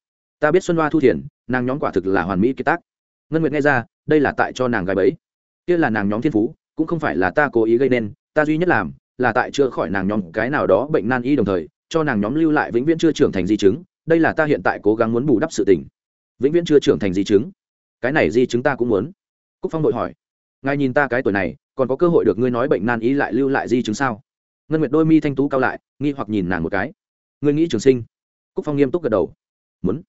Ta biết xuân hoa thu thiền nàng nhóm quả thực là hoàn mỹ kiệt tác. Ngân nguyệt nghe ra, đây là tại cho nàng gái bấy kia là nàng nhóm thiên phú, cũng không phải là ta cố ý gây nên, ta duy nhất làm là tại chữa khỏi nàng nhóm cái nào đó bệnh nan y đồng thời cho nàng nhóm lưu lại vĩnh viễn chưa trưởng thành di chứng, đây là ta hiện tại cố gắng muốn bù đắp sự tình. Vĩnh viễn chưa trưởng thành di chứng? Cái này di chứng ta cũng muốn. Cúc phong đội hỏi. Ngài nhìn ta cái tuổi này, còn có cơ hội được ngươi nói bệnh nan ý lại lưu lại di chứng sao? Ngân nguyệt đôi mi thanh tú cao lại, nghi hoặc nhìn nàng một cái. Ngươi nghĩ trường sinh? Cúc phong nghiêm túc gật đầu. Muốn.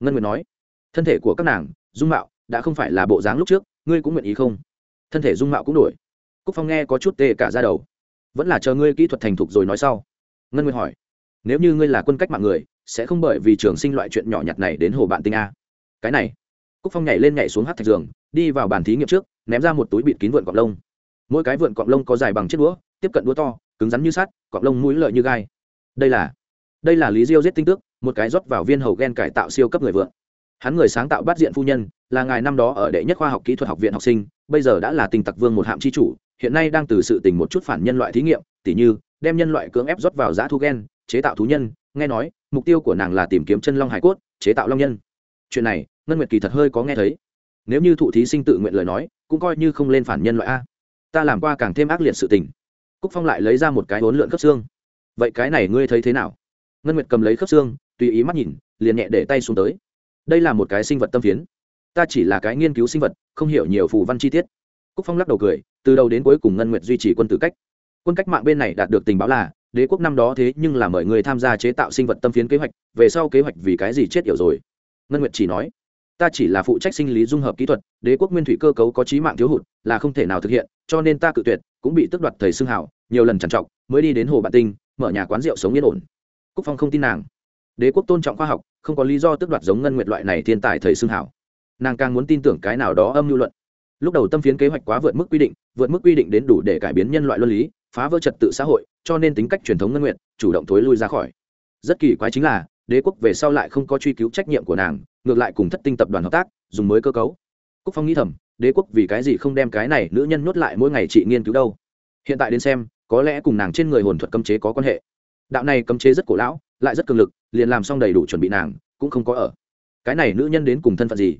Ngân nguyệt nói. Thân thể của các nàng, dung mạo, đã không phải là bộ dáng lúc trước, ngươi cũng nguyện ý không? Thân thể dung mạo cũng đổi. Cúc phong nghe có chút tê cả ra đầu. Vẫn là chờ ngươi kỹ thuật thành thục rồi nói sau. Ngân nguyệt hỏi nếu như ngươi là quân cách mạng người, sẽ không bởi vì trường sinh loại chuyện nhỏ nhặt này đến hồ bạn tinh a. Cái này, cúc phong nhảy lên nhảy xuống hát thạch giường, đi vào bàn thí nghiệm trước, ném ra một túi bịt kín vượn cọng lông. Mỗi cái vượn cọng lông có dài bằng chiếc đũa, tiếp cận đũa to, cứng rắn như sắt, cọng lông mũi lợi như gai. Đây là đây là lý diêu giết tinh tước, một cái rót vào viên hầu gen cải tạo siêu cấp người vượn hắn người sáng tạo bắt diện phu nhân, là ngài năm đó ở đệ nhất khoa học kỹ thuật học viện học sinh, bây giờ đã là tình tặc vương một hạm chi chủ, hiện nay đang từ sự tình một chút phản nhân loại thí nghiệm, tỉ như, đem nhân loại cưỡng ép rót vào giã thu gen chế tạo thú nhân, nghe nói, mục tiêu của nàng là tìm kiếm chân long hải cốt, chế tạo long nhân. Chuyện này, ngân nguyệt kỳ thật hơi có nghe thấy. Nếu như thụ thí sinh tự nguyện lời nói, cũng coi như không lên phản nhân loại a. Ta làm qua càng thêm ác liệt sự tình. Cúc phong lại lấy ra một cái hốn lượn khớp xương. Vậy cái này ngươi thấy thế nào? Ngân nguyệt cầm lấy khớp xương, tùy ý mắt nhìn, liền nhẹ để tay xuống tới. Đây là một cái sinh vật tâm phiến. Ta chỉ là cái nghiên cứu sinh vật, không hiểu nhiều phù văn chi tiết. Cúc phong lắc đầu cười, từ đầu đến cuối cùng ngân nguyệt duy trì quân tử cách. Quân cách mạng bên này đạt được tình báo là đế quốc năm đó thế nhưng là mời người tham gia chế tạo sinh vật tâm phiến kế hoạch, về sau kế hoạch vì cái gì chết yểu rồi? Ngân nguyệt chỉ nói, ta chỉ là phụ trách sinh lý dung hợp kỹ thuật, đế quốc nguyên thủy cơ cấu có trí mạng thiếu hụt, là không thể nào thực hiện, cho nên ta cự tuyệt, cũng bị tước đoạt thầy xương hảo, nhiều lần trằn trọc, mới đi đến hồ bạn tinh, mở nhà quán rượu sống yên ổn. Cúc phong không tin nàng. Đế quốc tôn trọng khoa học, không có lý do tước đoạt giống ngân nguyệt loại này thiên tài thầy xương hảo. Nàng càng muốn tin tưởng cái nào đó âm lưu luận. Lúc đầu tâm phiến kế hoạch quá vượt mức quy định, vượt mức quy định đến đủ để cải biến nhân loại luân lý phá vỡ trật tự xã hội, cho nên tính cách truyền thống ngân nguyện chủ động thối lui ra khỏi. Rất kỳ quái chính là, đế quốc về sau lại không có truy cứu trách nhiệm của nàng, ngược lại cùng thất tinh tập đoàn hợp tác, dùng mới cơ cấu. Cúc phong nghĩ thầm, đế quốc vì cái gì không đem cái này nữ nhân nhốt lại mỗi ngày chị nghiên cứu đâu? Hiện tại đến xem, có lẽ cùng nàng trên người hồn thuật cấm chế có quan hệ. Đạo này cấm chế rất cổ lão, lại rất cường lực, liền làm xong đầy đủ chuẩn bị nàng, cũng không có ở. Cái này nữ nhân đến cùng thân phận gì?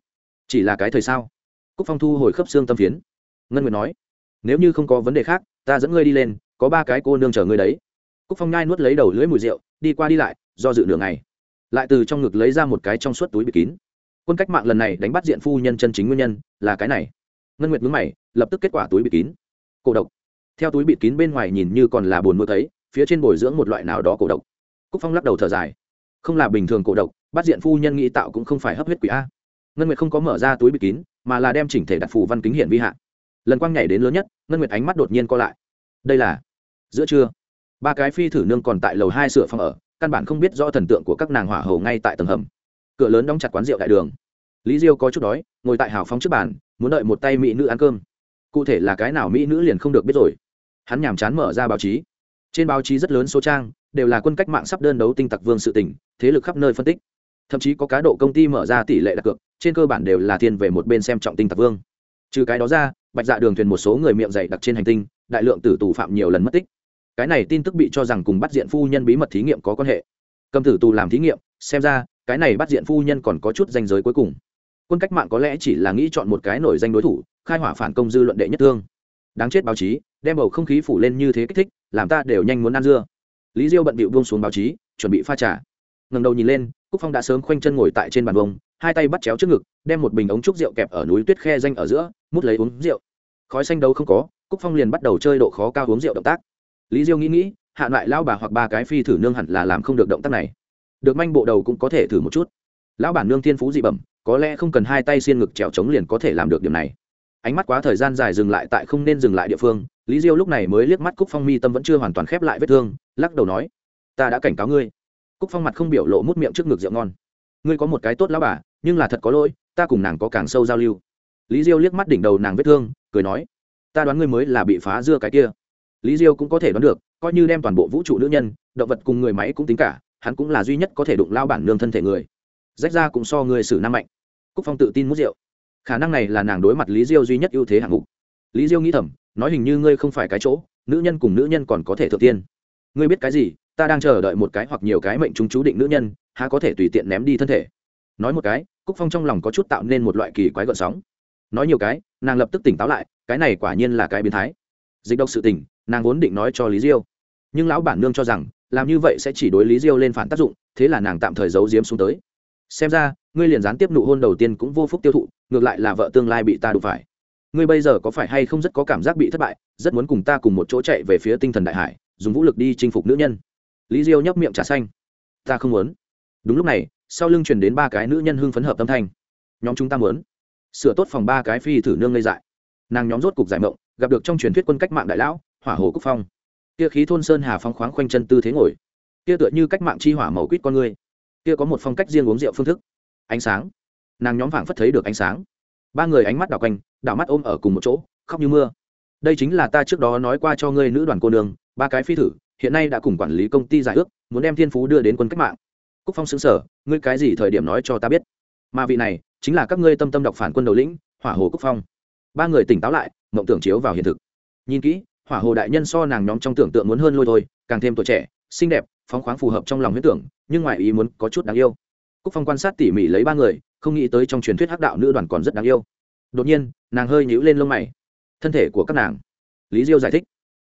Chỉ là cái thời sao? Cúc phong thu hồi khớp xương tâm phiến. Ngân nguyện nói, nếu như không có vấn đề khác ta dẫn ngươi đi lên, có ba cái cô nương chờ ngươi đấy. Cúc phong nhai nuốt lấy đầu lưỡi mùi rượu, đi qua đi lại, do dự nửa ngày. Lại từ trong ngực lấy ra một cái trong suốt túi bịt kín. Quân cách mạng lần này đánh bắt diện phu nhân chân chính nguyên nhân là cái này. Ngân nguyệt mướn mày, lập tức kết quả túi bịt kín. Cổ độc. Theo túi bịt kín bên ngoài nhìn như còn là buồn mua thấy, phía trên bồi dưỡng một loại nào đó cổ độc. Cúc phong lắc đầu thở dài. Không là bình thường cổ độc, bắt diện phu nhân nghĩ tạo cũng không phải hấp huyết quỷ a. Ngân nguyệt không có mở ra túi bịt kín, mà là đem chỉnh thể đặt phù văn kính hiển vi hạn lần quang nhảy đến lớn nhất, ngân nguyệt ánh mắt đột nhiên co lại. Đây là giữa trưa. Ba cái phi thử nương còn tại lầu hai sửa phòng ở, căn bản không biết rõ thần tượng của các nàng hỏa hầu ngay tại tầng hầm. Cửa lớn đóng chặt quán rượu đại đường. Lý diêu có chút đói, ngồi tại hào phóng trước bàn, muốn đợi một tay mỹ nữ ăn cơm. Cụ thể là cái nào mỹ nữ liền không được biết rồi. Hắn nhàm chán mở ra báo chí. Trên báo chí rất lớn số trang, đều là quân cách mạng sắp đơn đấu tinh tặc vương sự tỉnh thế lực khắp nơi phân tích. Thậm chí có cá độ công ty mở ra tỷ lệ đặt cược, trên cơ bản đều là thiên về một bên xem trọng tinh tặc vương trừ cái đó ra, bạch dạ đường thuyền một số người miệng dày đặc trên hành tinh, đại lượng tử tù phạm nhiều lần mất tích. Cái này tin tức bị cho rằng cùng bắt diện phu nhân bí mật thí nghiệm có quan hệ. Cầm tử tù làm thí nghiệm, xem ra, cái này bắt diện phu nhân còn có chút danh giới cuối cùng. Quân cách mạng có lẽ chỉ là nghĩ chọn một cái nổi danh đối thủ, khai hỏa phản công dư luận đệ nhất thương. Đáng chết báo chí, đem bầu không khí phủ lên như thế kích thích, làm ta đều nhanh muốn ăn dưa. Lý diêu bận bịu buông xuống báo chí, chuẩn bị pha trà. Ngẩng đầu nhìn lên cúc phong đã sớm khoanh chân ngồi tại trên bàn bông, hai tay bắt chéo trước ngực, đem một bình ống trúc rượu kẹp ở núi tuyết khe danh ở giữa, mút lấy uống rượu. Khói xanh đâu không có, cúc phong liền bắt đầu chơi độ khó cao uống rượu động tác. Lý diêu nghĩ nghĩ, hạ loại lao bà hoặc ba cái phi thử nương hẳn là làm không được động tác này. Được manh bộ đầu cũng có thể thử một chút. Lão bản nương thiên phú dị bẩm, có lẽ không cần hai tay xiên ngực trèo trống liền có thể làm được điều này. Ánh mắt quá thời gian dài dừng lại tại không nên dừng lại địa phương, lý diêu lúc này mới liếc mắt cúc phong mi tâm vẫn chưa hoàn toàn khép lại vết thương, lắc đầu nói, ta đã cảnh cáo ngươi cúc phong mặt không biểu lộ mút miệng trước ngực rượu ngon. Ngươi có một cái tốt lão bà, nhưng là thật có lỗi, ta cùng nàng có càng sâu giao lưu. Lý diêu liếc mắt đỉnh đầu nàng vết thương, cười nói, ta đoán ngươi mới là bị phá dưa cái kia. Lý diêu cũng có thể đoán được, coi như đem toàn bộ vũ trụ nữ nhân, động vật cùng người máy cũng tính cả, hắn cũng là duy nhất có thể đụng lao bản nương thân thể người. Rách ra cũng so người xử nam mạnh. Cúc phong tự tin mút rượu. Khả năng này là nàng đối mặt lý diêu duy nhất ưu thế hạng mục. Lý diêu nghĩ thầm, nói hình như ngươi không phải cái chỗ, nữ nhân cùng nữ nhân còn có thể thượng tiên. Ngươi biết cái gì ta đang chờ đợi một cái hoặc nhiều cái mệnh chúng chú định nữ nhân há có thể tùy tiện ném đi thân thể. Nói một cái cúc phong trong lòng có chút tạo nên một loại kỳ quái gợn sóng. Nói nhiều cái nàng lập tức tỉnh táo lại cái này quả nhiên là cái biến thái. Dịch độc sự tỉnh, nàng vốn định nói cho lý diêu. Nhưng lão bản nương cho rằng làm như vậy sẽ chỉ đối lý diêu lên phản tác dụng thế là nàng tạm thời giấu diếm xuống tới. Xem ra ngươi liền gián tiếp nụ hôn đầu tiên cũng vô phúc tiêu thụ ngược lại là vợ tương lai bị ta đụng phải. Ngươi bây giờ có phải hay không rất có cảm giác bị thất bại rất muốn cùng ta cùng một chỗ chạy về phía tinh thần đại hải dùng vũ lực đi chinh phục nữ nhân lý diêu nhấp miệng trà xanh. Ta không muốn. Đúng lúc này, sau lưng truyền đến ba cái nữ nhân hưng phấn hợp tâm thanh. Nhóm chúng ta muốn sửa tốt phòng ba cái phi thử nương lây dại. Nàng nhóm rốt cục giải mộng, gặp được trong truyền thuyết quân cách mạng đại lão, hỏa hồ quốc phong. Kia khí thôn sơn hà phong khoáng khoanh chân tư thế ngồi. Kia tựa như cách mạng chi hỏa màu quýt con người. Kia có một phong cách riêng uống rượu phương thức. Ánh sáng. Nàng nhóm vàng phất thấy được ánh sáng. Ba người ánh mắt đảo quanh, đảo mắt ôm ở cùng một chỗ, khóc như mưa. Đây chính là ta trước đó nói qua cho ngươi nữ đoàn cô nương, ba cái phi thử hiện nay đã cùng quản lý công ty giải ước, muốn đem thiên phú đưa đến quân cách mạng. Cúc phong xứng sở ngươi cái gì thời điểm nói cho ta biết? Mà vị này, chính là các ngươi tâm tâm đọc phản quân đầu lĩnh, hỏa hồ cúc phong. Ba người tỉnh táo lại, mộng tưởng chiếu vào hiện thực. Nhìn kỹ, hỏa hồ đại nhân so nàng nhóm trong tưởng tượng muốn hơn lôi thôi, càng thêm tuổi trẻ, xinh đẹp, phóng khoáng phù hợp trong lòng huyết tưởng, nhưng ngoài ý muốn có chút đáng yêu. Cúc phong quan sát tỉ mỉ lấy ba người, không nghĩ tới trong truyền thuyết hắc đạo nữ đoàn còn rất đáng yêu. Đột nhiên, nàng hơi nhíu lên lông mày. Thân thể của các nàng. Lý diêu giải thích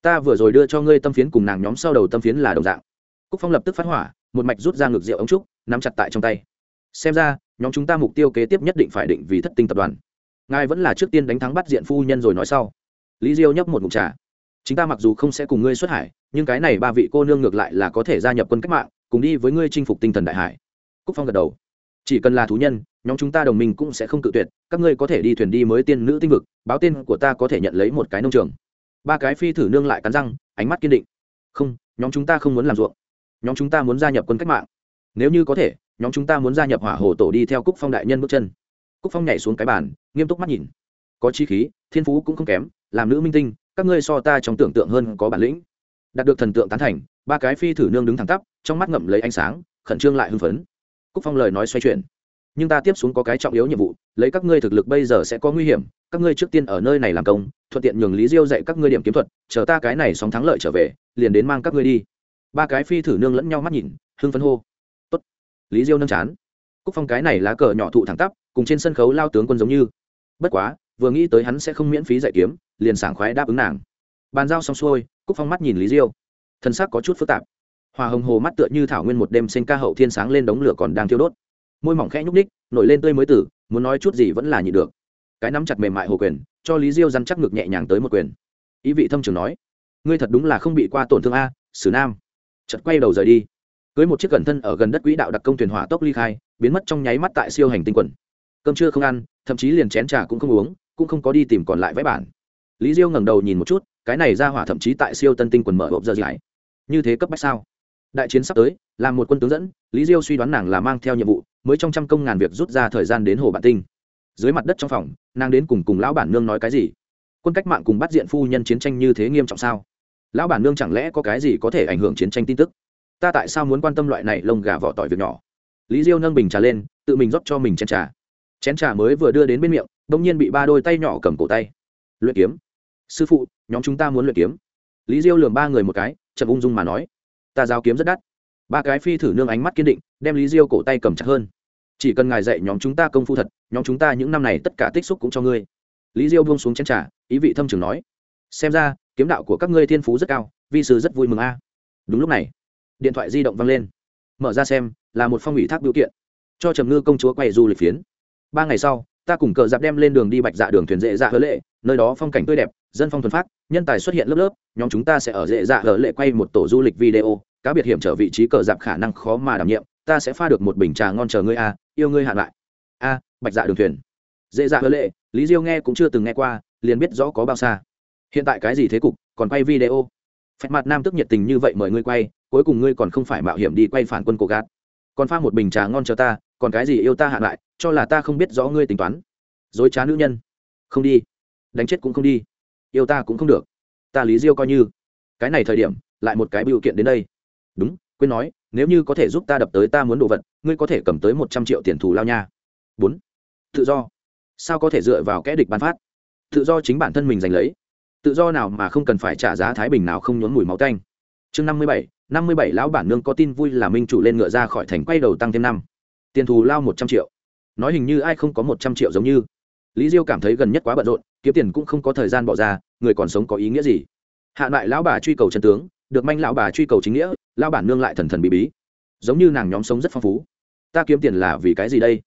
ta vừa rồi đưa cho ngươi tâm phiến cùng nàng nhóm sau đầu tâm phiến là đồng dạng. Cúc phong lập tức phát hỏa, một mạch rút ra ngược rượu ống trúc, nắm chặt tại trong tay. Xem ra, nhóm chúng ta mục tiêu kế tiếp nhất định phải định vì thất tinh tập đoàn. Ngài vẫn là trước tiên đánh thắng bắt diện phu nhân rồi nói sau. Lý diêu nhấp một ngụm trà. Chính ta mặc dù không sẽ cùng ngươi xuất hải, nhưng cái này ba vị cô nương ngược lại là có thể gia nhập quân cách mạng, cùng đi với ngươi chinh phục tinh thần đại hải. Cúc phong gật đầu. Chỉ cần là thú nhân, nhóm chúng ta đồng minh cũng sẽ không cự tuyệt, các ngươi có thể đi thuyền đi mới tiên nữ tinh vực, báo tên của ta có thể nhận lấy một cái nông trường ba cái phi thử nương lại cắn răng, ánh mắt kiên định. Không, nhóm chúng ta không muốn làm ruộng. Nhóm chúng ta muốn gia nhập quân cách mạng. Nếu như có thể, nhóm chúng ta muốn gia nhập hỏa hồ tổ đi theo cúc phong đại nhân bước chân. Cúc phong nhảy xuống cái bàn, nghiêm túc mắt nhìn. Có chi khí, thiên phú cũng không kém, làm nữ minh tinh, các ngươi so ta trong tưởng tượng hơn có bản lĩnh. Đạt được thần tượng tán thành, ba cái phi thử nương đứng thẳng tắp, trong mắt ngậm lấy ánh sáng, khẩn trương lại hưng phấn. Cúc phong lời nói xoay chuyển. Nhưng ta tiếp xuống có cái trọng yếu nhiệm vụ lấy các ngươi thực lực bây giờ sẽ có nguy hiểm, các ngươi trước tiên ở nơi này làm công, thuận tiện nhường lý diêu dạy các ngươi điểm kiếm thuật, chờ ta cái này sóng thắng lợi trở về, liền đến mang các ngươi đi. Ba cái phi thử nương lẫn nhau mắt nhìn, hưng phấn hô. Tốt. Lý diêu nâng chán. Cúc phong cái này lá cờ nhỏ thụ thẳng tắp, cùng trên sân khấu lao tướng quân giống như. Bất quá, vừa nghĩ tới hắn sẽ không miễn phí dạy kiếm, liền sảng khoái đáp ứng nàng. Bàn giao xong xuôi, cúc phong mắt nhìn lý diêu. Thân xác có chút phức tạp. Hòa hồng hồ mắt tựa như thảo nguyên một đêm sinh ca hậu thiên sáng lên đống lửa còn đang thiêu đốt. Môi mỏng khẽ nhúc ních nổi lên tươi mới tử muốn nói chút gì vẫn là nhịn được. Cái nắm chặt mềm mại hồ quyền, cho lý diêu dăn chắc ngực nhẹ nhàng tới một quyền. Ý vị thâm trường nói, ngươi thật đúng là không bị qua tổn thương a, sử nam. Chật quay đầu rời đi. Cưới một chiếc gần thân ở gần đất quỹ đạo đặc công thuyền hỏa tốc ly khai, biến mất trong nháy mắt tại siêu hành tinh quần. Cơm chưa không ăn, thậm chí liền chén trà cũng không uống, cũng không có đi tìm còn lại vẽ bản. Lý diêu ngẩng đầu nhìn một chút, cái này ra hỏa thậm chí tại siêu tân tinh quần mở hộp giờ dài. Như thế cấp bách sao? đại chiến sắp tới là một quân tướng dẫn, lý diêu suy đoán nàng là mang theo nhiệm vụ, mới trong trăm công ngàn việc rút ra thời gian đến hồ bản tinh. Dưới mặt đất trong phòng, nàng đến cùng cùng lão bản nương nói cái gì? Quân cách mạng cùng bắt diện phu nhân chiến tranh như thế nghiêm trọng sao? Lão bản nương chẳng lẽ có cái gì có thể ảnh hưởng chiến tranh tin tức? Ta tại sao muốn quan tâm loại này lông gà vỏ tỏi việc nhỏ? Lý diêu nâng bình trà lên, tự mình rót cho mình chén trà. Chén trà mới vừa đưa đến bên miệng đông nhiên bị ba đôi tay nhỏ cầm cổ tay. Luyện kiếm. Sư phụ, nhóm chúng ta muốn luyện kiếm. Lý diêu lường ba người một cái, chậm ung dung mà nói ta giáo kiếm rất đắt. Ba cái phi thử nương ánh mắt kiên định, đem lý diêu cổ tay cầm chặt hơn. Chỉ cần ngài dạy nhóm chúng ta công phu thật, nhóm chúng ta những năm này tất cả tích xúc cũng cho ngươi. Lý diêu buông xuống chén trà, ý vị thâm trường nói, xem ra, kiếm đạo của các ngươi thiên phú rất cao, vi sư rất vui mừng a. Đúng lúc này, điện thoại di động vang lên. Mở ra xem, là một phong ủy thác biểu kiện. Cho trầm ngư công chúa quay du lịch phiến. Ba ngày sau ta cùng cờ giáp đem lên đường đi bạch dạ đường thuyền dễ dạ hứa lệ, nơi đó phong cảnh tươi đẹp, dân phong thuần phát, nhân tài xuất hiện lớp lớp, nhóm chúng ta sẽ ở dễ dạ hứa lệ quay một tổ du lịch video, cá biệt hiểm trở vị trí cờ giáp khả năng khó mà đảm nhiệm, ta sẽ pha được một bình trà ngon chờ ngươi a yêu ngươi hạn lại. A, bạch dạ đường thuyền. Dễ dạ hứa lệ, lý diêu nghe cũng chưa từng nghe qua, liền biết rõ có bao xa. Hiện tại cái gì thế cục, còn quay video. Phép mặt nam tức nhiệt tình như vậy mời ngươi quay, cuối cùng ngươi còn không phải mạo hiểm đi quay phản quân cổ gạt. Còn pha một bình trà ngon chờ ta, còn cái gì yêu ta hạn lại cho là ta không biết rõ ngươi tính toán. Dối trá nữ nhân. Không đi. Đánh chết cũng không đi. Yêu ta cũng không được. Ta lý diêu coi như. Cái này thời điểm, lại một cái biểu kiện đến đây. Đúng, quên nói, nếu như có thể giúp ta đập tới ta muốn đồ vật, ngươi có thể cầm tới một trăm triệu tiền thù lao nha. Bốn. Tự do. Sao có thể dựa vào kẽ địch bán phát? Tự do chính bản thân mình giành lấy. Tự do nào mà không cần phải trả giá thái bình nào không nhốn mùi máu canh chương năm mươi bảy, năm mươi bảy lão bản nương có tin vui là minh chủ lên ngựa ra khỏi thành quay đầu tăng thêm năm. Tiền thù lao một trăm triệu nói hình như ai không có một trăm triệu giống như. Lý diêu cảm thấy gần nhất quá bận rộn, kiếm tiền cũng không có thời gian bỏ ra, người còn sống có ý nghĩa gì? Hạ lại lão bà truy cầu chân tướng, được manh lão bà truy cầu chính nghĩa, lão bản nương lại thần thần bí bí. Giống như nàng nhóm sống rất phong phú. Ta kiếm tiền là vì cái gì đây?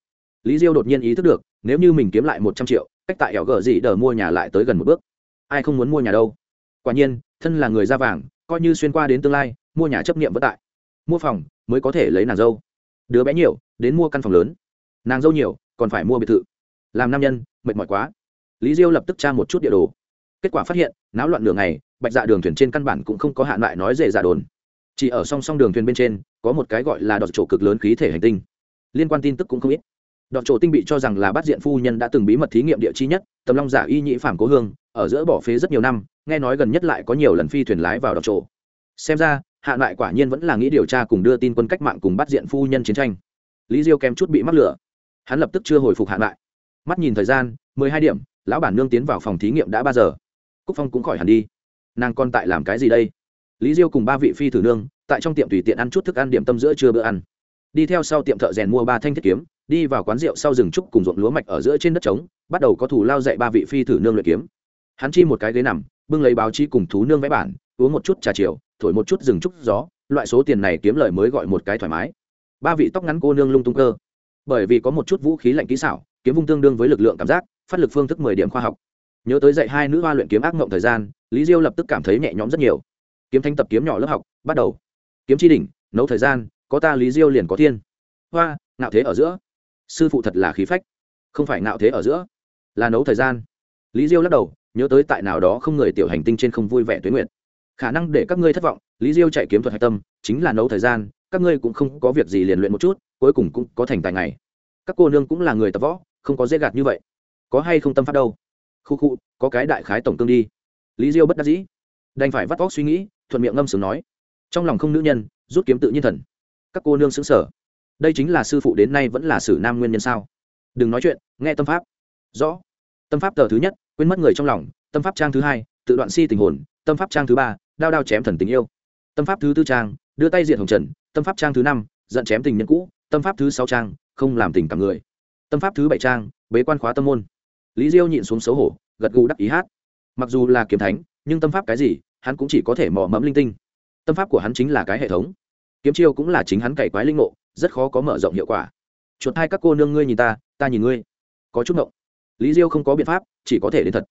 Lý diêu đột nhiên ý thức được, nếu như mình kiếm lại một trăm triệu, cách tại ẻo gở gì đờ mua nhà lại tới gần một bước. Ai không muốn mua nhà đâu? Quả nhiên, thân là người ra vàng, coi như xuyên qua đến tương lai, mua nhà chấp nghiệm vất tại. Mua phòng mới có thể lấy nàng dâu. Đứa bé nhiều, đến mua căn phòng lớn nàng dâu nhiều, còn phải mua biệt thự. Làm nam nhân, mệt mỏi quá. Lý diêu lập tức tra một chút địa đồ. Kết quả phát hiện, náo loạn đường này bạch dạ đường thuyền trên căn bản cũng không có hạn lại nói dễ dạ đồn. Chỉ ở song song đường thuyền bên trên, có một cái gọi là đọt chỗ cực lớn khí thể hành tinh. Liên quan tin tức cũng không ít. Đọt chỗ tinh bị cho rằng là bắt diện phu nhân đã từng bí mật thí nghiệm địa chi nhất, tầm long giả y nhĩ phản cố hương, ở giữa bỏ phế rất nhiều năm, nghe nói gần nhất lại có nhiều lần phi thuyền lái vào đọt chỗ. Xem ra hạ lại quả nhiên vẫn là nghĩ điều tra cùng đưa tin quân cách mạng cùng bắt diện phu nhân chiến tranh. Lý diêu kém chút bị mắc lửa hắn lập tức chưa hồi phục hạn lại. Mắt nhìn thời gian, mười hai điểm, lão bản nương tiến vào phòng thí nghiệm đã ba giờ. Cúc phong cũng khỏi hẳn đi. Nàng còn tại làm cái gì đây? Lý diêu cùng ba vị phi thử nương, tại trong tiệm tùy tiện ăn chút thức ăn điểm tâm giữa trưa bữa ăn. Đi theo sau tiệm thợ rèn mua ba thanh thiết kiếm, đi vào quán rượu sau rừng trúc cùng ruộng lúa mạch ở giữa trên đất trống, bắt đầu có thủ lao dạy ba vị phi thử nương luyện kiếm. Hắn chi một cái ghế nằm, bưng lấy báo chí cùng thú nương vẽ bản, uống một chút trà chiều, thổi một chút rừng trúc gió, loại số tiền này kiếm lời mới gọi một cái thoải mái. Ba vị tóc ngắn cô nương lung tung cơ bởi vì có một chút vũ khí lạnh kỹ xảo, kiếm vung tương đương với lực lượng cảm giác, phát lực phương thức mười điểm khoa học. Nhớ tới dạy hai nữ hoa luyện kiếm ác mộng thời gian, lý diêu lập tức cảm thấy nhẹ nhõm rất nhiều. Kiếm thanh tập kiếm nhỏ lớp học, bắt đầu. Kiếm chi đỉnh, nấu thời gian, có ta lý diêu liền có thiên. Hoa, ngạo thế ở giữa. Sư phụ thật là khí phách. Không phải ngạo thế ở giữa, là nấu thời gian. Lý diêu lắc đầu, nhớ tới tại nào đó không người tiểu hành tinh trên không vui vẻ tuyến nguyện khả năng để các ngươi thất vọng, lý diêu chạy kiếm thuật hạch tâm, chính là nấu thời gian, các ngươi cũng không có việc gì liền luyện một chút cuối cùng cũng có thành tài ngày. Các cô nương cũng là người tập võ, không có dễ gạt như vậy. Có hay không tâm pháp đâu? Khu khu, có cái đại khái tổng cương đi. Lý diêu bất đắc dĩ. Đành phải vắt vóc suy nghĩ, thuận miệng ngâm sướng nói. Trong lòng không nữ nhân, rút kiếm tự nhiên thần. Các cô nương xứng sở đây chính là sư phụ đến nay vẫn là sử nam nguyên nhân sao? Đừng nói chuyện, nghe tâm pháp. Rõ. Tâm pháp tờ thứ nhất, quên mất người trong lòng, tâm pháp trang thứ hai, tự đoạn si tình hồn, tâm pháp trang thứ ba, đao đao chém thần tình yêu. Tâm pháp thứ tư trang, đưa tay diện hồng trần, tâm pháp trang thứ năm, giận chém tình nhân cũ tâm pháp thứ sáu trang, không làm tình cảm người. Tâm pháp thứ bảy trang, bế quan khóa tâm môn. Lý diêu nhịn xuống xấu hổ, gật gù đắc ý hát. Mặc dù là kiếm thánh, nhưng tâm pháp cái gì, hắn cũng chỉ có thể mò mẫm linh tinh. Tâm pháp của hắn chính là cái hệ thống. Kiếm chiêu cũng là chính hắn cày quái linh ngộ, rất khó có mở rộng hiệu quả. Chuột hai các cô nương ngươi nhìn ta ta nhìn ngươi. Có chút ngộng. Lý diêu không có biện pháp, chỉ có thể đến thật.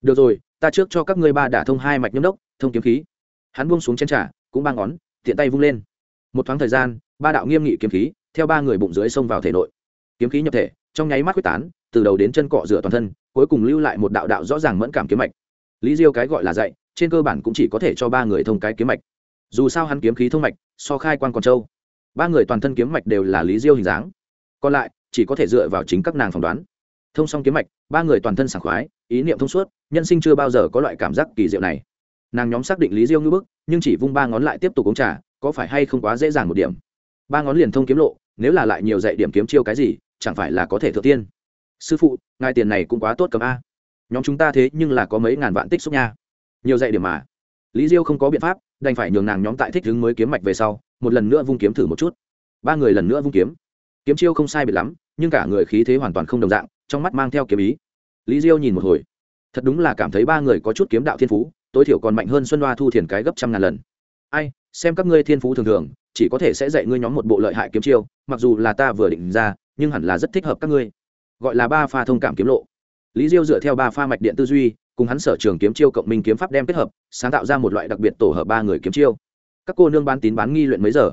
Được rồi, ta trước cho các ngươi ba đả thông hai mạch nhâm đốc, thông kiếm khí. Hắn buông xuống chén t cũng ba ngón, tiện tay vung lên. Một thoáng thời gian ba đạo nghiêm nghị kiếm khí, theo ba người bụng dưới xông vào thể nội. Kiếm khí nhập thể, trong nháy mắt quyết tán, từ đầu đến chân cọ rửa toàn thân, cuối cùng lưu lại một đạo đạo rõ ràng mẫn cảm kiếm mạch. Lý diêu cái gọi là dạy, trên cơ bản cũng chỉ có thể cho ba người thông cái kiếm mạch. Dù sao hắn kiếm khí thông mạch, so khai quan còn trâu. Ba người toàn thân kiếm mạch đều là lý diêu hình dáng. Còn lại, chỉ có thể dựa vào chính các nàng phỏng đoán. Thông xong kiếm mạch, ba người toàn thân sảng khoái, ý niệm thông suốt, nhân sinh chưa bao giờ có loại cảm giác kỳ diệu này. Nàng nhóm xác định lý diêu ngưỡng bức, nhưng chỉ vung ba ngón lại tiếp tục uống trà, có phải hay không quá dễ dàng một điểm? ba ngón liền thông kiếm lộ, nếu là lại nhiều dạy điểm kiếm chiêu cái gì, chẳng phải là có thể thừa tiên. Sư phụ, ngài tiền này cũng quá tốt cầm a. Nhóm chúng ta thế nhưng là có mấy ngàn vạn tích xúc nha. Nhiều dạy điểm mà. Lý diêu không có biện pháp, đành phải nhường nàng nhóm tại thích đứng mới kiếm mạch về sau, một lần nữa vung kiếm thử một chút. Ba người lần nữa vung kiếm. Kiếm chiêu không sai biệt lắm, nhưng cả người khí thế hoàn toàn không đồng dạng, trong mắt mang theo kiếm ý. Lý diêu nhìn một hồi. Thật đúng là cảm thấy ba người có chút kiếm đạo thiên phú, tối thiểu còn mạnh hơn xuân đoa thu thiền cái gấp trăm ngàn lần. Ai, xem các ngươi thiên phú thường thường chỉ có thể sẽ dạy ngươi nhóm một bộ lợi hại kiếm chiêu, mặc dù là ta vừa định ra, nhưng hẳn là rất thích hợp các ngươi. Gọi là ba pha thông cảm kiếm lộ. Lý diêu dựa theo ba pha mạch điện tư duy, cùng hắn sở trường kiếm chiêu cộng minh kiếm pháp đem kết hợp, sáng tạo ra một loại đặc biệt tổ hợp ba người kiếm chiêu. Các cô nương bán tín bán nghi luyện mấy giờ?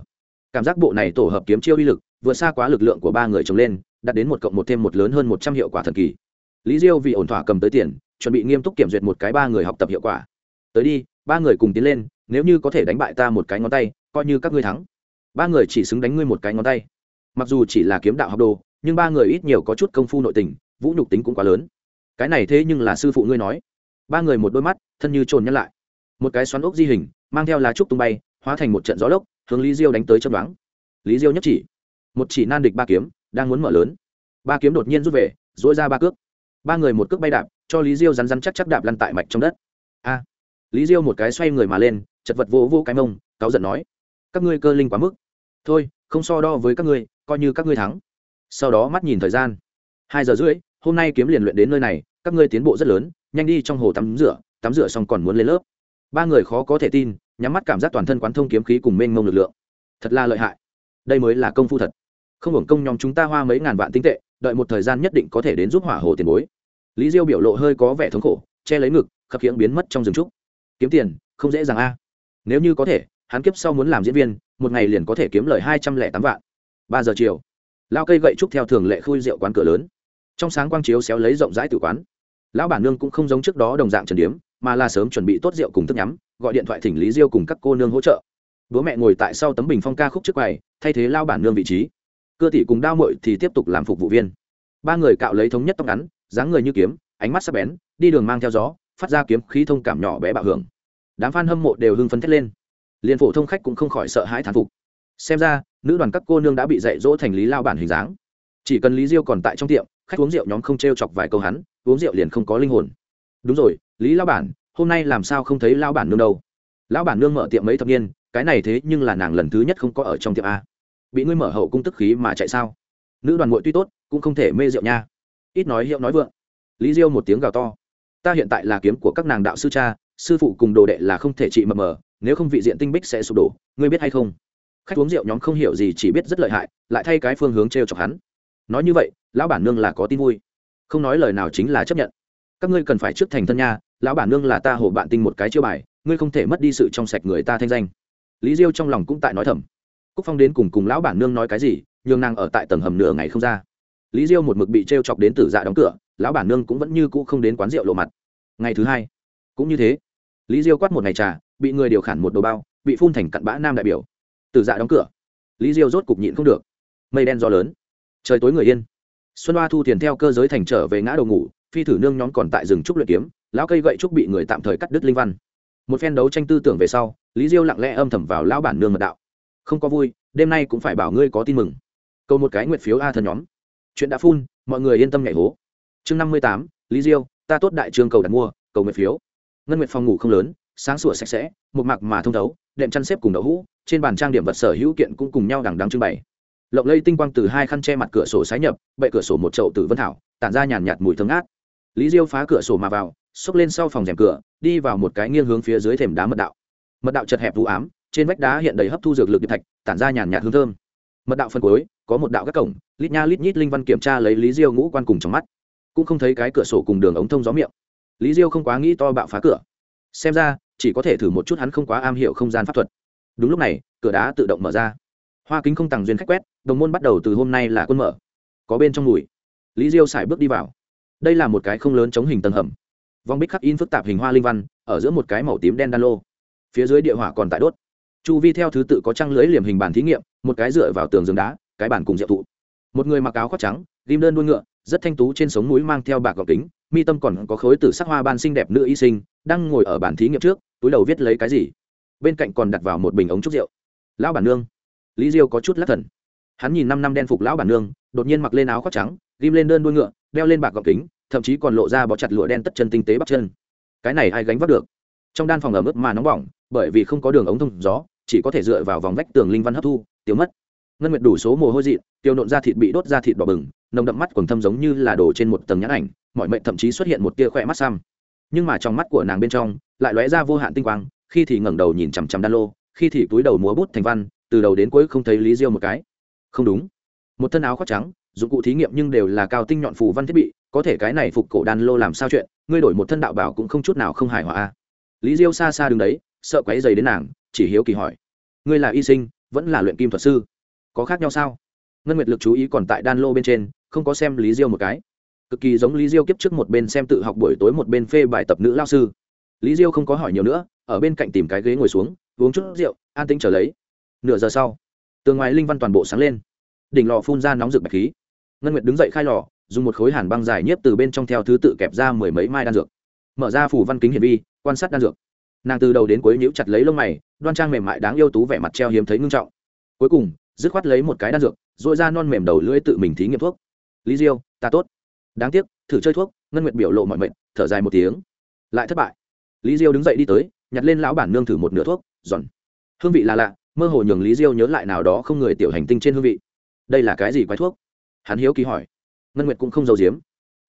Cảm giác bộ này tổ hợp kiếm chiêu uy lực, vượt xa quá lực lượng của ba người chồng lên, đạt đến một cộng một thêm một lớn hơn một trăm hiệu quả thần kỳ. Lý diêu vì ổn thỏa cầm tới tiền, chuẩn bị nghiêm túc kiểm duyệt một cái ba người học tập hiệu quả. Tới đi, ba người cùng tiến lên, nếu như có thể đánh bại ta một cái ngón tay coi như các ngươi thắng. Ba người chỉ xứng đánh ngươi một cái ngón tay. Mặc dù chỉ là kiếm đạo học đồ, nhưng ba người ít nhiều có chút công phu nội tình, vũ nhục tính cũng quá lớn. Cái này thế nhưng là sư phụ ngươi nói. Ba người một đôi mắt, thân như trồn nhăn lại. Một cái xoắn ốc di hình, mang theo lá trúc tung bay, hóa thành một trận gió lốc, hướng lý diêu đánh tới chấm đoán lý diêu nhất chỉ. Một chỉ nan địch ba kiếm, đang muốn mở lớn. Ba kiếm đột nhiên rút về dỗi ra ba cước. Ba người một cước bay đạp, cho lý diêu rắn rắn chắc chắc đạp lăn tại mạch trong đất. A. Lý diêu một cái xoay người mà lên, chật vật vô vỗ cái mông, cáu giận nói các ngươi cơ linh quá mức. Thôi, không so đo với các ngươi, coi như các ngươi thắng. Sau đó mắt nhìn thời gian. Hai giờ rưỡi, hôm nay kiếm liền luyện đến nơi này, các ngươi tiến bộ rất lớn, nhanh đi trong hồ tắm rửa tắm rửa xong còn muốn lên lớp. Ba người khó có thể tin, nhắm mắt cảm giác toàn thân quán thông kiếm khí cùng mênh mông lực lượng. Thật là lợi hại. Đây mới là công phu thật. Không hưởng công nhóm chúng ta hoa mấy ngàn vạn tinh tệ, đợi một thời gian nhất định có thể đến giúp hỏa hồ tiền bối. Lý diêu biểu lộ hơi có vẻ thống khổ, che lấy ngực, khập khiễng biến mất trong rừng trúc. Kiếm tiền, không dễ dàng a. Nếu như có thể hắn kiếp sau muốn làm diễn viên, một ngày liền có thể kiếm lời hai trăm lẻ tám vạn. Ba giờ chiều lao cây gậy trúc theo thường lệ khui rượu quán cửa lớn. Trong sáng quang chiếu xéo lấy rộng rãi từ quán. Lão bản nương cũng không giống trước đó đồng dạng trần điếm, mà là sớm chuẩn bị tốt rượu cùng thức nhắm, gọi điện thoại thỉnh lý diêu cùng các cô nương hỗ trợ. Bố mẹ ngồi tại sau tấm bình phong ca khúc trước quầy, thay thế lao bản nương vị trí. Cơ tỷ cùng đao mội thì tiếp tục làm phục vụ viên. Ba người cạo lấy thống nhất tóc ngắn, dáng người như kiếm, ánh mắt sắp bén, đi đường mang theo gió, phát ra kiếm khí thông cảm nhỏ bé bạo hưởng. Đám f a n hâm mộ đều hưng phấn thét lên liền phổ thông khách cũng không khỏi sợ hãi thán phục. Xem ra, nữ đoàn các cô nương đã bị dạy dỗ thành lý lao bản hình dáng. Chỉ cần lý diêu còn tại trong tiệm, khách uống rượu nhóm không t r e o chọc vài câu hắn, uống rượu liền không có linh hồn. Đúng rồi, lý lao bản, hôm nay làm sao không thấy lao bản nương đâu? Lão bản nương mở tiệm mấy thập niên, cái này thế nhưng là nàng lần thứ nhất không có ở trong tiệm a. Bị ngươi mở hậu cung tức khí mà chạy sao? Nữ đoàn muội tuy tốt, cũng không thể mê rượu nha. Ít nói hiệu nói vượng. Lý diêu một tiếng gào to. Ta hiện tại là kiếm của các nàng đạo sư cha, sư phụ cùng đồ đệ là không thể trị mập mờ nếu không vị diện tinh bích sẽ sụp đổ, ngươi biết hay không? Khách uống rượu nhóm không hiểu gì, chỉ biết rất lợi hại, lại thay cái phương hướng t r e o chọc hắn. Nói như vậy, lão bản nương là có tin vui. Không nói lời nào chính là chấp nhận. Các ngươi cần phải trước thành thân nha, lão bản nương là ta hổ bạn tinh một cái chiêu bài, ngươi không thể mất đi sự trong sạch người ta thanh danh. Lý diêu trong lòng cũng tại nói thầm. Cúc phong đến cùng cùng lão bản nương nói cái gì, nhường nàng ở tại tầng hầm nửa ngày không ra. Lý diêu một mực bị t r e o chọc đến tử dạ đóng cửa, lão bản nương cũng vẫn như cũ không đến quán rượu lộ mặt. Ngày thứ hai, cũng như thế. Lý diêu quát một ngày trà bị người điều khản một đồ bao, bị phun thành cặn bã nam đại biểu. Từ dạ đóng cửa. Lý diêu rốt cục nhịn không được. Mây đen gió lớn. Trời tối người yên. Xuân hoa thu tiền theo cơ giới thành trở về ngã đầu ngủ, phi thử nương nhóm còn tại rừng trúc luyện kiếm, lão cây gậy trúc bị người tạm thời cắt đứt linh văn. Một phen đấu tranh tư tưởng về sau, lý diêu lặng lẽ âm thầm vào lão bản nương mật đạo. Không có vui, đêm nay cũng phải bảo ngươi có tin mừng. Câu một cái nguyện phiếu a thân nhóm. Chuyện đã phun, mọi người yên tâm nhảy hố. Chương năm mươi tám, lý diêu, ta tốt đại trương cầu đặt mua, cầu nguyện phiếu. Ngân nguyện phòng ngủ không lớn sáng sủa sạch sẽ, một mạc mà thông thấu, đệm chăn xếp cùng đậu hũ, trên bàn trang điểm vật sở hữu kiện cũng cùng nhau đằng đằng trưng bày. Lộng lây tinh quang từ hai khăn che mặt cửa sổ sái nhập, bệ cửa sổ một chậu từ vân thảo, tản ra nhàn nhạt mùi thơm ngát. Lý diêu phá cửa sổ mà vào, xốc lên sau phòng rèm cửa, đi vào một cái nghiêng hướng phía dưới thềm đá mật đạo. Mật đạo chật hẹp vụ ám, trên vách đá hiện đầy hấp thu dược lực điệp thạch, tản ra nhàn nhạt hương thơm. Mật đạo phân cuối, có một đạo các cổng, lít nha lít nhít linh văn kiểm tra lấy lý diêu ngũ quan cùng trong mắt. Cũng không thấy cái cửa sổ cùng đường ống thông gió miệng. Lý diêu không quá nghĩ to bạo phá cửa. Xem ra chỉ có thể thử một chút hắn không quá am hiểu không gian pháp thuật. Đúng lúc này, cửa đá tự động mở ra. Hoa kính không tàng duyên khách quét, đồng môn bắt đầu từ hôm nay là quân mở. Có bên trong mùi. Lý diêu sải bước đi vào. Đây là một cái không lớn chống hình tầng hầm. Vòng bích khắc in phức tạp hình hoa linh văn, ở giữa một cái màu tím đen đan lô. Phía dưới địa hỏa còn tại đốt. Chu vi theo thứ tự có trang lưới liềm hình bàn thí nghiệm, một cái dựa vào tường giường đá, cái bàn cùng diệu thụ một người mặc áo khoác trắng, ghim đơn đuôi ngựa, rất thanh tú trên sống mũi mang theo bạc gọc kính, mi tâm còn có khối tử sắc hoa ban xinh đẹp nữ y sinh, đang ngồi ở bàn thí nghiệm trước túi đầu viết lấy cái gì? Bên cạnh còn đặt vào một bình ống trúc rượu. Lão bản nương. Lý diêu có chút lắc thần. Hắn nhìn năm năm đen phục lão bản nương, đột nhiên mặc lên áo khoác trắng, ghim lên đơn đuôi ngựa, đeo lên bạc gọc kính, thậm chí còn lộ ra bó chặt lụa đen tất chân tinh tế bắt chân. Cái này ai gánh vác được? Trong đan phòng ở mức mà nóng bỏng, bởi vì không có đường ống thông gió, chỉ có thể dựa vào vòng vách tường linh văn hấp thu, tiêu mất. Ngân nguyệt đủ số mồ hôi dị tiêu nộn ra thịt bị đốt ra thịt đỏ bừng, nồng đậm mắt quần thâm giống như là đổ trên một tầng nhãn ảnh, mọi mệnh thậm chí xuất hiện một tia khỏe mắt xăm. Nhưng mà trong mắt của nàng bên trong lại lóe ra vô hạn tinh quang, khi thì ngẩng đầu nhìn chằm chằm đan lô, khi thì túi đầu múa bút thành văn, từ đầu đến cuối không thấy lý diêu một cái. Không đúng. Một thân áo khoác trắng, dụng cụ thí nghiệm nhưng đều là cao tinh nhọn phù văn thiết bị, có thể cái này phục cổ đan lô làm sao chuyện, ngươi đổi một thân đạo bảo cũng không chút nào không hài hòa a. Lý diêu xa xa đứng đấy, sợ quấy dày đến nàng, chỉ hiếu kỳ hỏi. Ngươi là y sinh, vẫn là luyện kim thuật sư? Có khác nhau sao? Ngân nguyệt lực chú ý còn tại đan lô bên trên, không có xem lý diêu một cái. Cực kỳ giống lý diêu kiếp trước một bên xem tự học buổi tối một bên phê bài tập nữ lao sư lý diêu không có hỏi nhiều nữa, ở bên cạnh tìm cái ghế ngồi xuống, uống chút rượu, an tĩnh trở lấy. Nửa giờ sau, tường ngoài linh văn toàn bộ sáng lên. Đỉnh lò phun ra nóng rực bạch khí. Ngân nguyệt đứng dậy khai lò, dùng một khối hàn băng dài nhiếp từ bên trong theo thứ tự kẹp ra mười mấy mai đan dược. Mở ra phủ văn kính hiển vi, quan sát đan dược. Nàng từ đầu đến cuối nhíu chặt lấy lông mày, đoan trang mềm mại đáng yêu tú vẻ mặt treo hiếm thấy ngưng trọng. Cuối cùng, dứt khoát lấy một cái đan dược dội ra non mềm đầu lưỡi tự mình thí nghiệm thuốc. Lý diêu, ta tốt. Đáng tiếc, thử chơi thuốc. Ngân nguyệt biểu lộ mọi mệnh, thở dài một tiếng. Lại thất bại lý diêu đứng dậy đi tới, nhặt lên lão bản nương thử một nửa thuốc, giòn. Hương vị là lạ, mơ hồ nhường lý diêu nhớ lại nào đó không người tiểu hành tinh trên hương vị. Đây là cái gì quái thuốc? Hắn hiếu kỳ hỏi. Ngân nguyệt cũng không giấu giếm.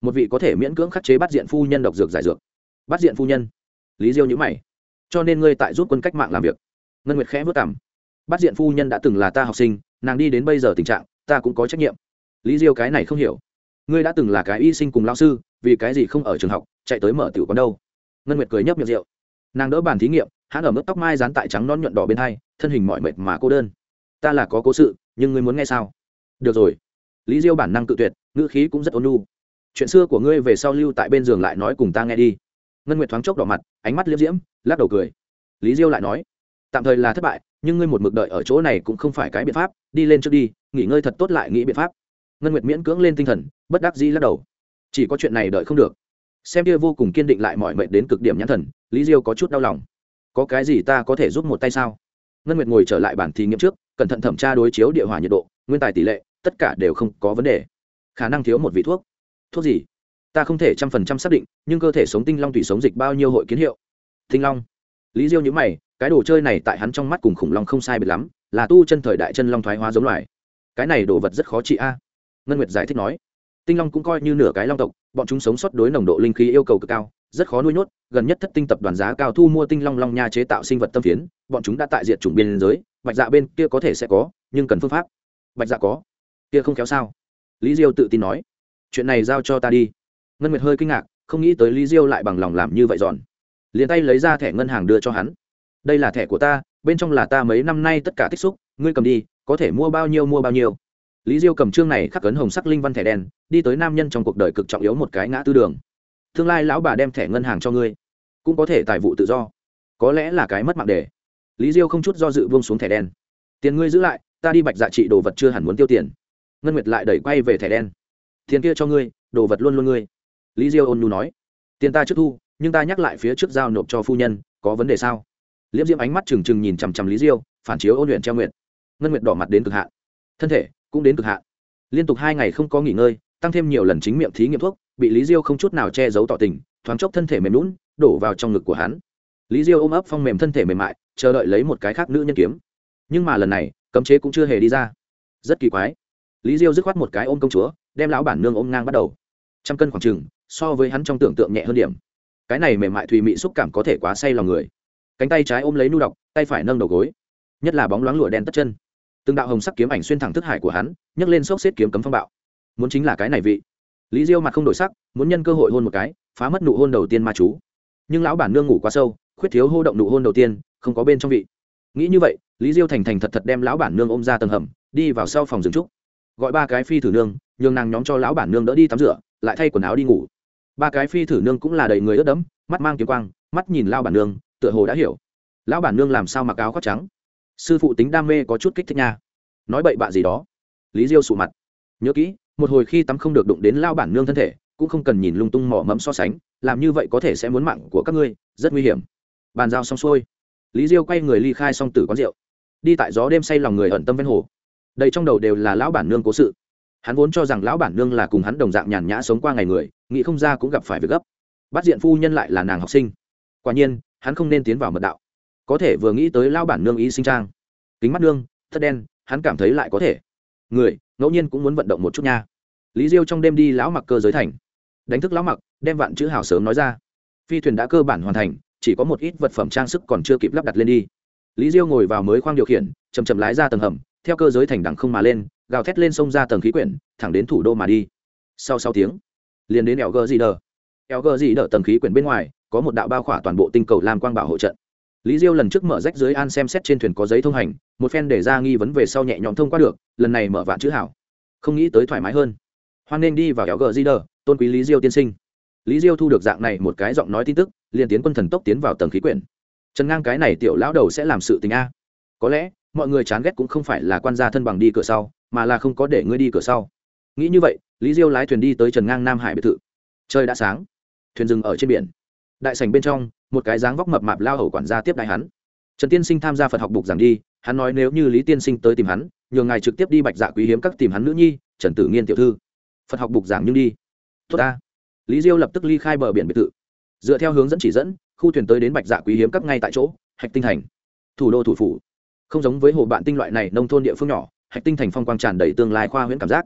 Một vị có thể miễn cưỡng khắc chế bắt diện phu nhân độc dược giải dược. Bắt diện phu nhân? Lý diêu nhữ mày. Cho nên ngươi tại giúp quân cách mạng làm việc. Ngân nguyệt khẽ vất cảm bắt diện phu nhân đã từng là ta học sinh, nàng đi đến bây giờ tình trạng, ta cũng có trách nhiệm. Lý diêu cái này không hiểu. Ngươi đã từng là cái y sinh cùng lao sư, vì cái gì không ở trường học, chạy tới mở tiểu quán đâu? ngân nguyệt cười nhấp miệng rượu. Nàng đỡ bàn thí nghiệm hắn ở mức tóc mai dán tại trắng non nhuận đỏ bên hai, thân hình mọi mệt mà cô đơn. Ta là có cố sự, nhưng ngươi muốn nghe sao? Được rồi. Lý diêu bản năng cự tuyệt, ngữ khí cũng rất ôn nhu. Chuyện xưa của ngươi về sau lưu tại bên giường lại nói cùng ta nghe đi. Ngân nguyệt thoáng chốc đỏ mặt, ánh mắt liếm diễm, lắc đầu cười. Lý diêu lại nói, tạm thời là thất bại, nhưng ngươi một mực đợi ở chỗ này cũng không phải cái biện pháp, đi lên trước đi, nghỉ ngơi thật tốt lại nghĩ biện pháp. Ngân nguyệt miễn cưỡng lên tinh thần, bất đắc dĩ lắc đầu. Chỉ có chuyện này đợi không được xem kia vô cùng kiên định lại mọi mệnh đến cực điểm nhãn thần, lý diêu có chút đau lòng. Có cái gì ta có thể giúp một tay sao? Ngân nguyệt ngồi trở lại bản thí nghiệm trước, cẩn thận thẩm tra đối chiếu địa hỏa nhiệt độ, nguyên tài tỷ lệ, tất cả đều không có vấn đề. Khả năng thiếu một vị thuốc. Thuốc gì? Ta không thể trăm phần trăm xác định, nhưng cơ thể sống tinh long thủy sống dịch bao nhiêu hội kiến hiệu? Tinh long. Lý diêu nhữ mày, cái đồ chơi này tại hắn trong mắt cùng khủng long không sai biệt lắm, là tu chân thời đại chân long thoái hóa giống loài. Cái này đồ vật rất khó trị a. Ngân nguyệt giải thích nói tinh long cũng coi như nửa cái long tộc bọn chúng sống sót đối nồng độ linh khí yêu cầu cực cao rất khó nuôi nhốt gần nhất thất tinh tập đoàn giá cao thu mua tinh long long nha chế tạo sinh vật tâm phiến bọn chúng đã tại diện chủng biên giới bạch dạ bên kia có thể sẽ có nhưng cần phương pháp. Bạch dạ có. Kia không kéo sao? Lý diêu tự tin nói. Chuyện này giao cho ta đi. Ngân nguyệt hơi kinh ngạc không nghĩ tới lý diêu lại bằng lòng làm như vậy dọn, liền tay lấy ra thẻ ngân hàng đưa cho hắn. Đây là thẻ của ta bên trong là ta mấy năm nay tất cả tích xúc ngươi cầm đi có thể mua bao nhiêu mua bao nhiêu lý diêu cầm chương này khắc cấn hồng sắc linh văn thẻ đen, đi tới nam nhân trong cuộc đời cực trọng yếu một cái ngã tư đường. Tương lai lão bà đem thẻ ngân hàng cho ngươi, cũng có thể tài vụ tự do, có lẽ là cái mất mạng đề lý diêu không chút do dự vương xuống thẻ đen. Tiền ngươi giữ lại, ta đi bạch dạ trị đồ vật chưa hẳn muốn tiêu tiền. Ngân nguyệt lại đẩy quay về thẻ đen. Tiền kia cho ngươi, đồ vật luôn luôn ngươi. Lý diêu ôn nhu nói. Tiền ta trước thu, nhưng ta nhắc lại phía trước giao nộp cho phu nhân, có vấn đề sao? Liễm diễm ánh mắt trừng trừng nhìn chằm chằm lý diêu, phản chiếu ôn luyện treo nguyện ngân nguyệt đỏ mặt đến cực hạn. Thân thể cũng đến cực hạn. Liên tục hai ngày không có nghỉ ngơi tăng thêm nhiều lần chính miệng thí nghiệm thuốc bị lý diêu không chút nào che giấu tỏ tình thoáng chốc thân thể mềm lún đổ vào trong ngực của hắn. Lý diêu ôm ấp phong mềm thân thể mềm mại chờ đợi lấy một cái khác nữ nhân kiếm. Nhưng mà lần này cấm chế cũng chưa hề đi ra. Rất kỳ quái. Lý diêu dứt khoát một cái ôm công chúa đem lão bản nương ôm ngang bắt đầu. Trăm cân khoảng chừng, so với hắn trong tưởng tượng nhẹ hơn điểm. Cái này mềm mại thùy mị xúc cảm có thể quá say lòng người. Cánh tay trái ôm lấy nu đọc tay phải nâng đầu gối. Nhất là bóng loáng lụa đen tất chân từng đạo hồng sắc kiếm ảnh xuyên thẳng thức hải của hắn, nhấc lên sốc xếp kiếm cấm phong bạo. Muốn chính là cái này vị. Lý diêu mặt không đổi sắc, muốn nhân cơ hội hôn một cái, phá mất nụ hôn đầu tiên ma chú. Nhưng lão bản nương ngủ quá sâu, khuyết thiếu hô động nụ hôn đầu tiên, không có bên trong vị. Nghĩ như vậy, lý diêu thành thành thật thật đem lão bản nương ôm ra tầng hầm, đi vào sau phòng dừng trúc. Gọi ba cái phi thử nương, nhường nàng nhóm cho lão bản nương đỡ đi tắm rửa, lại thay quần áo đi ngủ. Ba cái phi thử nương cũng là đầy người ướt đẫm, mắt mang kiếm quang, mắt nhìn lao bản nương, tựa hồ đã hiểu. Lão bản nương làm sao mặc áo khoác trắng? sư phụ tính đam mê có chút kích thích nha. Nói bậy bạ gì đó. Lý diêu sụ mặt. Nhớ kỹ, một hồi khi tắm không được đụng đến lao bản nương thân thể, cũng không cần nhìn lung tung mỏ mẫm so sánh, làm như vậy có thể sẽ muốn mạng của các ngươi, rất nguy hiểm. Bàn giao xong xuôi. Lý diêu quay người ly khai xong tử quán rượu. Đi tại gió đêm say lòng người ẩn tâm ven hồ. Đầy trong đầu đều là lão bản nương cố sự. Hắn vốn cho rằng lão bản nương là cùng hắn đồng dạng nhàn nhã sống qua ngày người, nghĩ không ra cũng gặp phải việc gấp. Bắt diện phu nhân lại là nàng học sinh. Quả nhiên, hắn không nên tiến vào mật đạo có thể vừa nghĩ tới lao bản nương ý sinh trang. Kính mắt nương thất đen, hắn cảm thấy lại có thể. Người, ngẫu nhiên cũng muốn vận động một chút nha. Lý diêu trong đêm đi lão mặc cơ giới thành. Đánh thức lão mặc, đem vạn chữ hào sớm nói ra. Phi thuyền đã cơ bản hoàn thành, chỉ có một ít vật phẩm trang sức còn chưa kịp lắp đặt lên đi. Lý diêu ngồi vào mới khoang điều khiển chầm chầm lái ra tầng hầm, theo cơ giới thành đẳng không mà lên, gào thét lên sông ra tầng khí quyển, thẳng đến thủ đô mà đi. Sau sáu tiếng, liền đến eo gờ gì đờ eo gì đờ tầng khí quyển bên ngoài, có một đạo bao khỏa toàn bộ tinh cầu lam quang bảo hộ trận lý diêu lần trước mở rách dưới an xem xét trên thuyền có giấy thông hành, một phen để ra nghi vấn về sau nhẹ nhõm thông qua được, lần này mở vạn chữ hảo. Không nghĩ tới thoải mái hơn. Hoan nên đi vào kéo gờ di đờ, tôn quý lý diêu tiên sinh. Lý diêu thu được dạng này một cái giọng nói tin tức, liền tiến quân thần tốc tiến vào tầng khí quyển. Trần ngang cái này tiểu lão đầu sẽ làm sự tình a. Có lẽ, mọi người chán ghét cũng không phải là quan gia thân bằng đi cửa sau, mà là không có để ngươi đi cửa sau. Nghĩ như vậy, lý diêu lái thuyền đi tới trần ngang nam hải biệt thự. Trời đã sáng. Thuyền dừng ở trên biển đại sảnh bên trong, một cái dáng vóc mập mạp lao hầu quản gia tiếp đại hắn. Trần tiên sinh tham gia phật học bục giảng đi, hắn nói nếu như lý tiên sinh tới tìm hắn, nhường ngài trực tiếp đi bạch dạ quý hiếm các tìm hắn nữ nhi, trần tử nghiên tiểu thư. Phật học bục giảng nhưng đi. Tốt ta. Lý diêu lập tức ly khai bờ biển biệt thự. Dựa theo hướng dẫn chỉ dẫn, khu thuyền tới đến bạch dạ quý hiếm các ngay tại chỗ, hạch tinh thành. Thủ đô thủ phủ. Không giống với hồ bạn tinh loại này nông thôn địa phương nhỏ, hạch tinh thành phong quang tràn đầy tương lai khoa huyễn cảm giác.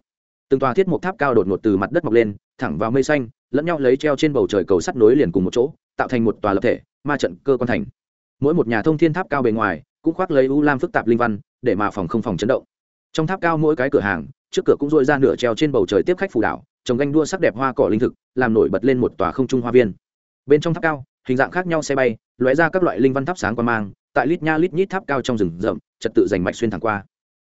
Từng tòa thiết mộc tháp cao đột ngột từ mặt đất mọc lên, thẳng vào mây xanh, lẫn nhau lấy treo trên bầu trời cầu sắt nối liền cùng một chỗ tạo thành một tòa lập thể, ma trận cơ quan thành. Mỗi một nhà thông thiên tháp cao bề ngoài cũng khoác lấy u lam phức tạp linh văn, để mà phòng không phòng chấn động. Trong tháp cao mỗi cái cửa hàng, trước cửa cũng dội ra nửa treo trên bầu trời tiếp khách phù đảo, trồng ganh đua sắc đẹp hoa cỏ linh thực, làm nổi bật lên một tòa không trung hoa viên. Bên trong tháp cao, hình dạng khác nhau xe bay, lóe ra các loại linh văn tháp sáng quan mang, tại lít nha lít nhít tháp cao trong rừng rậm, trật tự giành mạch xuyên thẳng qua.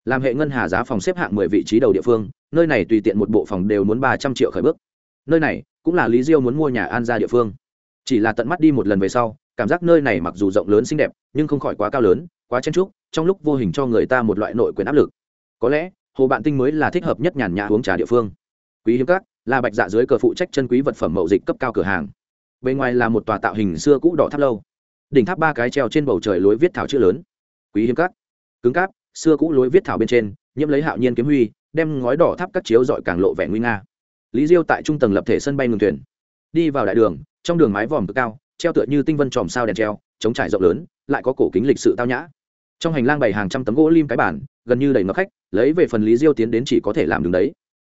Làm hệ ngân hà giá phòng xếp hạng mười vị trí đầu địa phương, nơi này tùy tiện một bộ phòng đều muốn ba trăm triệu khởi bước. Nơi này cũng là lý diêu muốn mua nhà an gia địa phương chỉ là tận mắt đi một lần về sau, cảm giác nơi này mặc dù rộng lớn xinh đẹp, nhưng không khỏi quá cao lớn, quá chen trúc trong lúc vô hình cho người ta một loại nội quyền áp lực. Có lẽ, hồ bạn tinh mới là thích hợp nhất nhàn nhã uống trà địa phương. Quý hiếm các, là bạch dạ dưới cờ phụ trách chân quý vật phẩm mậu dịch cấp cao cửa hàng. Bên ngoài là một tòa tạo hình xưa cũ đỏ tháp lâu. Đỉnh tháp ba cái treo trên bầu trời lối viết thảo chữ lớn. Quý hiếm các, cứng cáp, xưa cũ lối viết thảo bên trên, nhiễm lấy hạo nhiên kiếm huy, đem ngói đỏ tháp các chiếu dọi càng lộ vẻ nguy nga. Lý diêu tại trung tầng lập thể sân bay ngừng thuyền. Đi vào đại đường trong đường mái vòm cực cao, treo tựa như tinh vân tròm sao đèn treo, chống trải rộng lớn, lại có cổ kính lịch sự tao nhã. Trong hành lang bày hàng trăm tấm gỗ lim cái bản gần như đầy ngập khách, lấy về phần lý diêu tiến đến chỉ có thể làm đứng đấy.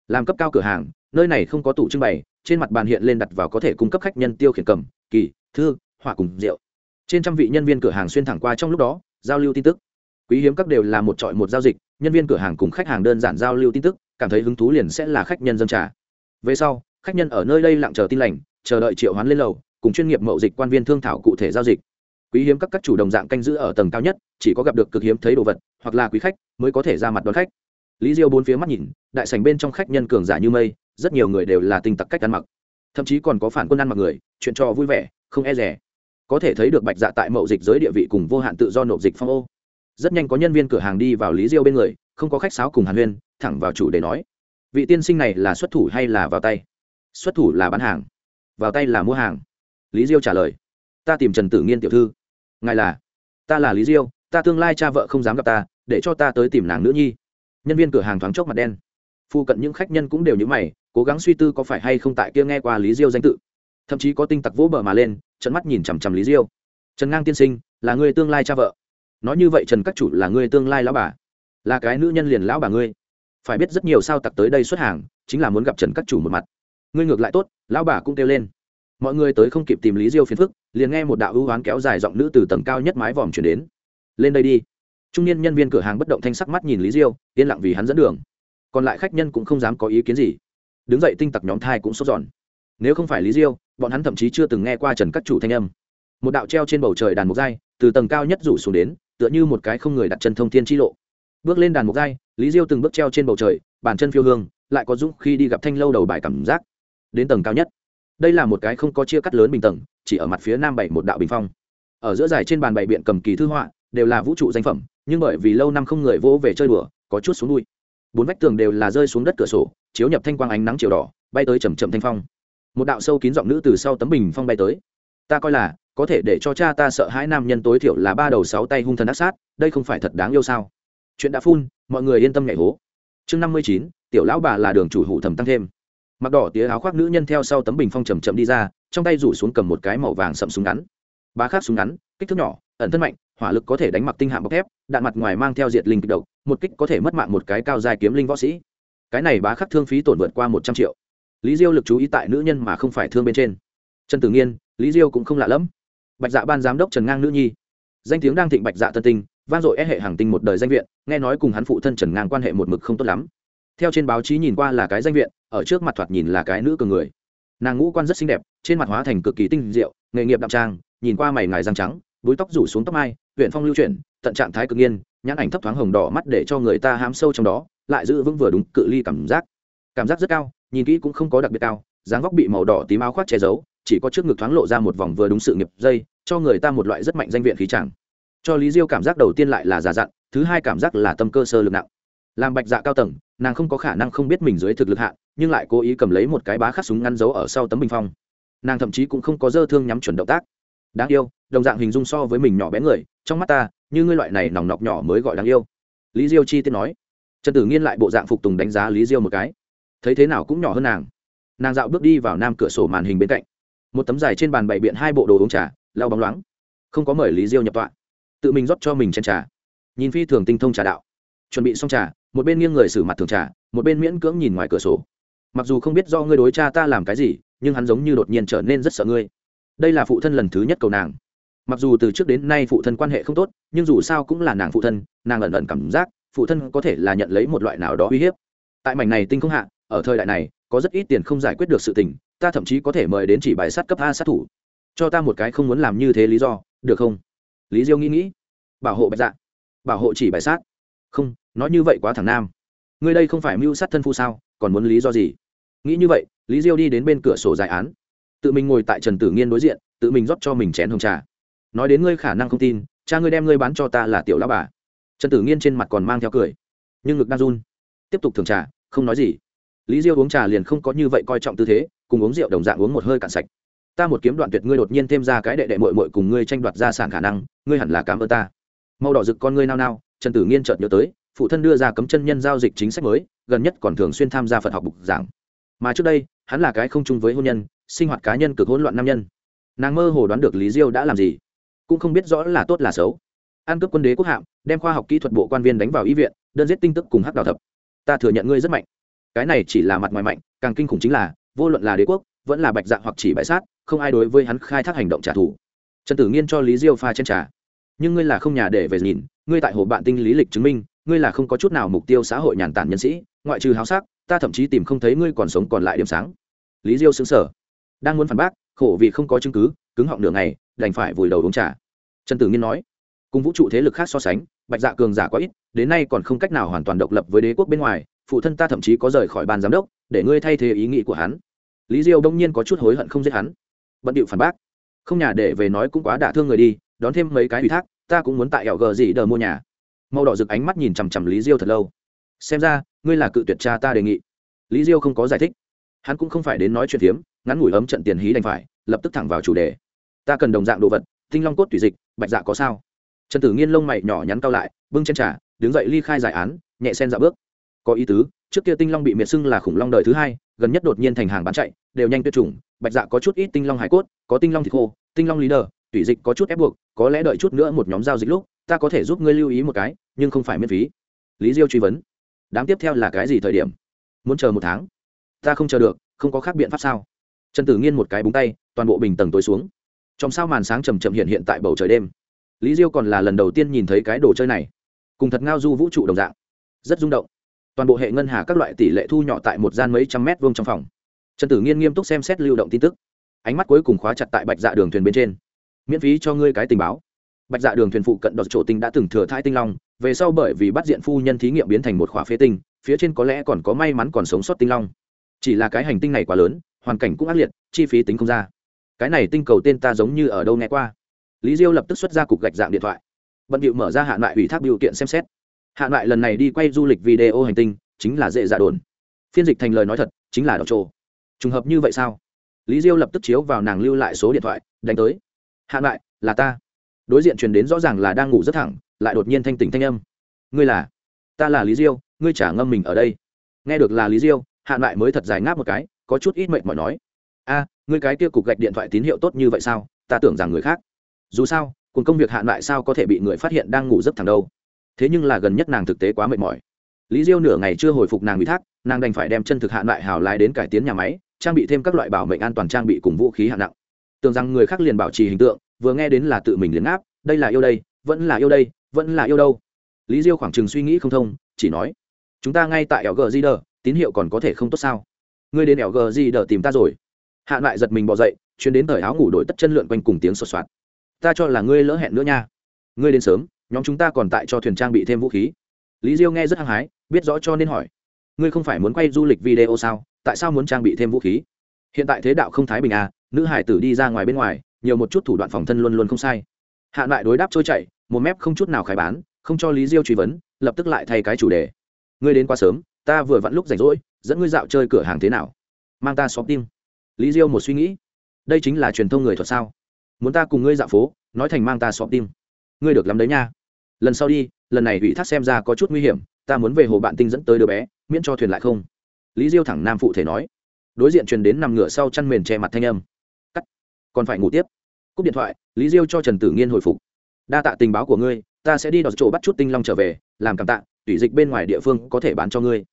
Làm cấp cao cửa hàng, nơi này không có tủ trưng bày, trên mặt bàn hiện lên đặt vào có thể cung cấp khách nhân tiêu khiển cầm, kỳ, thư hỏa cùng rượu. Trên trăm vị nhân viên cửa hàng xuyên thẳng qua trong lúc đó, giao lưu tin tức. Quý hiếm các đều là một trọi một giao dịch, nhân viên cửa hàng cùng khách hàng đơn giản giao lưu tin tức, cảm thấy hứng thú liền sẽ là khách nhân dân trả về sau, khách nhân ở nơi đây lặng chờ tin lành chờ đợi triệu hoán lên lầu, cùng chuyên nghiệp mậu dịch quan viên thương thảo cụ thể giao dịch. Quý hiếm các các chủ đồng dạng canh giữ ở tầng cao nhất, chỉ có gặp được cực hiếm thấy đồ vật, hoặc là quý khách, mới có thể ra mặt đón khách. Lý diêu bốn phía mắt nhìn, đại sảnh bên trong khách nhân cường giả như mây, rất nhiều người đều là tinh tặc cách ăn mặc. Thậm chí còn có phản quân ăn mặc người, chuyện trò vui vẻ, không e rẻ. Có thể thấy được bạch dạ tại mậu dịch giới địa vị cùng vô hạn tự do nộp dịch phong ô. Rất nhanh có nhân viên cửa hàng đi vào lý diêu bên người, không có khách sáo cùng hàn huyên, thẳng vào chủ để nói. Vị tiên sinh này là xuất thủ hay là vào tay? Xuất thủ là bán hàng vào tay là mua hàng. Lý diêu trả lời, ta tìm trần tử nghiên tiểu thư. Ngài là? Ta là lý diêu, ta tương lai cha vợ không dám gặp ta, để cho ta tới tìm nàng nữ nhi. Nhân viên cửa hàng thoáng chốc mặt đen. Phụ cận những khách nhân cũng đều như mày, cố gắng suy tư có phải hay không tại kia nghe qua lý diêu danh tự. Thậm chí có tinh tặc vỗ bờ mà lên trận mắt nhìn chằm chằm lý diêu. Trần ngang tiên sinh, là người tương lai cha vợ. Nói như vậy trần các chủ là người tương lai lão bà. Là cái nữ nhân liền lão bà ngươi. Phải biết rất nhiều sao tặc tới đây xuất hàng, chính là muốn gặp trần các chủ một mặt ngươi ngược lại tốt, lão bà cũng kêu lên. Mọi người tới không kịp tìm lý diêu phiền phức, liền nghe một đạo hữu hoán kéo dài giọng nữ từ tầng cao nhất mái vòm chuyển đến. Lên đây đi. Trung niên nhân viên cửa hàng bất động thanh sắc mắt nhìn lý diêu, yên lặng vì hắn dẫn đường. Còn lại khách nhân cũng không dám có ý kiến gì. Đứng dậy tinh tặc nhóm thai cũng sốt giòn nếu không phải lý diêu, bọn hắn thậm chí chưa từng nghe qua trần các chủ thanh âm. Một đạo treo trên bầu trời đàn mục dai từ tầng cao nhất rủ xuống đến, tựa như một cái không người đặt chân thông thiên chi lộ. Bước lên đàn mục dai lý diêu từng bước treo trên bầu trời, bàn chân phiêu hương, lại có dũng khi đi gặp thanh lâu đầu bài cảm giác đến tầng cao nhất. Đây là một cái không có chia cắt lớn bình tầng, chỉ ở mặt phía nam bảy một đạo bình phong. Ở giữa giải trên bàn bảy biện cầm kỳ thư họa, đều là vũ trụ danh phẩm, nhưng bởi vì lâu năm không người vỗ về chơi đùa, có chút xuống đuôi. Bốn vách tường đều là rơi xuống đất cửa sổ, chiếu nhập thanh quang ánh nắng chiều đỏ, bay tới chầm chậm thanh phong. Một đạo sâu kín giọng nữ từ sau tấm bình phong bay tới. Ta coi là, có thể để cho cha ta sợ hãi nam nhân tối thiểu là ba đầu sáu tay hung thần ác sát, đây không phải thật đáng yêu sao? Chuyện đã phun, mọi người yên tâm nhảy hố. Chương năm mươi chín, tiểu lão bà là đường chủ hủ thẩm tăng thêm mặc đỏ tía áo khoác nữ nhân theo sau tấm bình phong chầm chậm đi ra, trong tay rủ xuống cầm một cái màu vàng sậm súng ngắn. Bá khắc súng ngắn, kích thước nhỏ, ẩn thân mạnh, hỏa lực có thể đánh mặc tinh hạng bọc thép, đạn mặt ngoài mang theo diệt linh kịch độc, một kích có thể mất mạng một cái cao dài kiếm linh võ sĩ. Cái này bá khắc thương phí tổn vượt qua một trăm triệu. Lý diêu lực chú ý tại nữ nhân mà không phải thương bên trên. Trần tử nghiên, lý diêu cũng không lạ lẫm. Bạch dạ ban giám đốc trần ngang nữ nhi. Danh tiếng đang thịnh bạch dạ thân tinh vang dội é hệ hàng tinh một đời danh viện, nghe nói cùng hắn phụ thân trần ngang quan hệ một mực không tốt lắm theo trên báo chí nhìn qua là cái danh viện, ở trước mặt thoạt nhìn là cái nữ cường người. Nàng ngũ quan rất xinh đẹp, trên mặt hóa thành cực kỳ tinh diệu, nghề nghiệp đạm trang, nhìn qua mày ngài răng trắng, búi tóc rủ xuống tóc mai, huyện phong lưu chuyển, tận trạng thái cực nghiên, nhãn ảnh thấp thoáng hồng đỏ mắt để cho người ta hám sâu trong đó, lại giữ vững vừa đúng cự ly cảm giác. Cảm giác rất cao, nhìn kỹ cũng không có đặc biệt cao, dáng vóc bị màu đỏ tím áo khoác che giấu, chỉ có trước ngực thoáng lộ ra một vòng vừa đúng sự nghiệp dây, cho người ta một loại rất mạnh danh viện khí chẳng. Cho lý diêu cảm giác đầu tiên lại là già dặn, thứ hai cảm giác là tâm cơ sơ lực nặng. Làm bạch dạ cao tầng nàng không có khả năng không biết mình dưới thực lực hạ, nhưng lại cố ý cầm lấy một cái bá khắc súng ngăn giấu ở sau tấm bình phong. Nàng thậm chí cũng không có dơ thương nhắm chuẩn động tác. Đáng yêu, đồng dạng hình dung so với mình nhỏ bé người, trong mắt ta, như ngươi loại này nòng nọc nhỏ mới gọi đáng yêu. Lý diêu chi tiết nói. Trần tử nghiên lại bộ dạng phục tùng đánh giá lý diêu một cái. Thấy thế nào cũng nhỏ hơn nàng. Nàng dạo bước đi vào nam cửa sổ màn hình bên cạnh. Một tấm dài trên bàn bày biện hai bộ đồ uống trà, lau bóng loáng. Không có mời lý diêu nhập tọa. Tự mình rót cho mình chén trà. Nhìn phi thường tinh thông trà đạo. Chuẩn bị xong trà một bên nghiêng người xử mặt thường trà, một bên miễn cưỡng nhìn ngoài cửa sổ. Mặc dù không biết do ngươi đối cha ta làm cái gì, nhưng hắn giống như đột nhiên trở nên rất sợ ngươi. Đây là phụ thân lần thứ nhất cầu nàng. Mặc dù từ trước đến nay phụ thân quan hệ không tốt, nhưng dù sao cũng là nàng phụ thân, nàng ẩn ẩn cảm giác, phụ thân có thể là nhận lấy một loại nào đó uy hiếp. Tại mảnh này tinh không hạ, ở thời đại này, có rất ít tiền không giải quyết được sự tình, ta thậm chí có thể mời đến chỉ bài sát cấp a sát thủ. Cho ta một cái không muốn làm như thế lý do, được không? Lý diêu nghĩ nghĩ. Bảo hộ bạch dạ. Bảo hộ chỉ bài sát không, nói như vậy quá thẳng nam. Ngươi đây không phải mưu sát thân phu sao, còn muốn lý do gì? Nghĩ như vậy, lý diêu đi đến bên cửa sổ giải án. Tự mình ngồi tại trần tử nghiên đối diện, tự mình rót cho mình chén hồng trà. Nói đến ngươi khả năng không tin, cha ngươi đem ngươi bán cho ta là tiểu lá bà. Trần tử nghiên trên mặt còn mang theo cười, nhưng ngực đang run. Tiếp tục thường trà, không nói gì. Lý diêu uống trà liền không có như vậy coi trọng tư thế, cùng uống rượu đồng dạng uống một hơi cạn sạch. Ta một kiếm đoạn tuyệt ngươi đột nhiên thêm ra cái đệ đệ mội mội cùng ngươi tranh đoạt gia sản khả năng, ngươi hẳn là cảm ơn ta. Màu đỏ rực con ngươi nao nao trần tử nghiên chợt nhớ tới, phụ thân đưa ra cấm chân nhân giao dịch chính sách mới, gần nhất còn thường xuyên tham gia phật học bục giảng. Mà trước đây, hắn là cái không chung với hôn nhân, sinh hoạt cá nhân cực hỗn loạn nam nhân. Nàng mơ hồ đoán được lý diêu đã làm gì, cũng không biết rõ là tốt là xấu. An cướp quân đế quốc hạm, đem khoa học kỹ thuật bộ quan viên đánh vào y viện, đơn giết tinh tức cùng hắc đào thập. Ta thừa nhận ngươi rất mạnh. Cái này chỉ là mặt ngoài mạnh, càng kinh khủng chính là, vô luận là đế quốc, vẫn là bạch dạng hoặc chỉ bại sát, không ai đối với hắn khai thác hành động trả thù. Trần tử nghiên cho lý diêu pha chen trà nhưng ngươi là không nhà để về nhìn, ngươi tại hồ bạn tinh lý lịch chứng minh, ngươi là không có chút nào mục tiêu xã hội nhàn tản nhân sĩ, ngoại trừ háo sắc, ta thậm chí tìm không thấy ngươi còn sống còn lại điểm sáng. Lý diêu xứng sở đang muốn phản bác, khổ vì không có chứng cứ, cứng họng nửa ngày, đành phải vùi đầu uống trà. Trần tử nghiên nói, cùng vũ trụ thế lực khác so sánh, bạch dạ cường giả quá ít, đến nay còn không cách nào hoàn toàn độc lập với đế quốc bên ngoài, phụ thân ta thậm chí có rời khỏi ban giám đốc, để ngươi thay thế ý nghĩ của hắn. Lý diêu đông nhiên có chút hối hận không giết hắn. Bận điệu phản bác, không nhà để về nói cũng quá đả thương người đi đón thêm mấy cái ủy thác, ta cũng muốn tại ẻo gờ gì đờ mua nhà. Màu đỏ rực ánh mắt nhìn chằm chằm lý diêu thật lâu. Xem ra, ngươi là cự tuyệt cha ta đề nghị. Lý diêu không có giải thích. Hắn cũng không phải đến nói chuyện phiếm, ngắn ngủi ấm trận tiền hí đành phải, lập tức thẳng vào chủ đề. Ta cần đồng dạng đồ vật, tinh long cốt tùy dịch, bạch dạ có sao? Trần tử nghiên lông mày nhỏ nhắn cao lại, bưng chân trà, đứng dậy ly khai giải án, nhẹ sen dạ bước. Có ý tứ, trước kia tinh long bị miệt sưng là khủng long đời thứ hai, gần nhất đột nhiên thành hàng bán chạy, đều nhanh tuyệt chủng, bạch dạ có chút ít tinh long hải cốt, có tinh long thịt khô, tinh long lý đờ tùy dịch có chút ép buộc, có lẽ đợi chút nữa một nhóm giao dịch lúc, ta có thể giúp ngươi lưu ý một cái, nhưng không phải miễn phí. Lý diêu truy vấn. Đám tiếp theo là cái gì thời điểm? Muốn chờ một tháng? Ta không chờ được, không có khác biện pháp sao? Trần tử nghiên một cái búng tay, toàn bộ bình tầng tối xuống. Trong sao màn sáng chầm chậm hiện hiện tại bầu trời đêm. Lý diêu còn là lần đầu tiên nhìn thấy cái đồ chơi này. Cùng thật ngao du vũ trụ đồng dạng. Rất rung động. Toàn bộ hệ ngân hà các loại tỷ lệ thu nhỏ tại một gian mấy trăm mét vuông trong phòng. Trần tử nghiên nghiêm túc xem xét lưu động tin tức. Ánh mắt cuối cùng khóa chặt tại bạch dạ đường thuyền bên trên miễn phí cho ngươi cái tình báo. Bạch dạ đường thuyền phụ cận đọt chỗ tinh đã từng thừa thai tinh long, về sau bởi vì bắt diện phu nhân thí nghiệm biến thành một khỏa phế tinh, phía trên có lẽ còn có may mắn còn sống sót tinh long. Chỉ là cái hành tinh này quá lớn, hoàn cảnh cũng ác liệt, chi phí tính không ra. Cái này tinh cầu tên ta giống như ở đâu nghe qua. Lý diêu lập tức xuất ra cục gạch dạng điện thoại. Bận điệu mở ra hạn loại ủy thác biểu kiện xem xét. Hạn loại lần này đi quay du lịch video hành tinh, chính là dễ dạ đồn. Phiên dịch thành lời nói thật, chính là đọc trồ trùng hợp như vậy sao? Lý diêu lập tức chiếu vào nàng lưu lại số điện thoại, đánh tới hạ lại là ta. Đối diện truyền đến rõ ràng là đang ngủ rất thẳng, lại đột nhiên thanh tỉnh thanh âm. Ngươi là? Ta là lý diêu, ngươi trả ngâm mình ở đây. Nghe được là lý diêu, hạ lại mới thật dài ngáp một cái, có chút ít mệt mỏi nói. A, ngươi cái kia cục gạch điện thoại tín hiệu tốt như vậy sao? Ta tưởng rằng người khác. Dù sao, cùng công việc hạn lại sao có thể bị người phát hiện đang ngủ rất thẳng đâu? Thế nhưng là gần nhất nàng thực tế quá mệt mỏi. Lý diêu nửa ngày chưa hồi phục nàng ủy thác, nàng đành phải đem chân thực hạn lại hào lái đến cải tiến nhà máy, trang bị thêm các loại bảo mệnh an toàn trang bị cùng vũ khí hạng nặng tưởng rằng người khác liền bảo trì hình tượng, vừa nghe đến là tự mình liền áp đây là yêu đây, vẫn là yêu đây, vẫn là yêu đâu. Lý diêu khoảng chừng suy nghĩ không thông, chỉ nói, chúng ta ngay tại ẻo gờ di đờ tín hiệu còn có thể không tốt sao? Ngươi đến ẻo gờ di đờ tìm ta rồi. Hạ lại giật mình bỏ dậy, chuyến đến thời áo ngủ đổi tất chân lượn quanh cùng tiếng sột soạt. Ta cho là ngươi lỡ hẹn nữa nha. Ngươi đến sớm, nhóm chúng ta còn tại cho thuyền trang bị thêm vũ khí. Lý diêu nghe rất hăng hái, biết rõ cho nên hỏi, ngươi không phải muốn quay du lịch video sao? Tại sao muốn trang bị thêm vũ khí? Hiện tại thế đạo không thái bình à nữ hải tử đi ra ngoài bên ngoài, nhiều một chút thủ đoạn phòng thân luôn luôn không sai. Hạ lại đối đáp trôi chạy một mép không chút nào khai bán, không cho lý diêu truy vấn, lập tức lại thay cái chủ đề. Ngươi đến quá sớm, ta vừa vặn lúc rảnh rỗi, dẫn ngươi dạo chơi cửa hàng thế nào? Mang ta xóm tim lý diêu một suy nghĩ. Đây chính là truyền thông người thuật sao? Muốn ta cùng ngươi dạo phố, nói thành mang ta xóm tim ngươi được lắm đấy nha. Lần sau đi, lần này ủy thác xem ra có chút nguy hiểm, ta muốn về hồ bạn tinh dẫn tới đứa bé, miễn cho thuyền lại không. Lý diêu thẳng nam phụ thể nói. Đối diện truyền đến nằm ngửa sau chăn mền che mặt thanh âm còn phải ngủ tiếp. Cúp điện thoại lý diêu cho trần tử nghiên hồi phục. Đa tạ tình báo của ngươi ta sẽ đi đọt chỗ bắt chút tinh long trở về làm cảm tạ tủy dịch bên ngoài địa phương có thể bán cho ngươi.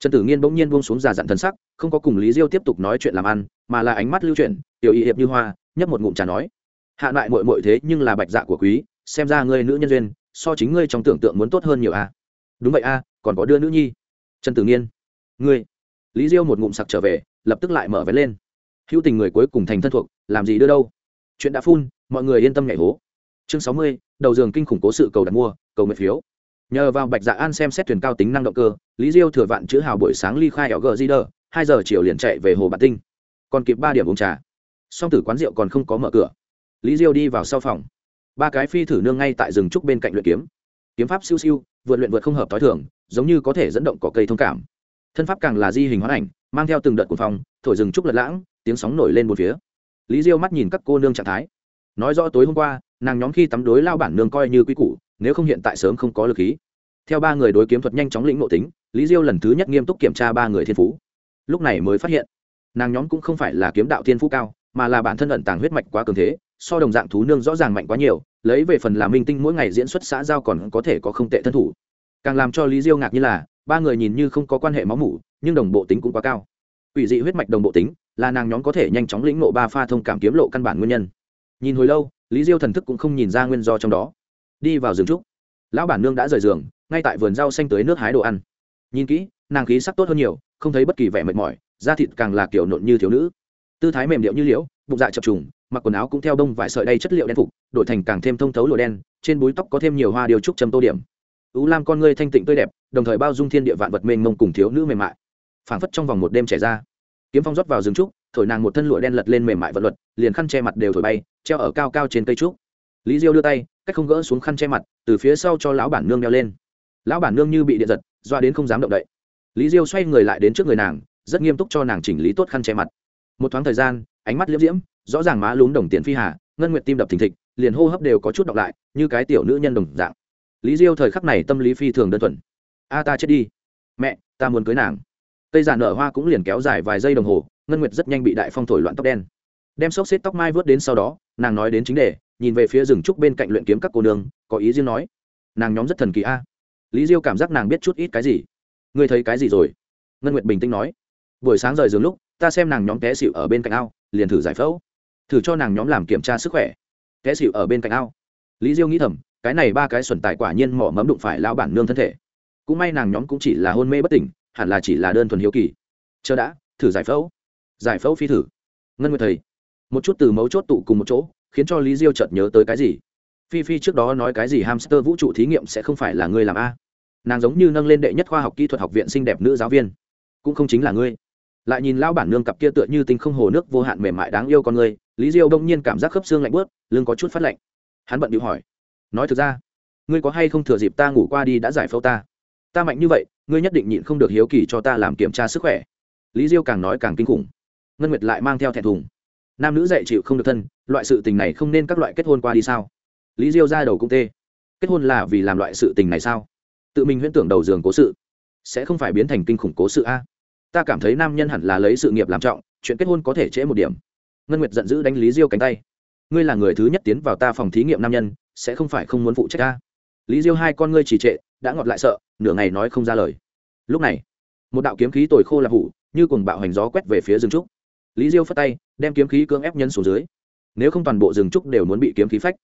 Trần tử nghiên bỗng nhiên buông xuống già dặn thân sắc không có cùng lý diêu tiếp tục nói chuyện làm ăn mà là ánh mắt lưu chuyển tiểu y hiệp như hoa nhấp một ngụm trà nói hạ loại mội mội thế nhưng là bạch dạ của quý xem ra ngươi nữ nhân duyên so chính ngươi trong tưởng tượng muốn tốt hơn nhiều a à? đúng vậy a à, còn có đưa nữ nhi. Trần tử nghiên ngươi. Lý diêu một ngụm sặc trở về lập tức lại mở vé lên hữu tình người cuối cùng thành thân thuộc, làm gì đưa đâu? Chuyện đã phun, mọi người yên tâm nhảy hố. Chương sáu mươi, đầu giường kinh khủng cố sự cầu đặt mua, cầu nguyện phiếu. Nhờ vào bạch dạ an xem xét thuyền cao tính năng động cơ, lý diêu thừa vạn chữ hào buổi sáng ly khai ở gờ di đờ hai giờ chiều liền chạy về hồ bản tinh. Còn kịp ba điểm uống trà. Song tử quán rượu còn không có mở cửa. Lý diêu đi vào sau phòng. Ba cái phi thử nương ngay tại rừng trúc bên cạnh luyện kiếm. Kiếm pháp siêu siêu, vượt luyện vượt không hợp t h o i thường, giống như có thể dẫn động cỏ cây thông cảm. Thân pháp càng là di hình hoán ảnh, mang theo từng đợt cuộc phòng thổi rừng trúc lật lãng tiếng sóng nổi lên một phía. Lý diêu mắt nhìn các cô nương trạng thái. Nói rõ tối hôm qua, nàng nhóm khi tắm đối lao bản nương coi như quý củ, nếu không hiện tại sớm không có lực khí. Theo ba người đối kiếm thuật nhanh chóng lĩnh ngộ tính, lý diêu lần thứ nhất nghiêm túc kiểm tra ba người thiên phú. Lúc này mới phát hiện, nàng nhóm cũng không phải là kiếm đạo thiên phú cao, mà là bản thân ẩn tàng huyết mạch quá cường thế, so đồng dạng thú nương rõ ràng mạnh quá nhiều, lấy về phần là minh tinh mỗi ngày diễn xuất xã giao còn có thể có không tệ thân thủ. Càng làm cho lý diêu ngạc như là, ba người nhìn như không có quan hệ máu mủ, nhưng đồng bộ tính cũng quá cao. Ủy dị huyết mạch đồng bộ tính là nàng nhóm có thể nhanh chóng lĩnh ngộ ba pha thông cảm kiếm lộ căn bản nguyên nhân. Nhìn hồi lâu, lý diêu thần thức cũng không nhìn ra nguyên do trong đó. Đi vào rừng trúc. Lão bản nương đã rời giường, ngay tại vườn rau xanh tới nước hái đồ ăn. Nhìn kỹ, nàng khí sắc tốt hơn nhiều, không thấy bất kỳ vẻ mệt mỏi, da thịt càng là kiểu nộn như thiếu nữ. Tư thái mềm điệu như liễu, bụng dạ chập trùng, mặc quần áo cũng theo đông vải sợi đây chất liệu đen phục, đổi thành càng thêm thông thấu lụa đen, trên búi tóc có thêm nhiều hoa điều trúc chấm tô điểm. Ú lam con người thanh tịnh tươi đẹp, đồng thời bao dung thiên địa vạn vật mênh mông cùng thiếu nữ mềm mại. Phảng phất trong vòng một đêm chảy ra kiếm phong rót vào rừng trúc, thổi nàng một thân lụa đen lật lên mềm mại vật luật, liền khăn che mặt đều thổi bay, treo ở cao cao trên cây trúc. Lý diêu đưa tay, cách không gỡ xuống khăn che mặt, từ phía sau cho lão bản nương đeo lên. Lão bản nương như bị điện giật, doa đến không dám động đậy. Lý diêu xoay người lại đến trước người nàng, rất nghiêm túc cho nàng chỉnh lý tốt khăn che mặt. Một thoáng thời gian, ánh mắt liễm diễm, rõ ràng má lún đồng tiền phi hà, ngân nguyệt tim đập thình thịch, liền hô hấp đều có chút đọc lại, như cái tiểu nữ nhân đồng dạng. Lý diêu thời khắc này tâm lý phi thường đơn thuần. A, ta chết đi. Mẹ, ta muốn cưới nàng cây giả nở hoa cũng liền kéo dài vài giây đồng hồ, ngân nguyệt rất nhanh bị đại phong thổi loạn tóc đen. Đem xốc xếp tóc mai vớt đến sau đó, nàng nói đến chính đề, nhìn về phía rừng trúc bên cạnh luyện kiếm các cô nương, có ý riêng nói, nàng nhóm rất thần kỳ a. Lý diêu cảm giác nàng biết chút ít cái gì. Ngươi thấy cái gì rồi? Ngân nguyệt bình tĩnh nói, buổi sáng rời giường lúc, ta xem nàng nhóm té xịu ở bên cạnh ao, liền thử giải phẫu. Thử cho nàng nhóm làm kiểm tra sức khỏe. Té xịu ở bên cạnh ao? Lý diêu nghĩ thầm, cái này ba cái xuẩn tài quả nhiên mỏ mẫm đụng phải lao bản nương thân thể. Cũng may nàng nhóm cũng chỉ là hôn mê bất tỉnh hẳn là chỉ là đơn thuần hiếu kỳ. Chờ đã, thử giải phẫu. Giải phẫu phi thử. Ngân nguyệt thầy, một chút từ mấu chốt tụ cùng một chỗ, khiến cho lý diêu chợt nhớ tới cái gì? Phi phi trước đó nói cái gì hamster vũ trụ thí nghiệm sẽ không phải là ngươi làm a? Nàng giống như nâng lên đệ nhất khoa học kỹ thuật học viện xinh đẹp nữ giáo viên. Cũng không chính là ngươi. Lại nhìn lao bản nương cặp kia tựa như tinh không hồ nước vô hạn mềm mại đáng yêu con người, lý diêu đông nhiên cảm giác khớp xương lạnh bớt lưng có chút phát lạnh. Hắn bận điệu hỏi, nói thực ra, ngươi có hay không thừa dịp ta ngủ qua đi đã giải phẫu ta? Ta mạnh như vậy ngươi nhất định nhịn không được hiếu kỳ cho ta làm kiểm tra sức khỏe. Lý diêu càng nói càng kinh khủng. Ngân nguyệt lại mang theo thẹn thùng. Nam nữ dạy chịu không được thân, loại sự tình này không nên các loại kết hôn qua đi sao? Lý diêu ra đầu cũng tê. Kết hôn là vì làm loại sự tình này sao? Tự mình huyễn tưởng đầu giường cố sự. Sẽ không phải biến thành kinh khủng cố sự a? Ta cảm thấy nam nhân hẳn là lấy sự nghiệp làm trọng, chuyện kết hôn có thể trễ một điểm. Ngân nguyệt giận dữ đánh lý diêu cánh tay. Ngươi là người thứ nhất tiến vào ta phòng thí nghiệm nam nhân, sẽ không phải không muốn phụ trách ta. Lý diêu hai con ngươi chỉ trệ đã ngọt lại sợ, nửa ngày nói không ra lời. Lúc này, một đạo kiếm khí tồi khô là hủ, như cùng bạo hành gió quét về phía rừng trúc. Lý diêu phất tay, đem kiếm khí cưỡng ép nhân xuống dưới. Nếu không toàn bộ rừng trúc đều muốn bị kiếm khí phách.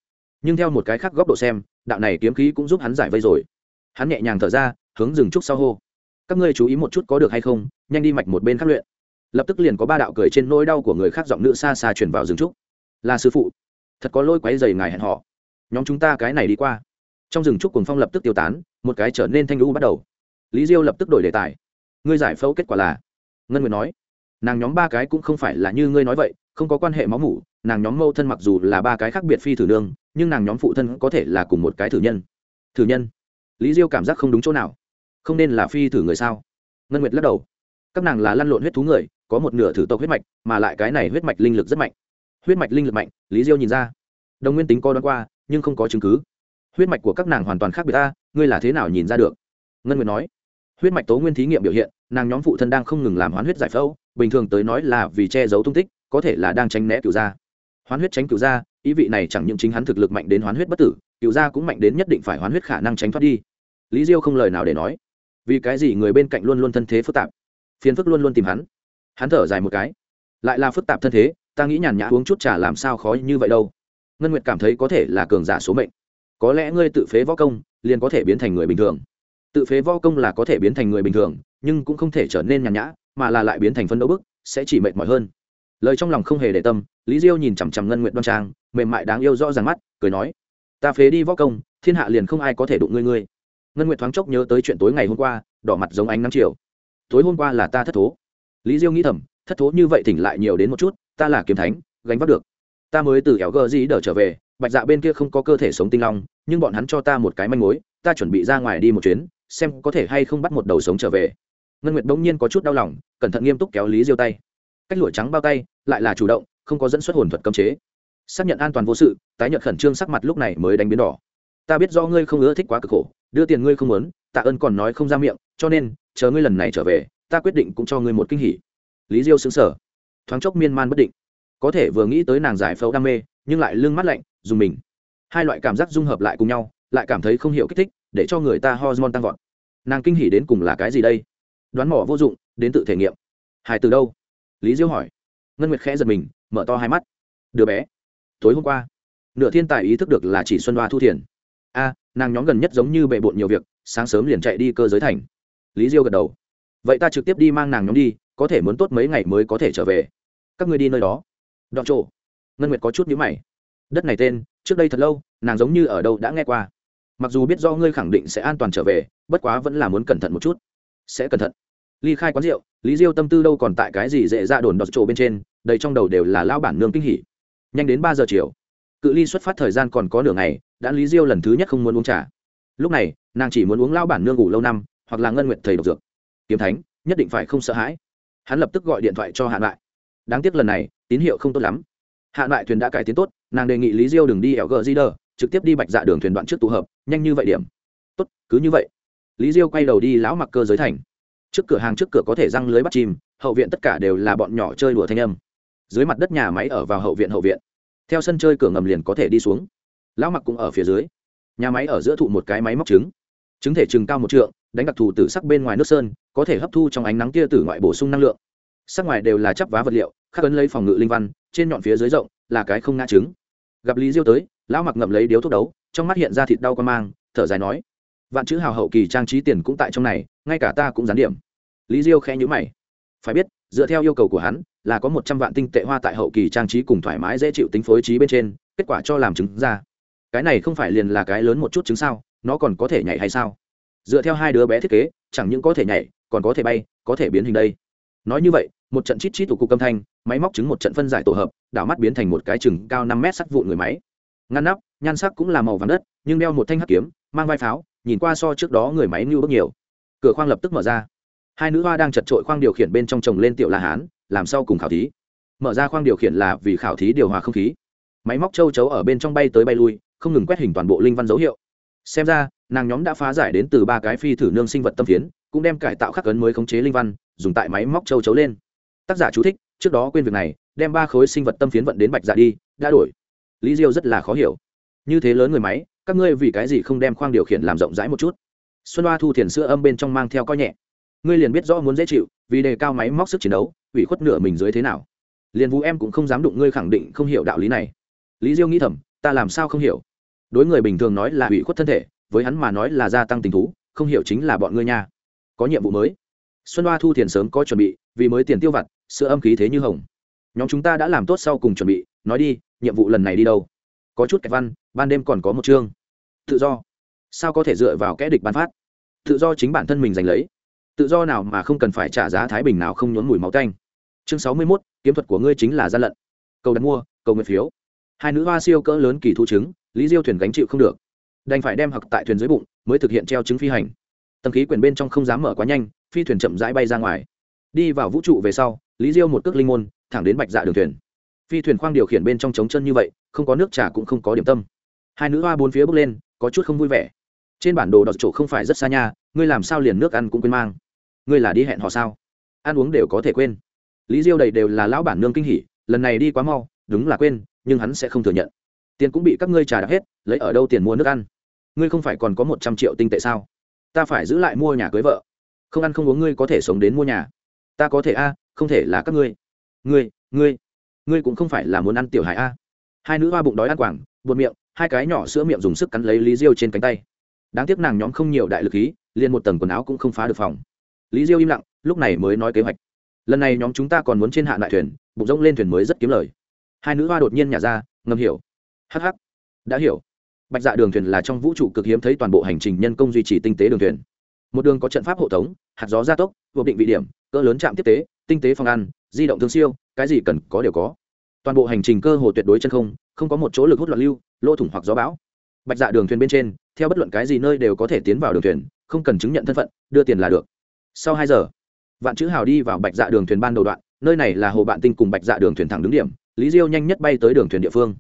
Nhưng theo một cái khác góc độ xem, đạo này kiếm khí cũng giúp hắn giải vây rồi. Hắn nhẹ nhàng thở ra, hướng rừng trúc sau hô. Các ngươi chú ý một chút có được hay không, nhanh đi mạch một bên khắc luyện. Lập tức liền có ba đạo cười trên nỗi đau của người khác giọng nữ xa xa chuyển vào rừng trúc. Là sư phụ. Thật có lôi quáy dày ngài hẹn họ nhóm chúng ta cái này đi qua trong rừng trúc cuồng phong lập tức tiêu tán, một cái trở nên thanh lũ bắt đầu. Lý diêu lập tức đổi đề tài. Ngươi giải phẫu kết quả là? Ngân nguyệt nói. Nàng nhóm ba cái cũng không phải là như ngươi nói vậy, không có quan hệ máu mủ, nàng nhóm mâu thân mặc dù là ba cái khác biệt phi thử nương, nhưng nàng nhóm phụ thân có thể là cùng một cái thử nhân. Thử nhân? Lý diêu cảm giác không đúng chỗ nào. Không nên là phi thử người sao? Ngân nguyệt lắc đầu. Các nàng là lăn lộn huyết thú người, có một nửa thử tộc huyết mạch, mà lại cái này huyết mạch linh lực rất mạnh. Huyết mạch linh lực mạnh, lý diêu nhìn ra. Đồng nguyên tính coi đoán qua, nhưng không có chứng cứ huyết mạch của các nàng hoàn toàn khác biệt ta, ngươi là thế nào nhìn ra được? Ngân nguyệt nói. Huyết mạch tố nguyên thí nghiệm biểu hiện, nàng nhóm phụ thân đang không ngừng làm hoán huyết giải phẫu, bình thường tới nói là vì che giấu tung tích, có thể là đang tránh né cựu gia. Hoán huyết tránh cựu gia, ý vị này chẳng những chính hắn thực lực mạnh đến hoán huyết bất tử cựu gia cũng mạnh đến nhất định phải hoán huyết khả năng tránh thoát đi. Lý diêu không lời nào để nói. Vì cái gì người bên cạnh luôn luôn thân thế phức tạp? Phiền phức luôn luôn tìm hắn. Hắn thở dài một cái. Lại là phức tạp thân thế, ta nghĩ nhàn nhã uống chút trà làm sao khó như vậy đâu. Ngân nguyệt cảm thấy có thể là cường giả số mệnh có lẽ ngươi tự phế võ công, liền có thể biến thành người bình thường. Tự phế võ công là có thể biến thành người bình thường, nhưng cũng không thể trở nên nhàn nhã, mà là lại biến thành phân đấu bức, sẽ chỉ mệt mỏi hơn. Lời trong lòng không hề để tâm, lý diêu nhìn chằm chằm ngân nguyện đoan trang, mềm mại đáng yêu rõ ràng mắt, cười nói, ta phế đi võ công, thiên hạ liền không ai có thể đụng ngươi ngươi. Ngân nguyện thoáng chốc nhớ tới chuyện tối ngày hôm qua, đỏ mặt giống ánh nắng chiều. Tối hôm qua là ta thất thố. Lý diêu nghĩ thầm, thất thố như vậy thỉnh lại nhiều đến một chút, ta là kiếm thánh, gánh vác được. Ta mới từ éo gờ gì đỡ trở về, bạch dạ bên kia không có cơ thể sống tinh long nhưng bọn hắn cho ta một cái manh mối, ta chuẩn bị ra ngoài đi một chuyến, xem có thể hay không bắt một đầu sống trở về. Ngân nguyệt bỗng nhiên có chút đau lòng, cẩn thận nghiêm túc kéo lý diêu tay. Cách lụa trắng bao tay, lại là chủ động, không có dẫn xuất hồn thuật cấm chế. Xác nhận an toàn vô sự, tái nhận khẩn trương sắc mặt lúc này mới đánh biến đỏ. Ta biết do ngươi không ưa thích quá cực khổ, đưa tiền ngươi không muốn, tạ ơn còn nói không ra miệng, cho nên, chờ ngươi lần này trở về, ta quyết định cũng cho ngươi một kinh hỉ. Lý diêu xứng sở thoáng chốc miên man bất định. Có thể vừa nghĩ tới nàng giải phẫu đam mê, nhưng lại lương mắt lạnh, dùng mình hai loại cảm giác dung hợp lại cùng nhau, lại cảm thấy không hiểu kích thích, để cho người ta hormone tăng vọt. Nàng kinh hỉ đến cùng là cái gì đây? Đoán mỏ vô dụng, đến tự thể nghiệm. Hài từ đâu? Lý diêu hỏi. Ngân nguyệt khẽ giật mình, mở to hai mắt. Đứa bé. Tối hôm qua, nửa thiên tài ý thức được là chỉ xuân đoa thu thiền. A, nàng nhóm gần nhất giống như bệ bộn nhiều việc, sáng sớm liền chạy đi cơ giới thành. Lý diêu gật đầu. Vậy ta trực tiếp đi mang nàng nhóm đi, có thể muốn tốt mấy ngày mới có thể trở về. Các người đi nơi đó. Đoạn chỗ. ngân nguyệt có chút nhữ mày đất này tên, trước đây thật lâu, nàng giống như ở đâu đã nghe qua. Mặc dù biết do ngươi khẳng định sẽ an toàn trở về, bất quá vẫn là muốn cẩn thận một chút. Sẽ cẩn thận. Ly khai quán rượu, lý diêu tâm tư đâu còn tại cái gì dễ ra đồn đọt chỗ bên trên, đầy trong đầu đều là lao bản nương kinh hỉ. Nhanh đến ba giờ chiều. Cự ly xuất phát thời gian còn có nửa ngày, đã lý diêu lần thứ nhất không muốn uống trà. Lúc này, nàng chỉ muốn uống lao bản nương ngủ lâu năm, hoặc là ngân nguyện thầy độc dược. Kiếm thánh, nhất định phải không sợ hãi. Hắn lập tức gọi điện thoại cho hạn lại. Đáng tiếc lần này, tín hiệu không tốt lắm hạ lại thuyền đã cải tiến tốt, nàng đề nghị lý diêu đừng đi ẻo gờ di đờ trực tiếp đi bạch dạ đường thuyền đoạn trước tụ hợp, nhanh như vậy điểm. Tốt, cứ như vậy. Lý diêu quay đầu đi lão mặc cơ giới thành. Trước cửa hàng trước cửa có thể răng lưới bắt chìm hậu viện tất cả đều là bọn nhỏ chơi đùa thanh âm. Dưới mặt đất nhà máy ở vào hậu viện hậu viện. Theo sân chơi cửa ngầm liền có thể đi xuống. Lão mặc cũng ở phía dưới. Nhà máy ở giữa thụ một cái máy móc trứng. Trứng thể trừng cao một trượng, đánh đặc thù từ sắc bên ngoài nước sơn, có thể hấp thu trong ánh nắng tia tử ngoại bổ sung năng lượng. Sắc ngoài đều là chắp vá vật liệu khắc ấn lấy phòng ngự linh văn, trên nhọn phía dưới rộng, là cái không ngã trứng. Gặp lý diêu tới, lão mặc ngậm lấy điếu thuốc đấu, trong mắt hiện ra thịt đau con mang, thở dài nói, vạn chữ hào hậu kỳ trang trí tiền cũng tại trong này, ngay cả ta cũng gián điểm. Lý diêu khẽ nhữ mày. Phải biết, dựa theo yêu cầu của hắn, là có một trăm vạn tinh tệ hoa tại hậu kỳ trang trí cùng thoải mái dễ chịu tính phối trí bên trên, kết quả cho làm chứng ra. Cái này không phải liền là cái lớn một chút chứng sao, nó còn có thể nhảy hay sao? Dựa theo hai đứa bé thiết kế, chẳng những có thể nhảy, còn có thể bay, có thể biến hình đây. Nói như vậy, một trận chít chít tụ cục âm thanh máy móc chứng một trận phân giải tổ hợp, đảo mắt biến thành một cái chừng cao năm mét sắt vụn người máy. Ngăn nắp, nhan sắc cũng là màu vàng đất, nhưng đeo một thanh hắc kiếm, mang vai pháo, nhìn qua so trước đó người máy như bước nhiều. Cửa khoang lập tức mở ra. Hai nữ hoa đang chật trội khoang điều khiển bên trong chồng lên tiểu la hán, làm sau cùng khảo thí. Mở ra khoang điều khiển là vì khảo thí điều hòa không khí. Máy móc châu chấu ở bên trong bay tới bay lui, không ngừng quét hình toàn bộ linh văn dấu hiệu. Xem ra, nàng nhóm đã phá giải đến từ ba cái phi thử nương sinh vật tâm phiến, cũng đem cải tạo khắc ấn mới khống chế linh văn, dùng tại máy móc châu chấu lên. Tác giả chú thích trước đó quên việc này, đem ba khối sinh vật tâm phiến vận đến bạch dạ đi, đã đổi. Lý diêu rất là khó hiểu. Như thế lớn người máy, các ngươi vì cái gì không đem khoang điều khiển làm rộng rãi một chút? Xuân hoa thu thiền sữa âm bên trong mang theo coi nhẹ. Ngươi liền biết rõ muốn dễ chịu, vì đề cao máy móc sức chiến đấu, ủy khuất nửa mình dưới thế nào. Liền vũ em cũng không dám đụng ngươi khẳng định không hiểu đạo lý này. Lý diêu nghĩ thầm, ta làm sao không hiểu? Đối người bình thường nói là ủy khuất thân thể, với hắn mà nói là gia tăng tình thú, không hiểu chính là bọn ngươi nha. Có nhiệm vụ mới. Xuân hoa thu thiền sớm có chuẩn bị, vì mới tiền tiêu vặt sữa âm khí thế như hồng. Nhóm chúng ta đã làm tốt sau cùng chuẩn bị, nói đi, nhiệm vụ lần này đi đâu? Có chút kẹt văn, ban đêm còn có một chương. Tự do. Sao có thể dựa vào kẽ địch bán phát? Tự do chính bản thân mình giành lấy. Tự do nào mà không cần phải trả giá thái bình nào không nhốn mùi máu tanh. Chương sáu mươi mốt, kiếm thuật của ngươi chính là gian lận. Cầu đặt mua, cầu nguyện phiếu. Hai nữ hoa siêu cỡ lớn kỳ thu chứng lý diêu thuyền gánh chịu không được. Đành phải đem hặc tại thuyền dưới bụng, mới thực hiện treo chứng phi hành. Tầng khí quyển bên trong không dám mở quá nhanh, phi thuyền chậm rãi bay ra ngoài. Đi vào vũ trụ về sau lý diêu một cước linh môn, thẳng đến bạch dạ đường thuyền. Phi thuyền khoang điều khiển bên trong trống chân như vậy, không có nước trà cũng không có điểm tâm. Hai nữ hoa bốn phía bước lên, có chút không vui vẻ. Trên bản đồ đọt chỗ không phải rất xa nha, ngươi làm sao liền nước ăn cũng quên mang? Ngươi là đi hẹn họ sao? Ăn uống đều có thể quên. Lý diêu đầy đều là lão bản nương kinh hỉ, lần này đi quá mau, đúng là quên, nhưng hắn sẽ không thừa nhận. Tiền cũng bị các ngươi trả đạp hết, lấy ở đâu tiền mua nước ăn? Ngươi không phải còn có một trăm triệu tinh tệ sao? Ta phải giữ lại mua nhà cưới vợ. Không ăn không uống ngươi có thể sống đến mua nhà ta có thể a, không thể là các ngươi. Ngươi ngươi ngươi cũng không phải là muốn ăn tiểu hải a. Hai nữ hoa bụng đói ăn quảng, buột miệng, hai cái nhỏ sữa miệng dùng sức cắn lấy lý diêu trên cánh tay. Đáng tiếc nàng nhóm không nhiều đại lực khí, liền một tầng quần áo cũng không phá được phòng. Lý diêu im lặng, lúc này mới nói kế hoạch. Lần này nhóm chúng ta còn muốn trên hạ đại thuyền, bụng rông lên thuyền mới rất kiếm lời. Hai nữ hoa đột nhiên nhả ra, ngầm hiểu. Hh đã hiểu. Bạch dạ đường thuyền là trong vũ trụ cực hiếm thấy toàn bộ hành trình nhân công duy trì tinh tế đường thuyền. Một đường có trận pháp hộ tống, hạt gió gia tốc, vô định vị điểm cỡ lớn trạm tiếp tế, tinh tế phòng ăn, di động thương siêu, cái gì cần có đều có. Toàn bộ hành trình cơ hồ tuyệt đối chân không không có một chỗ lực hút loạn lưu, lỗ thủng hoặc gió bão. Bạch dạ đường thuyền bên trên, theo bất luận cái gì nơi đều có thể tiến vào đường thuyền, không cần chứng nhận thân phận, đưa tiền là được. Sau hai giờ, vạn chữ hào đi vào bạch dạ đường thuyền ban đầu đoạn, nơi này là hồ bạn tinh cùng bạch dạ đường thuyền thẳng đứng điểm, lý diêu nhanh nhất bay tới đường thuyền địa phương.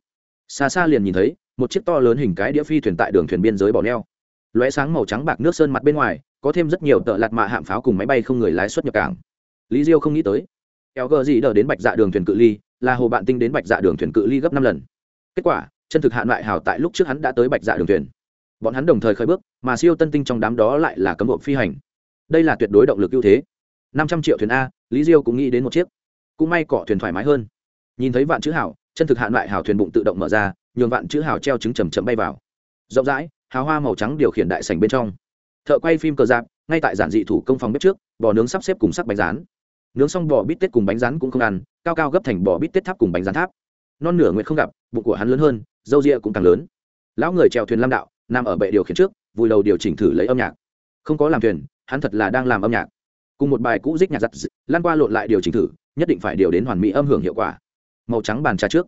Xa xa liền nhìn thấy, một chiếc to lớn hình cái đĩa phi thuyền tại đường thuyền biên giới bỏ neo. Lóe sáng màu trắng bạc nước sơn mặt bên ngoài có thêm rất nhiều tợ lạt mạ hạm pháo cùng máy bay không người lái xuất nhập cảng. Lý diêu không nghĩ tới, kéo gờ gì đờ đến bạch dạ đường thuyền cự ly, là hồ bạn tinh đến bạch dạ đường thuyền cự ly gấp năm lần. Kết quả, chân thực hạ loại hào tại lúc trước hắn đã tới bạch dạ đường thuyền. Bọn hắn đồng thời khởi bước, mà siêu tân tinh trong đám đó lại là cấm bộ phi hành. Đây là tuyệt đối động lực ưu thế. Năm trăm triệu thuyền a, lý diêu cũng nghĩ đến một chiếc. Cũng may cỏ thuyền thoải mái hơn. Nhìn thấy vạn chữ hảo, chân thực hạ loại hào thuyền bụng tự động mở ra, nhường vạn chữ hào treo trứng chầm chậm bay vào. Rộng rãi, hào hoa màu trắng điều khiển đại sảnh bên trong thợ quay phim cờ dạp ngay tại giản dị thủ công phòng bếp trước, bò nướng sắp xếp cùng sắc bánh rán. Nướng xong bò bít tết cùng bánh rán cũng không ăn, cao cao gấp thành bò bít tết tháp cùng bánh rán tháp. Non nửa nguyện không gặp, bụng của hắn lớn hơn dâu rịa cũng càng lớn. Lão người trèo thuyền lam đạo, nằm ở bệ điều khiển trước, vùi đầu điều chỉnh thử lấy âm nhạc. Không có làm thuyền, hắn thật là đang làm âm nhạc. Cùng một bài cũ dích nhạc giặt, lan qua lộn lại điều chỉnh thử, nhất định phải điều đến hoàn mỹ âm hưởng hiệu quả. Màu trắng bàn trà trước.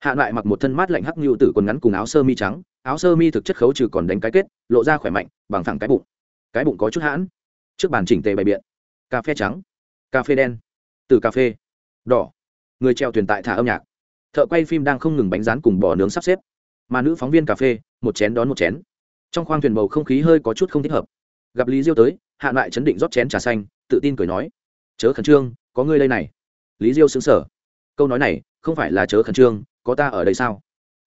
Hạ lại mặc một thân mát lạnh hắc như tử quần ngắn cùng áo sơ mi trắng, áo sơ mi thực chất khấu trừ còn đánh cái kết, lộ ra khỏe mạnh, bằng thẳng cái bụng cái bụng có chút hãn. Trước bàn chỉnh tề bày biện. Cà phê trắng, cà phê đen, từ cà phê đỏ. Người treo thuyền tại thả âm nhạc. Thợ quay phim đang không ngừng bánh rán cùng bò nướng sắp xếp. Mà nữ phóng viên cà phê, một chén đón một chén. Trong khoang thuyền bầu không khí hơi có chút không thích hợp. Gặp lý diêu tới, hạ lại chấn định rót chén trà xanh, tự tin cười nói, chớ khẩn trương, có ngươi đây này. Lý diêu xứng sở câu nói này, không phải là chớ khẩn trương, có ta ở đây sao?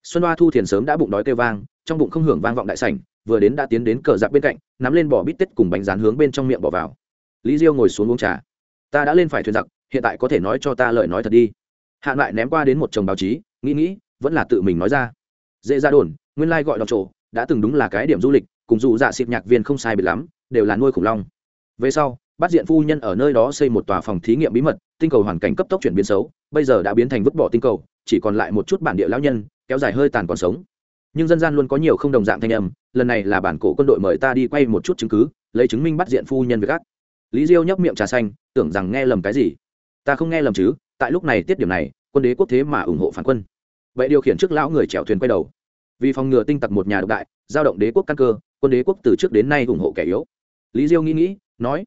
Xuân hoa thu thiền sớm đã bụng đói kêu vang, trong bụng không hưởng vang vọng đại sảnh, vừa đến đã tiến đến cờ giặc bên cạnh nắm lên bỏ bít tết cùng bánh rán hướng bên trong miệng bỏ vào. Lý diêu ngồi xuống uống trà. Ta đã lên phải thuyền giặc, hiện tại có thể nói cho ta lời nói thật đi. Hạn lại ném qua đến một chồng báo chí, nghĩ nghĩ, vẫn là tự mình nói ra. Dễ ra đồn, nguyên lai gọi đọc trộ đã từng đúng là cái điểm du lịch, cùng dù dạ xịp nhạc viên không sai biệt lắm, đều là nuôi khủng long. Về sau, bắt diện phu nhân ở nơi đó xây một tòa phòng thí nghiệm bí mật, tinh cầu hoàn cảnh cấp tốc chuyển biến xấu, bây giờ đã biến thành vứt bỏ tinh cầu, chỉ còn lại một chút bản địa lão nhân, kéo dài hơi tàn còn sống nhưng dân gian luôn có nhiều không đồng dạng thanh âm, lần này là bản cổ quân đội mời ta đi quay một chút chứng cứ, lấy chứng minh bắt diện phu nhân việc ác. Lý diêu nhấp miệng trà xanh, tưởng rằng nghe lầm cái gì. Ta không nghe lầm chứ, tại lúc này tiết điểm này, quân đế quốc thế mà ủng hộ phản quân. Vậy điều khiển trước lão người chèo thuyền quay đầu. Vì phòng ngừa tinh tặc một nhà độc đại, giao động đế quốc căn cơ, quân đế quốc từ trước đến nay ủng hộ kẻ yếu. Lý diêu nghĩ nghĩ, nói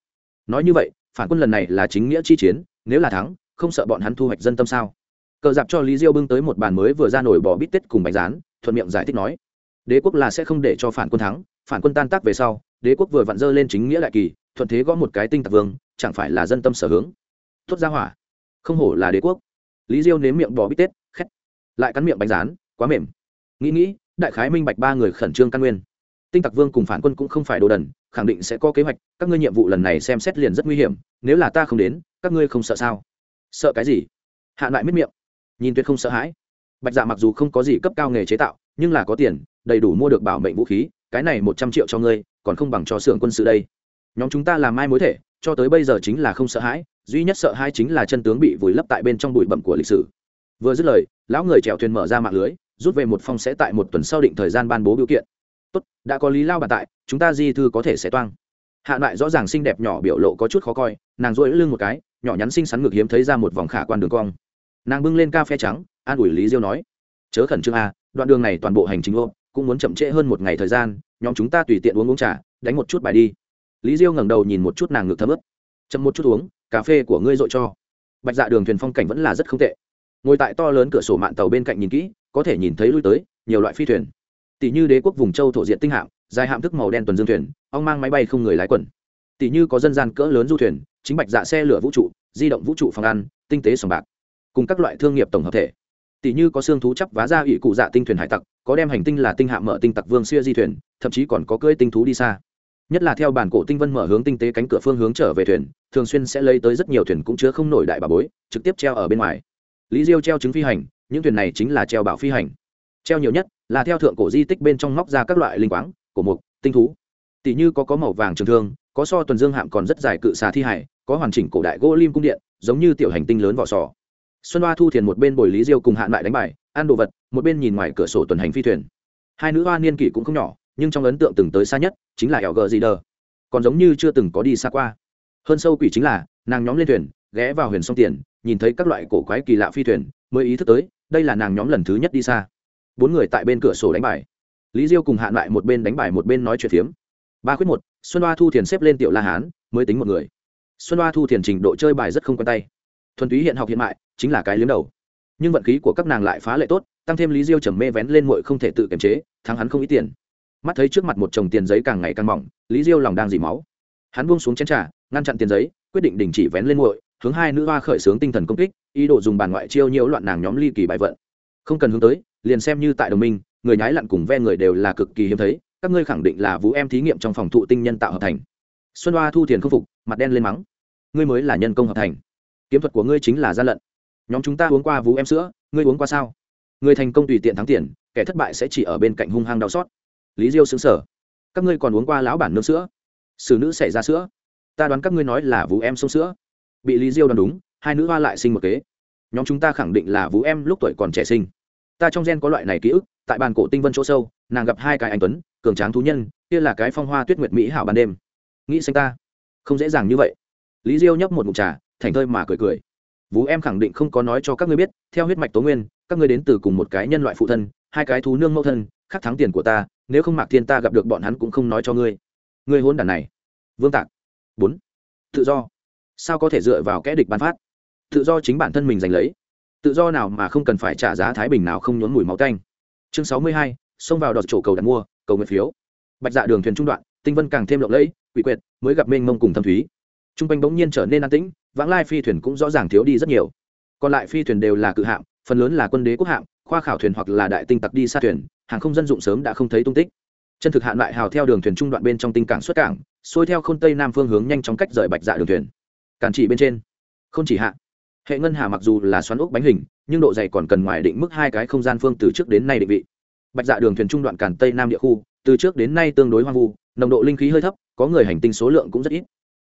nói như vậy, phản quân lần này là chính nghĩa chi chiến, nếu là thắng, không sợ bọn hắn thu hoạch dân tâm sao? Cờ dạp cho lý diêu bưng tới một bàn mới vừa ra nổi bỏ bít tết cùng bánh rán thuận miệng giải thích nói, đế quốc là sẽ không để cho phản quân thắng, phản quân tan tác về sau, đế quốc vừa vặn dơ lên chính nghĩa đại kỳ, thuận thế gõ một cái tinh tạc vương, chẳng phải là dân tâm sở hướng. Tuốt ra hỏa, không hổ là đế quốc. Lý diêu nếm miệng bò bít tết, khét, lại cắn miệng bánh rán, quá mềm. Nghĩ nghĩ, đại khái minh bạch ba người khẩn trương căn nguyên. Tinh tặc vương cùng phản quân cũng không phải đồ đần, khẳng định sẽ có kế hoạch, các ngươi nhiệm vụ lần này xem xét liền rất nguy hiểm, nếu là ta không đến, các ngươi không sợ sao? Sợ cái gì? Hạ lại miết miệng. Nhìn tuyệt không sợ hãi bạch dạ mặc dù không có gì cấp cao nghề chế tạo, nhưng là có tiền, đầy đủ mua được bảo mệnh vũ khí, cái này một trăm triệu cho ngươi, còn không bằng cho xưởng quân sự đây. Nhóm chúng ta làm mai mối thể, cho tới bây giờ chính là không sợ hãi, duy nhất sợ hãi chính là chân tướng bị vùi lấp tại bên trong bụi bẩm của lịch sử. Vừa dứt lời, lão người chèo thuyền mở ra mạng lưới, rút về một phong sẽ tại một tuần sau định thời gian ban bố biểu kiện. Tốt, đã có lý lao bàn tại, chúng ta di thư có thể sẽ toang. Hạ loại rõ ràng xinh đẹp nhỏ biểu lộ có chút khó coi, nàng rỗi lưng một cái, nhỏ nhắn xinh xắn ngược hiếm thấy ra một vòng khả quan đường cong nàng bưng lên ca phe trắng, an ủi lý diêu nói, chớ khẩn trương à đoạn đường này toàn bộ hành trình ôm cũng muốn chậm trễ hơn một ngày thời gian, nhóm chúng ta tùy tiện uống uống trà, đánh một chút bài đi. Lý diêu ngẩng đầu nhìn một chút nàng ngực thấm ướp chậm một chút uống, cà phê của ngươi dội cho. Bạch dạ đường thuyền phong cảnh vẫn là rất không tệ. Ngồi tại to lớn cửa sổ mạng tàu bên cạnh nhìn kỹ, có thể nhìn thấy lui tới, nhiều loại phi thuyền. Tỷ như đế quốc vùng châu thổ diện tinh hạm, dài hạm thức màu đen tuần dương thuyền, ong mang máy bay không người lái quần. Tỷ như có dân gian cỡ lớn du thuyền, chính bạch dạ xe lửa vũ trụ, di động vũ trụ phòng ăn, tinh tế sòng bạc cùng các loại thương nghiệp tổng hợp thể. Tỷ như có xương thú chấp vá ra ủy cụ dạ tinh thuyền hải tặc, có đem hành tinh là tinh hạ mở tinh tặc vương xuya di thuyền, thậm chí còn có cưỡi tinh thú đi xa. Nhất là theo bản cổ tinh vân mở hướng tinh tế cánh cửa phương hướng trở về thuyền, thường xuyên sẽ lấy tới rất nhiều thuyền cũng chứa không nổi đại bà bối, trực tiếp treo ở bên ngoài. Lý diêu treo chứng phi hành, những thuyền này chính là treo bảo phi hành. Treo nhiều nhất là theo thượng cổ di tích bên trong móc ra các loại linh quáng, cổ mục, tinh thú. Tỷ như có có màu vàng trường thương, có so tuần dương hạm còn rất dài cự xà thi hải, có hoàn chỉnh cổ đại gỗ lim cung điện, giống như tiểu hành tinh lớn vỏ sò xuân hoa thu thiền một bên bồi lý diêu cùng hạn lại đánh bài, ăn đồ vật, một bên nhìn ngoài cửa sổ tuần hành phi thuyền. Hai nữ hoa niên kỷ cũng không nhỏ, nhưng trong ấn tượng từng tới xa nhất chính là ẻo gờ gì đờ. Còn giống như chưa từng có đi xa qua. Hơn sâu quỷ chính là, nàng nhóm lên thuyền, ghé vào huyền sông tiền, nhìn thấy các loại cổ quái kỳ lạ phi thuyền, mới ý thức tới, đây là nàng nhóm lần thứ nhất đi xa. Bốn người tại bên cửa sổ đánh bài. Lý diêu cùng hạn lại một bên đánh bài một bên nói chuyện phiếm. Ba khuyết một, xuân hoa thu thiền xếp lên tiểu la hán, mới tính một người. Xuân hoa thu thiền trình độ chơi bài rất không quen tay thuần túy hiện học hiện mại, chính là cái liếm đầu. Nhưng vận khí của các nàng lại phá lệ tốt, tăng thêm lý diêu trầm mê vén lên muội không thể tự kiềm chế, thắng hắn không ít tiền. Mắt thấy trước mặt một chồng tiền giấy càng ngày càng mỏng, lý diêu lòng đang dỉ máu. Hắn buông xuống chén trà, ngăn chặn tiền giấy, quyết định đình chỉ vén lên muội, hướng hai nữ hoa khởi xướng tinh thần công kích, ý đồ dùng bàn ngoại chiêu nhiễu loạn nàng nhóm ly kỳ bài vận. Không cần hướng tới, liền xem như tại đồng minh, người nhái lặn cùng ve người đều là cực kỳ hiếm thấy, các ngươi khẳng định là vũ em thí nghiệm trong phòng thụ tinh nhân tạo hợp thành. Xuân hoa thu thiền không phục, mặt đen lên mắng. Ngươi mới là nhân công hợp thành kiếm thuật của ngươi chính là gian lận. Nhóm chúng ta uống qua vú em sữa, ngươi uống qua sao? Người thành công tùy tiện thắng tiền, kẻ thất bại sẽ chỉ ở bên cạnh hung hăng đau xót. Lý diêu xứng sở các ngươi còn uống qua lão bản nương sữa? Xử nữ xảy ra sữa? Ta đoán các ngươi nói là vú em sông sữa. Bị lý diêu đoán đúng, hai nữ hoa lại sinh một kế. Nhóm chúng ta khẳng định là vú em lúc tuổi còn trẻ sinh. Ta trong gen có loại này ký ức, tại bàn cổ tinh vân chỗ sâu, nàng gặp hai cái anh tuấn, cường tráng thú nhân, kia là cái phong hoa tuyết nguyệt mỹ hảo ban đêm. Nghĩ xanh ta. Không dễ dàng như vậy. Lý diêu nhấp một mụt trà thành thơi mà cười cười. Vũ em khẳng định không có nói cho các ngươi biết, theo huyết mạch tố nguyên, các ngươi đến từ cùng một cái nhân loại phụ thân, hai cái thú nương mẫu thân khắc thắng tiền của ta, nếu không mạc thiên ta gặp được bọn hắn cũng không nói cho ngươi. Ngươi hôn đàn này. Vương tạc. Bốn. Tự do. Sao có thể dựa vào kẽ địch bán phát? Tự do chính bản thân mình giành lấy. Tự do nào mà không cần phải trả giá thái bình nào không nhốn mùi máu canh chương sáu mươi hai, xông vào đọt chỗ cầu đặt mua, cầu nguyện phiếu. Bạch dạ đường thuyền trung đoạn, tinh vân càng thêm lộng lẫy, quỷ quyệt, mới gặp mênh mông cùng thâm thúy t r u n g quanh bỗng nhiên trở nên an tĩnh, vãng lai phi thuyền cũng rõ ràng thiếu đi rất nhiều. Còn lại phi thuyền đều là cự hạm, phần lớn là quân đế quốc hạm, khoa khảo thuyền hoặc là đại tinh tặc đi xa thuyền, hàng không dân dụng sớm đã không thấy tung tích. Chân thực hạn lại hào theo đường thuyền trung đoạn bên trong tinh cảng xuất cảng, xuôi theo k h ô n tây nam phương hướng nhanh chóng cách rời bạch dạ đường thuyền. Cản trị bên trên không chỉ hạ. Hệ ngân hà mặc dù là xoắn ốc bánh hình, nhưng độ dày còn cần ngoài định mức hai cái không gian phương từ trước đến nay định vị. Bạch dạ đường thuyền trung đoạn cản tây nam địa khu, từ trước đến nay tương đối hoang vu, nồng độ linh khí hơi thấp, có người hành tinh số lượng cũng rất ít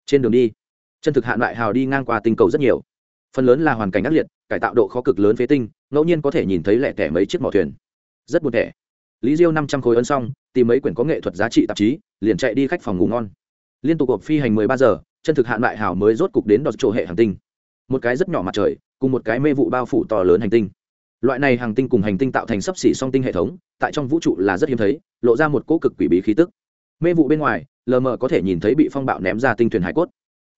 trên đường đi, chân thực hạn lại hào đi ngang qua tinh cầu rất nhiều. Phần lớn là hoàn cảnh ác liệt, cải tạo độ khó cực lớn phế tinh, ngẫu nhiên có thể nhìn thấy lẻ tẻ mấy chiếc mỏ thuyền. Rất buồn thẻ lý diêu năm trăm khối ấn xong, tìm mấy quyển có nghệ thuật giá trị tạp chí, liền chạy đi khách phòng ngủ ngon. Liên tục cuộc phi hành mười ba giờ, chân thực hạn lại hào mới rốt cục đến đọt chỗ hệ hành tinh. Một cái rất nhỏ mặt trời, cùng một cái mê vụ bao phủ to lớn hành tinh. Loại này hàng tinh cùng hành tinh tạo thành sấp xỉ song tinh hệ thống, tại trong vũ trụ là rất hiếm thấy, lộ ra một cỗ cực quỷ bí khí tức mê vụ bên ngoài, lờ mờ có thể nhìn thấy bị phong bạo ném ra tinh thuyền hải cốt.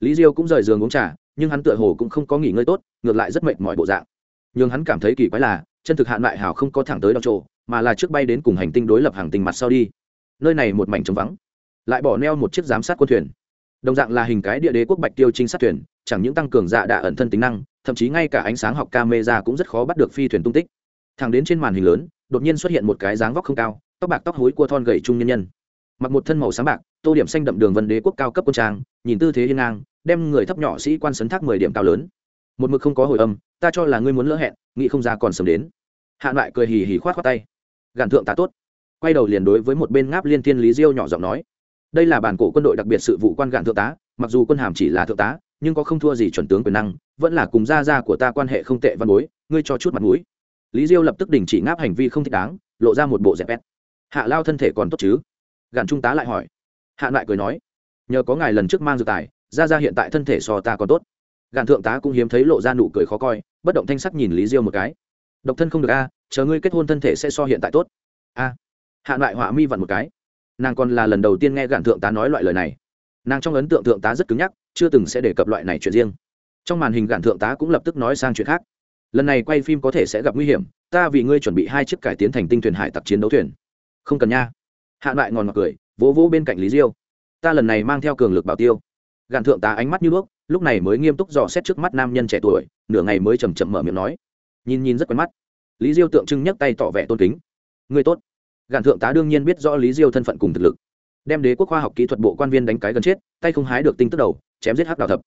Lý diêu cũng rời giường uống trà, nhưng hắn tựa hồ cũng không có nghỉ ngơi tốt, ngược lại rất mệt mỏi bộ dạng. Nhưng hắn cảm thấy kỳ quái là, chân thực hạn lại hào không có thẳng tới đ chỗ, mà là trước bay đến cùng hành tinh đối lập hàng tinh mặt sau đi. Nơi này một mảnh trống vắng, lại bỏ neo một chiếc giám sát quân thuyền. Đồng dạng là hình cái địa đế quốc bạch tiêu trinh sát thuyền, chẳng những tăng cường dạ đạ ẩn thân tính năng, thậm chí ngay cả ánh sáng học ca mê ra cũng rất khó bắt được phi thuyền tung tích. Thẳng đến trên màn hình lớn, đột nhiên xuất hiện một cái dáng vóc không cao, tóc bạc tóc hối cua thon gầy trung nhân nhân mặc một thân màu sáng bạc, tô điểm xanh đậm đường vân đế quốc cao cấp quân trang, nhìn tư thế yên ngang, đem người thấp nhỏ sĩ quan sấn thác mười điểm cao lớn. Một mực không có hồi âm, ta cho là ngươi muốn lỡ hẹn, nghĩ không ra còn sớm đến. Hạ loại cười hì hì khoát khoát tay. Gàn thượng tá tốt. Quay đầu liền đối với một bên ngáp liên thiên lý diêu nhỏ giọng nói. Đây là bản cổ quân đội đặc biệt sự vụ quan gạn thượng tá, mặc dù quân hàm chỉ là thượng tá, nhưng có không thua gì chuẩn tướng quyền năng, vẫn là cùng gia gia của ta quan hệ không tệ văn bối, ngươi cho chút mặt mũi. Lý diêu lập tức đình chỉ ngáp hành vi không thích đáng, lộ ra một bộ dẹp ép. Hạ lao thân thể còn tốt chứ? gàn trung tá lại hỏi. Hạ lại cười nói, nhờ có ngài lần trước mang dược tài, ra ra hiện tại thân thể so ta còn tốt. Gàn thượng tá cũng hiếm thấy lộ ra nụ cười khó coi, bất động thanh sắc nhìn lý diêu một cái. Độc thân không được a, chờ ngươi kết hôn thân thể sẽ so hiện tại tốt. A. Hạ hạn lại họa mi vặn một cái. Nàng còn là lần đầu tiên nghe gàn thượng tá nói loại lời này. Nàng trong ấn tượng thượng tá rất cứng nhắc, chưa từng sẽ đề cập loại này chuyện riêng. Trong màn hình gàn thượng tá cũng lập tức nói sang chuyện khác. Lần này quay phim có thể sẽ gặp nguy hiểm, ta vì ngươi chuẩn bị hai chiếc cải tiến thành tinh thuyền hải tặc chiến đấu thuyền. Không cần nha hạ lại ngòn ngọt cười, vỗ vỗ bên cạnh lý diêu. Ta lần này mang theo cường lực bảo tiêu. Gạn thượng tá ánh mắt như bước lúc này mới nghiêm túc dò xét trước mắt nam nhân trẻ tuổi, nửa ngày mới chầm chậm mở miệng nói. Nhìn nhìn rất quen mắt. Lý diêu tượng trưng nhấc tay tỏ vẻ tôn kính. Người tốt. Gạn thượng tá đương nhiên biết rõ lý diêu thân phận cùng thực lực. Đem đế quốc khoa học kỹ thuật bộ quan viên đánh cái gần chết, tay không hái được tinh tức đầu, chém giết hắc đào thập.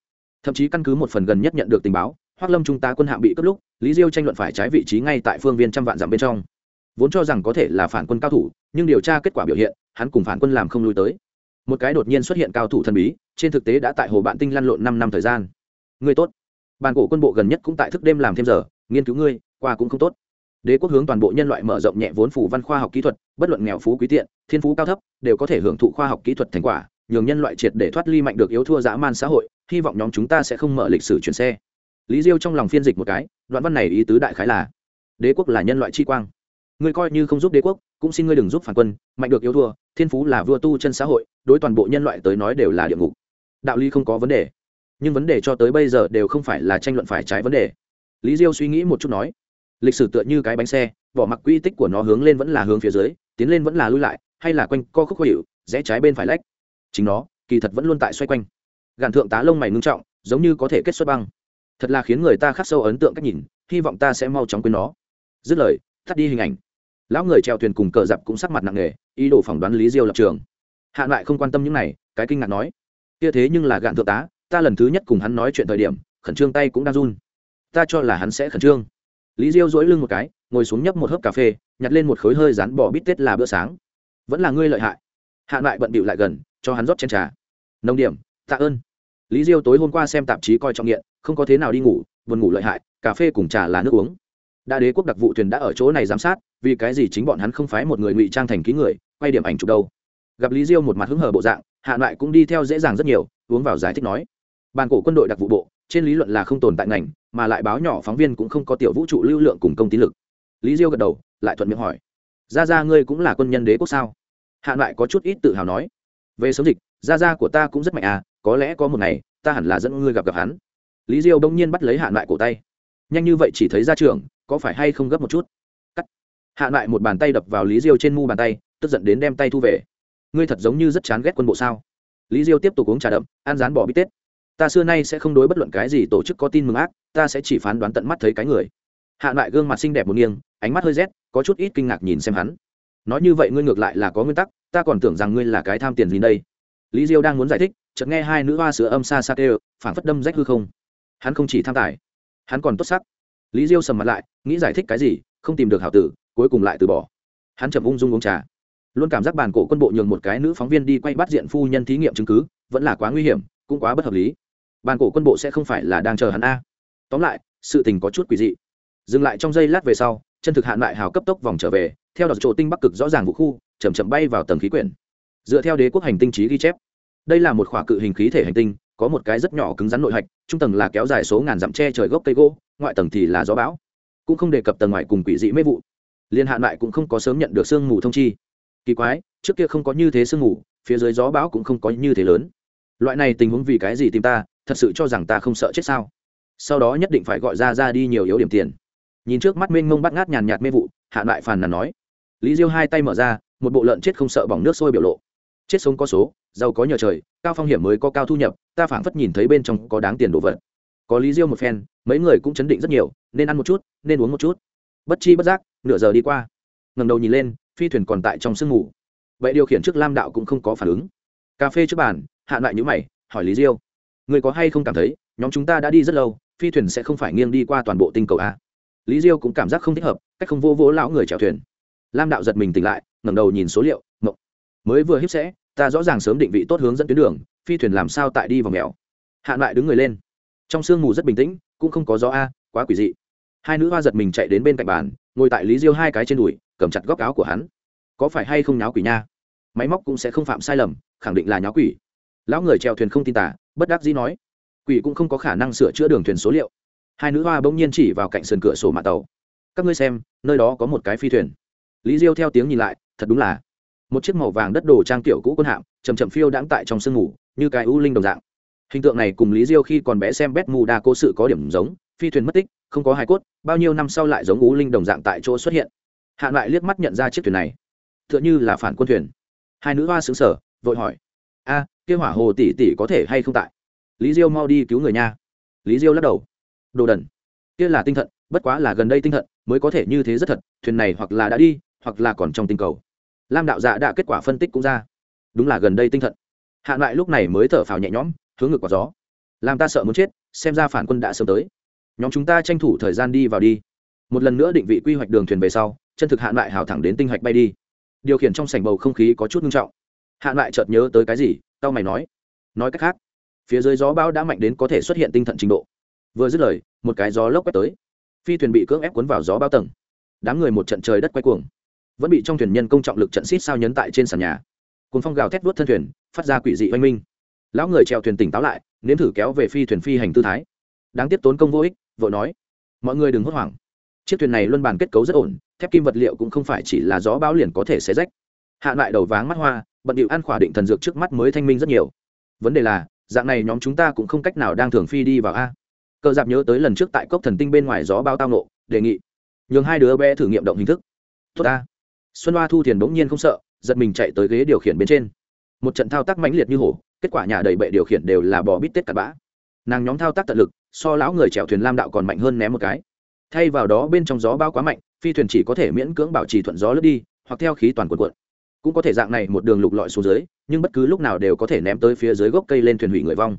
Thậm chí căn cứ một phần gần nhất nhận được tình báo hoác lâm chúng ta quân hạm bị cướp lúc, lý diêu tranh luận phải trái vị trí ngay tại phương viên trăm vạn dặm bên trong. Vốn cho rằng có thể là phản quân cao thủ nhưng điều tra kết quả biểu hiện, hắn cùng phản quân làm không lui tới. Một cái đột nhiên xuất hiện cao thủ thần bí, trên thực tế đã tại hồ bạn tinh lăn lộn năm năm thời gian. Người tốt. Bàn cổ quân bộ gần nhất cũng tại thức đêm làm thêm giờ, nghiên cứu ngươi, qua cũng không tốt. Đế quốc hướng toàn bộ nhân loại mở rộng nhẹ vốn phủ văn khoa học kỹ thuật, bất luận nghèo phú quý tiện, thiên phú cao thấp, đều có thể hưởng thụ khoa học kỹ thuật thành quả, nhường nhân loại triệt để thoát ly mạnh được yếu thua dã man xã hội, hy vọng nhóm chúng ta sẽ không mở lịch sử chuyển xe. Lý diêu trong lòng phiên dịch một cái, đoạn văn này ý tứ đại khái là, đế quốc là nhân loại chi quang ngươi coi như không giúp đế quốc, cũng xin ngươi đừng giúp phản quân, mạnh được yếu thua, thiên phú là vua tu chân xã hội, đối toàn bộ nhân loại tới nói đều là địa ngục. Đạo lý không có vấn đề. Nhưng vấn đề cho tới bây giờ đều không phải là tranh luận phải trái vấn đề. Lý diêu suy nghĩ một chút nói, lịch sử tựa như cái bánh xe, vỏ mặc quy tích của nó hướng lên vẫn là hướng phía dưới, tiến lên vẫn là lui lại, hay là quanh co khúc khó hiệu rẽ trái bên phải lách. Chính nó, kỳ thật vẫn luôn tại xoay quanh. Gàn thượng tá lông mày ngưng trọng, giống như có thể kết xuất băng. Thật là khiến người ta khắc sâu ấn tượng cách nhìn, hy vọng ta sẽ mau chóng quên nó. Dứt lời thắt đi hình ảnh lão người treo thuyền cùng cờ giặc cũng sắc mặt nặng nề, ý đồ phỏng đoán lý diêu lập trường. Hạn lại không quan tâm những này, cái kinh ngạc nói, kia thế nhưng là gạn thượng tá, ta lần thứ nhất cùng hắn nói chuyện thời điểm, khẩn trương tay cũng đang run. Ta cho là hắn sẽ khẩn trương. Lý diêu dỗi lưng một cái, ngồi xuống nhấp một hớp cà phê, nhặt lên một khối hơi rán bỏ bít tết là bữa sáng. Vẫn là ngươi lợi hại. Hạn lại bận bịu lại gần, cho hắn rót chén trà. Nông điểm, tạ ơn. Lý diêu tối hôm qua xem tạp chí coi trọng nghiện, không có thế nào đi ngủ, buồn ngủ lợi hại, cà phê cùng trà là nước uống đã đế quốc đặc vụ thuyền đã ở chỗ này giám sát, vì cái gì chính bọn hắn không phái một người ngụy trang thành ký người, quay điểm ảnh chụp đâu? Gặp lý diêu một mặt hứng hở bộ dạng, hạ loại cũng đi theo dễ dàng rất nhiều, uống vào giải thích nói. Bàn cổ quân đội đặc vụ bộ, trên lý luận là không tồn tại ngành, mà lại báo nhỏ phóng viên cũng không có tiểu vũ trụ lưu lượng cùng công tín lực. Lý diêu gật đầu, lại thuận miệng hỏi. Ra ra ngươi cũng là quân nhân đế quốc sao? Hạ loại có chút ít tự hào nói. Về sớm dịch ra ra của ta cũng rất mạnh à có lẽ có một ngày, ta hẳn là dẫn ngươi gặp gặp hắn. Lý diêu đông nhiên bắt lấy hạ loại cổ tay. Nhanh như vậy chỉ thấy ra trường có phải hay không gấp một chút? Cắt. Hạ lại một bàn tay đập vào lý diêu trên mu bàn tay, tức giận đến đem tay thu về. Ngươi thật giống như rất chán ghét quân bộ sao? Lý diêu tiếp tục uống trà đậm, ăn rán bỏ bít tết. Ta xưa nay sẽ không đối bất luận cái gì tổ chức có tin mừng ác, ta sẽ chỉ phán đoán tận mắt thấy cái người. Hạ lại gương mặt xinh đẹp một nghiêng, ánh mắt hơi rét, có chút ít kinh ngạc nhìn xem hắn. Nói như vậy ngươi ngược lại là có nguyên tắc, ta còn tưởng rằng ngươi là cái tham tiền gì đây. Lý diêu đang muốn giải thích, chợt nghe hai nữ hoa sữa âm xa xa kêu, phảng phất đâm rách hư không. Hắn không chỉ tham tài, hắn còn tốt sắc lý diêu sầm mặt lại, nghĩ giải thích cái gì, không tìm được hảo tử, cuối cùng lại từ bỏ. Hắn chậm ung dung uống trà. Luôn cảm giác bàn cổ quân bộ nhường một cái nữ phóng viên đi quay bắt diện phu nhân thí nghiệm chứng cứ, vẫn là quá nguy hiểm, cũng quá bất hợp lý. Bàn cổ quân bộ sẽ không phải là đang chờ hắn a. Tóm lại, sự tình có chút quỷ dị. Dừng lại trong giây lát về sau, chân thực hạn lại hào cấp tốc vòng trở về, theo đợt chỗ tinh bắc cực rõ ràng vũ khu chầm chậm bay vào tầng khí quyển. Dựa theo đế quốc hành tinh trí ghi chép, đây là một khỏa cự hình khí thể hành tinh, có một cái rất nhỏ cứng rắn nội hạch, trung tầng là kéo dài số ngàn dặm tre trời gốc cây gỗ ngoại tầng thì là gió bão, cũng không đề cập tầng ngoài cùng quỷ dị mê vụ. Liên hạn lại cũng không có sớm nhận được sương mù thông chi. Kỳ quái, trước kia không có như thế sương mù, phía dưới gió bão cũng không có như thế lớn. Loại này tình huống vì cái gì tìm ta, thật sự cho rằng ta không sợ chết sao? Sau đó nhất định phải gọi ra ra đi nhiều yếu điểm tiền. Nhìn trước mắt mênh mông bắt ngát nhàn nhạt mê vụ hạn lại phàn nàn nói. Lý diêu hai tay mở ra, một bộ lợn chết không sợ bỏng nước sôi biểu lộ. Chết sống có số, giàu có nhờ trời, cao phong hiểm mới có cao thu nhập, ta phảng phất nhìn thấy bên trong có đáng tiền đồ vật. Có lý diêu một phen mấy người cũng chấn định rất nhiều, nên ăn một chút, nên uống một chút. Bất chi bất giác, nửa giờ đi qua. Ngầm đầu nhìn lên, phi thuyền còn tại trong sương ngủ vậy điều khiển trước lam đạo cũng không có phản ứng. Cà phê trước bàn, hạ lại nhữ mày, hỏi lý diêu người có hay không cảm thấy, nhóm chúng ta đã đi rất lâu, phi thuyền sẽ không phải nghiêng đi qua toàn bộ tinh cầu a lý diêu cũng cảm giác không thích hợp, cách không vô vỗ lão người chèo thuyền. Lam đạo giật mình tỉnh lại, ngẩng đầu nhìn số liệu mộng mới vừa hiếp sẽ, ta rõ ràng sớm định vị tốt hướng dẫn tuyến đường, phi thuyền làm sao tại đi vào mèo. Hạ lại đứng người lên. Trong sương mù rất bình tĩnh cũng không có gió a, quá quỷ dị. Hai nữ hoa giật mình chạy đến bên cạnh bàn, ngồi tại lý diêu hai cái trên đùi, cầm chặt góc áo của hắn. Có phải hay không nháo quỷ nha? Máy móc cũng sẽ không phạm sai lầm, khẳng định là nháo quỷ. Lão người treo thuyền không tin tả bất đắc dĩ nói. Quỷ cũng không có khả năng sửa chữa đường thuyền số liệu. Hai nữ hoa bỗng nhiên chỉ vào cạnh sườn cửa sổ mạ tàu. Các ngươi xem, nơi đó có một cái phi thuyền. Lý diêu theo tiếng nhìn lại, thật đúng là một chiếc màu vàng đất đồ trang tiểu cũ quân hạm chầm chậm phiêu đãng tại trong sương ngủ như cái u linh đồng dạng hình tượng này cùng lý diêu khi còn bé xem bét mù đa cố sự có điểm giống phi thuyền mất tích không có hài cốt bao nhiêu năm sau lại giống ú linh đồng dạng tại chỗ xuất hiện. Hạn lại liếc mắt nhận ra chiếc thuyền này. T h ư ợ n h ư là phản quân thuyền. Hai nữ hoa xứng sở vội hỏi a à, kia hỏa hồ tỷ tỷ có thể hay không tại? Lý diêu mau đi cứu người nha. Lý diêu lắc đầu đồ đần kia là tinh thận bất quá là gần đây tinh thận mới có thể như thế rất thật thuyền này hoặc là đã đi hoặc là còn trong tinh cầu. Lam đạo dạ đã kết quả phân tích cũng ra. Đúng là gần đây tinh thận. Hạn lại lúc này mới thở phào nhẹ nhõm hướng ngược quả gió. Làm ta sợ muốn chết, xem ra phản quân đã sớm tới. Nhóm chúng ta tranh thủ thời gian đi vào đi. Một lần nữa định vị quy hoạch đường thuyền về sau, chân thực hạn lại hào thẳng đến tinh hạch bay đi. Điều khiển trong sảnh bầu không khí có chút nghiêm trọng. Hạn lại chợt nhớ tới cái gì tao mày nói. Nói cách khác, phía dưới gió bão đã mạnh đến có thể xuất hiện tinh thần trình độ. Vừa dứt lời, một cái gió lốc quét tới. Phi thuyền bị cưỡng ép cuốn vào gió bao tầng. Đám người một trận trời đất quay cuồng. Vẫn bị trong thuyền nhân công trọng lực trận xít sao nhấn tại trên sàn nhà. Cuốn phong gào thét vuốt thân thuyền, phát ra quỷ dị oanh minh lão người trèo thuyền tỉnh táo lại, nếm thử kéo về phi thuyền phi hành tư thái. Đáng tiếc tốn công vô ích, vội nói. Mọi người đừng hốt hoảng. Chiếc thuyền này luân bàn kết cấu rất ổn, thép kim vật liệu cũng không phải chỉ là gió bão liền có thể xé rách. Hạ lại đầu váng mắt hoa, bận điệu ăn khỏa định thần dược trước mắt mới thanh minh rất nhiều. Vấn đề là, dạng này nhóm chúng ta cũng không cách nào đang thường phi đi vào a. Cờ giạp nhớ tới lần trước tại cốc thần tinh bên ngoài gió bao tao nộ đề nghị. Nhường hai đứa bé thử nghiệm động hình thức. Tốt a. Xuân hoa thu thiền bỗng nhiên không sợ, giật mình chạy tới ghế điều khiển bên trên. Một trận thao tác mãnh liệt như hổ kết quả nhà đầy bệ điều khiển đều là bò bít tết cặn bã. Nàng nhóm thao tác tận lực, so lão người chèo thuyền lam đạo còn mạnh hơn ném một cái. Thay vào đó bên trong gió bao quá mạnh, phi thuyền chỉ có thể miễn cưỡng bảo trì thuận gió lướt đi, hoặc theo khí toàn cuộn cuộn. Cũng có thể dạng này một đường lục lọi xuống dưới, nhưng bất cứ lúc nào đều có thể ném tới phía dưới gốc cây lên thuyền hủy người vong.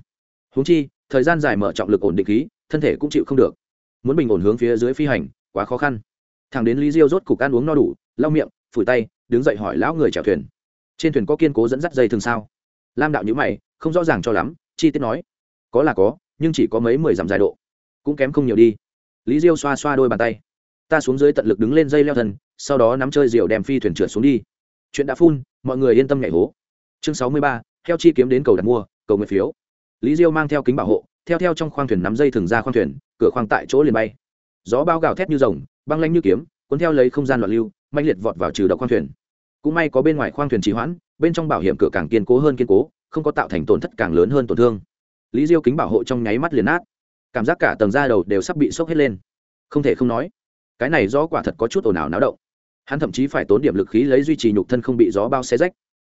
Húng chi, thời gian dài mở trọng lực ổn định khí, thân thể cũng chịu không được. Muốn bình ổn hướng phía dưới phi hành, quá khó khăn. Thằng đến lý diêu rốt cục ăn uống no đủ, lau miệng, phủi tay, đứng dậy hỏi lão người chèo thuyền. Trên thuyền có kiên cố dẫn dắt dây thường sao? lam đạo nhữ mày, không rõ ràng cho lắm, chi tiết nói. Có là có, nhưng chỉ có mấy mười dặm dài độ. Cũng kém không nhiều đi. Lý diêu xoa xoa đôi bàn tay. Ta xuống dưới tận lực đứng lên dây leo thần, sau đó nắm chơi diều đem phi thuyền trượt xuống đi. Chuyện đã phun, mọi người yên tâm nhảy hố. Chương sáu mươi ba theo chi kiếm đến cầu đặt mua, cầu nguyện phiếu. Lý diêu mang theo kính bảo hộ, theo theo trong khoang thuyền nắm dây thường ra khoang thuyền, cửa khoang tại chỗ liền bay. Gió bao gào thét như rồng, băng lanh như kiếm, cuốn theo lấy không gian loạn lưu mạnh liệt vọt vào trừ đậu khoang thuyền. Cũng may có bên ngoài khoang thuyền trì hoãn bên trong bảo hiểm cửa càng kiên cố hơn kiên cố, không có tạo thành tổn thất càng lớn hơn tổn thương. Lý diêu kính bảo hộ trong nháy mắt liền nát. Cảm giác cả tầng da đầu đều sắp bị sốc hết lên. Không thể không nói, cái này do quả thật có chút ồn ào náo động. Hắn thậm chí phải tốn điểm lực khí lấy duy trì nhục thân không bị gió bao xe rách.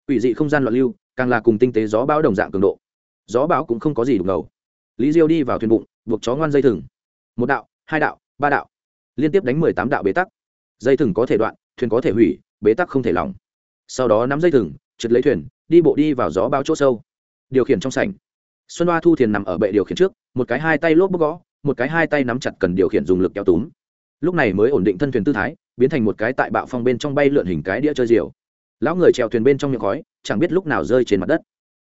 Ủy dị không gian loạn lưu, càng là cùng tinh tế gió bão đồng dạng cường độ. Gió bão cũng không có gì đục ngầu. Lý diêu đi vào thuyền bụng, buộc chó ngoan dây thừng. Một đạo, hai đạo, ba đạo. Liên tiếp đánh mười tám đạo bế tắc. Dây thừng có thể đoạn, thuyền có thể hủy, bế tắc không thể lỏng. Sau đó nắm dây thừng trượt lấy thuyền, đi bộ đi vào gió bao chỗ sâu. Điều khiển trong sảnh. Xuân hoa thu thiền nằm ở bệ điều khiển trước, một cái hai tay lốp bốc gõ, một cái hai tay nắm chặt cần điều khiển dùng lực kéo túm. Lúc này mới ổn định thân thuyền tư thái, biến thành một cái tại bạo phong bên trong bay lượn hình cái đĩa chơi diều lão người trèo thuyền bên trong miệng khói, chẳng biết lúc nào rơi trên mặt đất.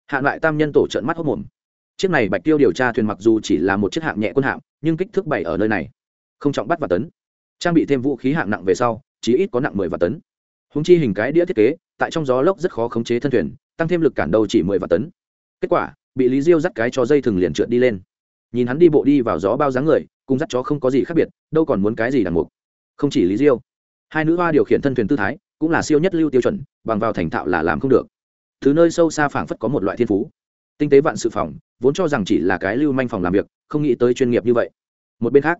Hạ lại tam nhân tổ trợn mắt hốc mồm chiếc này bạch tiêu điều tra thuyền mặc dù chỉ là một chiếc hạng nhẹ quân hạm, nhưng kích thước bảy ở nơi này. Không trọng bắt và tấn. Trang bị thêm vũ khí hạng nặng về sau chỉ ít có nặng mười và tấn húng chi hình cái đĩa thiết kế, tại trong gió lốc rất khó khống chế thân thuyền, tăng thêm lực cản đầu chỉ mười vạn tấn. Kết quả, bị lý diêu dắt cái cho dây thừng liền trượt đi lên. Nhìn hắn đi bộ đi vào gió bao dáng người, cùng dắt chó không có gì khác biệt, đâu còn muốn cái gì đàn mục không chỉ lý diêu, hai nữ hoa điều khiển thân thuyền tư thái, cũng là siêu nhất lưu tiêu chuẩn, bằng vào thành thạo là làm không được. Thứ nơi sâu xa phảng phất có một loại thiên phú. Tinh tế vạn sự phòng, vốn cho rằng chỉ là cái lưu manh phòng làm việc, không nghĩ tới chuyên nghiệp như vậy. Một bên khác,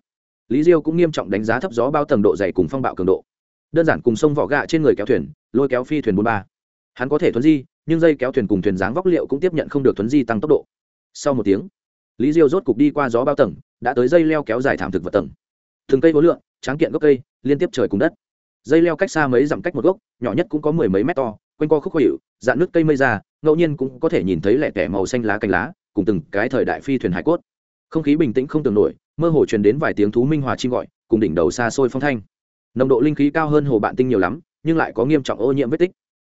lý diêu cũng nghiêm trọng đánh giá thấp gió bao tầng độ dày cùng phong bạo cường độ đơn giản cùng sông vỏ gạ trên người kéo thuyền, lôi kéo phi thuyền bốn ba. Hắn có thể thuấn di, nhưng dây kéo thuyền cùng thuyền dáng vóc liệu cũng tiếp nhận không được thuấn di tăng tốc độ. Sau một tiếng, lý diêu rốt cục đi qua gió bao tầng, đã tới dây leo kéo dài thảm thực vật tầng. Thường cây vô lượng tráng kiện gốc cây, liên tiếp trời cùng đất. Dây leo cách xa mấy dặm cách một gốc, nhỏ nhất cũng có mười mấy mét to, quanh co khúc khuỷu, dạn nước cây mây ra, ngẫu nhiên cũng có thể nhìn thấy lẻ tẻ màu xanh lá cánh lá, cùng từng cái thời đại phi thuyền hải cốt. Không khí bình tĩnh không tưởng nổi, mơ hồ truyền đến vài tiếng thú minh hòa chim gọi, cùng đỉnh đầu xa xôi phong thanh nồng độ linh khí cao hơn hồ bạn tinh nhiều lắm, nhưng lại có nghiêm trọng ô nhiễm vết tích.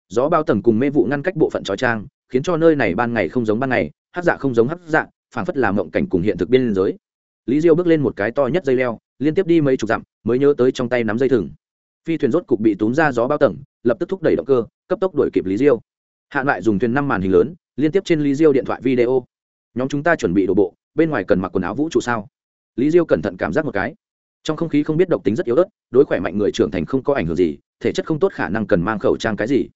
Gió bao tầng cùng mê vụ ngăn cách bộ phận trói trang, khiến cho nơi này ban ngày không giống ban ngày, hát dạ không giống hát dạ phảng phất làm mộng cảnh cùng hiện thực biên giới lý diêu bước lên một cái to nhất dây leo, liên tiếp đi mấy chục dặm, mới nhớ tới trong tay nắm dây thừng. Phi thuyền rốt cục bị túm ra gió bao tầng, lập tức thúc đẩy động cơ, cấp tốc đuổi kịp lý diêu. Hạn lại dùng thuyền năm màn hình lớn, liên tiếp trên lý diêu điện thoại video. Nhóm chúng ta chuẩn bị đổ bộ, bên ngoài cần mặc quần áo vũ trụ sao? Lý diêu cẩn thận cảm giác một cái trong không khí không biết độc tính rất yếu ớt, đối khỏe mạnh người trưởng thành không có ảnh hưởng gì, thể chất không tốt khả năng cần mang khẩu trang cái gì.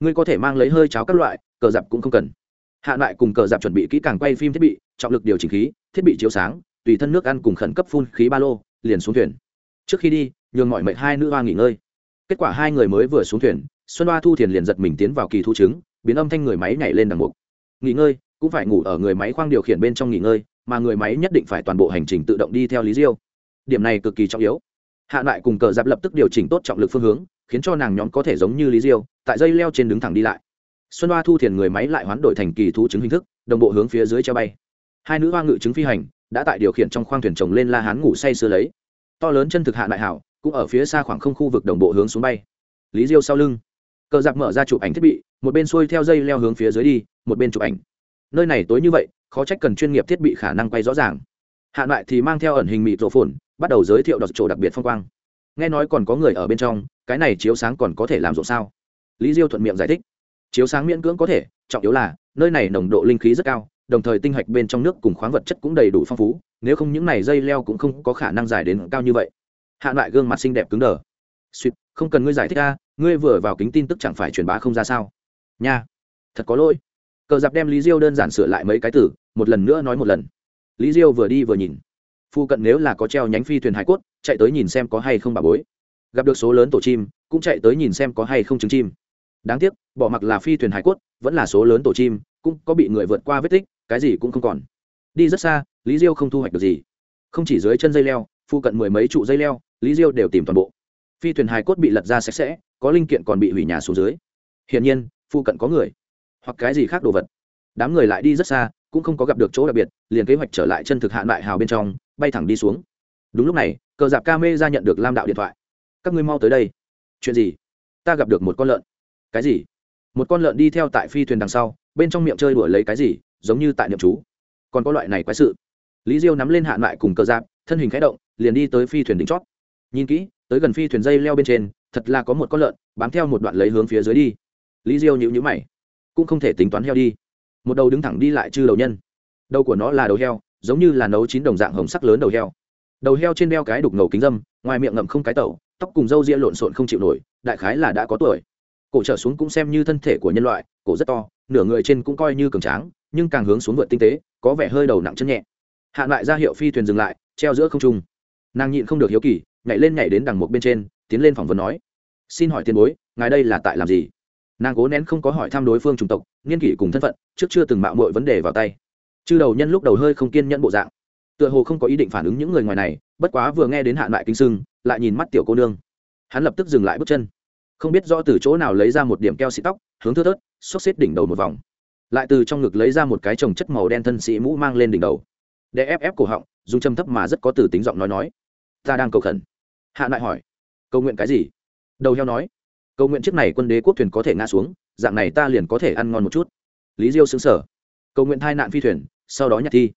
Ngươi có thể mang lấy hơi cháo các loại, cờ dạp cũng không cần. Hạ lại cùng cờ dạp chuẩn bị kỹ càng quay phim thiết bị, trọng lực điều chỉnh khí, thiết bị chiếu sáng, tùy thân nước ăn cùng khẩn cấp phun khí ba lô, liền xuống thuyền. Trước khi đi, nhường mọi mệnh hai nữ hoa nghỉ ngơi. Kết quả hai người mới vừa xuống thuyền, xuân hoa thu thiền liền giật mình tiến vào kỳ thu chứng biến âm thanh người máy nhảy lên đằng mục. Nghỉ ngơi, cũng phải ngủ ở người máy khoang điều khiển bên trong nghỉ ngơi, mà người máy nhất định phải toàn bộ hành trình tự động đi theo lý diêu điểm này cực kỳ trọng yếu. Hạ lại cùng cờ giáp lập tức điều chỉnh tốt trọng lực phương hướng, khiến cho nàng nhóm có thể giống như lý diêu, tại dây leo trên đứng thẳng đi lại. Xuân hoa thu thiền người máy lại hoán đổi thành kỳ thú chứng hình thức, đồng bộ hướng phía dưới treo bay. Hai nữ hoa ngự chứng phi hành, đã tại điều khiển trong khoang thuyền chồng lên la hán ngủ say sưa lấy. To lớn chân thực hạ đại hảo, cũng ở phía xa khoảng không khu vực đồng bộ hướng xuống bay. Lý diêu sau lưng. Cờ giặc mở ra chụp ảnh thiết bị, một bên xuôi theo dây leo hướng phía dưới đi, một bên chụp ảnh. Nơi này tối như vậy, khó trách cần chuyên nghiệp thiết bị khả năng quay rõ ràng. Hạ lại thì mang theo ẩn hình mịt rộ phồn bắt đầu giới thiệu đọc chỗ đặc biệt phong quang. Nghe nói còn có người ở bên trong, cái này chiếu sáng còn có thể làm rộn sao? Lý diêu thuận miệng giải thích. Chiếu sáng miễn cưỡng có thể, trọng yếu là, nơi này nồng độ linh khí rất cao, đồng thời tinh hạch bên trong nước cùng khoáng vật chất cũng đầy đủ phong phú, nếu không những này dây leo cũng không có khả năng dài đến cao như vậy. Hạ loại gương mặt xinh đẹp cứng đờ. Suýt, không cần ngươi giải thích ra ngươi vừa vào kính tin tức chẳng phải truyền bá không ra sao? Nha, thật có lỗi. Cờ giặc đem lý diêu đơn giản sửa lại mấy cái từ, một lần nữa nói một lần. Lý diêu vừa đi vừa nhìn. Phu cận nếu là có treo nhánh phi thuyền hải cốt, chạy tới nhìn xem có hay không bà bối. Gặp được số lớn tổ chim, cũng chạy tới nhìn xem có hay không trứng chim. Đáng tiếc, bỏ mặc là phi thuyền hải cốt, vẫn là số lớn tổ chim, cũng có bị người vượt qua vết tích, cái gì cũng không còn. Đi rất xa, lý diêu không thu hoạch được gì. Không chỉ dưới chân dây leo, Phu cận mười mấy trụ dây leo, lý diêu đều tìm toàn bộ. Phi thuyền hải cốt bị lật ra sạch sẽ, có linh kiện còn bị hủy nhà xuống dưới. Hiển nhiên, Phu cận có người, hoặc cái gì khác đồ vật. Đám người lại đi rất xa, cũng không có gặp được chỗ đặc biệt, liền kế hoạch trở lại chân thực hạn đại hào bên trong bay thẳng đi xuống. Đúng lúc này, cờ dạp ca ra nhận được lam đạo điện thoại. Các ngươi mau tới đây. Chuyện gì? Ta gặp được một con lợn. Cái gì? Một con lợn đi theo tại phi thuyền đằng sau, bên trong miệng chơi đuổi lấy cái gì, giống như tại niệm chú. Còn có loại này quái sự. Lý diêu nắm lên hạn lại cùng cờ dạp thân hình khẽ động, liền đi tới phi thuyền đỉnh chót. Nhìn kỹ, tới gần phi thuyền dây leo bên trên, thật là có một con lợn, bám theo một đoạn lấy hướng phía dưới đi. Lý diêu nhíu nhíu mày, cũng không thể tính toán heo đi. Một đầu đứng thẳng đi lại chư đầu nhân. Đầu của nó là đầu heo giống như là nấu chín đồng dạng hồng sắc lớn đầu heo. Đầu heo trên đeo cái đục ngầu kính dâm, ngoài miệng ngậm không cái tẩu, tóc cùng râu ria lộn xộn không chịu nổi, đại khái là đã có tuổi. Cổ trở xuống cũng xem như thân thể của nhân loại, cổ rất to, nửa người trên cũng coi như cường tráng, nhưng càng hướng xuống vượt tinh tế, có vẻ hơi đầu nặng chân nhẹ. Hạ lại ra hiệu phi thuyền dừng lại, treo giữa không trung. Nàng nhịn không được hiếu kỳ, nhảy lên nhảy đến đằng một bên trên, tiến lên phỏng vấn nói, xin hỏi tiền bối, ngài đây là tại làm gì? Nàng cố nén không có hỏi thăm đối phương chủng tộc, niên kỷ cùng thân phận, trước chưa từng mạo mọi vấn đề vào tay chư đầu nhân lúc đầu hơi không kiên nhẫn bộ dạng, tựa hồ không có ý định phản ứng những người ngoài này, bất quá vừa nghe đến hạn lại kính sưng, lại nhìn mắt tiểu cô nương. Hắn lập tức dừng lại bước chân. Không biết rõ từ chỗ nào lấy ra một điểm keo xịt tóc, hướng thưa thớt, xốc xếp đỉnh đầu một vòng. Lại từ trong ngực lấy ra một cái trồng chất màu đen thân sĩ mũ mang lên đỉnh đầu. Để ép ép cổ họng, dùng châm thấp mà rất có từ tính giọng nói nói. Ta đang cầu khẩn. Hạ lại hỏi. Cầu nguyện cái gì? Đầu heo nói. Cầu nguyện chiếc này quân đế quốc thuyền có thể ngã xuống, dạng này ta liền có thể ăn ngon một chút. Lý diêu xứng sở cầu nguyện thai nạn phi thuyền sau đó nhặt thi.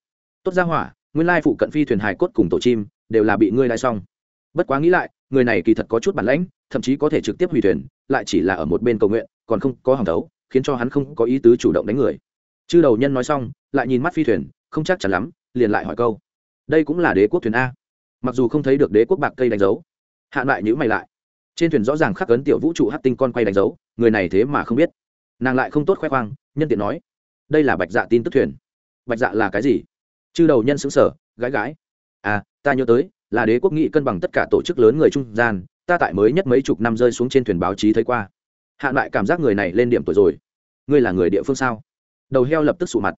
Tốt ra hỏa, nguyên lai phụ cận phi thuyền hải cốt cùng tổ chim đều là bị ngươi đ xong. Bất quá nghĩ lại, người này kỳ thật có chút bản lãnh, thậm chí có thể trực tiếp hủy thuyền, lại chỉ là ở một bên cầu nguyện, còn không có hàng đấu, khiến cho hắn không có ý tứ chủ động đánh người. Chư đầu nhân nói xong, lại nhìn mắt phi thuyền, không chắc chắn lắm, liền lại hỏi câu. Đây cũng là đế quốc thuyền a. Mặc dù không thấy được đế quốc bạc cây đánh dấu. Hạn lại nhữ mày lại. Trên thuyền rõ ràng khắc ấn tiểu vũ trụ hát tinh con quay đánh dấu, người này thế mà không biết. Nàng lại không tốt khoe khoang, nhân tiện nói, đây là bạch dạ tin tức thuyền bạch dạ là cái gì? Chư đầu nhân xứng sở gái gái à ta nhớ tới, là đế quốc nghị cân bằng tất cả tổ chức lớn người trung gian, ta tại mới nhất mấy chục năm rơi xuống trên thuyền báo chí thấy qua. Hạn lại cảm giác người này lên điểm tuổi rồi. Ngươi là người địa phương sao? Đầu heo lập tức sụ mặt.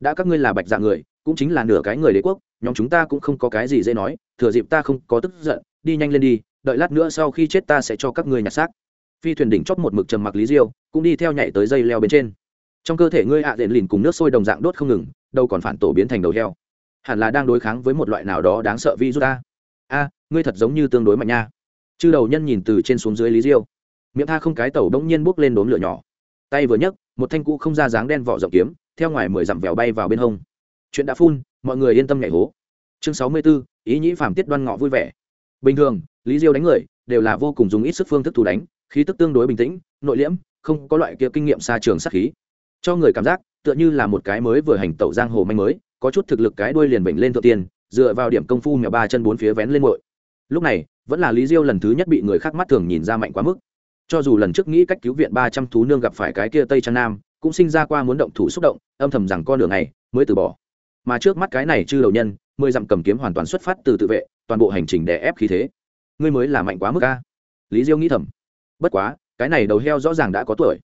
Đã các ngươi là bạch dạ người, cũng chính là nửa cái người đế quốc, nhóm chúng ta cũng không có cái gì dễ nói, thừa dịp ta không có tức giận, đi nhanh lên đi, đợi lát nữa sau khi chết ta sẽ cho các ngươi nhặt xác. Phi thuyền đỉnh chóp một mực trầm mặc lý diêu, cũng đi theo nhảy tới dây leo bên trên. Trong cơ thể ngươi ạ à diện lìn cùng nước sôi đồng dạng đốt không ngừng đâu còn phản tổ biến thành đầu heo. Hẳn là đang đối kháng với một loại nào đó đáng sợ vi rút ta. A, ngươi thật giống như tương đối mạnh nha. Chư đầu nhân nhìn từ trên xuống dưới lý diêu. Miệng tha không cái tẩu đ ỗ n g nhiên buốc lên đốm lửa nhỏ. Tay vừa nhấc, một thanh cụ không ra dáng đen vỏ rộng kiếm, theo ngoài mười dặm vèo bay vào bên hông. Chuyện đã phun, mọi người yên tâm nhảy hố. Chương sáu mươi b ố ý nhĩ phạm tiết đoan ngọ vui vẻ. Bình thường, lý diêu đánh người, đều là vô cùng dùng ít sức phương thức thủ đánh, khí tức tương đối bình tĩnh, nội liễm, không có loại kia kinh nghiệm xa trường sát khí. Cho người cảm giác tựa như là một cái mới vừa hành tẩu giang hồ manh mới, có chút thực lực cái đuôi liền bệnh lên thượng tiên, dựa vào điểm công phu mèo ba chân bốn phía vén lên bội lúc này, vẫn là lý diêu lần thứ nhất bị người khác mắt thường nhìn ra mạnh quá mức. Cho dù lần trước nghĩ cách cứu viện ba trăm thú nương gặp phải cái kia tây trang nam, cũng sinh ra qua muốn động thủ xúc động, âm thầm rằng con đường này mới từ bỏ. Mà trước mắt cái này chư đầu nhân, mười dặm cầm kiếm hoàn toàn xuất phát từ tự vệ, toàn bộ hành trình đè ép khí thế. Ngươi mới là mạnh quá mức a. Lý diêu nghĩ thầm. Bất quá, cái này đầu heo rõ ràng đã có tuổi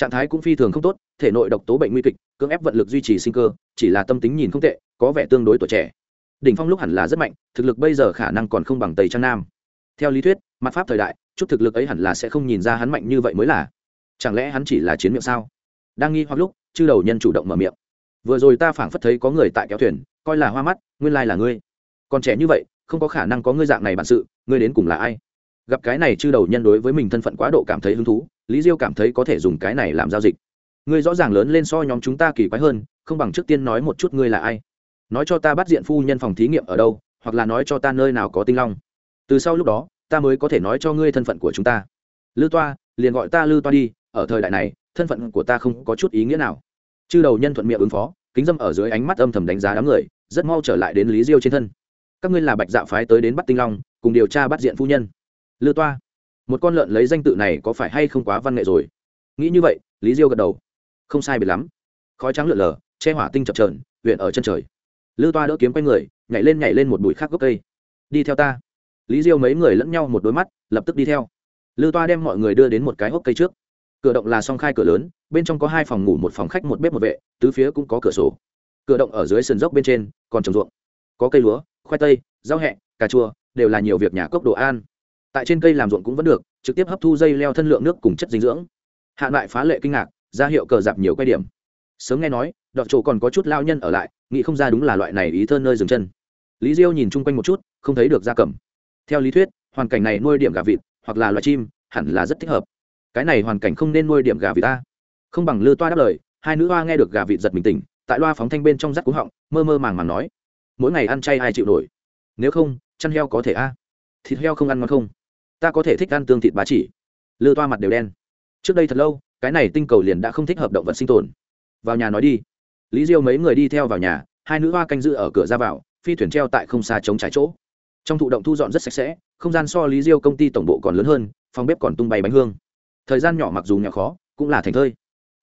trạng thái cũng phi thường không tốt, thể nội độc tố bệnh nguy kịch, cưỡng ép vận lực duy trì sinh cơ, chỉ là tâm tính nhìn không tệ, có vẻ tương đối tuổi trẻ. Đỉnh phong lúc hẳn là rất mạnh, thực lực bây giờ khả năng còn không bằng tây trang nam. Theo lý thuyết, mặt pháp thời đại, chút thực lực ấy hẳn là sẽ không nhìn ra hắn mạnh như vậy mới là. Chẳng lẽ hắn chỉ là chiến miệng sao? Đang nghi hoặc lúc, chư đầu nhân chủ động mở miệng. Vừa rồi ta phảng phất thấy có người tại kéo thuyền, coi là hoa mắt, nguyên lai là ngươi. Còn trẻ như vậy, không có khả năng có ngươi dạng này bản sự, ngươi đến cùng là ai? Gặp cái này chư đầu nhân đối với mình thân phận quá độ cảm thấy hứng thú lý diêu cảm thấy có thể dùng cái này làm giao dịch. Ngươi rõ ràng lớn lên so nhóm chúng ta kỳ quái hơn, không bằng trước tiên nói một chút ngươi là ai. Nói cho ta bắt diện phu nhân phòng thí nghiệm ở đâu, hoặc là nói cho ta nơi nào có tinh long. Từ sau lúc đó, ta mới có thể nói cho ngươi thân phận của chúng ta. Lư toa, liền gọi ta lư toa đi, ở thời đại này, thân phận của ta không có chút ý nghĩa nào. Chư đầu nhân thuận miệng ứng phó, kính dâm ở dưới ánh mắt âm thầm đánh giá đám người, rất mau trở lại đến lý diêu trên thân. Các ngươi là bạch dạ phái tới đến bắt tinh long, cùng điều tra bắt diện phu nhân. Lư toa một con lợn lấy danh tự này có phải hay không quá văn nghệ rồi? Nghĩ như vậy, lý diêu gật đầu. Không sai biệt lắm. Khói trắng lượn lờ, che hỏa tinh chập trờn huyện ở chân trời. Lưu toa đỡ kiếm quanh người, nhảy lên nhảy lên một bụi khác gốc cây. Đi theo ta. Lý diêu mấy người lẫn nhau một đôi mắt, lập tức đi theo. Lưu toa đem mọi người đưa đến một cái hốc cây trước. Cửa động là song khai cửa lớn, bên trong có hai phòng ngủ, một phòng khách, một bếp, một vệ, tứ phía cũng có cửa sổ. Cửa động ở dưới sườn dốc bên trên, còn trồng ruộng. Có cây lúa, khoai tây, rau hẹ, cà chua, đều là nhiều việc nhà cốc đồ an tại trên cây làm ruộng cũng vẫn được, trực tiếp hấp thu dây leo thân lượng nước cùng chất dinh dưỡng. Hạ lại phá lệ kinh ngạc, ra hiệu cờ dạp nhiều quay điểm. Sớm nghe nói, đọt chỗ còn có chút lao nhân ở lại, nghĩ không ra đúng là loại này ý thơ nơi dừng chân. Lý diêu nhìn chung quanh một chút, không thấy được gia cầm. Theo lý thuyết, hoàn cảnh này nuôi điểm gà vịt, hoặc là loài chim, hẳn là rất thích hợp. Cái này hoàn cảnh không nên nuôi điểm gà vịt ta. Không bằng lưa toa đáp lời, hai nữ hoa nghe được gà vịt giật mình tỉnh, tại loa phóng thanh bên trong rắt cúng họng, mơ mơ màng màng nói, mỗi ngày ăn chay ai chịu nổi? Nếu không, chăn heo có thể a? Thịt heo không ăn ngon không? ta có thể thích ăn tương thịt bá chỉ. Lừa toa mặt đều đen. Trước đây thật lâu, cái này tinh cầu liền đã không thích hợp động vật sinh tồn. Vào nhà nói đi. Lý diêu mấy người đi theo vào nhà, hai nữ hoa canh giữ ở cửa ra vào, phi thuyền treo tại không xa chống trái chỗ. Trong thụ động thu dọn rất sạch sẽ, không gian so lý diêu công ty tổng bộ còn lớn hơn, phòng bếp còn tung bay bánh hương. Thời gian nhỏ mặc dù nhỏ khó, cũng là thành thơi.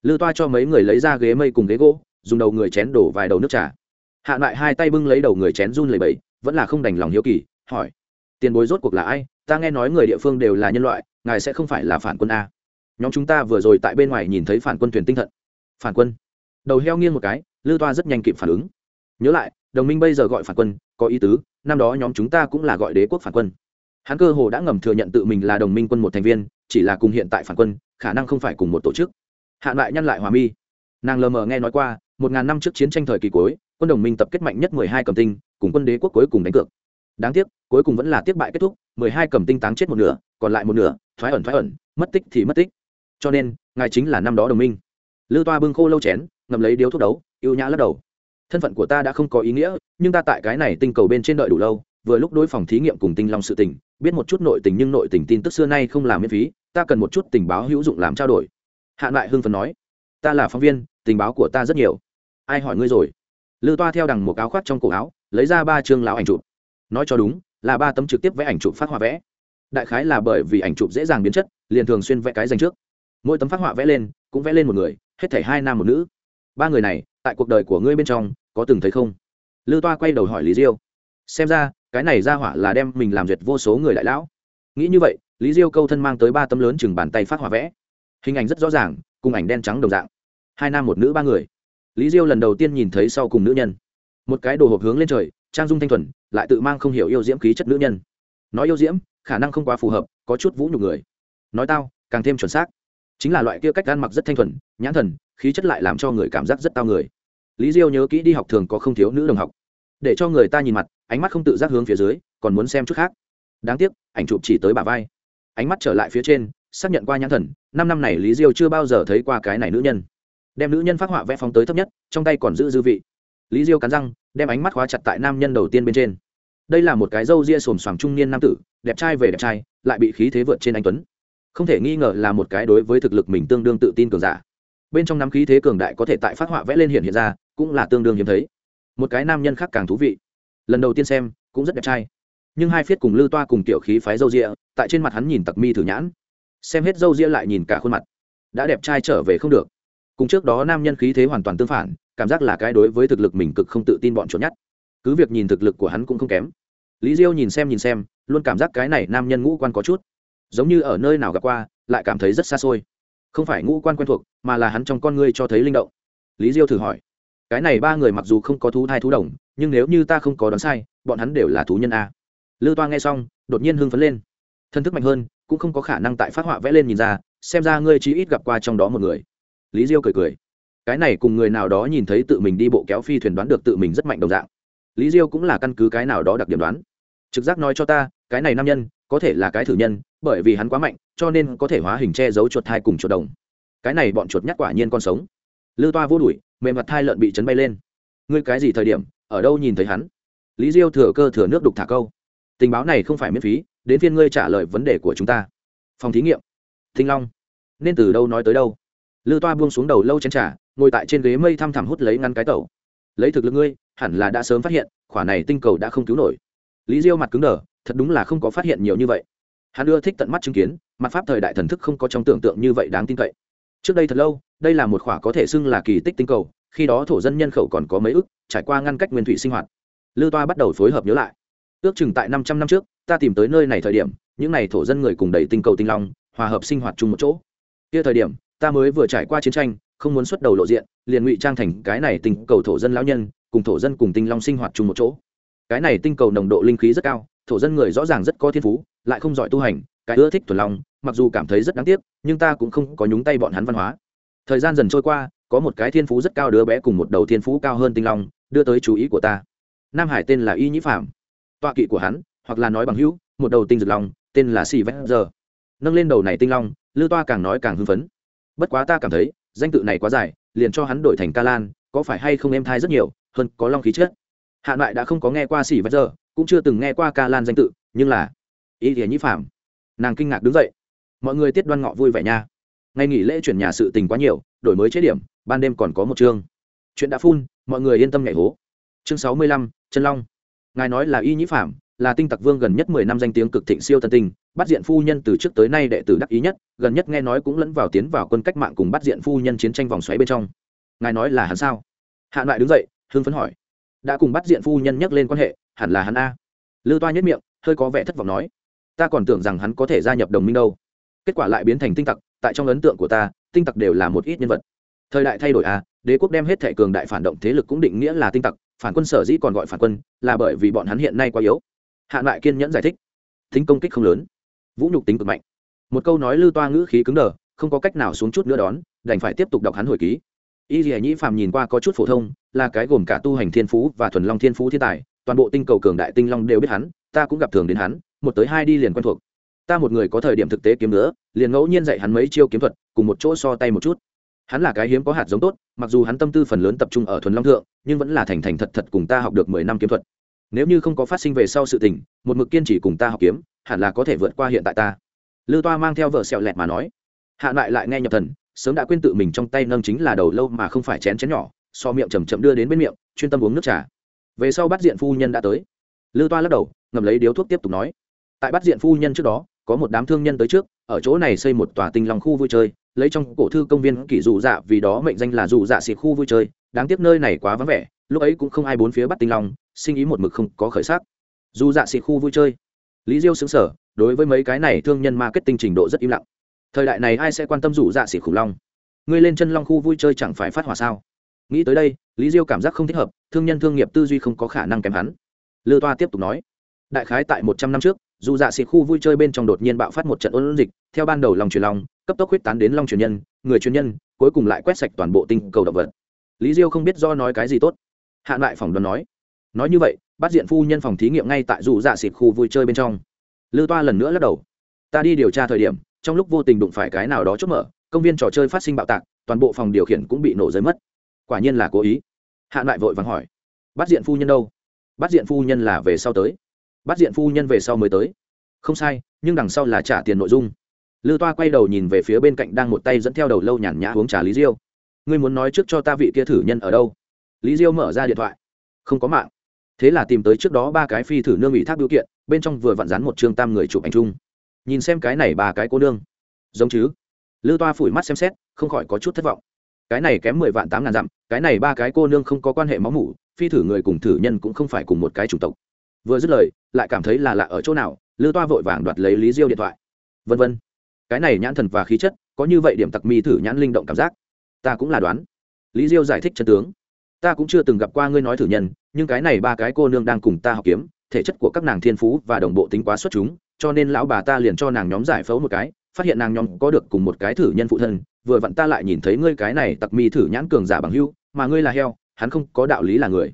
Lư toa cho mấy người lấy ra ghế mây cùng ghế gỗ, dùng đầu người chén đổ vài đầu nước trà. Hạ lại hai tay bưng lấy đầu người chén run lầy bẫy vẫn là không đành lòng hiếu kỳ, hỏi, tiền bối rốt cuộc là ai? ta nghe nói người địa phương đều là nhân loại, ngài sẽ không phải là phản quân a. Nhóm chúng ta vừa rồi tại bên ngoài nhìn thấy phản quân thuyền tinh thận. Phản quân. Đầu heo nghiêng một cái, lư toa rất nhanh kịp phản ứng. Nhớ lại, đồng minh bây giờ gọi phản quân, có ý tứ, năm đó nhóm chúng ta cũng là gọi đế quốc phản quân. Hắn cơ hồ đã ngầm thừa nhận tự mình là đồng minh quân một thành viên, chỉ là cùng hiện tại phản quân, khả năng không phải cùng một tổ chức. Hạn lại nhăn lại hòa mi. Nàng lờ mờ nghe nói qua, một ngàn năm trước chiến tranh thời kỳ cuối, quân đồng minh tập kết mạnh nhất mười hai cầm tinh, cùng quân đế quốc cuối cùng đánh cược đáng tiếc, cuối cùng vẫn là tiếp bại kết thúc, mười hai cầm tinh táng chết một nửa, còn lại một nửa, thoái ẩn thoái ẩn, mất tích thì mất tích. Cho nên, ngài chính là năm đó đồng minh. Lư toa bưng khô lâu chén ngầm lấy điếu thuốc đấu, ưu nhã lắc đầu. Thân phận của ta đã không có ý nghĩa, nhưng ta tại cái này tinh cầu bên trên đợi đủ lâu, vừa lúc đối phòng thí nghiệm cùng tinh long sự tình, biết một chút nội tình nhưng nội tình tin tức xưa nay không làm miễn phí, ta cần một chút tình báo hữu dụng làm trao đổi. Hạn lại hưng phần nói, ta là phóng viên, tình báo của ta rất nhiều. Ai hỏi ngươi rồi? Lư toa theo đằng một áo khoác trong cổ áo, lấy ra ba chương lão ảnh chụp nói cho đúng, là ba tấm trực tiếp vẽ ảnh chụp phát họa vẽ. Đại khái là bởi vì ảnh chụp dễ dàng biến chất, liền thường xuyên vẽ cái danh trước. Mỗi tấm phát họa vẽ lên, cũng vẽ lên một người, hết thảy hai nam một nữ. Ba người này, tại cuộc đời của ngươi bên trong, có từng thấy không? Lưu toa quay đầu hỏi lý diêu. Xem ra, cái này ra hỏa là đem mình làm duyệt vô số người đại lão. Nghĩ như vậy, lý diêu câu thân mang tới ba tấm lớn chừng bàn tay phát họa vẽ. Hình ảnh rất rõ ràng, cùng ảnh đen trắng đồng dạng. Hai nam một nữ ba người. Lý diêu lần đầu tiên nhìn thấy sau cùng nữ nhân. Một cái đồ hộp hướng lên trời trang dung thanh thuần, lại tự mang không hiểu yêu diễm khí chất nữ nhân. Nói yêu diễm, khả năng không quá phù hợp, có chút vũ nhục người. Nói tao, càng thêm chuẩn xác. Chính là loại kia cách gan mặc rất thanh thuần, nhãn thần, khí chất lại làm cho người cảm giác rất tao người. Lý diêu nhớ kỹ đi học thường có không thiếu nữ đồng học. Để cho người ta nhìn mặt, ánh mắt không tự giác hướng phía dưới, còn muốn xem chút khác. Đáng tiếc, ảnh chụp chỉ tới bà vai. Ánh mắt trở lại phía trên, xác nhận qua nhãn thần, năm năm này lý diêu chưa bao giờ thấy qua cái này nữ nhân. Đem nữ nhân phát họa vẽ phóng tới thấp nhất, trong tay còn giữ dư vị lý diêu cắn răng, đem ánh mắt khóa chặt tại nam nhân đầu tiên bên trên. Đây là một cái râu ria xồm xoàm trung niên nam tử, đẹp trai về đẹp trai, lại bị khí thế vượt trên anh tuấn. Không thể nghi ngờ là một cái đối với thực lực mình tương đương tự tin cường giả. Bên trong nắm khí thế cường đại có thể tại phát họa vẽ lên hiện hiện ra, cũng là tương đương hiếm thấy. Một cái nam nhân khác càng thú vị. Lần đầu tiên xem, cũng rất đẹp trai. Nhưng hai phiết cùng lư toa cùng tiểu khí phái râu ria, tại trên mặt hắn nhìn tặc mi thử nhãn. Xem hết râu ria lại nhìn cả khuôn mặt. Đã đẹp trai trở về không được. Cùng trước đó nam nhân khí thế hoàn toàn tương phản cảm giác là cái đối với thực lực mình cực không tự tin bọn chuột nhắt. Cứ việc nhìn thực lực của hắn cũng không kém. Lý diêu nhìn xem nhìn xem, luôn cảm giác cái này nam nhân ngũ quan có chút. Giống như ở nơi nào gặp qua, lại cảm thấy rất xa xôi. Không phải ngũ quan quen thuộc, mà là hắn trong con ngươi cho thấy linh động. Lý diêu thử hỏi. Cái này ba người mặc dù không có thú thai thú đồng, nhưng nếu như ta không có đoán sai, bọn hắn đều là thú nhân a. Lư toa nghe xong, đột nhiên hưng phấn lên. Thân thức mạnh hơn, cũng không có khả năng tại phát họa vẽ lên nhìn ra, xem ra ngươi chí ít gặp qua trong đó một người. Lý diêu cười cười cái này cùng người nào đó nhìn thấy tự mình đi bộ kéo phi thuyền đoán được tự mình rất mạnh đồng dạng. Lý diêu cũng là căn cứ cái nào đó đặc điểm đoán. Trực giác nói cho ta, cái này nam nhân, có thể là cái thử nhân, bởi vì hắn quá mạnh, cho nên có thể hóa hình che giấu chuột thai cùng chuột đồng. Cái này bọn chuột nhắc quả nhiên con sống. Lưu toa vô đuổi, mềm mặt thai lợn bị chấn bay lên. Ngươi cái gì thời điểm, ở đâu nhìn thấy hắn? Lý diêu thừa cơ thừa nước đục thả câu. Tình báo này không phải miễn phí, đến phiên ngươi trả lời vấn đề của chúng ta. Phòng thí nghiệm. Thinh long, nên từ đâu nói tới đâu? lư toa buông xuống đầu lâu chén trà, ngồi tại trên ghế mây thăm thẳm hút lấy ngăn cái tẩu. Lấy thực lực ngươi, hẳn là đã sớm phát hiện, khỏa này tinh cầu đã không cứu nổi. Lý diêu mặt cứng đờ, thật đúng là không có phát hiện nhiều như vậy. Hắn ưa thích tận mắt chứng kiến mặt pháp thời đại thần thức không có trong tưởng tượng như vậy đáng tin cậy. Trước đây thật lâu, đây là một khỏa có thể xưng là kỳ tích tinh cầu, khi đó thổ dân nhân khẩu còn có mấy ức, trải qua ngăn cách nguyên thủy sinh hoạt. Lư toa bắt đầu phối hợp nhớ lại. Ước chừng tại năm trăm năm trước, ta tìm tới nơi này thời điểm, những n à y thổ dân người cùng đầy tinh cầu tinh long, hòa hợp sinh hoạt chung một chỗ. Kia thời điểm ta mới vừa trải qua chiến tranh không muốn xuất đầu lộ diện liền ngụy trang thành cái này tình cầu thổ dân lão nhân cùng thổ dân cùng tinh long sinh hoạt chung một chỗ. Cái này tinh cầu nồng độ linh khí rất cao thổ dân người rõ ràng rất có thiên phú lại không giỏi tu hành cái ưa thích thuần long, mặc dù cảm thấy rất đáng tiếc nhưng ta cũng không có nhúng tay bọn hắn văn hóa. Thời gian dần trôi qua có một cái thiên phú rất cao đứa bé cùng một đầu thiên phú cao hơn tinh long đưa tới chú ý của ta. Nam hải tên là y nhĩ phạm. Tọa kỵ của hắn hoặc là nói bằng hữu một đầu tinh dược long tên là s nâng lên đầu này tinh long lư toa càng nói càng hưng phấn bất quá ta cảm thấy, danh tự này quá dài, liền cho hắn đổi thành ca lan, có phải hay không em thai rất nhiều, hơn có long khí chết. Hạ lại đã không có nghe qua xỉ vật giờ, cũng chưa từng nghe qua ca lan danh tự, nhưng là, ý thì nhĩ phạm nàng kinh ngạc đứng dậy. Mọi người tiết đoan ngọ vui vẻ nha. Ngày nghỉ lễ chuyển nhà sự tình quá nhiều, đổi mới chế điểm, ban đêm còn có một chương. Chuyện đã phun, mọi người yên tâm nhảy hố. Chương sáu mươi lăm, chân long. Ngài nói là y nhĩ phạm là tinh tặc vương gần nhất mười năm danh tiếng cực thịnh siêu thần tinh, bắt diện phu nhân từ trước tới nay đệ tử đắc ý nhất, gần nhất nghe nói cũng lẫn vào tiến vào quân cách mạng cùng bắt diện phu nhân chiến tranh vòng xoáy bên trong. Ngài nói là hắn sao? Hạ loại đứng dậy, hưng phấn hỏi. Đã cùng bắt diện phu nhân nhắc lên quan hệ, hẳn là hắn a. Lư toa nhất miệng, hơi có vẻ thất vọng nói. Ta còn tưởng rằng hắn có thể gia nhập đồng minh đâu. Kết quả lại biến thành tinh tặc, tại trong ấn tượng của ta, tinh tặc đều là một ít nhân vật. Thời đại thay đổi a, đế quốc đem hết thẻ cường đại phản động thế lực cũng định nghĩa là tinh tặc, phản quân sở dĩ còn gọi phản quân, là bởi vì bọn hắn hiện nay quá yếu hạn lại kiên nhẫn giải thích. Tính công kích không lớn. Vũ nhục tính cực mạnh. Một câu nói lư toa ngữ khí cứng đờ, không có cách nào xuống chút nữa đón, đành phải tiếp tục đọc hắn hồi ký. Y dì nhĩ phàm nhìn qua có chút phổ thông, là cái gồm cả tu hành thiên phú và thuần long thiên phú thiên tài, toàn bộ tinh cầu cường đại tinh long đều biết hắn, ta cũng gặp thường đến hắn, một tới hai đi liền quen thuộc. Ta một người có thời điểm thực tế kiếm nữa, liền ngẫu nhiên dạy hắn mấy chiêu kiếm thuật, cùng một chỗ so tay một chút. Hắn là cái hiếm có hạt giống tốt, mặc dù hắn tâm tư phần lớn tập trung ở thuần long thượng, nhưng vẫn là thành thành thật thật cùng ta học được mười năm kiếm thuật nếu như không có phát sinh về sau sự tình, một mực kiên trì cùng ta học kiếm, hẳn là có thể vượt qua hiện tại ta. Lưu toa mang theo vợ sẹo lẹt mà nói. Hạ lại lại nghe nhập thần, sớm đã quên tự mình trong tay nâng chính là đầu lâu mà không phải chén chén nhỏ, so miệng chầm chậm đưa đến bên miệng, chuyên tâm uống nước trà. Về sau bắt diện phu nhân đã tới. Lưu toa lắc đầu ngầm lấy điếu thuốc tiếp tục nói. Tại bắt diện phu nhân trước đó, có một đám thương nhân tới trước, ở chỗ này xây một tòa tinh lòng khu vui chơi, lấy trong cổ thư công viên kỷ dù dạ vì đó mệnh danh là dù dạ xịt khu vui chơi, đáng tiếc nơi này quá vắng vẻ lúc ấy cũng không ai bốn phía bắt tinh long, sinh ý một mực không có khởi sắc. Dù dạ xịt khu vui chơi, lý diêu xứng sở đối với mấy cái này thương nhân marketing trình độ rất im lặng. Thời đại này ai sẽ quan tâm rủ dạ xịt khủng long? Ngươi lên chân long khu vui chơi chẳng phải phát hỏa sao? Nghĩ tới đây, lý diêu cảm giác không thích hợp, thương nhân thương nghiệp tư duy không có khả năng kém hắn. Lư toa tiếp tục nói, đại khái tại một trăm năm trước, dù dạ xịt khu vui chơi bên trong đột nhiên bạo phát một trận ôn dịch, theo ban đầu lòng truyền lòng cấp tốc huyết tán đến long truyền nhân, người truyền nhân, cuối cùng lại quét sạch toàn bộ tinh cầu động vật. Lý diêu không biết do nói cái gì tốt hạ lại phỏng đoán nói nói như vậy, bắt diện phu nhân phòng thí nghiệm ngay tại dù dạ xịt khu vui chơi bên trong. Lư toa lần nữa lắc đầu, ta đi điều tra thời điểm, trong lúc vô tình đụng phải cái nào đó chốt mở, công viên trò chơi phát sinh bạo tạc, toàn bộ phòng điều khiển cũng bị nổ rơi mất. Quả nhiên là cố ý. Hạ lại vội vàng hỏi, bắt diện phu nhân đâu? Bắt diện phu nhân là về sau tới? Bắt diện phu nhân về sau mới tới? Không sai, nhưng đằng sau là trả tiền nội dung. Lư toa quay đầu nhìn về phía bên cạnh đang một tay dẫn theo đầu lâu nhàn nhã uống trà lý diêu. Ngươi muốn nói trước cho ta vị kia thử nhân ở đâu? lý diêu mở ra điện thoại. Không có mạng. Thế là tìm tới trước đó ba cái phi thử nương ủy thác biểu kiện, bên trong vừa vặn rán một chương tam người chụp ảnh chung. Nhìn xem cái này ba cái cô nương. Giống chứ? Lư toa phủi mắt xem xét, không khỏi có chút thất vọng. Cái này kém mười vạn tám ngàn dặm, cái này ba cái cô nương không có quan hệ máu mủ, phi thử người cùng thử nhân cũng không phải cùng một cái chủng tộc. Vừa dứt lời, lại cảm thấy là lạ ở chỗ nào, lư toa vội vàng đoạt lấy lý diêu điện thoại. Vân vân. Cái này nhãn thần và khí chất, có như vậy điểm tặc mi thử nhãn linh động cảm giác. Ta cũng là đoán. Lý diêu giải thích chân tướng ta cũng chưa từng gặp qua ngươi nói thử nhân, nhưng cái này ba cái cô nương đang cùng ta học kiếm, thể chất của các nàng thiên phú và đồng bộ tính quá xuất chúng, cho nên lão bà ta liền cho nàng nhóm giải phẫu một cái, phát hiện nàng nhóm có được cùng một cái thử nhân phụ thân, vừa vặn ta lại nhìn thấy ngươi cái này tặc mi thử nhãn cường giả bằng hưu, mà ngươi là heo, hắn không có đạo lý là người.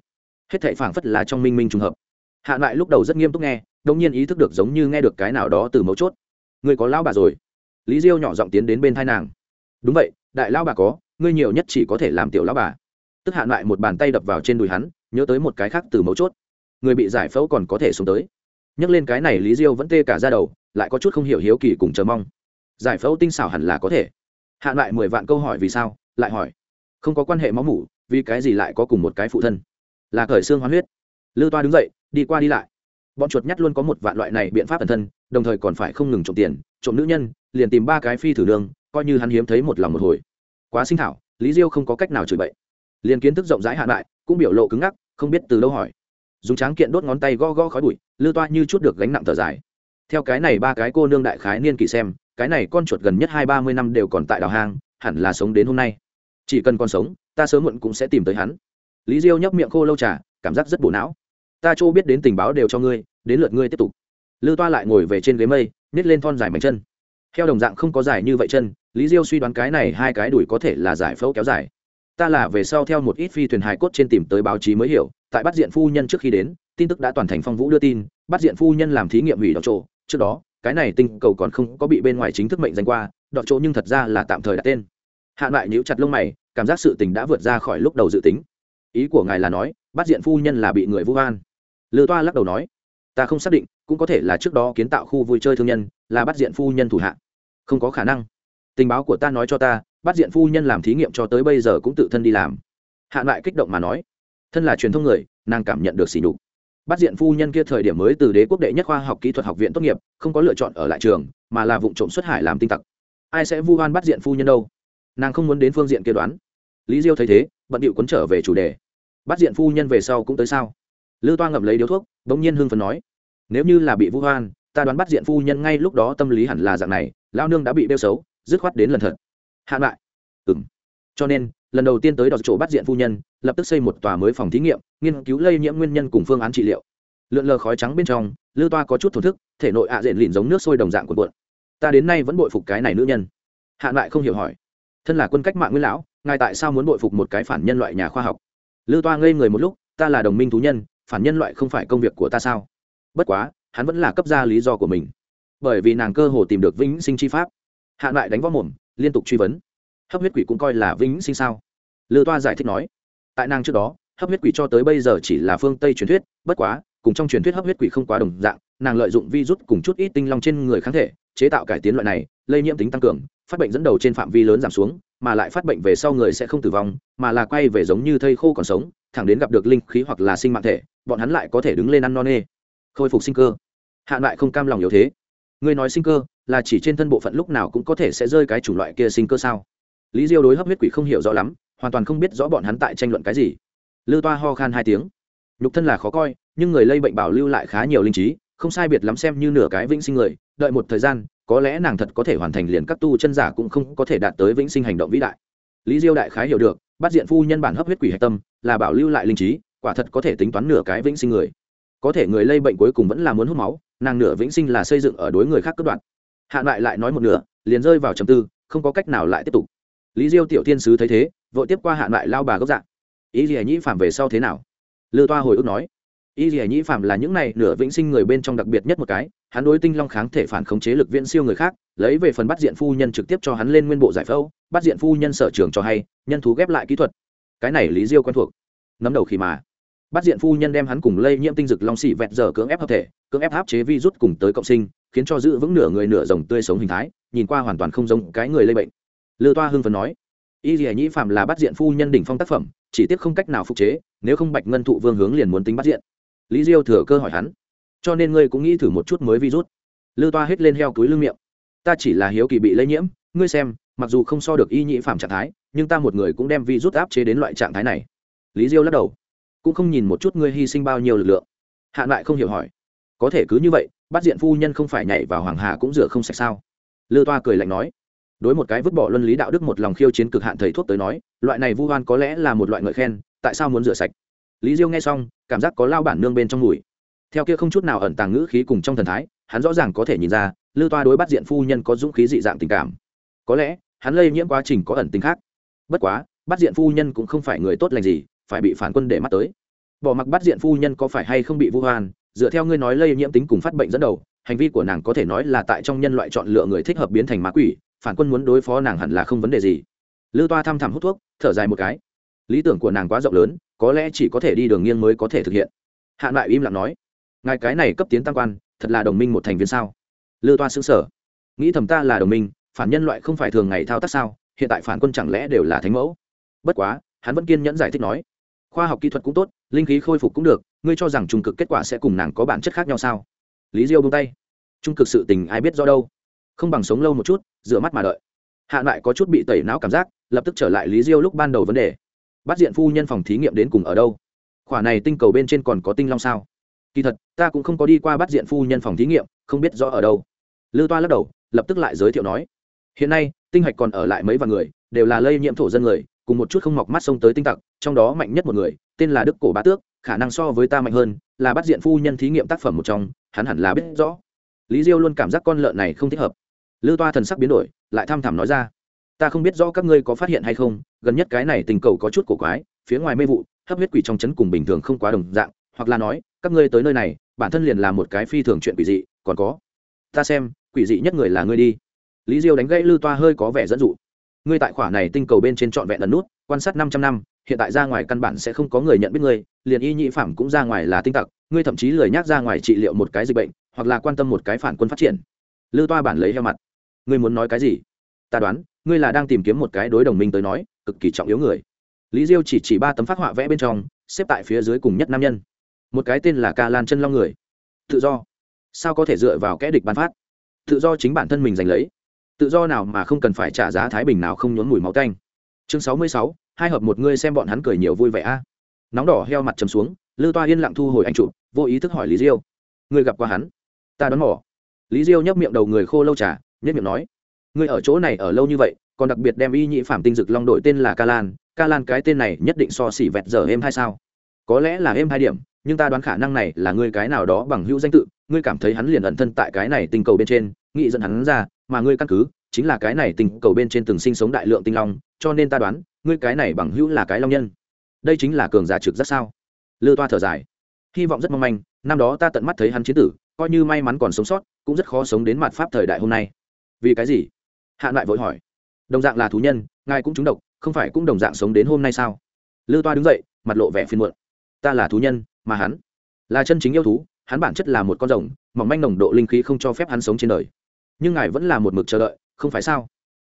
Hết thệ phảng phất là trong minh minh trùng hợp. Hạ lại lúc đầu rất nghiêm túc nghe đông nhiên ý thức được giống như nghe được cái nào đó từ mấu chốt. Ngươi có lão bà rồi? Lý diêu nhỏ giọng tiến đến bên thai nàng. Đúng vậy, đại lão bà có, ngươi nhiều nhất chỉ có thể làm tiểu lão bà tức hạ lại một bàn tay đập vào trên đùi hắn, nhớ tới một cái khác từ mấu chốt. Người bị giải phẫu còn có thể xuống tới. Nhắc lên cái này lý diêu vẫn tê cả ra đầu, lại có chút không hiểu hiếu kỳ cùng chờ mong. Giải phẫu tinh xảo hẳn là có thể. Hạ lại mười vạn câu hỏi vì sao, lại hỏi. Không có quan hệ máu mủ, vì cái gì lại có cùng một cái phụ thân? Là cởi xương hoán huyết. Lưu toa đứng dậy, đi qua đi lại. Bọn chuột nhắt luôn có một vạn loại này biện pháp ẩn thân, đồng thời còn phải không ngừng trộm tiền, trộm nữ nhân, liền tìm ba cái phi thử đường, coi như hắn hiếm thấy một lòng một hồi. Quá sinh thảo, lý diêu không có cách nào chửi bậy liền kiến thức rộng rãi hạ lại cũng biểu lộ cứng ngắc, không biết từ đâu hỏi. Dùng tráng kiện đốt ngón tay go go khói bụi, lư toa như chút được gánh nặng thở dài. Theo cái này ba cái cô nương đại khái niên kỳ xem, cái này con chuột gần nhất hai ba mươi năm đều còn tại đào hang, hẳn là sống đến hôm nay. Chỉ cần còn sống, ta sớm muộn cũng sẽ tìm tới hắn. Lý diêu nhấp miệng khô lâu trà, cảm giác rất bổ não. Ta chỗ biết đến tình báo đều cho ngươi, đến lượt ngươi tiếp tục. Lư toa lại ngồi về trên ghế mây, nhét lên thon dài mảnh chân. Theo đồng dạng không có dài như vậy chân, lý diêu suy đoán cái này hai cái đùi có thể là giải phẫu kéo dài ta là về sau theo một ít phi thuyền hải cốt trên tìm tới báo chí mới hiểu, tại bắt diện phu nhân trước khi đến, tin tức đã toàn thành phong vũ đưa tin, bắt diện phu nhân làm thí nghiệm hủy đọc chỗ. Trước đó, cái này tinh cầu còn không có bị bên ngoài chính thức mệnh danh qua đọc chỗ nhưng thật ra là tạm thời đặt tên. Hạn lại nhíu chặt lông mày, cảm giác sự tình đã vượt ra khỏi lúc đầu dự tính. Ý của ngài là nói, bắt diện phu nhân là bị người vu oan. Lừa toa lắc đầu nói, ta không xác định, cũng có thể là trước đó kiến tạo khu vui chơi thương nhân, là bắt diện phu nhân thủ hạ. Không có khả năng. Tình báo của ta nói cho ta bắt diện phu nhân làm thí nghiệm cho tới bây giờ cũng tự thân đi làm. Hạ lại kích động mà nói thân là truyền thông người nàng cảm nhận được sỉ nhục. Bắt diện phu nhân kia thời điểm mới từ đế quốc đệ nhất khoa học kỹ thuật học viện tốt nghiệp không có lựa chọn ở lại trường mà là vụ trộm xuất hải làm tinh tặc. Ai sẽ vu oan bắt diện phu nhân đâu? Nàng không muốn đến phương diện kia đoán. Lý diêu thấy thế bận điệu quấn trở về chủ đề. Bắt diện phu nhân về sau cũng tới sao? Lư toa ngậm lấy điếu thuốc bỗng nhiên hưng phấn nói nếu như là bị vu oan, ta đoán bắt diện phu nhân ngay lúc đó tâm lý hẳn là dạng này lao nương đã bị đeo xấu dứt khoát đến lần thật hạn lại. Ừng cho nên, lần đầu tiên tới đọc chỗ bắt diện phu nhân, lập tức xây một tòa mới phòng thí nghiệm, nghiên cứu lây nhiễm nguyên nhân cùng phương án trị liệu. Lượn lờ khói trắng bên trong, Lưu toa có chút thổn thức, thể nội ạ à diện lìn giống nước sôi đồng dạng của cuộn. Ta đến nay vẫn bội phục cái này nữ nhân. Hạn lại không hiểu hỏi. Thân là quân cách mạng nguyên lão, ngài tại sao muốn bội phục một cái phản nhân loại nhà khoa học? Lưu toa ngây người một lúc, ta là đồng minh thú nhân, phản nhân loại không phải công việc của ta sao? Bất quá, hắn vẫn là cấp ra lý do của mình. Bởi vì nàng cơ hồ tìm được vĩnh sinh chi pháp. Hạn lại đánh võ mồm liên tục truy vấn. Hấp huyết quỷ cũng coi là vĩnh sinh sao? Lư toa giải thích nói. Tại nàng trước đó, hấp huyết quỷ cho tới bây giờ chỉ là phương tây truyền thuyết, bất quá, cùng trong truyền thuyết hấp huyết quỷ không quá đồng dạng, nàng lợi dụng virus cùng chút ít tinh long trên người kháng thể, chế tạo cải tiến loại này, lây nhiễm tính tăng cường, phát bệnh dẫn đầu trên phạm vi lớn giảm xuống, mà lại phát bệnh về sau người sẽ không tử vong, mà là quay về giống như thây khô còn sống, thẳng đến gặp được linh khí hoặc là sinh mạng thể, bọn hắn lại có thể đứng lên ăn no nê. Khôi phục sinh cơ. Hạn lại không cam lòng yếu thế ngươi nói sinh cơ, là chỉ trên thân bộ phận lúc nào cũng có thể sẽ rơi cái chủng loại kia sinh cơ sao? Lý diêu đối hấp huyết quỷ không hiểu rõ lắm, hoàn toàn không biết rõ bọn hắn tại tranh luận cái gì. Lư toa ho khan hai tiếng. Nhục thân là khó coi, nhưng người lây bệnh bảo lưu lại khá nhiều linh trí, không sai biệt lắm xem như nửa cái vĩnh sinh người, đợi một thời gian, có lẽ nàng thật có thể hoàn thành liền các tu chân giả cũng không có thể đạt tới vĩnh sinh hành động vĩ đại. Lý diêu đại khái hiểu được, bắt diện phu nhân bản hấp huyết quỷ hạch tâm, là bảo lưu lại linh trí, quả thật có thể tính toán nửa cái vĩnh sinh người. Có thể người lây bệnh cuối cùng vẫn là muốn hút máu nàng nửa vĩnh sinh là xây dựng ở đối người khác cất đoạn hạ lại lại nói một nửa, liền rơi vào trầm tư, không có cách nào lại tiếp tục. Lý diêu tiểu thiên sứ thấy thế, vội tiếp qua hạ lại lao bà gốc dạng ý gì nhĩ phạm về sau thế nào? Lư toa hồi ức nói. Ý gì nhĩ phạm là những này nửa vĩnh sinh người bên trong đặc biệt nhất một cái, hắn đối tinh long kháng thể phản khống chế lực viễn siêu người khác, lấy về phần bắt diện phu nhân trực tiếp cho hắn lên nguyên bộ giải phẫu, bắt diện phu nhân sở trường cho hay, nhân thú ghép lại kỹ thuật. Cái này lý diêu quen thuộc. Nắm đầu khi mà bắt diện phu nhân đem hắn cùng lây nhiễm tinh dực long xị vẹt giờ cưỡng ép hợp thể, cưỡng ép áp chế vi rút cùng tới cộng sinh, khiến cho giữ vững nửa người nửa rồng tươi sống hình thái, nhìn qua hoàn toàn không giống cái người lây bệnh. Lư toa hưng phấn nói, y dì nhĩ phạm là bắt diện phu nhân đỉnh phong tác phẩm, chỉ tiếc không cách nào phục chế, nếu không bạch ngân thụ vương hướng liền muốn tính bắt diện. Lý diêu thừa cơ hỏi hắn, cho nên ngươi cũng nghĩ thử một chút mới virus? Lư toa hết lên heo túi lưng miệng, ta chỉ là hiếu kỳ bị lây nhiễm, ngươi xem, mặc dù không so được y nhĩ phạm trạng thái, nhưng ta một người cũng đem virus áp chế đến loại trạng thái này. Lý diêu lắc đầu cũng không nhìn một chút ngươi hy sinh bao nhiêu lực lượng. Hạ lại không hiểu hỏi. Có thể cứ như vậy, bắt diện phu nhân không phải nhảy vào hoàng hà cũng rửa không sạch sao? Lư toa cười lạnh nói. Đối một cái vứt bỏ luân lý đạo đức một lòng khiêu chiến cực hạn thầy thuốc tới nói, loại này vu hoan có lẽ là một loại ngợi khen, tại sao muốn rửa sạch? Lý diêu nghe xong, cảm giác có lao bản nương bên trong mùi. Theo kia không chút nào ẩn tàng ngữ khí cùng trong thần thái, hắn rõ ràng có thể nhìn ra, lư toa đối bắt diện phu nhân có dũng khí dị dạng tình cảm. Có lẽ, hắn lây nhiễm quá trình có ẩn tính khác. Bất quá, bắt diện phu nhân cũng không phải người tốt lành gì phải bị phản quân để mắt tới. Bỏ mặc bắt diện phu nhân có phải hay không bị vu hoan, dựa theo ngươi nói lây nhiễm tính cùng phát bệnh dẫn đầu, hành vi của nàng có thể nói là tại trong nhân loại chọn lựa người thích hợp biến thành ma quỷ, phản quân muốn đối phó nàng hẳn là không vấn đề gì. Lư toa thăm thẳm hút thuốc, thở dài một cái. Lý tưởng của nàng quá rộng lớn, có lẽ chỉ có thể đi đường nghiêng mới có thể thực hiện. Hạ lại im lặng nói, ngài cái này cấp tiến tăng quan, thật là đồng minh một thành viên sao? Lư toa xứng sở nghĩ thầm ta là đồng minh, phản nhân loại không phải thường ngày thao tác sao, hiện tại phản quân chẳng lẽ đều là thánh mẫu? Bất quá, hắn vẫn kiên nhẫn giải thích nói khoa học kỹ thuật cũng tốt, linh khí khôi phục cũng được, ngươi cho rằng trung cực kết quả sẽ cùng nàng có bản chất khác nhau sao? Lý diêu bông tay. Trung cực sự tình ai biết do đâu? Không bằng sống lâu một chút, rửa mắt mà đợi. Hạ lại có chút bị tẩy não cảm giác, lập tức trở lại lý diêu lúc ban đầu vấn đề. Bắt diện phu nhân phòng thí nghiệm đến cùng ở đâu? Khỏa này tinh cầu bên trên còn có tinh long sao? Kỳ thật, ta cũng không có đi qua bắt diện phu nhân phòng thí nghiệm, không biết rõ ở đâu. Lưu toa lắc đầu, lập tức lại giới thiệu nói. Hiện nay, tinh hạch còn ở lại mấy vài người, đều là lây nhiễm thổ dân người cùng một chút không mọc mắt xông tới tinh tặc, trong đó mạnh nhất một người, tên là đức cổ bá tước, khả năng so với ta mạnh hơn, là bắt diện phu nhân thí nghiệm tác phẩm một trong, hắn hẳn là biết rõ. Lý diêu luôn cảm giác con lợn này không thích hợp. Lưu toa thần sắc biến đổi, lại thăm thẳm nói ra. Ta không biết rõ các ngươi có phát hiện hay không, gần nhất cái này tình cầu có chút cổ quái, phía ngoài mê vụ, hấp huyết quỷ trong chấn cùng bình thường không quá đồng dạng, hoặc là nói, các ngươi tới nơi này, bản thân liền là một cái phi thường chuyện quỷ dị, còn có. Ta xem, quỷ dị nhất người là ngươi đi. Lý diêu đánh gãy lưu toa hơi có vẻ dẫn dụ ngươi tại khoả này tinh cầu bên trên trọn vẹn ẩn nút, quan sát năm trăm năm, hiện tại ra ngoài căn bản sẽ không có người nhận biết ngươi, liền y nhị phạm cũng ra ngoài là tinh tặc, ngươi thậm chí lười nhác ra ngoài trị liệu một cái dịch bệnh, hoặc là quan tâm một cái phản quân phát triển. Lưu toa bản lấy heo mặt. Ngươi muốn nói cái gì? Ta đoán, ngươi là đang tìm kiếm một cái đối đồng minh tới nói, cực kỳ trọng yếu người. Lý diêu chỉ chỉ ba tấm phát họa vẽ bên trong, xếp tại phía dưới cùng nhất nam nhân. Một cái tên là ca lan chân long người. Tự do. Sao có thể dựa vào kẽ địch bán phát? Tự do chính bản thân mình giành lấy tự do nào mà không cần phải trả giá thái bình nào không nhốn mùi máu tanh. Chương sáu mươi sáu hai hợp một ngươi xem bọn hắn cười nhiều vui vẻ a. Nóng đỏ heo mặt chấm xuống lư toa yên lặng thu hồi anh chủ, vô ý thức hỏi lý diêu. Ngươi gặp qua hắn? Ta đoán mỏ lý diêu nhấp miệng đầu người khô lâu trà nhất miệng nói. Ngươi ở chỗ này ở lâu như vậy còn đặc biệt đem y nhị phạm tinh dực long đội tên là ca lan ca lan cái tên này nhất định so xỉ vẹt giờ em hay sao? Có lẽ là em hai điểm nhưng ta đoán khả năng này là ngươi cái nào đó bằng hữu danh tự ngươi cảm thấy hắn liền ẩn thân tại cái này tinh cầu bên trên nghị dẫn hắn ra mà ngươi căn cứ chính là cái này tình cầu bên trên từng sinh sống đại lượng tinh long, cho nên ta đoán, ngươi cái này bằng hữu là cái long nhân. Đây chính là cường giả trực giác sao? Lư toa thở dài. Hy vọng rất mong manh, năm đó ta tận mắt thấy hắn chiến tử, coi như may mắn còn sống sót, cũng rất khó sống đến mặt pháp thời đại hôm nay. Vì cái gì? Hạ lại vội hỏi. Đồng dạng là thú nhân, ngài cũng trúng độc, không phải cũng đồng dạng sống đến hôm nay sao? Lư toa đứng dậy, mặt lộ vẻ phiền muộn. Ta là thú nhân, mà hắn là chân chính yêu thú, hắn bản chất là một con rồng, mỏng manh nồng độ linh khí không cho phép hắn sống trên đời nhưng ngài vẫn là một mực chờ đợi, không phải sao?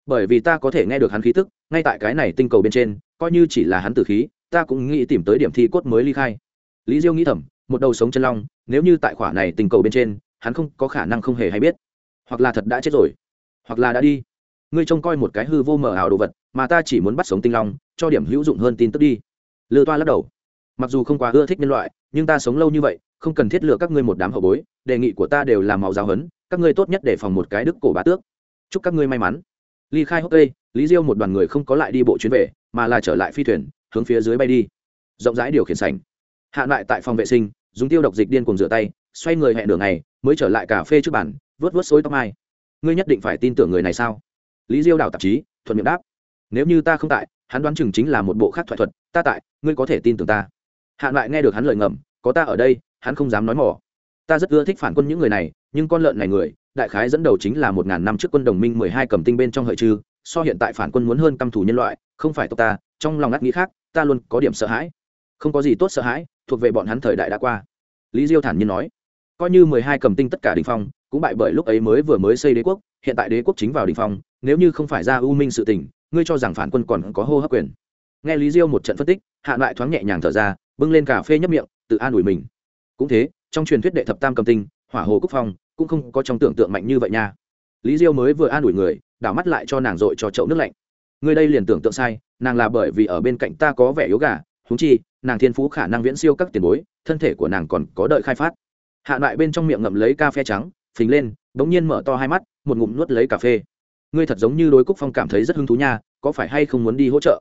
Bởi vì ta có thể nghe được hắn khí tức, ngay tại cái này tinh cầu bên trên, coi như chỉ là hắn tử khí, ta cũng nghĩ tìm tới điểm thi cốt mới ly khai. Lý diêu nghĩ thầm, một đầu sống chân long, nếu như tại khỏa này tinh cầu bên trên, hắn không có khả năng không hề hay biết. Hoặc là thật đã chết rồi, hoặc là đã đi. Ngươi trông coi một cái hư vô mờ ảo đồ vật, mà ta chỉ muốn bắt sống tinh long, cho điểm hữu dụng hơn tin tức đi. Lừa toa lắc đầu. Mặc dù không quá ưa thích nhân loại, nhưng ta sống lâu như vậy, không cần thiết lừa các ngươi một đám hậu bối, đề nghị của ta đều là màu giáo hấn các ngươi tốt nhất để phòng một cái đức cổ bá tước. Chúc các ngươi may mắn. Ly khai hốc tây lý diêu một đoàn người không có lại đi bộ chuyến về, mà là trở lại phi thuyền, hướng phía dưới bay đi. Rộng rãi điều khiển sảnh. Hạ lại tại phòng vệ sinh, dùng tiêu độc dịch điên cùng rửa tay, xoay người hẹn đường này mới trở lại cà phê trước bàn, vớt vớt xối tóc mai. Ngươi nhất định phải tin tưởng người này sao? Lý diêu đào tạp chí, thuận miệng đáp. Nếu như ta không tại, hắn đoán chừng chính là một bộ khác thoại thuật. Ta tại, ngươi có thể tin tưởng ta. Hạ lại nghe được hắn lời ngầm, có ta ở đây, hắn không dám nói mỏ ta rất ưa thích phản quân những người này, nhưng con lợn này người, đại khái dẫn đầu chính là một ngàn năm trước quân đồng minh mười hai cầm tinh bên trong hợi trừ, so hiện tại phản quân muốn hơn căm thù nhân loại, không phải tộc ta, trong lòng ngắt nghĩ khác, ta luôn có điểm sợ hãi. Không có gì tốt sợ hãi, thuộc về bọn hắn thời đại đã qua. Lý diêu thản nhiên nói. Coi như mười hai cầm tinh tất cả đình phong, cũng bại bởi lúc ấy mới vừa mới xây đế quốc, hiện tại đế quốc chính vào đình phong, nếu như không phải ra ưu minh sự tình, ngươi cho rằng phản quân còn có hô hấp quyền. Nghe lý diêu một trận phân tích, hạ lại thoáng nhẹ nhàng thở ra, bưng lên cà phê nhấp miệng, tự an ủi mình. Cũng thế trong truyền thuyết đệ thập tam cầm tinh, hỏa hồ cúc phong, cũng không có trong tưởng tượng mạnh như vậy nha. Lý diêu mới vừa an ủi người, đảo mắt lại cho nàng dội cho chậu nước lạnh. Người đây liền tưởng tượng sai, nàng là bởi vì ở bên cạnh ta có vẻ yếu gà húng chi, nàng thiên phú khả năng viễn siêu các tiền bối, thân thể của nàng còn có đợi khai phát. Hạ loại bên trong miệng ngậm lấy cà phê trắng, phình lên, bỗng nhiên mở to hai mắt, một ngụm nuốt lấy cà phê. Ngươi thật giống như đối cúc phong cảm thấy rất hứng thú nha, có phải hay không muốn đi hỗ trợ?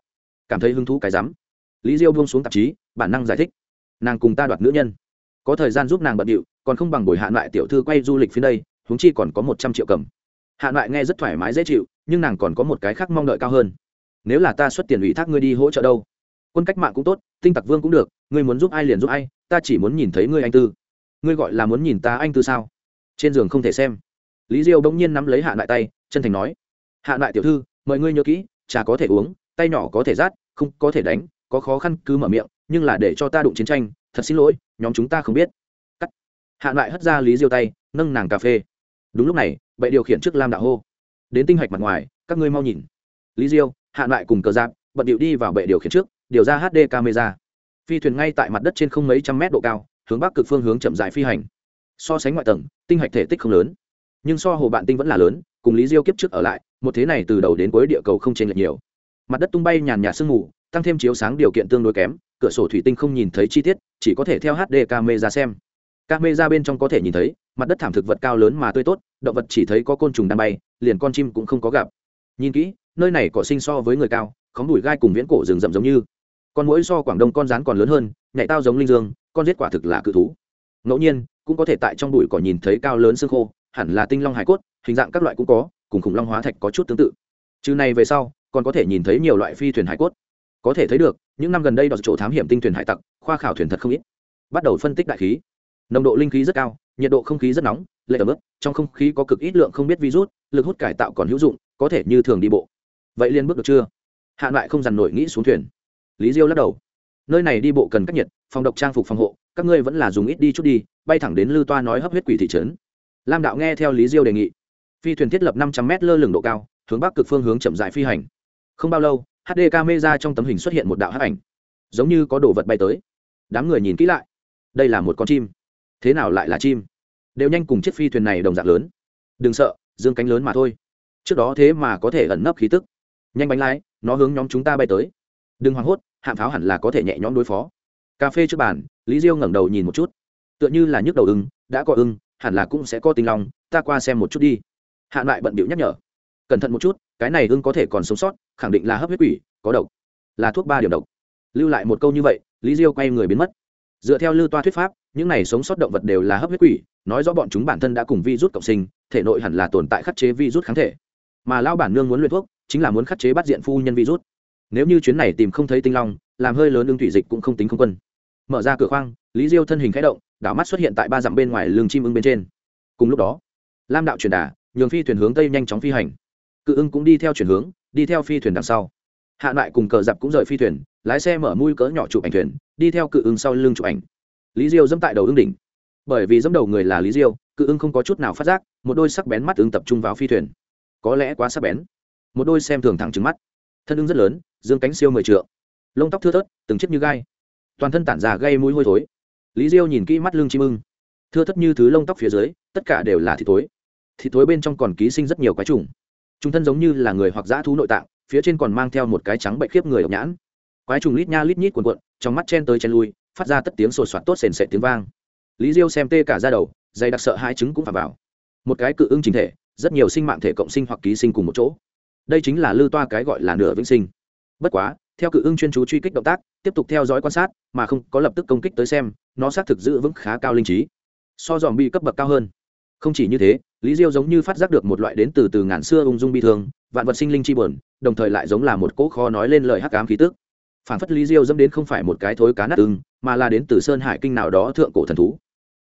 Cảm thấy hứng thú cái rắm. Lý diêu buông xuống tạp chí, bản năng giải thích. Nàng cùng ta đoạt nữ nhân có thời gian giúp nàng bận điệu, còn không bằng buổi hạ lại tiểu thư quay du lịch phía đây, huống chi còn có một trăm triệu cầm. Hạ lại nghe rất thoải mái dễ chịu, nhưng nàng còn có một cái khác mong đợi cao hơn. Nếu là ta xuất tiền ủy thác ngươi đi hỗ trợ đâu? Quân cách mạng cũng tốt, tinh tặc vương cũng được, ngươi muốn giúp ai liền giúp ai, ta chỉ muốn nhìn thấy ngươi anh tư. Ngươi gọi là muốn nhìn ta anh tư sao? Trên giường không thể xem. Lý diêu bỗng nhiên nắm lấy hạ lại tay, chân thành nói, hạ lại tiểu thư, mời ngươi nhớ kỹ, trà có thể uống, tay nhỏ có thể rát, không có thể đánh, có khó khăn cứ mở miệng, nhưng là để cho ta đụng chiến tranh thật xin lỗi, nhóm chúng ta không biết. Cắt. Hạ lại hất ra lý diêu tay, nâng nàng cà phê. Đúng lúc này bậy điều khiển trước lam đạo hô. Đến tinh hạch mặt ngoài, các ngươi mau nhìn. Lý diêu, hạ lại cùng cờ giáp, bận điệu đi vào bệ điều khiển trước, điều ra hd camera. Phi thuyền ngay tại mặt đất trên không mấy trăm mét độ cao, hướng bắc cực phương hướng chậm dài phi hành. So sánh ngoại tầng, tinh hạch thể tích không lớn. Nhưng so hồ bạn tinh vẫn là lớn, cùng lý diêu kiếp trước ở lại, một thế này từ đầu đến cuối địa cầu không chênh lệch nhiều. Mặt đất tung bay nhàn nhạt sương mù tăng thêm chiếu sáng điều kiện tương đối kém, cửa sổ thủy tinh không nhìn thấy chi tiết, chỉ có thể theo hd camera xem. Camera bên trong có thể nhìn thấy, mặt đất thảm thực vật cao lớn mà tươi tốt, động vật chỉ thấy có côn trùng đang bay, liền con chim cũng không có gặp. Nhìn kỹ, nơi này cỏ sinh so với người cao, khóm đùi gai cùng viễn cổ rừng rậm giống như. Con mũi so quảng đông con rán còn lớn hơn nhảy tao giống linh dương, con giết quả thực là cự thú. Ngẫu nhiên, cũng có thể tại trong bụi cỏ nhìn thấy cao lớn xương khô, hẳn là tinh long hải cốt, hình dạng các loại cũng có, cùng khủng long hóa thạch có chút tương tự. Chứ này về sau, còn có thể nhìn thấy nhiều loại phi thuyền hải cốt có thể thấy được, những năm gần đây đọc chỗ thám hiểm tinh thuyền hải tặc, khoa khảo thuyền thật không ít. Bắt đầu phân tích đại khí. Nồng độ linh khí rất cao, nhiệt độ không khí rất nóng lệ tầm ướp trong không khí có cực ít lượng không biết virus, lực hút cải tạo còn hữu dụng, có thể như thường đi bộ. Vậy liên bước được chưa? Hạ loại không dằn nổi nghĩ xuống thuyền. Lý diêu lắc đầu. Nơi này đi bộ cần cách nhiệt, phòng độc trang phục phòng hộ, các ngươi vẫn là dùng ít đi chút đi, bay thẳng đến lư toa nói hấp huyết quỷ thị trấn. Lam đạo nghe theo lý diêu đề nghị. Phi thuyền thiết lập năm trăm m lơ lửng độ cao, hướng bắc cực phương hướng chậm dại phi hành. Không bao lâu hd camera trong tấm hình xuất hiện một đạo hắc ảnh, giống như có đồ vật bay tới. Đám người nhìn kỹ lại, đây là một con chim. Thế nào lại là chim? Đều nhanh cùng chiếc phi thuyền này đồng dạng lớn. Đừng sợ, dương cánh lớn mà thôi. Trước đó thế mà có thể ẩn nấp khí tức. Nhanh bánh lái, nó hướng nhóm chúng ta bay tới. Đừng hoảng hốt hạm pháo hẳn là có thể nhẹ nhõm đối phó. Cà phê trước bàn, lý diêu ngẩng đầu nhìn một chút. Tựa như là nhức đầu ưng, đã có ưng, hẳn là cũng sẽ có tinh long, ta qua xem một chút đi. Hạn lại bận bịu nhắc nhở cẩn thận một chút, cái này ưng có thể còn sống sót, khẳng định là hấp huyết quỷ, có độc. Là thuốc ba điểm độc. Lưu lại một câu như vậy, lý diêu quay người biến mất. Dựa theo lưu toa thuyết pháp, những này sống sót động vật đều là hấp huyết quỷ, nói rõ bọn chúng bản thân đã cùng rút cộng sinh, thể nội hẳn là tồn tại khắc chế vi rút kháng thể. Mà lao bản nương muốn luyện thuốc, chính là muốn khắc chế bắt diện phu nhân vi rút. nếu như chuyến này tìm không thấy tinh long, làm hơi lớn ưng thủy dịch cũng không tính không quân. Mở ra cửa khoang, lý diêu thân hình khẽ động, đảo mắt xuất hiện tại ba dặm bên ngoài lường chim ưng bên trên. Cùng lúc đó, lam đạo truyền đà, nhường phi thuyền hướng tây nhanh chóng phi hành cự ưng cũng đi theo chuyển hướng, đi theo phi thuyền đằng sau. Hạ lại cùng cờ dạp cũng rời phi thuyền, lái xe mở mũi cỡ nhỏ chụp ảnh thuyền, đi theo cự ưng sau lưng chụp ảnh. Lý diêu dẫm tại đầu ưng đỉnh. Bởi vì dẫm đầu người là lý diêu, cự ưng không có chút nào phát giác, một đôi sắc bén mắt ưng tập trung vào phi thuyền. Có lẽ quá sắc bén. Một đôi xem thường thẳng trứng mắt. Thân ưng rất lớn, dương cánh siêu mười t lông tóc thưa thớt, từng chiếc như gai. Toàn thân tản ra gây mũi hôi thối. Lý diêu nhìn kỹ mắt lưng chim ưng. Thưa thất như thứ lông tóc phía dưới, tất cả đều là thịt thối. Thịt thối bên trong còn ký sinh rất nhiều quái trùng trung thân giống như là người hoặc dã thú nội tạng, phía trên còn mang theo một cái trắng bệnh khiếp người ở nhãn. Quái trùng lít nha lít nhít cuộn cuộn, trong mắt chen tới chen lui, phát ra tất tiếng sột soạt tốt sền sệt tiếng vang. Lý diêu xem tê cả ra đầu, dày đặc sợ hai trứng cũng phạm vào. Một cái cự ưng chính thể, rất nhiều sinh mạng thể cộng sinh hoặc ký sinh cùng một chỗ. Đây chính là lư toa cái gọi là nửa vĩnh sinh. Bất quá, theo cự ưng chuyên chú truy kích động tác, tiếp tục theo dõi quan sát, mà không có lập tức công kích tới xem, nó xác thực giữ vững khá cao linh trí. So dòm bị cấp bậc cao hơn không chỉ như thế, lý diêu giống như phát giác được một loại đến từ từ ngàn xưa ung dung bi thương, vạn vật sinh linh chi bờn đồng thời lại giống là một cỗ kho nói lên lời hắc ám khí tức. Phản phất lý diêu dẫm đến không phải một cái thối cá nát ưng, mà là đến từ sơn hải kinh nào đó thượng cổ thần thú.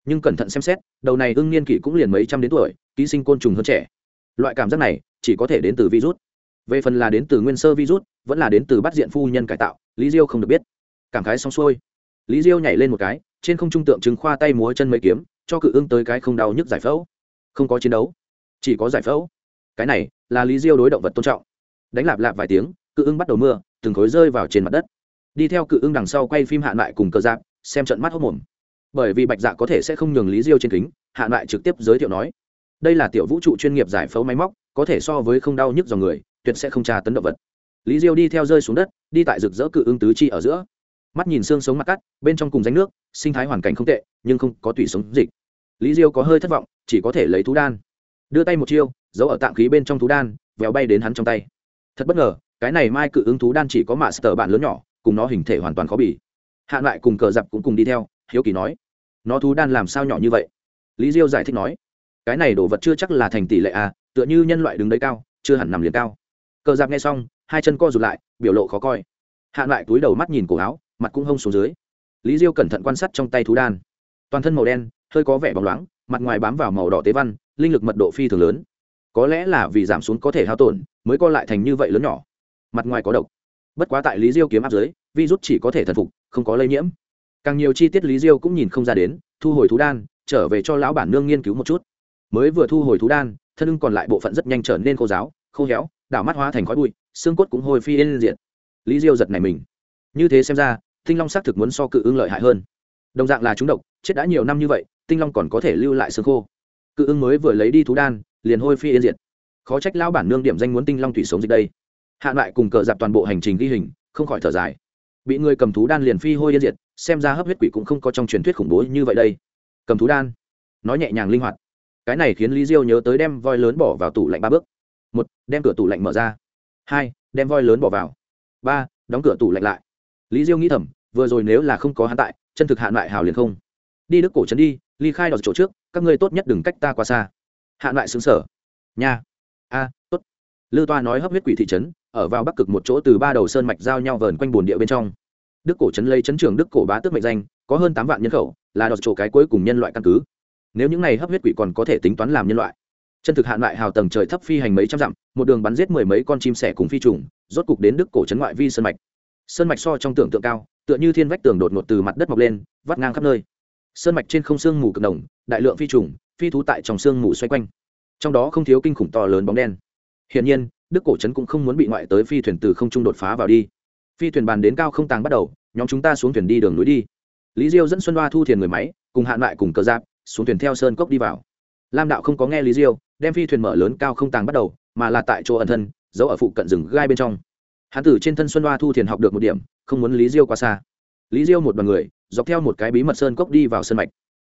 Nhưng cẩn thận xem xét, đầu này ưng niên kỷ cũng liền mấy trăm đến tuổi, ký sinh côn trùng hơn trẻ. Loại cảm giác này, chỉ có thể đến từ virus. Về phần là đến từ nguyên sơ virus, vẫn là đến từ bắt diện phu nhân cải tạo, lý diêu không được biết. Cảm khái xong xuôi, lý diêu nhảy lên một cái, trên không trung tượng trưng khoa tay múa chân mấy kiếm, cho cự ưng tới cái không đau nhức giải phẫu không có chiến đấu, chỉ có giải phẫu. Cái này là lý diêu đối động vật tôn trọng. Đánh lạp lạp vài tiếng, cự ưng bắt đầu mưa, từng khối rơi vào trên mặt đất. Đi theo cự ưng đằng sau quay phim hạ lại cùng cơ giáp dạ, xem trận mắt hốc mồm. Bởi vì bạch dạ có thể sẽ không nhường lý diêu trên kính, hạ lại trực tiếp giới thiệu nói, đây là tiểu vũ trụ chuyên nghiệp giải phẫu máy móc, có thể so với không đau nhức dòng người, tuyệt sẽ không tra tấn động vật. Lý diêu đi theo rơi xuống đất, đi tại rực rỡ cự ưng tứ chi ở giữa. Mắt nhìn xương sống mặt cắt, bên trong cùng danh nước, sinh thái hoàn cảnh không tệ, nhưng không có tủy sống dịch lý diêu có hơi thất vọng, chỉ có thể lấy thú đan. Đưa tay một chiêu, giấu ở tạm khí bên trong thú đan véo bay đến hắn trong tay. Thật bất ngờ, cái này mai cự ứng thú đan chỉ có mạ sờ bạn lớn nhỏ, cùng nó hình thể hoàn toàn khó bỉ hạ lại cùng cờ dập cũng cùng đi theo, hiếu kỳ nói, nó thú đan làm sao nhỏ như vậy? Lý diêu giải thích nói, cái này đồ vật chưa chắc là thành tỷ lệ à tựa như nhân loại đứng đấy cao, chưa hẳn nằm liền cao. Cờ dạp nghe xong, hai chân co rụt lại, biểu lộ khó coi. Hạ lại túi đầu mắt nhìn cổ áo, mặt cũng hông xuống dưới. Lý diêu cẩn thận quan sát trong tay thú đan. Toàn thân màu đen hơi có vẻ bóng loáng, mặt ngoài bám vào màu đỏ tế văn, linh lực mật độ phi thường lớn. Có lẽ là vì giảm xuống có thể hao tổn, mới co lại thành như vậy lớn nhỏ. Mặt ngoài có độc. Bất quá tại lý diêu kiếm áp dưới, virus chỉ có thể thần phục, không có lây nhiễm. Càng nhiều chi tiết lý diêu cũng nhìn không ra đến, thu hồi thú đan, trở về cho lão bản nương nghiên cứu một chút. Mới vừa thu hồi thú đan, thân ưng còn lại bộ phận rất nhanh trở nên khô giáo khô héo, đảo mắt hóa thành khói bụi, xương cốt cũng hôi phi lên diện lý diêu giật này mình. Như thế xem ra thinh long xác thực muốn so cự ưng lợi hại hơn. Đồng dạng là chúng độc, chết đã nhiều năm như vậy tinh long còn có thể lưu lại xương khô. Cự ưng mới vừa lấy đi thú đan, liền hôi phi yên diệt. Khó trách lão bản nương điểm danh muốn tinh long thủy sống dịch đây. Hạ lại cùng cờ dạp toàn bộ hành trình ghi hình, không khỏi thở dài. Bị người cầm thú đan liền phi hôi yên diệt, xem ra hấp huyết quỷ cũng không có trong truyền thuyết khủng bố như vậy đây. Cầm thú đan. Nói nhẹ nhàng linh hoạt. Cái này khiến lý diêu nhớ tới đem voi lớn bỏ vào tủ lạnh ba bước. Một, đem cửa tủ lạnh mở ra. Hai, đem voi lớn bỏ vào. Ba, đóng cửa tủ lạnh lại. Lý diêu nghĩ thầm, vừa rồi nếu là không có hắn tại, chân thực hạn lại hào liền không. Đi đức cổ trấn đi ly khai đọt chỗ trước các ngươi tốt nhất đừng cách ta qua xa. Hạ lại xứng sở nha. A à, tốt. Lư toa nói hấp huyết quỷ thị trấn ở vào bắc cực một chỗ từ ba đầu sơn mạch giao nhau vờn quanh bồn địa bên trong. Đức cổ trấn lấy trấn trường đức cổ bá tước mệnh danh có hơn tám vạn nhân khẩu là đọt chỗ cái cuối cùng nhân loại căn cứ. Nếu những này hấp huyết quỷ còn có thể tính toán làm nhân loại. Chân thực hạn lại hào tầng trời thấp phi hành mấy trăm dặm một đường bắn giết mười mấy con chim sẻ cùng phi trùng rốt cục đến đức cổ trấn ngoại vi sơn mạch. Sơn mạch so trong tưởng tượng cao tựa như thiên vách tường đột ngột từ mặt đất mọc lên vắt ngang khắp nơi sơn mạch trên không sương mù cực đồng đại lượng phi trùng, phi thú tại trong sương mù xoay quanh. Trong đó không thiếu kinh khủng to lớn bóng đen. Hiển nhiên, đức cổ trấn cũng không muốn bị ngoại tới phi thuyền từ không trung đột phá vào đi. Phi thuyền bàn đến cao không tàng bắt đầu, nhóm chúng ta xuống thuyền đi đường núi đi. Lý diêu dẫn xuân đoa thu thiền người máy, cùng hạn lại cùng cờ giáp, xuống thuyền theo sơn cốc đi vào. Lam đạo không có nghe lý diêu, đem phi thuyền mở lớn cao không tàng bắt đầu, mà là tại chỗ ẩn thân, giấu ở phụ cận rừng gai bên trong. Hán tử trên thân xuân đoa thu thiền học được một điểm, không muốn lý diêu quá xa. Lý diêu một đ o à n người dọc theo một cái bí mật sơn cốc đi vào sân mạch.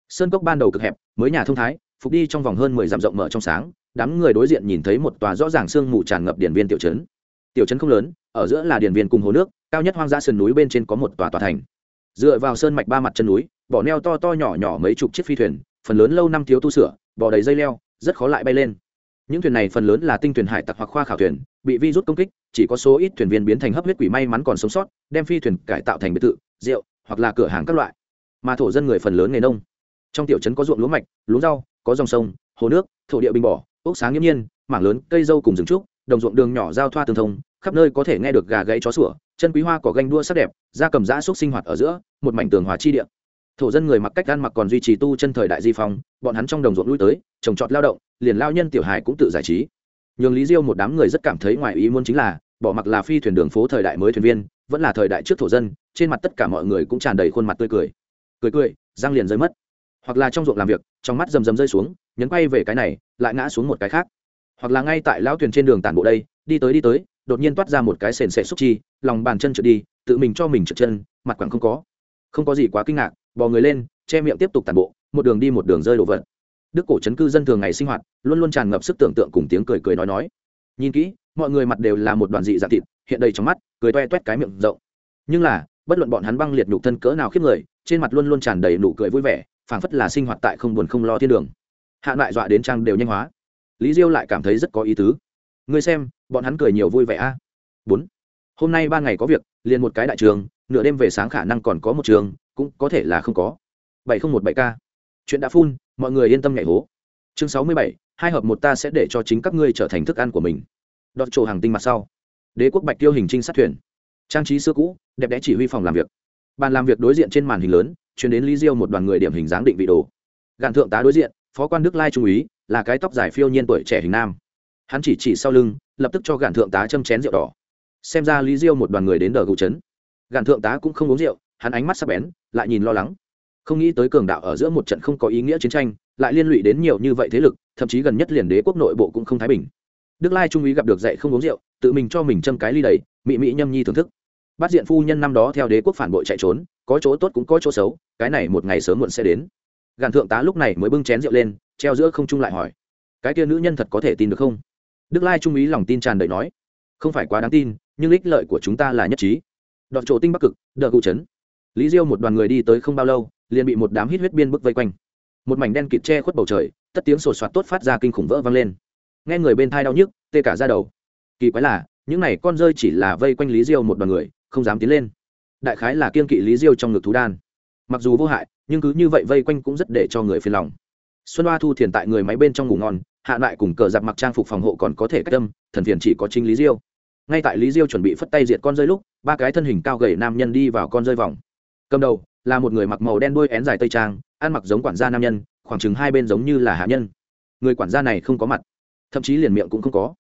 Sơn cốc ban đầu cực hẹp, mới nhà thông thái, phục đi trong vòng hơn mười dặm rộng mở trong sáng, đám người đối diện nhìn thấy một tòa rõ ràng sương mù tràn ngập điển viên tiểu trấn. Tiểu trấn không lớn, ở giữa là điển viên cùng hồ nước, cao nhất hoang dã sườn núi bên trên có một tòa tòa thành. Dựa vào sơn mạch ba mặt chân núi, bỏ neo to to nhỏ nhỏ mấy chục chiếc phi thuyền, phần lớn lâu năm thiếu tu sửa bò đầy dây leo, rất khó lại bay lên. Những thuyền này phần lớn là tinh thuyền hải tặc hoặc khoa khảo thuyền, bị virus công kích, chỉ có số ít thuyền viên biến thành hấp huyết quỷ may mắn còn sống sót, đem phi thuyền cải tạo thành biệt thự, rượu hoặc là cửa hàng các loại. Mà thổ dân người phần lớn nghề nông. Trong tiểu trấn có ruộng lúa mạch, lúa rau, có dòng sông, hồ nước, thổ địa bình bỏ, ốc sáng nghiễm nhiên, mảng lớn cây dâu cùng rừng trúc, đồng ruộng đường nhỏ giao thoa tương thông, khắp nơi có thể nghe được gà gãy chó sủa, chân quý hoa có ganh đua sắc đẹp, da cầm giã xúc sinh hoạt ở giữa, một mảnh tường hòa chi địa. Thổ dân người mặc cách ăn mặc còn duy trì tu chân thời đại di phong, bọn hắn trong đồng ruộng lui tới, trồng trọt lao động, liền lao nhân tiểu hài cũng tự giải trí. Nhường lý diêu một đám người rất cảm thấy ngoài ý muốn chính là, bỏ mặc là phi thuyền đường phố thời đại mới thuyền viên vẫn là thời đại trước thổ dân, trên mặt tất cả mọi người cũng tràn đầy khuôn mặt tươi cười. Cười cười, răng liền rơi mất. Hoặc là trong ruộng làm việc, trong mắt rầm rầm rơi xuống, nhấn quay về cái này, lại ngã xuống một cái khác. Hoặc là ngay tại lão thuyền trên đường tản bộ đây, đi tới đi tới, đột nhiên toát ra một cái sền sệ xúc chi, lòng bàn chân trượt đi, tự mình cho mình trượt chân, mặt quẳng không có. Không có gì quá kinh ngạc, bò người lên, che miệng tiếp tục tản bộ, một đường đi một đường rơi đổ vật. Đức cổ chấn cư dân thường ngày sinh hoạt, luôn luôn tràn ngập sức tưởng tượng cùng tiếng cười cười nói nói. Nhìn kỹ mọi người mặt đều là một đoàn dị dạng thịt, hiện đầy trong mắt, cười toe toét cái miệng rộng. Nhưng là, bất luận bọn hắn băng liệt nhục thân cỡ nào khiếp người, trên mặt luôn luôn tràn đầy nụ cười vui vẻ, phảng phất là sinh hoạt tại không buồn không lo thiên đường. Hạ lại dọa đến trang đều nhanh hóa. Lý diêu lại cảm thấy rất có ý tứ. Người xem, bọn hắn cười nhiều vui vẻ a. À? bốn. Hôm nay ba ngày có việc, liền một cái đại trường, nửa đêm về sáng khả năng còn có một trường, cũng có thể là không có. Bảy không một bảy k chuyện đã phun mọi người yên tâm nhảy hố. Chương sáu mươi bảy, hai hợp một ta sẽ để cho chính các ngươi trở thành thức ăn của mình đọt trổ hàng tinh mặt sau. Đế quốc bạch tiêu hình trinh sát thuyền. Trang trí xưa cũ, đẹp đẽ chỉ huy phòng làm việc. Bàn làm việc đối diện trên màn hình lớn chuyển đến lý diêu một đoàn người điểm hình dáng định vị đồ. Gạn thượng tá đối diện, phó quan đức lai trung úy, là cái tóc dài phiêu nhiên tuổi trẻ hình nam. Hắn chỉ chỉ sau lưng, lập tức cho gạn thượng tá châm chén rượu đỏ. Xem ra lý diêu một đoàn người đến đờ gụ trấn gạn thượng tá cũng không uống rượu, hắn ánh mắt sắp bén, lại nhìn lo lắng. Không nghĩ tới cường đạo ở giữa một trận không có ý nghĩa chiến tranh, lại liên lụy đến nhiều như vậy thế lực, thậm chí gần nhất liền đế quốc nội bộ cũng không thái bình đức lai trung úy gặp được dậy không uống rượu, tự mình cho mình châm cái ly đầy, mị mị nhâm nhi thưởng thức. Bắt diện phu nhân năm đó theo đế quốc phản bội chạy trốn, có chỗ tốt cũng có chỗ xấu, cái này một ngày sớm muộn sẽ đến. Gàn thượng tá lúc này mới bưng chén rượu lên, treo giữa không trung lại hỏi, cái kia nữ nhân thật có thể tin được không? Đức lai trung úy lòng tin tràn đầy nói, không phải quá đáng tin, nhưng ích lợi của chúng ta là nhất trí. Đọt chỗ tinh bắc cực, đờ cụ trấn lý diêu một đoàn người đi tới không bao lâu, liền bị một đám hít huyết biên bức vây quanh. Một mảnh đen kịt che khuất bầu trời, tất tiếng sổ soạt tốt phát ra kinh khủng vỡ vang lên nghe người bên thai đau nhức, tê cả ra đầu. Kỳ quái là, những n à y con rơi chỉ là vây quanh lý diêu một đoàn người, không dám tiến lên. Đại khái là kiên kỵ lý diêu trong ngực thú đan. Mặc dù vô hại, nhưng cứ như vậy vây quanh cũng rất để cho người phiền lòng. Xuân hoa thu thiền tại người máy bên trong ngủ ngon, hạ lại cùng cờ giặc mặc trang phục phòng hộ còn có thể cách tâm thần phiền chỉ có chính lý diêu. Ngay tại lý diêu chuẩn bị phất tay diệt con rơi lúc, ba cái thân hình cao gầy nam nhân đi vào con rơi vòng. Cầm đầu, là một người mặc màu đen đuôi én dài tây trang, ăn mặc giống quản gia nam nhân, khoảng chừng hai bên giống như là hạ nhân. Người quản gia này không có mặt thậm chí liền miệng cũng không có.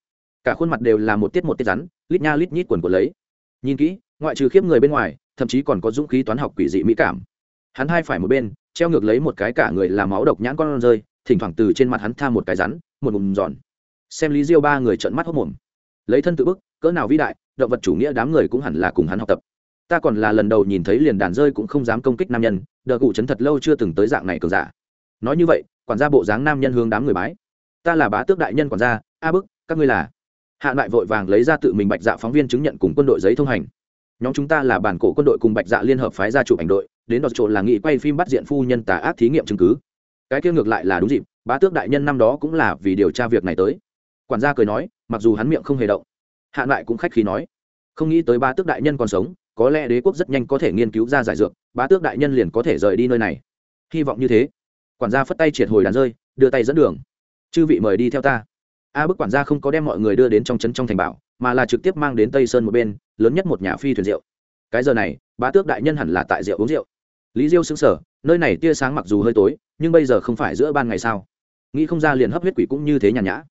Cả khuôn mặt đều là một tiết một tiết rắn, lít nha lít nhít quần của lấy. Nhìn kỹ, ngoại trừ khiếp người bên ngoài, thậm chí còn có dũng khí toán học quỷ dị mỹ cảm. Hắn hai phải một bên, treo ngược lấy một cái cả người làm máu độc nhãn con rơi, thỉnh thoảng từ trên mặt hắn tha một cái rắn, một ngụm giòn. Xem lý diêu ba người trợn mắt hốc mồm. Lấy thân tự bức, cỡ nào vĩ đại, động vật chủ nghĩa đám người cũng hẳn là cùng hắn học tập. Ta còn là lần đầu nhìn thấy liền đàn rơi cũng không dám công kích nam nhân, đờ cụ trấn thật lâu chưa từng tới dạng này cường giả. Nói như vậy, quản gia bộ dáng nam nhân hướng đám người bái ta là bá tước đại nhân quản gia, a bức, các ngươi là. Hạ lại vội vàng lấy ra tự mình bạch dạ phóng viên chứng nhận cùng quân đội giấy thông hành. Nhóm chúng ta là bản cổ quân đội cùng bạch dạ liên hợp phái ra chụp ảnh đội, đến đọt chỗ là nghị quay phim bắt diện phu nhân tà ác thí nghiệm chứng cứ. Cái kia ngược lại là đúng dịp, bá tước đại nhân năm đó cũng là vì điều tra việc này tới. Quản gia cười nói, mặc dù hắn miệng không hề động. Hạ lại cũng khách khí nói, không nghĩ tới bá tước đại nhân còn sống, có lẽ đế quốc rất nhanh có thể nghiên cứu ra giải dược, bá tước đại nhân liền có thể rời đi nơi này. Hy vọng như thế. Quản gia phất tay triệt hồi đàn rơi, đưa tay dẫn đường chư vị mời đi theo ta a bức quản gia không có đem mọi người đưa đến trong trấn trong thành bảo mà là trực tiếp mang đến tây sơn một bên lớn nhất một nhà phi thuyền rượu cái giờ này bá tước đại nhân hẳn là tại rượu uống rượu lý diêu xứng sở nơi này tia sáng mặc dù hơi tối nhưng bây giờ không phải giữa ban ngày sao nghĩ không ra liền hấp huyết quỷ cũng như thế nhàn nhã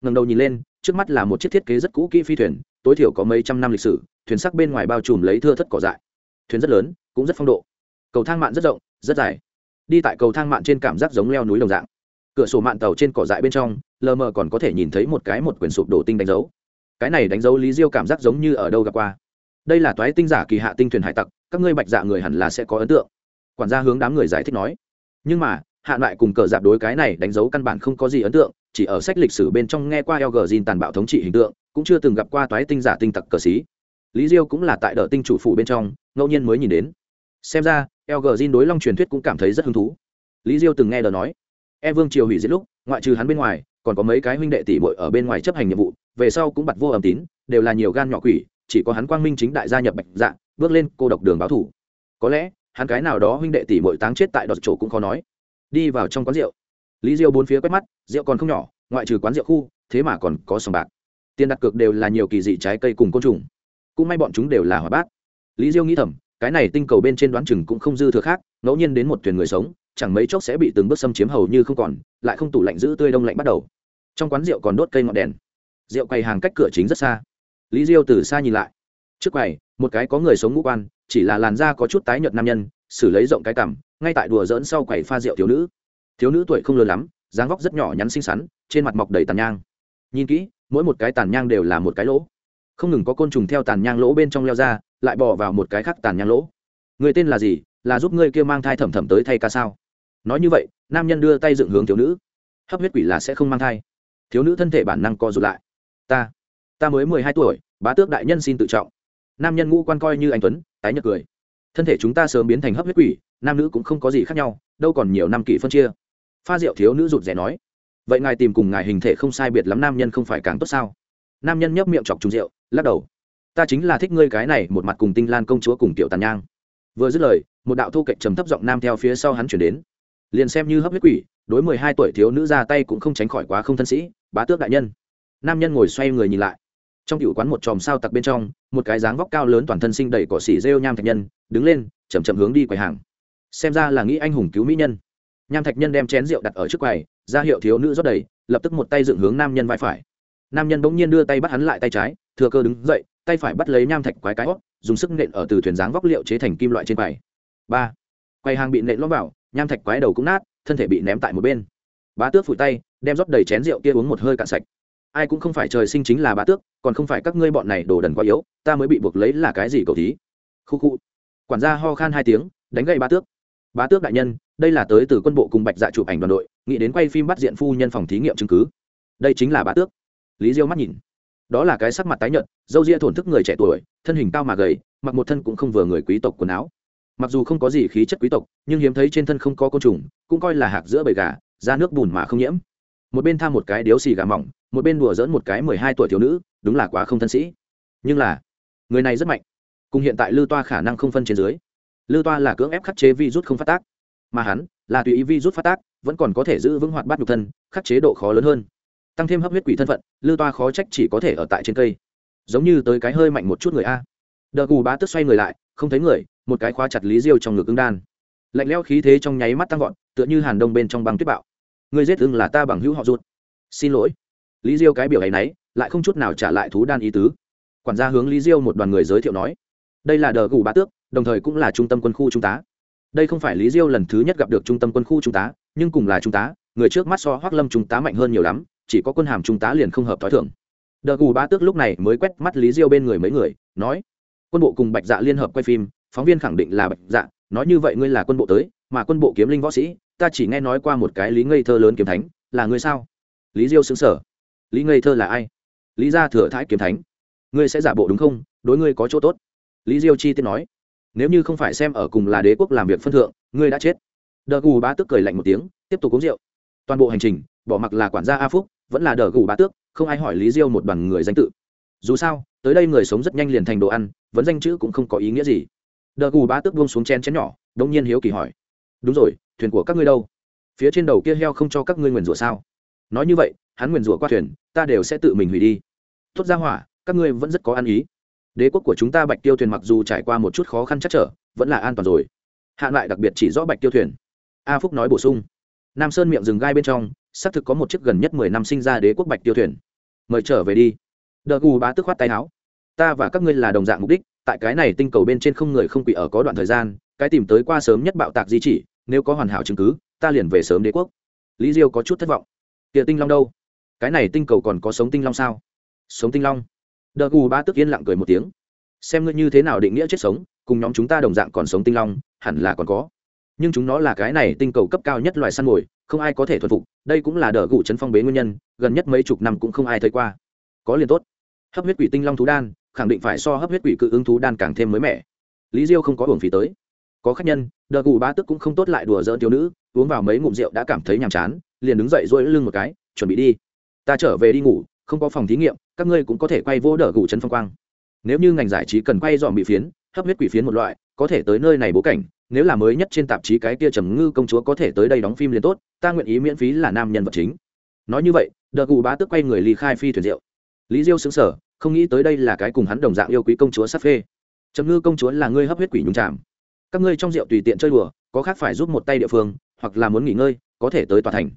ngần đầu nhìn lên trước mắt là một chiếc thiết kế rất cũ kỹ phi thuyền tối thiểu có mấy trăm năm lịch sử thuyền sắc bên ngoài bao trùm lấy thưa thất cỏ dại thuyền rất lớn cũng rất phong độ cầu thang mạn rất rộng rất dài đi tại cầu thang mạn trên cảm giác giống leo núi đồng dạng cửa sổ mạn tàu trên cỏ dại bên trong, lờ mờ còn có thể nhìn thấy một cái một quyển sụp đổ tinh đánh dấu. Cái này đánh dấu lý diêu cảm giác giống như ở đâu gặp qua. Đây là toái tinh giả kỳ hạ tinh thuyền hải tặc, các ngươi bạch dạ người hẳn là sẽ có ấn tượng. Quản gia hướng đám người giải thích nói. Nhưng mà, hạ lại cùng cờ dạp đối cái này đánh dấu căn bản không có gì ấn tượng, chỉ ở sách lịch sử bên trong nghe qua eo gờ tàn bạo thống trị hình tượng, cũng chưa từng gặp qua toái tinh giả tinh tặc cờ xí lý diêu cũng là tại đờ tinh chủ phủ bên trong, ngẫu nhiên mới nhìn đến. Xem ra eo gờ đối long truyền thuyết cũng cảm thấy rất hứng thú. Lý diêu từng nghe đờ nói e vương triều hủy diệt lúc, ngoại trừ hắn bên ngoài, còn có mấy cái huynh đệ tỷ bội ở bên ngoài chấp hành nhiệm vụ, về sau cũng bật vô âm tín, đều là nhiều gan nhỏ quỷ, chỉ có hắn quang minh chính đại gia nhập bạch dạ bước lên cô độc đường báo thủ. Có lẽ, hắn cái nào đó huynh đệ tỷ bội táng chết tại đọt chỗ cũng khó nói. Đi vào trong quán rượu. Lý Diêu bốn phía quét mắt, rượu còn không nhỏ, ngoại trừ quán rượu khu, thế mà còn có sòng bạc. Tiền đặt cược đều là nhiều kỳ dị trái cây cùng côn trùng. Cũng may bọn chúng đều là hỏa bát. Lý diêu nghĩ thầm, cái này tinh cầu bên trên đoán chừng cũng không dư thừa khác, ngẫu nhiên đến một thuyền người sống chẳng mấy chốc sẽ bị từng bước xâm chiếm hầu như không còn, lại không tủ lạnh giữ tươi đông lạnh bắt đầu. Trong quán rượu còn đốt cây ngọn đèn. Rượu quầy hàng cách cửa chính rất xa. Lý diêu từ xa nhìn lại. Trước quầy, một cái có người sống ngũ quan, chỉ là làn da có chút tái nhợt nam nhân, xử lấy rộng cái cằm, ngay tại đùa dỡn sau quầy pha rượu thiếu nữ. Thiếu nữ tuổi không lớn lắm, dáng vóc rất nhỏ nhắn xinh xắn, trên mặt mọc đầy tàn nhang. Nhìn kỹ, mỗi một cái tàn nhang đều là một cái lỗ. Không ngừng có côn trùng theo tàn nhang lỗ bên trong leo ra, lại bỏ vào một cái khác tàn nhang lỗ. Người tên là gì? Là giúp ngươi kia mang thai thầm thầm tới thay ca sao? nói như vậy, nam nhân đưa tay dựng hướng thiếu nữ. Hấp huyết quỷ là sẽ không mang thai. Thiếu nữ thân thể bản năng co rụt lại. Ta ta mới mười hai tuổi, bá tước đại nhân xin tự trọng. Nam nhân ngũ quan coi như anh tuấn, tái nhật cười. Thân thể chúng ta sớm biến thành hấp huyết quỷ, nam nữ cũng không có gì khác nhau, đâu còn nhiều năm kỷ phân chia. Pha rượu thiếu nữ rụt rè nói. Vậy ngài tìm cùng ngài hình thể không sai biệt lắm nam nhân không phải càng tốt sao? Nam nhân nhấp miệng chọc trùng rượu, lắc đầu. Ta chính là thích ngươi cái này, một mặt cùng tinh lan công chúa cùng tiểu tàn nhang. Vừa dứt lời, một đạo thu cạnh trầm thấp giọng nam theo phía sau hắn chuyển đến liền xem như hấp huyết quỷ, đối mười hai tuổi thiếu nữ ra tay cũng không tránh khỏi quá không thân sĩ, bá tước đại nhân. Nam nhân ngồi xoay người nhìn lại. Trong cựu quán một chòm sao tặc bên trong, một cái dáng vóc cao lớn toàn thân sinh đầy cỏ xỉ rêu nham thạch nhân, đứng lên chầm chậm hướng đi quầy hàng. Xem ra là nghĩ anh hùng cứu mỹ nhân. Nham thạch nhân đem chén rượu đặt ở trước quầy, ra hiệu thiếu nữ rót đầy, lập tức một tay dựng hướng nam nhân vai phải. Nam nhân bỗng nhiên đưa tay bắt hắn lại tay trái, thừa cơ đứng dậy, tay phải bắt lấy nham thạch quái cái hót dùng sức nện ở từ thuyền dáng vóc liệu chế thành kim loại trên quầy. Ba. Quầy hàng bị nện lõm vào nham thạch quái đầu cũng nát, thân thể bị ném tại một bên. Bá tước phủi tay, đem rót đầy chén rượu kia uống một hơi cạn sạch. Ai cũng không phải trời sinh chính là bá tước, còn không phải các ngươi bọn này đổ đần quá yếu, ta mới bị buộc lấy là cái gì cầu thí? Khu khu. Quản gia ho khan hai tiếng, đánh gậy bá tước. Bá tước đại nhân, đây là tới từ quân bộ cùng bạch dạ chụp ảnh đoàn đội, nghĩ đến quay phim bắt diện phu nhân phòng thí nghiệm chứng cứ. Đây chính là bá tước. Lý diêu mắt nhìn. Đó là cái sắc mặt tái nhợt, dâu ria thổn thức người trẻ tuổi, thân hình cao mà gầy, mặc một thân cũng không vừa người quý tộc quần áo mặc dù không có gì khí chất quý tộc, nhưng hiếm thấy trên thân không có côn trùng, cũng coi là hạc giữa bầy gà ra nước bùn mà không nhiễm. Một bên tham một cái điếu xì gà mỏng, một bên đùa dỡn một cái mười hai tuổi thiếu nữ, đúng là quá không thân sĩ. Nhưng là, người này rất mạnh. Cùng hiện tại lư toa khả năng không phân trên dưới. Lư toa là cưỡng ép khắc chế virus không phát tác. Mà hắn, là tùy ý virus phát tác, vẫn còn có thể giữ vững hoạt bát nhục thân, khắc chế độ khó lớn hơn. Tăng thêm hấp huyết quỷ thân phận, lư toa khó trách chỉ có thể ở tại trên cây. Giống như tới cái hơi mạnh một chút người a. Đờ cù bá tức xoay người lại, không thấy người một cái khóa chặt lý diêu trong ngực ứng đan. Lạnh lẽo khí thế trong nháy mắt tăng vọt, tựa như hàn đông bên trong băng tuyết bạo. Người giết ưng là ta bằng hữu họ ruột. Xin lỗi. Lý diêu cái biểu ấy nấy, lại không chút nào trả lại thú đan ý tứ. Quản gia hướng lý diêu một đoàn người giới thiệu nói, đây là đờ gù bá tước, đồng thời cũng là trung tâm quân khu trung tá đây không phải lý diêu lần thứ nhất gặp được trung tâm quân khu trung tá nhưng cùng là trung tá người trước mắt so hoác lâm trung tá mạnh hơn nhiều lắm, chỉ có quân hàm trung tá liền không hợp thói thường. Đờ gù bá tước lúc này mới quét mắt lý diêu bên người mấy người, nói, quân bộ cùng bạch dạ liên hợp quay phim phóng viên khẳng định là bạch dạ nói như vậy ngươi là quân bộ tới, mà quân bộ kiếm linh võ sĩ, ta chỉ nghe nói qua một cái lý ngây thơ lớn kiếm thánh, là ngươi sao? Lý diêu xứng sở lý ngây thơ là ai? Lý gia thừa thái kiếm thánh. Ngươi sẽ giả bộ đúng không? Đối ngươi có chỗ tốt. Lý diêu chi tiết nói. Nếu như không phải xem ở cùng là đế quốc làm việc phân thượng, ngươi đã chết. Đờ gù bá tước cười lạnh một tiếng, tiếp tục uống rượu. Toàn bộ hành trình, bỏ mặc là quản gia a phúc, vẫn là đờ gù bá tước, không ai hỏi lý diêu một đoàn người danh tự. Dù sao, tới đây người sống rất nhanh liền thành đồ ăn, vẫn danh chữ cũng không có ý nghĩa gì đờ gù bá tước buông xuống chen chén nhỏ đông nhiên hiếu kỳ hỏi. Đúng rồi, thuyền của các ngươi đâu? Phía trên đầu kia heo không cho các ngươi nguyền rủa sao? Nói như vậy, hắn nguyền rủa qua thuyền, ta đều sẽ tự mình hủy đi. Tốt ra hỏa, các ngươi vẫn rất có ăn ý. Đế quốc của chúng ta bạch tiêu thuyền mặc dù trải qua một chút khó khăn chắc trở, vẫn là an toàn rồi. Hạn lại đặc biệt chỉ rõ bạch tiêu thuyền. A phúc nói bổ sung. Nam sơn miệng rừng gai bên trong, xác thực có một chiếc gần nhất mười năm sinh ra đế quốc bạch tiêu thuyền. Mời trở về đi. Đờ gù bá tức khoát tay áo. Ta và các ngươi là đồng dạng mục đích tại cái này tinh cầu bên trên không người không quỷ ở có đoạn thời gian, cái tìm tới qua sớm nhất bạo tạc di chỉ, nếu có hoàn hảo chứng cứ, ta liền về sớm đế quốc. Lý diêu có chút thất vọng. Kìa tinh long đâu? Cái này tinh cầu còn có sống tinh long sao? Sống tinh long? Đờ cù ba tức yên lặng cười một tiếng. Xem ngươi như thế nào định nghĩa chết sống, cùng nhóm chúng ta đồng dạng còn sống tinh long, hẳn là còn có. Nhưng chúng nó là cái này tinh cầu cấp cao nhất loài săn mồi, không ai có thể thuần phục, đây cũng là đờ gù chấn phong bế nguyên nhân, gần nhất mấy chục năm cũng không ai thấy qua. Có liền tốt. Hấp huyết quỷ tinh long thú đan khẳng định phải so hấp huyết quỷ cự ứng thú đan càng thêm mới mẻ. Lý diêu không có hưởng phí tới. Có khách nhân đợt gù ba tức cũng không tốt lại đùa dỡn thiếu nữ, uống vào mấy ngụm rượu đã cảm thấy nhàm chán, liền đứng dậy duỗi lưng một cái, chuẩn bị đi. Ta trở về đi ngủ, không có phòng thí nghiệm, các ngươi cũng có thể quay vô đỡ gù chân phong quang. Nếu như ngành giải trí cần quay dọn bị phiến, hấp huyết quỷ phiến một loại, có thể tới nơi này bố cảnh, nếu là mới nhất trên tạp chí cái kia trầm ngư công chúa có thể tới đây đóng phim liền tốt, ta nguyện ý miễn phí là nam nhân vật chính. Nói như vậy đợt gù bá tức quay người ly khai phi thuyền rượu. Lý diêu sững sờ không nghĩ tới đây là cái cùng hắn đồng dạng yêu quý công chúa sắp phê. Trầm ngư công chúa là ngươi hấp huyết quỷ nhung chạm các ngươi trong rượu tùy tiện chơi đùa, có khác phải giúp một tay địa phương, hoặc là muốn nghỉ ngơi, có thể tới tòa thành.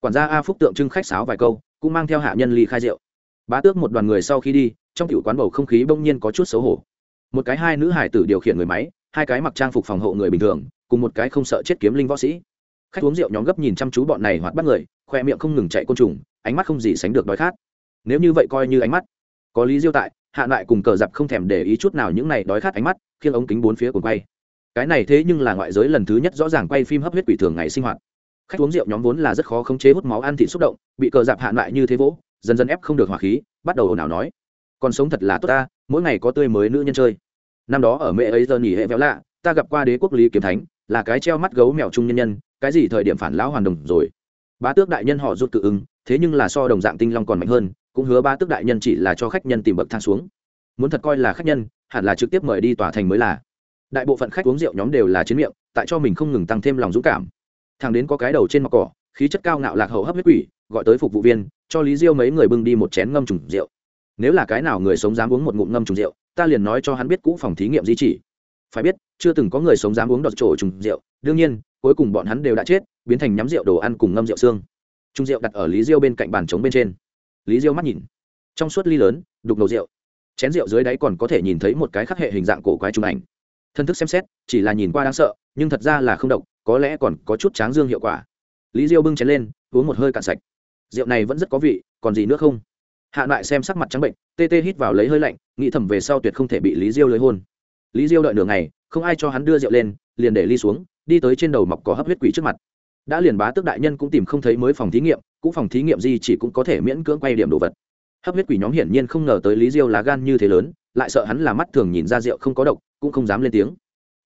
Quản gia a phúc tượng trưng khách sáo vài câu, cũng mang theo hạ nhân ly khai rượu. Bá tước một đoàn người sau khi đi, trong tiểu quán bầu không khí bỗng nhiên có chút xấu hổ. Một cái hai nữ hải tử điều khiển người máy, hai cái mặc trang phục phòng hộ người bình thường, cùng một cái không sợ chết kiếm linh võ sĩ. Khách uống rượu nhóm gấp nhìn chăm chú bọn này hoạt bắt người, khoe miệng không ngừng chạy côn trùng, ánh mắt không gì sánh được đói khát. Nếu như vậy coi như ánh mắt có lý diêu tại, hạ lại cùng cờ giặc không thèm để ý chút nào những này đói khát ánh mắt, khiêng ống kính bốn phía cuồng quay. Cái này thế nhưng là ngoại giới lần thứ nhất rõ ràng quay phim hấp huyết quỷ thường ngày sinh hoạt. Khách uống rượu nhóm vốn là rất khó khống chế hút máu ăn thịt xúc động, bị cờ dạp hạ lại như thế vỗ, dần dần ép không được hỏa khí, bắt đầu ồn ào nói. Còn sống thật là tốt ta, mỗi ngày có tươi mới nữ nhân chơi. Năm đó ở mẹ ấy giờ nghỉ hệ véo lạ, ta gặp qua đế quốc lý kiếm thánh, là cái treo mắt gấu mèo trung nhân nhân, cái gì thời điểm phản lão hoàn đồng rồi. Bá tước đại nhân họ rút cự ứng, thế nhưng là so đồng dạng tinh long còn mạnh hơn cũng hứa ba tước đại nhân chỉ là cho khách nhân tìm bậc thang xuống. Muốn thật coi là khách nhân, hẳn là trực tiếp mời đi tòa thành mới là. Đại bộ phận khách uống rượu nhóm đều là chiến miệng, tại cho mình không ngừng tăng thêm lòng dũng cảm. Thằng đến có cái đầu trên mặt cỏ, khí chất cao ngạo lạc hậu hấp huyết quỷ, gọi tới phục vụ viên, cho lý diêu mấy người bưng đi một chén ngâm trùng rượu. Nếu là cái nào người sống dám uống một ngụm ngâm trùng rượu, ta liền nói cho hắn biết cũ phòng thí nghiệm di chỉ. Phải biết, chưa từng có người sống dám uống đọt trổ trùng rượu, đương nhiên, cuối cùng bọn hắn đều đã chết, biến thành nhắm rượu đồ ăn cùng ngâm rượu xương. Trùng rượu đặt ở lý diêu bên cạnh bàn trống bên trên lý diêu mắt nhìn. Trong suốt ly lớn, đục ngầu rượu. Chén rượu dưới đáy còn có thể nhìn thấy một cái khắc hệ hình dạng cổ quái trung ảnh. Thân thức xem xét, chỉ là nhìn qua đáng sợ, nhưng thật ra là không độc, có lẽ còn có chút tráng dương hiệu quả. Lý diêu bưng chén lên, uống một hơi cạn sạch. Rượu này vẫn rất có vị, còn gì nữa không? Hạ lại xem sắc mặt trắng bệnh, tê tê hít vào lấy hơi lạnh, nghĩ thầm về sau tuyệt không thể bị lý diêu lấy hôn. Lý diêu đợi nửa ngày, không ai cho hắn đưa rượu lên, liền để ly xuống, đi tới trên đầu mọc có hấp huyết quỷ trước mặt đã liền bá tước đại nhân cũng tìm không thấy mới phòng thí nghiệm cũ phòng thí nghiệm gì chỉ cũng có thể miễn cưỡng quay điểm đồ vật. Hấp huyết quỷ nhóm hiển nhiên không ngờ tới lý diêu là gan như thế lớn, lại sợ hắn là mắt thường nhìn ra rượu không có độc, cũng không dám lên tiếng.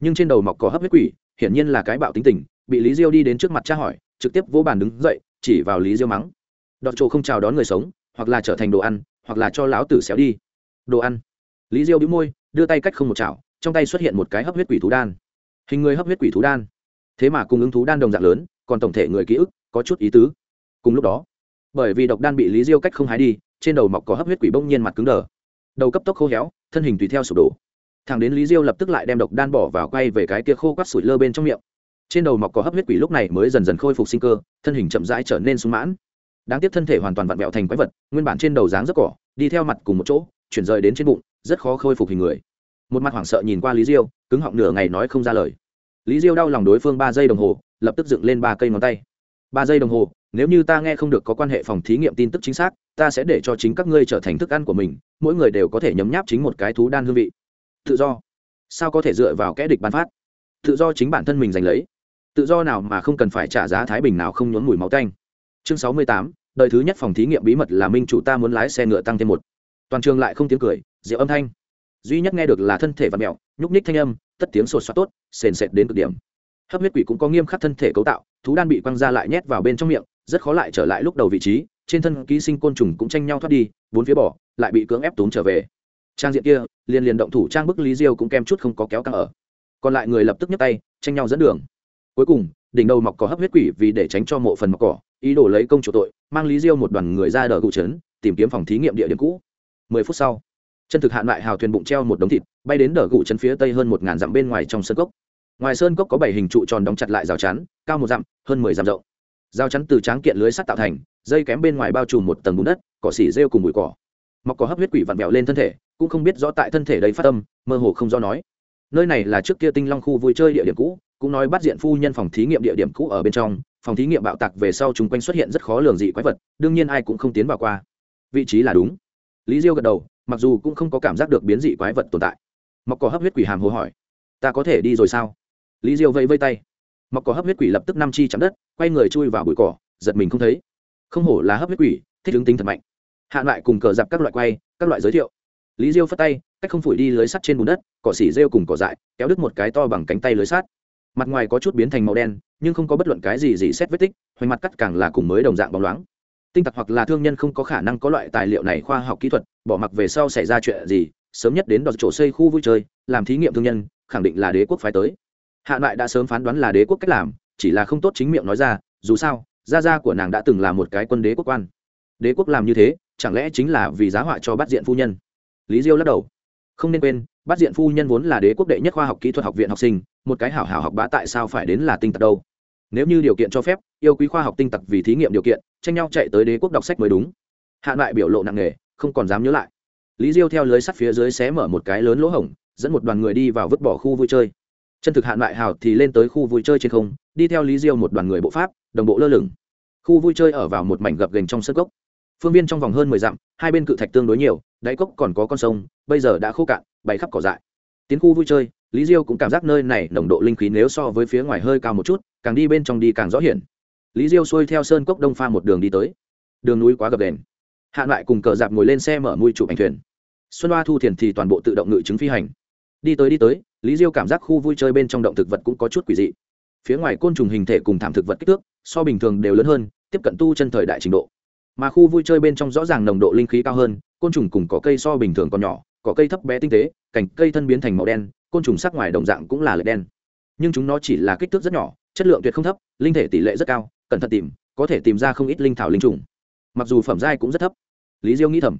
Nhưng trên đầu mọc có hấp huyết quỷ, hiển nhiên là cái bạo tính tình, bị lý diêu đi đến trước mặt tra hỏi, trực tiếp vỗ bàn đứng dậy, chỉ vào lý diêu mắng. Đọt chỗ không chào đón người sống, hoặc là trở thành đồ ăn, hoặc là cho láo tử xéo đi. Đồ ăn. Lý diêu bĩu môi, đưa tay cách không một chảo, trong tay xuất hiện một cái hấp huyết quỷ thú đan. Hình người hấp huyết quỷ thú đan. Thế mà cung ứng thú đan đồng dạng lớn còn tổng thể người ký ức, có chút ý tứ. Cùng lúc đó, bởi vì độc đan bị lý diêu cách không hái đi, trên đầu mọc có hấp huyết quỷ bỗng nhiên mặt cứng đờ. Đầu cấp tốc khô héo, thân hình tùy theo sụp đổ. Thằng đến lý diêu lập tức lại đem độc đan bỏ vào quay về cái kia khô quắt sủi lơ bên trong miệng. Trên đầu mọc có hấp huyết quỷ lúc này mới dần dần khôi phục sinh cơ, thân hình chậm rãi trở nên sung mãn. Đáng tiếc thân thể hoàn toàn vặn vẹo thành quái vật, nguyên bản trên đầu dáng rất cỏ, đi theo mặt cùng một chỗ, chuyển rời đến trên bụng, rất khó khôi phục hình người. Một mặt hoảng sợ nhìn qua lý diêu, cứng họng nửa ngày nói không ra lời lý diêu đau lòng đối phương ba giây đồng hồ, lập tức dựng lên ba cây ngón tay. ba giây đồng hồ, nếu như ta nghe không được có quan hệ phòng thí nghiệm tin tức chính xác, ta sẽ để cho chính các ngươi trở thành thức ăn của mình, mỗi người đều có thể nhấm nháp chính một cái thú đan hương vị. tự do. sao có thể dựa vào kẽ địch bán phát? tự do chính bản thân mình giành lấy. tự do nào mà không cần phải trả giá thái bình nào không nhốn mùi máu canh chương sáu mươi tám, đời thứ nhất phòng thí nghiệm bí mật là minh chủ ta muốn lái xe ngựa tăng thêm một. toàn trường lại không tiếng cười, rượu âm thanh. duy nhất nghe được là thân thể và mẹo, nhúc ních thanh âm tất tiếng sột soát tốt, sền sệt đến cực điểm. Hấp huyết quỷ cũng có nghiêm khắc thân thể cấu tạo, thú đan bị quăng ra lại nhét vào bên trong miệng, rất khó lại trở lại lúc đầu vị trí, trên thân ký sinh côn trùng cũng tranh nhau thoát đi, bốn phía bỏ, lại bị cưỡng ép tốn trở về. Trang diện kia liền liền động thủ trang bức lý diêu cũng kem chút không có kéo căng ở. Còn lại người lập tức nhấc tay, tranh nhau dẫn đường. Cuối cùng, đỉnh đầu mọc cỏ hấp huyết quỷ vì để tránh cho mộ phần mọc cỏ, ý đồ lấy công chủ tội, mang lý diêu một đoàn người ra đờ cụ trấn, tìm kiếm phòng thí nghiệm địa điểm cũ. Mười phút sau chân thực hạn lại hào thuyền bụng treo một đống thịt, bay đến đờ gụ chân phía tây hơn một ngàn dặm bên ngoài trong sơn cốc. Ngoài sơn cốc có bảy hình trụ tròn đóng chặt lại rào chắn, cao một dặm, hơn mười dặm rộng. Rào chắn từ tráng kiện lưới sắt tạo thành, dây kém bên ngoài bao trùm một tầng bùn đất, cỏ xỉ rêu cùng bụi cỏ. Mọc cỏ hấp huyết quỷ vặn vẹo lên thân thể, cũng không biết rõ tại thân thể đầy phát tâm mơ hồ không do nói. Nơi này là trước kia tinh long khu vui chơi địa điểm cũ, cũng nói bắt diện phu nhân phòng thí nghiệm địa điểm cũ ở bên trong, phòng thí nghiệm bạo tạc về sau chúng quanh xuất hiện rất khó lường dị quái vật, đương nhiên ai cũng không tiến vào qua. Vị trí là đúng lý diêu gật đầu, mặc dù cũng không có cảm giác được biến dị quái vật tồn tại. Mọc cỏ hấp huyết quỷ hàm hồ hỏi, ta có thể đi rồi sao? Lý diêu vẫy vây tay. Mọc cỏ hấp huyết quỷ lập tức năm chi chạm đất, quay người chui vào bụi cỏ, giật mình không thấy. Không hổ là hấp huyết quỷ, thích ứng tính thật mạnh. Hạn lại cùng cờ dạp các loại quay, các loại giới thiệu. Lý diêu phất tay, cách không phủi đi lưới sắt trên bùn đất, cỏ xỉ rêu cùng cỏ dại, kéo đứt một cái to bằng cánh tay lưới sắt. Mặt ngoài có chút biến thành màu đen, nhưng không có bất luận cái gì gì xét vết tích, hoành mặt cắt càng là cùng mới đồng dạng bóng loáng tinh tặc hoặc là thương nhân không có khả năng có loại tài liệu này khoa học kỹ thuật, bỏ mặc về sau xảy ra chuyện gì, sớm nhất đến đọt chỗ xây khu vui chơi, làm thí nghiệm thương nhân, khẳng định là đế quốc phái tới. Hạ lại đã sớm phán đoán là đế quốc cách làm, chỉ là không tốt chính miệng nói ra, dù sao, gia gia của nàng đã từng là một cái quân đế quốc quan. Đế quốc làm như thế, chẳng lẽ chính là vì giá họa cho bắt diện phu nhân? Lý diêu lắc đầu. Không nên quên bắt diện phu nhân vốn là đế quốc đệ nhất khoa học kỹ thuật học viện học sinh, một cái hảo hảo học bá tại sao phải đến là tinh tật đâu? nếu như điều kiện cho phép, yêu quý khoa học tinh tặc vì thí nghiệm điều kiện, tranh nhau chạy tới đế quốc đọc sách mới đúng. Hạ lại biểu lộ nặng nề, không còn dám nhớ lại. Lý diêu theo lưới sắt phía dưới xé mở một cái lớn lỗ hổng, dẫn một đoàn người đi vào vứt bỏ khu vui chơi. Chân thực hạn lại hào thì lên tới khu vui chơi trên không, đi theo lý diêu một đoàn người bộ pháp, đồng bộ lơ lửng. Khu vui chơi ở vào một mảnh gập gành trong sân cốc. Phương viên trong vòng hơn mười dặm, hai bên cự thạch tương đối nhiều, đáy cốc còn có con sông, bây giờ đã khô cạn, bày khắp cỏ dại. Tiến khu vui chơi lý diêu cũng cảm giác nơi này nồng độ linh khí nếu so với phía ngoài hơi cao một chút, càng đi bên trong đi càng rõ hiển. Lý diêu xuôi theo sơn cốc đông pha một đường đi tới. Đường núi quá gập đền hạ lại cùng cờ dạp ngồi lên xe mở mui chụp ảnh thuyền. Xuân hoa thu thiền thì toàn bộ tự động ngự chứng phi hành. Đi tới đi tới, lý diêu cảm giác khu vui chơi bên trong động thực vật cũng có chút quỷ dị. Phía ngoài côn trùng hình thể cùng thảm thực vật kích thước, so bình thường đều lớn hơn, tiếp cận tu chân thời đại trình độ. Mà khu vui chơi bên trong rõ ràng nồng độ linh khí cao hơn, côn trùng cùng có cây so bình thường còn nhỏ, cỏ cây thấp bé tinh tế, cành cây thân biến thành màu đen côn trùng sắc ngoài đồng dạng cũng là lệ đen. Nhưng chúng nó chỉ là kích thước rất nhỏ, chất lượng tuyệt không thấp, linh thể tỷ lệ rất cao, cẩn thận tìm, có thể tìm ra không ít linh thảo linh trùng. Mặc dù phẩm giai cũng rất thấp. Lý diêu nghĩ thầm,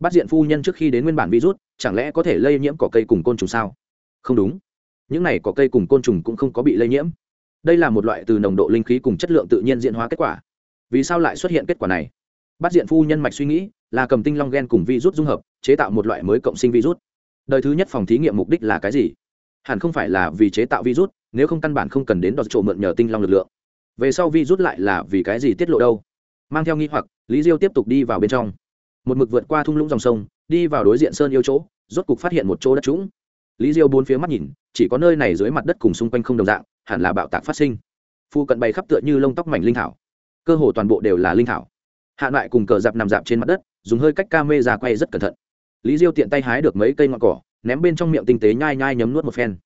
bắt diện phu nhân trước khi đến nguyên bản virus, chẳng lẽ có thể lây nhiễm cỏ cây cùng côn trùng sao? Không đúng. Những này có cây cùng côn trùng cũng không có bị lây nhiễm. Đây là một loại từ nồng độ linh khí cùng chất lượng tự nhiên diễn hóa kết quả. Vì sao lại xuất hiện kết quả này? Bắt diện phu nhân mạch suy nghĩ là cầm tinh long gen cùng virus dung hợp, chế tạo một loại mới cộng sinh virus đời thứ nhất phòng thí nghiệm mục đích là cái gì? Hẳn không phải là vì chế tạo virus, nếu không căn bản không cần đến đọt chỗ mượn nhờ tinh long lực lượng. Về sau virus lại là vì cái gì tiết lộ đâu? Mang theo nghi hoặc, lý diêu tiếp tục đi vào bên trong. Một mực vượt qua thung lũng dòng sông, đi vào đối diện sơn yêu chỗ, rốt cục phát hiện một chỗ đất trũng. Lý diêu bốn phía mắt nhìn, chỉ có nơi này dưới mặt đất cùng xung quanh không đồng dạng, hẳn là bạo tạc phát sinh. Phu cận bày khắp tựa như lông tóc mảnh linh thảo. Cơ hồ toàn bộ đều là linh thảo. Hạ loại cùng cờ dạp nằm dạp trên mặt đất, dùng hơi cách ca mê ra quay rất cẩn thận lý diêu tiện tay hái được mấy cây ngọn cỏ, ném bên trong miệng tinh tế nhai nhai nhấm nuốt một phen.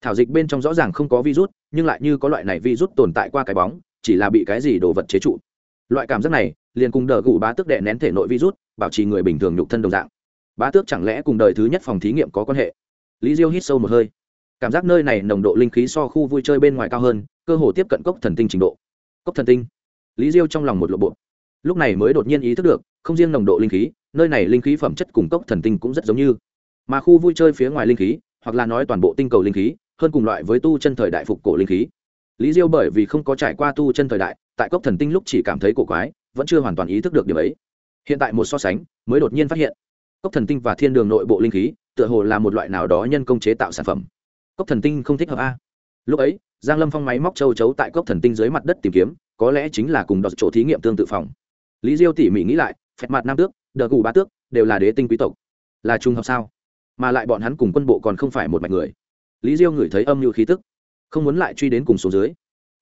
Thảo dịch bên trong rõ ràng không có virus, nhưng lại như có loại này virus tồn tại qua cái bóng, chỉ là bị cái gì đồ vật chế trụ. Loại cảm giác này, liền cùng đờ gù bá tước đệ nén thể nội virus, bảo trì người bình thường nhục thân đồng dạng. Bá tước chẳng lẽ cùng đời thứ nhất phòng thí nghiệm có quan hệ? Lý diêu hít sâu một hơi. Cảm giác nơi này nồng độ linh khí so khu vui chơi bên ngoài cao hơn, cơ hồ tiếp cận cốc thần tinh trình độ. Cốc thần tinh. Lý diêu trong lòng một lộ bộ. Lúc này mới đột nhiên ý thức được, không riêng nồng độ linh khí nơi này linh khí phẩm chất cùng cốc thần tinh cũng rất giống như. Mà khu vui chơi phía ngoài linh khí, hoặc là nói toàn bộ tinh cầu linh khí, hơn cùng loại với tu chân thời đại phục cổ linh khí. Lý diêu bởi vì không có trải qua tu chân thời đại, tại cốc thần tinh lúc chỉ cảm thấy cổ quái, vẫn chưa hoàn toàn ý thức được điểm ấy. Hiện tại một so sánh, mới đột nhiên phát hiện, cốc thần tinh và thiên đường nội bộ linh khí, tựa hồ là một loại nào đó nhân công chế tạo sản phẩm. Cốc thần tinh không thích hợp a. Lúc ấy, giang lâm phong máy móc châu chấu tại cốc thần tinh dưới mặt đất tìm kiếm, có lẽ chính là cùng đọc chỗ thí nghiệm tương tự phòng. Lý diêu tỉ mỉ nghĩ lại, phẹt mặt nam tước đờ cụ ba tước, đều là đế tinh quý tộc. Là trung hợp sao? Mà lại bọn hắn cùng quân bộ còn không phải một mạch người. Lý diêu ngửi thấy âm mưu khí tức, không muốn lại truy đến cùng số dưới.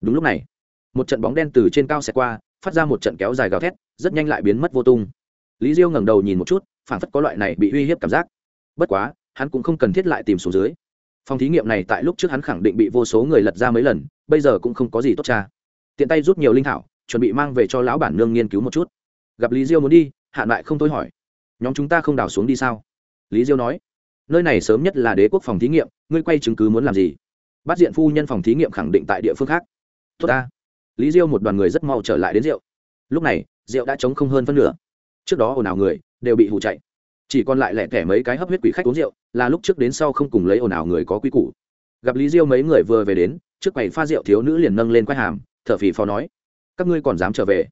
Đúng lúc này, một trận bóng đen từ trên cao xẹt qua, phát ra một trận kéo dài gào thét, rất nhanh lại biến mất vô tung. Lý diêu ngẩng đầu nhìn một chút phản phất có loại này bị uy hiếp cảm giác. Bất quá, hắn cũng không cần thiết lại tìm số dưới. Phòng thí nghiệm này tại lúc trước hắn khẳng định bị vô số người lật ra mấy lần, bây giờ cũng không có gì tốt cha. Tiện tay rút nhiều linh thảo, chuẩn bị mang về cho lão bản nương nghiên cứu một chút. Gặp lý diêu muốn đi hạ lại không tôi hỏi. Nhóm chúng ta không đào xuống đi sao? Lý diêu nói. Nơi này sớm nhất là đế quốc phòng thí nghiệm, ngươi quay chứng cứ muốn làm gì? Bắt diện phu nhân phòng thí nghiệm khẳng định tại địa phương khác. Tốt ta. Lý diêu một đoàn người rất mau trở lại đến rượu. Lúc này, rượu đã chống không hơn phân nửa. Trước đó ồn ào người, đều bị hụ chạy. Chỉ còn lại lẻ tẻ mấy cái hấp huyết quỷ khách uống rượu, là lúc trước đến sau không cùng lấy ồn ào người có quy củ. Gặp lý diêu mấy người vừa về đến, trước quầy pha rượu thiếu nữ liền nâng lên quay hàm, thở phì phò nói. Các ngươi còn dám trở về?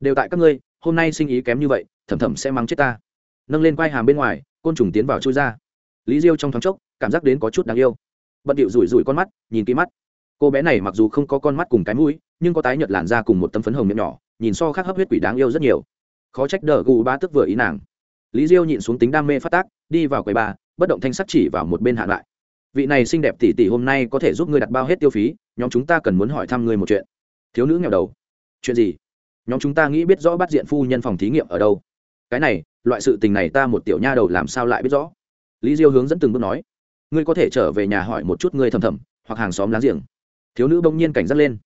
Đều tại các ngươi hôm nay sinh ý kém như vậy, thầm thầm sẽ mắng chết ta. Nâng lên quai hàm bên ngoài, côn trùng tiến vào chui ra. Lý diêu trong thoáng chốc, cảm giác đến có chút đáng yêu. Bận điệu rủi rủi con mắt, nhìn kỹ mắt. Cô bé này mặc dù không có con mắt cùng cái mũi, nhưng có tái nhợt làn ra cùng một tấm phấn hồng miệng nhỏ, nhìn so khác hấp huyết quỷ đáng yêu rất nhiều. Khó trách đờ gù ba tức vừa ý nàng. Lý diêu nhịn xuống tính đam mê phát tác, đi vào quầy bà bất động thanh sắc chỉ vào một bên hạ lại. Vị này xinh đẹp tỷ tỷ hôm nay có thể giúp ngươi đặt bao hết tiêu phí, nhóm chúng ta cần muốn hỏi thăm ngươi một chuyện. Thiếu nữ nghèo đầu. Chuyện gì? nhóm chúng ta nghĩ biết rõ bắt diện phu nhân phòng thí nghiệm ở đâu. Cái này, loại sự tình này ta một tiểu nha đầu làm sao lại biết rõ? Lý diêu hướng dẫn từng bước nói. Ngươi có thể trở về nhà hỏi một chút ngươi thầm thầm, hoặc hàng xóm láng giềng. Thiếu nữ bỗng nhiên cảnh giác lên.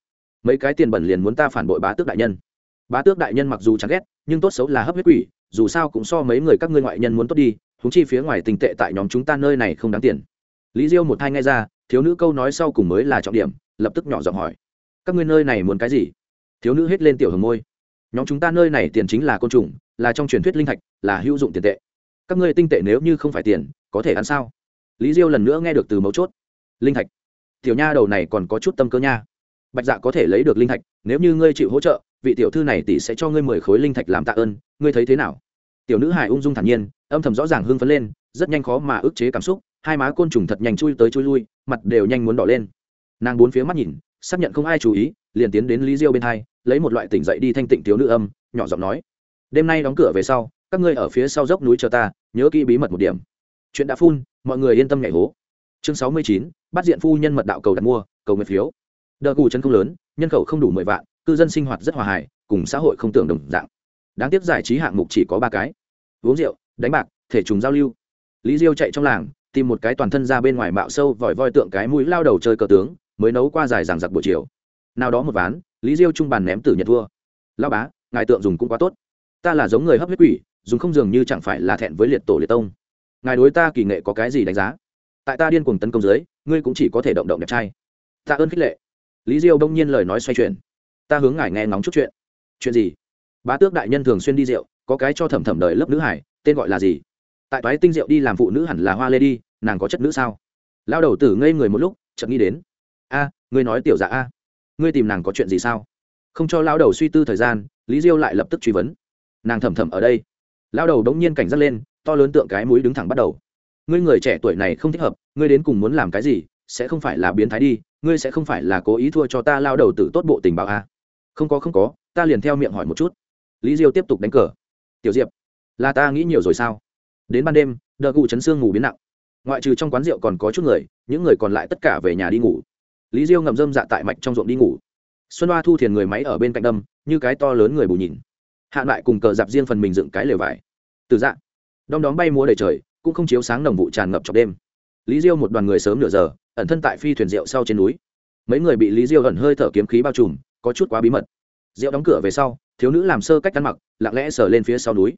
Mấy cái tiền bẩn liền muốn ta phản bội bá tước đại nhân. Bá tước đại nhân mặc dù chán ghét, nhưng tốt xấu là hấp huyết quỷ, dù sao cũng so mấy người các ngươi ngoại nhân muốn tốt đi húng chi phía ngoài tình tệ tại nhóm chúng ta nơi này không đáng tiền. Lý diêu một thai ngay ra, thiếu nữ câu nói sau cùng mới là trọng điểm, lập tức nhỏ giọng hỏi. Các ngươi nơi này muốn cái gì? Thiếu nữ hết lên tiểu hồng môi nhóm chúng ta nơi này tiền chính là côn trùng, là trong truyền thuyết linh thạch, là hữu dụng tiền tệ. Các ngươi tinh tệ nếu như không phải tiền, có thể ăn sao? Lý diêu lần nữa nghe được từ mấu chốt. Linh thạch. Tiểu nha đầu này còn có chút tâm cơ nha. Bạch dạ có thể lấy được linh thạch, nếu như ngươi chịu hỗ trợ, vị tiểu thư này tỷ sẽ cho ngươi mười khối linh thạch làm tạ ơn, ngươi thấy thế nào? Tiểu nữ hải ung dung thản nhiên, âm thầm rõ ràng hưng phấn lên, rất nhanh khó mà ức chế cảm xúc, hai má côn trùng thật nhanh chui tới chui lui, mặt đều nhanh muốn đỏ lên. Nàng bốn phía mắt nhìn xác nhận không ai chú ý, liền tiến đến lý diêu bên hai, lấy một loại tỉnh dậy đi thanh tịnh thiếu nữ âm, nhỏ giọng nói, đêm nay đóng cửa về sau, các ngươi ở phía sau dốc núi chờ ta, nhớ kỹ bí mật một điểm. Chuyện đã phun, mọi người yên tâm nhảy hố. Chương sáu mươi chín, bắt diện phu nhân mật đạo cầu đặt mua, cầu nguyện phiếu. Đợt cù chân không lớn, nhân khẩu không đủ mười vạn, cư dân sinh hoạt rất hòa hài, cùng xã hội không tưởng đồng dạng. Đáng tiếc giải trí hạng mục chỉ có ba cái. Uống rượu, đánh bạc, thể trùng giao lưu. Lý diêu chạy trong làng, tìm một cái toàn thân ra bên ngoài mạo sâu vòi voi tượng cái mũi lao đầu chơi cờ tướng mới nấu qua dài ràng giặc buổi chiều. Nào đó một ván, lý diêu trung bàn ném tử nhật thua. Lao bá, ngài tượng dùng cũng quá tốt. Ta là giống người hấp huyết quỷ, dùng không dường như chẳng phải là thẹn với liệt tổ liệt tông. Ngài đối ta kỳ nghệ có cái gì đánh giá? Tại ta điên cuồng tấn công dưới, ngươi cũng chỉ có thể động động đẹp trai. Ta ơn khích lệ. Lý diêu đông nhiên lời nói xoay chuyển. Ta hướng ngài nghe ngóng chút chuyện. Chuyện gì? Bá tước đại nhân thường xuyên đi rượu, có cái cho thẩm thẩm đời lớp nữ hải, tên gọi là gì? Tại toái tinh rượu đi làm phụ nữ hẳn là hoa lê đi, nàng có chất nữ sao? Lao đầu tử ngây người một lúc, chợt nghĩ đến ngươi nói tiểu dạ a, ngươi tìm nàng có chuyện gì sao? Không cho lao đầu suy tư thời gian, lý diêu lại lập tức truy vấn. Nàng thầm thầm ở đây. Lao đầu đống nhiên cảnh giác lên, to lớn tượng cái mũi đứng thẳng bắt đầu. Ngươi người trẻ tuổi này không thích hợp, ngươi đến cùng muốn làm cái gì, sẽ không phải là biến thái đi, ngươi sẽ không phải là cố ý thua cho ta lao đầu tử tốt bộ tình báo a. Không có không có, ta liền theo miệng hỏi một chút. Lý diêu tiếp tục đánh cờ. Tiểu diệp, là ta nghĩ nhiều rồi sao? Đến ban đêm, đợt cụ chấn xương ngủ biến nặng. Ngoại trừ trong quán rượu còn có chút người, những người còn lại tất cả về nhà đi ngủ lý diêu ngậm dâm dạ tại mạch trong ruộng đi ngủ. Xuân hoa thu thiền người máy ở bên cạnh đâm, như cái to lớn người bù nhìn. Hạn lại cùng cờ dạp riêng phần mình dựng cái lều vải. Từ dạ. Đom đóm bay múa đầy trời, cũng không chiếu sáng đồng vụ tràn ngập trong đêm. Lý diêu một đoàn người sớm nửa giờ, ẩn thân tại phi thuyền rượu sau trên núi. Mấy người bị lý diêu ẩn hơi thở kiếm khí bao trùm, có chút quá bí mật. Rượu đóng cửa về sau, thiếu nữ làm sơ cách ăn mặc, lặng lẽ sờ lên phía sau núi.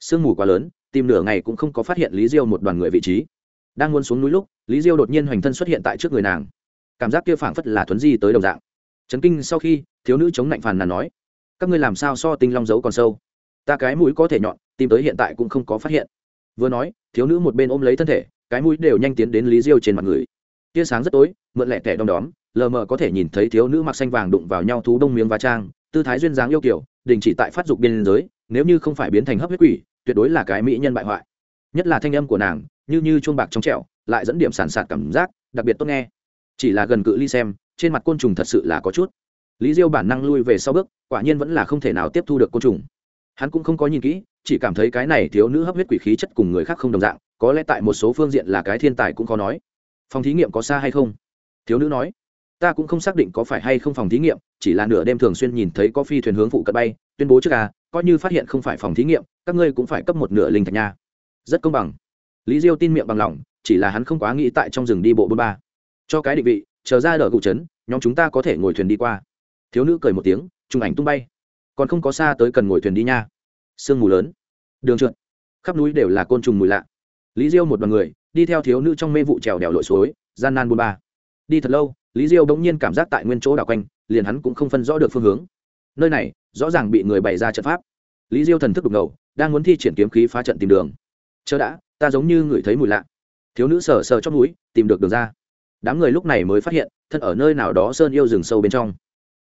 Sương mù quá lớn, tìm nửa ngày cũng không có phát hiện lý diêu một đoàn người vị trí. Đang muốn xuống núi lúc, lý diêu đột nhiên hoành thân xuất hiện tại trước người nàng cảm giác kia phảng phất là thuấn di tới đồng dạng. Chấn kinh sau khi, thiếu nữ chống lạnh phàn nàn nói, các ngươi làm sao so tinh long giấu còn sâu? Ta cái mũi có thể nhọn, tìm tới hiện tại cũng không có phát hiện. Vừa nói, thiếu nữ một bên ôm lấy thân thể, cái mũi đều nhanh tiến đến lý diêu trên mặt người. Tia sáng rất tối, mượn lẹ tẻ đom đóm, lờ mờ có thể nhìn thấy thiếu nữ mặc xanh vàng đụng vào nhau thú đông miếng và trang, tư thái duyên dáng yêu kiểu, đình chỉ tại phát dục biên giới, nếu như không phải biến thành hấp huyết quỷ, tuyệt đối là cái mỹ nhân bại hoại. Nhất là thanh âm của nàng, như như chuông bạc trong trẹo lại dẫn điểm sản sạt cảm giác, đặc biệt tốt nghe chỉ là gần cự ly xem, trên mặt côn trùng thật sự là có chút. Lý diêu bản năng lui về sau bước, quả nhiên vẫn là không thể nào tiếp thu được côn trùng. Hắn cũng không có nhìn kỹ, chỉ cảm thấy cái này thiếu nữ hấp huyết quỷ khí chất cùng người khác không đồng dạng, có lẽ tại một số phương diện là cái thiên tài cũng khó nói. Phòng thí nghiệm có xa hay không? Thiếu nữ nói, ta cũng không xác định có phải hay không phòng thí nghiệm, chỉ là nửa đêm thường xuyên nhìn thấy có phi thuyền hướng phụ cận bay, tuyên bố trước à coi như phát hiện không phải phòng thí nghiệm, các ngươi cũng phải cấp một nửa linh thạch nha. Rất công bằng. Lý diêu tin miệng bằng lòng, chỉ là hắn không quá nghĩ tại trong rừng đi bộ bôn ba cho cái định vị, chờ ra đỡ cụ trấn nhóm chúng ta có thể ngồi thuyền đi qua. Thiếu nữ cười một tiếng chụp ảnh tung bay. Còn không có xa tới cần ngồi thuyền đi nha. Sương mù lớn. Đường trượt. Khắp núi đều là côn trùng mùi lạ. Lý diêu một đ o à n người, đi theo thiếu nữ trong mê vụ trèo đèo lội suối, gian nan bùn ba. Đi thật lâu, lý diêu bỗng nhiên cảm giác tại nguyên chỗ đảo quanh, liền hắn cũng không phân rõ được phương hướng. Nơi này, rõ ràng bị người bày ra trận pháp. Lý diêu thần thức đục ngầu, đang muốn thi triển kiếm khí phá trận tìm đường. Chờ đã, ta giống như ngửi thấy mùi lạ. Thiếu nữ sờ sờ trong núi tìm được đường ra đám người lúc này mới phát hiện, thân ở nơi nào đó sơn yêu rừng sâu bên trong.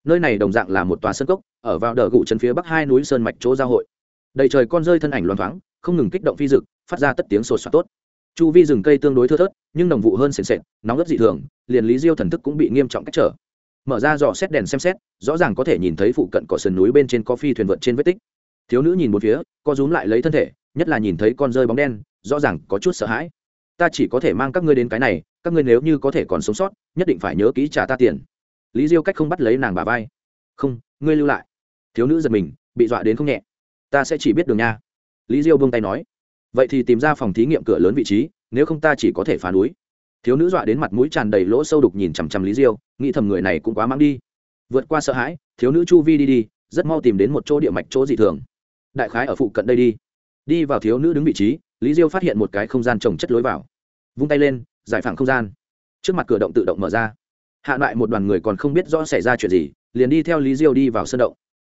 Nơi này đồng dạng là một tòa sân cốc, ở vào đờ gụ chân phía bắc hai núi sơn mạch chỗ giao hội. Đầy trời con rơi thân ảnh loan thoáng, không ngừng kích động phi rực phát ra tất tiếng sột soát tốt. Chu vi rừng cây tương đối thưa thớt, nhưng đồng vụ hơn sền sệt, nóng ớt dị thường, liền lý diêu thần thức cũng bị nghiêm trọng cách trở. Mở ra dò xét đèn xem xét, rõ ràng có thể nhìn thấy phụ cận cỏ sườn núi bên trên có phi thuyền vượt trên vết tích. Thiếu nữ nhìn một phía, co rúm lại lấy thân thể, nhất là nhìn thấy con rơi bóng đen, rõ ràng có chút sợ hãi ta chỉ có thể mang các ngươi đến cái này, các ngươi nếu như có thể còn sống sót, nhất định phải nhớ kỹ trả ta tiền. Lý diêu cách không bắt lấy nàng bà vai. Không, ngươi lưu lại. Thiếu nữ giật mình, bị dọa đến không nhẹ. Ta sẽ chỉ biết đường nha. Lý diêu buông tay nói. Vậy thì tìm ra phòng thí nghiệm cửa lớn vị trí, nếu không ta chỉ có thể phá núi. Thiếu nữ dọa đến mặt mũi tràn đầy lỗ sâu đục nhìn chằm chằm lý diêu, nghĩ thầm người này cũng quá mang đi. Vượt qua sợ hãi, thiếu nữ chu vi đi đi, rất mau tìm đến một chỗ địa mạch chỗ dị thường. Đại khái ở phụ cận đây đi. Đi vào thiếu nữ đứng vị trí, lý diêu phát hiện một cái không gian trồng chất lối vào vung tay lên giải phẳng không gian. Trước mặt cửa động tự động mở ra. Hạ loại một đoàn người còn không biết rõ xảy ra chuyện gì liền đi theo lý diêu đi vào sân động.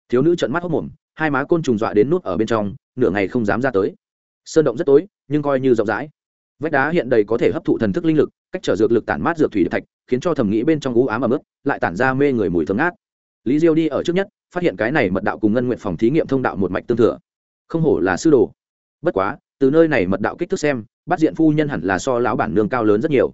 Thiếu nữ trận mắt hốc mồm hai má côn trùng dọa đến nút ở bên trong nửa ngày không dám ra tới. Sơn động rất tối nhưng coi như rộng rãi. Vách đá hiện đầy có thể hấp thụ thần thức linh lực cách trở dược lực tản mát dược thủy thạch khiến cho thầm nghĩ bên trong gú ám ấm ướt, lại tản ra mê người mùi thơm ngát. Lý diêu đi ở trước nhất phát hiện cái này mật đạo cùng ngân nguyện phòng thí nghiệm thông đạo một mạch tương thừa. Không hổ là sư đồ. Bất quá từ nơi này mật đạo kích thước xem, bắt diện phu nhân hẳn là so lão bản nương cao lớn rất nhiều.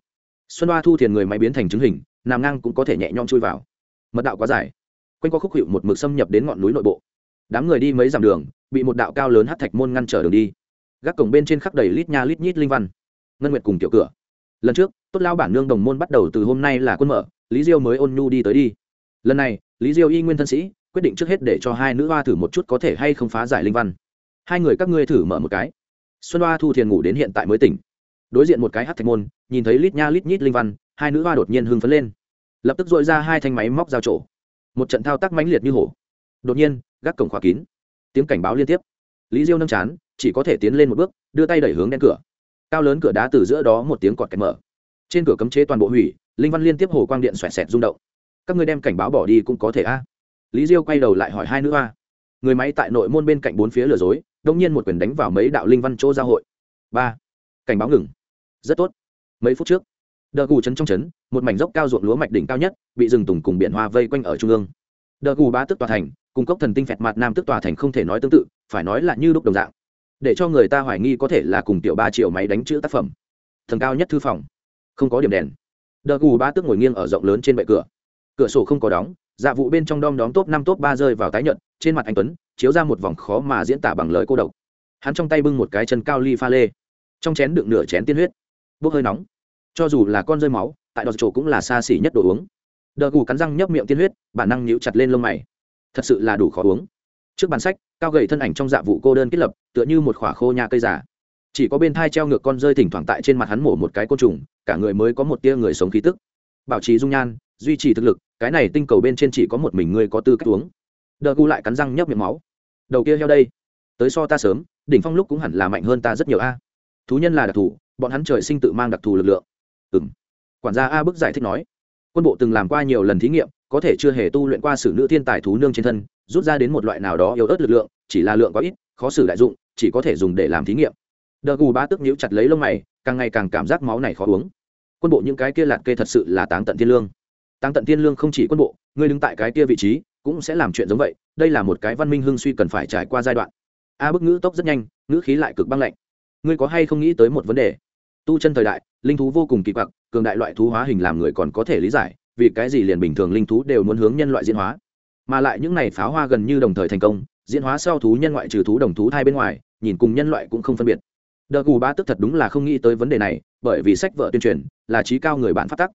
Xuân hoa thu thiền người máy biến thành chứng hình, nằm ngang cũng có thể nhẹ nhõm chui vào. Mật đạo quá dài. Quanh qua khúc hiệu một mực xâm nhập đến ngọn núi nội bộ. Đám người đi mấy dặm đường, bị một đạo cao lớn hát thạch môn ngăn trở đường đi. Gác cổng bên trên khắp đầy lít nha lít nhít linh văn. Ngân nguyệt cùng kiểu cửa. Lần trước, tốt lao bản nương đồng môn bắt đầu từ hôm nay là quân mở, lý diêu mới ôn nhu đi tới đi. Lần này, lý diêu y nguyên thân sĩ, quyết định trước hết để cho hai nữ hoa thử một chút có thể hay không phá giải linh văn. Hai người các ngươi thử mở một cái xuân hoa thu thiền ngủ đến hiện tại mới tỉnh. Đối diện một cái hát thạch môn, nhìn thấy lít nha lít nhít linh văn, hai nữ hoa đột nhiên hưng phấn lên. Lập tức dội ra hai thanh máy móc giao trổ một trận thao tác mãnh liệt như hổ. Đột nhiên, gác cổng khóa kín. Tiếng cảnh báo liên tiếp. Lý diêu nâng chán, chỉ có thể tiến lên một bước, đưa tay đẩy hướng đen cửa. Cao lớn cửa đá từ giữa đó một tiếng cọt kẹt mở. Trên cửa cấm chế toàn bộ hủy, linh văn liên tiếp hồ quang điện xoẹt xẹt rung động. Các người đem cảnh báo bỏ đi cũng có thể a. À. lý diêu quay đầu lại hỏi hai nữ hoa. Người máy tại nội môn bên cạnh bốn phía lừa dối đông nhiên một quyền đánh vào mấy đạo linh văn chỗ giao hội. Ba. Cảnh báo ngừng. Rất tốt. Mấy phút trước, đờ gù chấn trong chấn một mảnh dốc cao ruộng lúa mạch đỉnh cao nhất, bị rừng tùng cùng biển hoa vây quanh ở trung ương. Đờ gù ba tức tòa thành, cùng cốc thần tinh phẹt mặt nam tức tòa thành không thể nói tương tự, phải nói là như đúc đồng dạng. Để cho người ta hoài nghi có thể là cùng tiểu ba triệu máy đánh chữ tác phẩm. Thần cao nhất thư phòng. Không có điểm đèn. Đờ gù ba tức ngồi nghiêng ở rộng lớn trên bệ cửa. Cửa sổ không có đóng dạ vụ bên trong đom đóm top năm top ba rơi vào tái nhận trên mặt anh tuấn, chiếu ra một vòng khó mà diễn tả bằng lời cô độc. Hắn trong tay bưng một cái chân cao ly pha lê. Trong chén đựng nửa chén tiên huyết. Bốc hơi nóng. Cho dù là con rơi máu, tại đọt chỗ cũng là xa xỉ nhất đồ uống. Đờ cù cắn răng nhấp miệng tiên huyết, bản năng nhíu chặt lên lông mày. Thật sự là đủ khó uống. Trước bàn sách, cao gầy thân ảnh trong dạ vụ cô đơn kết lập, tựa như một khỏa khô nhà cây giả chỉ có bên thai treo ngược con rơi thỉnh thoảng tại trên mặt hắn mổ một cái côn trùng, cả người mới có một tia người sống khí tức. Bảo trì dung nhan, duy trì thực lực, cái này tinh cầu bên trên chỉ có một mình ngươi có tư cách uống đờ gu lại cắn răng nhấp miệng máu. Đầu kia heo đây, tới so ta sớm, đỉnh phong lúc cũng hẳn là mạnh hơn ta rất nhiều a. Thú nhân là đặc thù, bọn hắn trời sinh tự mang đặc thù lực lượng. Ừ m quản gia a bức giải thích nói, quân bộ từng làm qua nhiều lần thí nghiệm, có thể chưa hề tu luyện qua sử nữ thiên tài thú nương trên thân, rút ra đến một loại nào đó yếu ớt lực lượng, chỉ là lượng có ít, khó xử đại dụng, chỉ có thể dùng để làm thí nghiệm. Đờ gù ba tức nhíu chặt lấy lông mày, càng ngày càng cảm giác máu này khó uống. Quân bộ những cái kia lạt kê thật sự là táng tận thiên lương. Táng tận thiên lương không chỉ quân bộ, ngươi đứng tại cái kia vị trí cũng sẽ làm chuyện giống vậy, đây là một cái văn minh hưng suy cần phải trải qua giai đoạn. A, bức ngữ tốc rất nhanh, ngữ khí lại cực băng lạnh. Ngươi có hay không nghĩ tới một vấn đề? Tu chân thời đại, linh thú vô cùng kỳ quặc, cường đại loại thú hóa hình làm người còn có thể lý giải, vì cái gì liền bình thường linh thú đều muốn hướng nhân loại diễn hóa? Mà lại những này pháo hoa gần như đồng thời thành công, diễn hóa sau thú nhân ngoại trừ thú đồng thú thai bên ngoài, nhìn cùng nhân loại cũng không phân biệt. Đờ cù ba tức thật đúng là không nghĩ tới vấn đề này, bởi vì sách vợ tuyên truyền là trí cao người bạn phát tắc.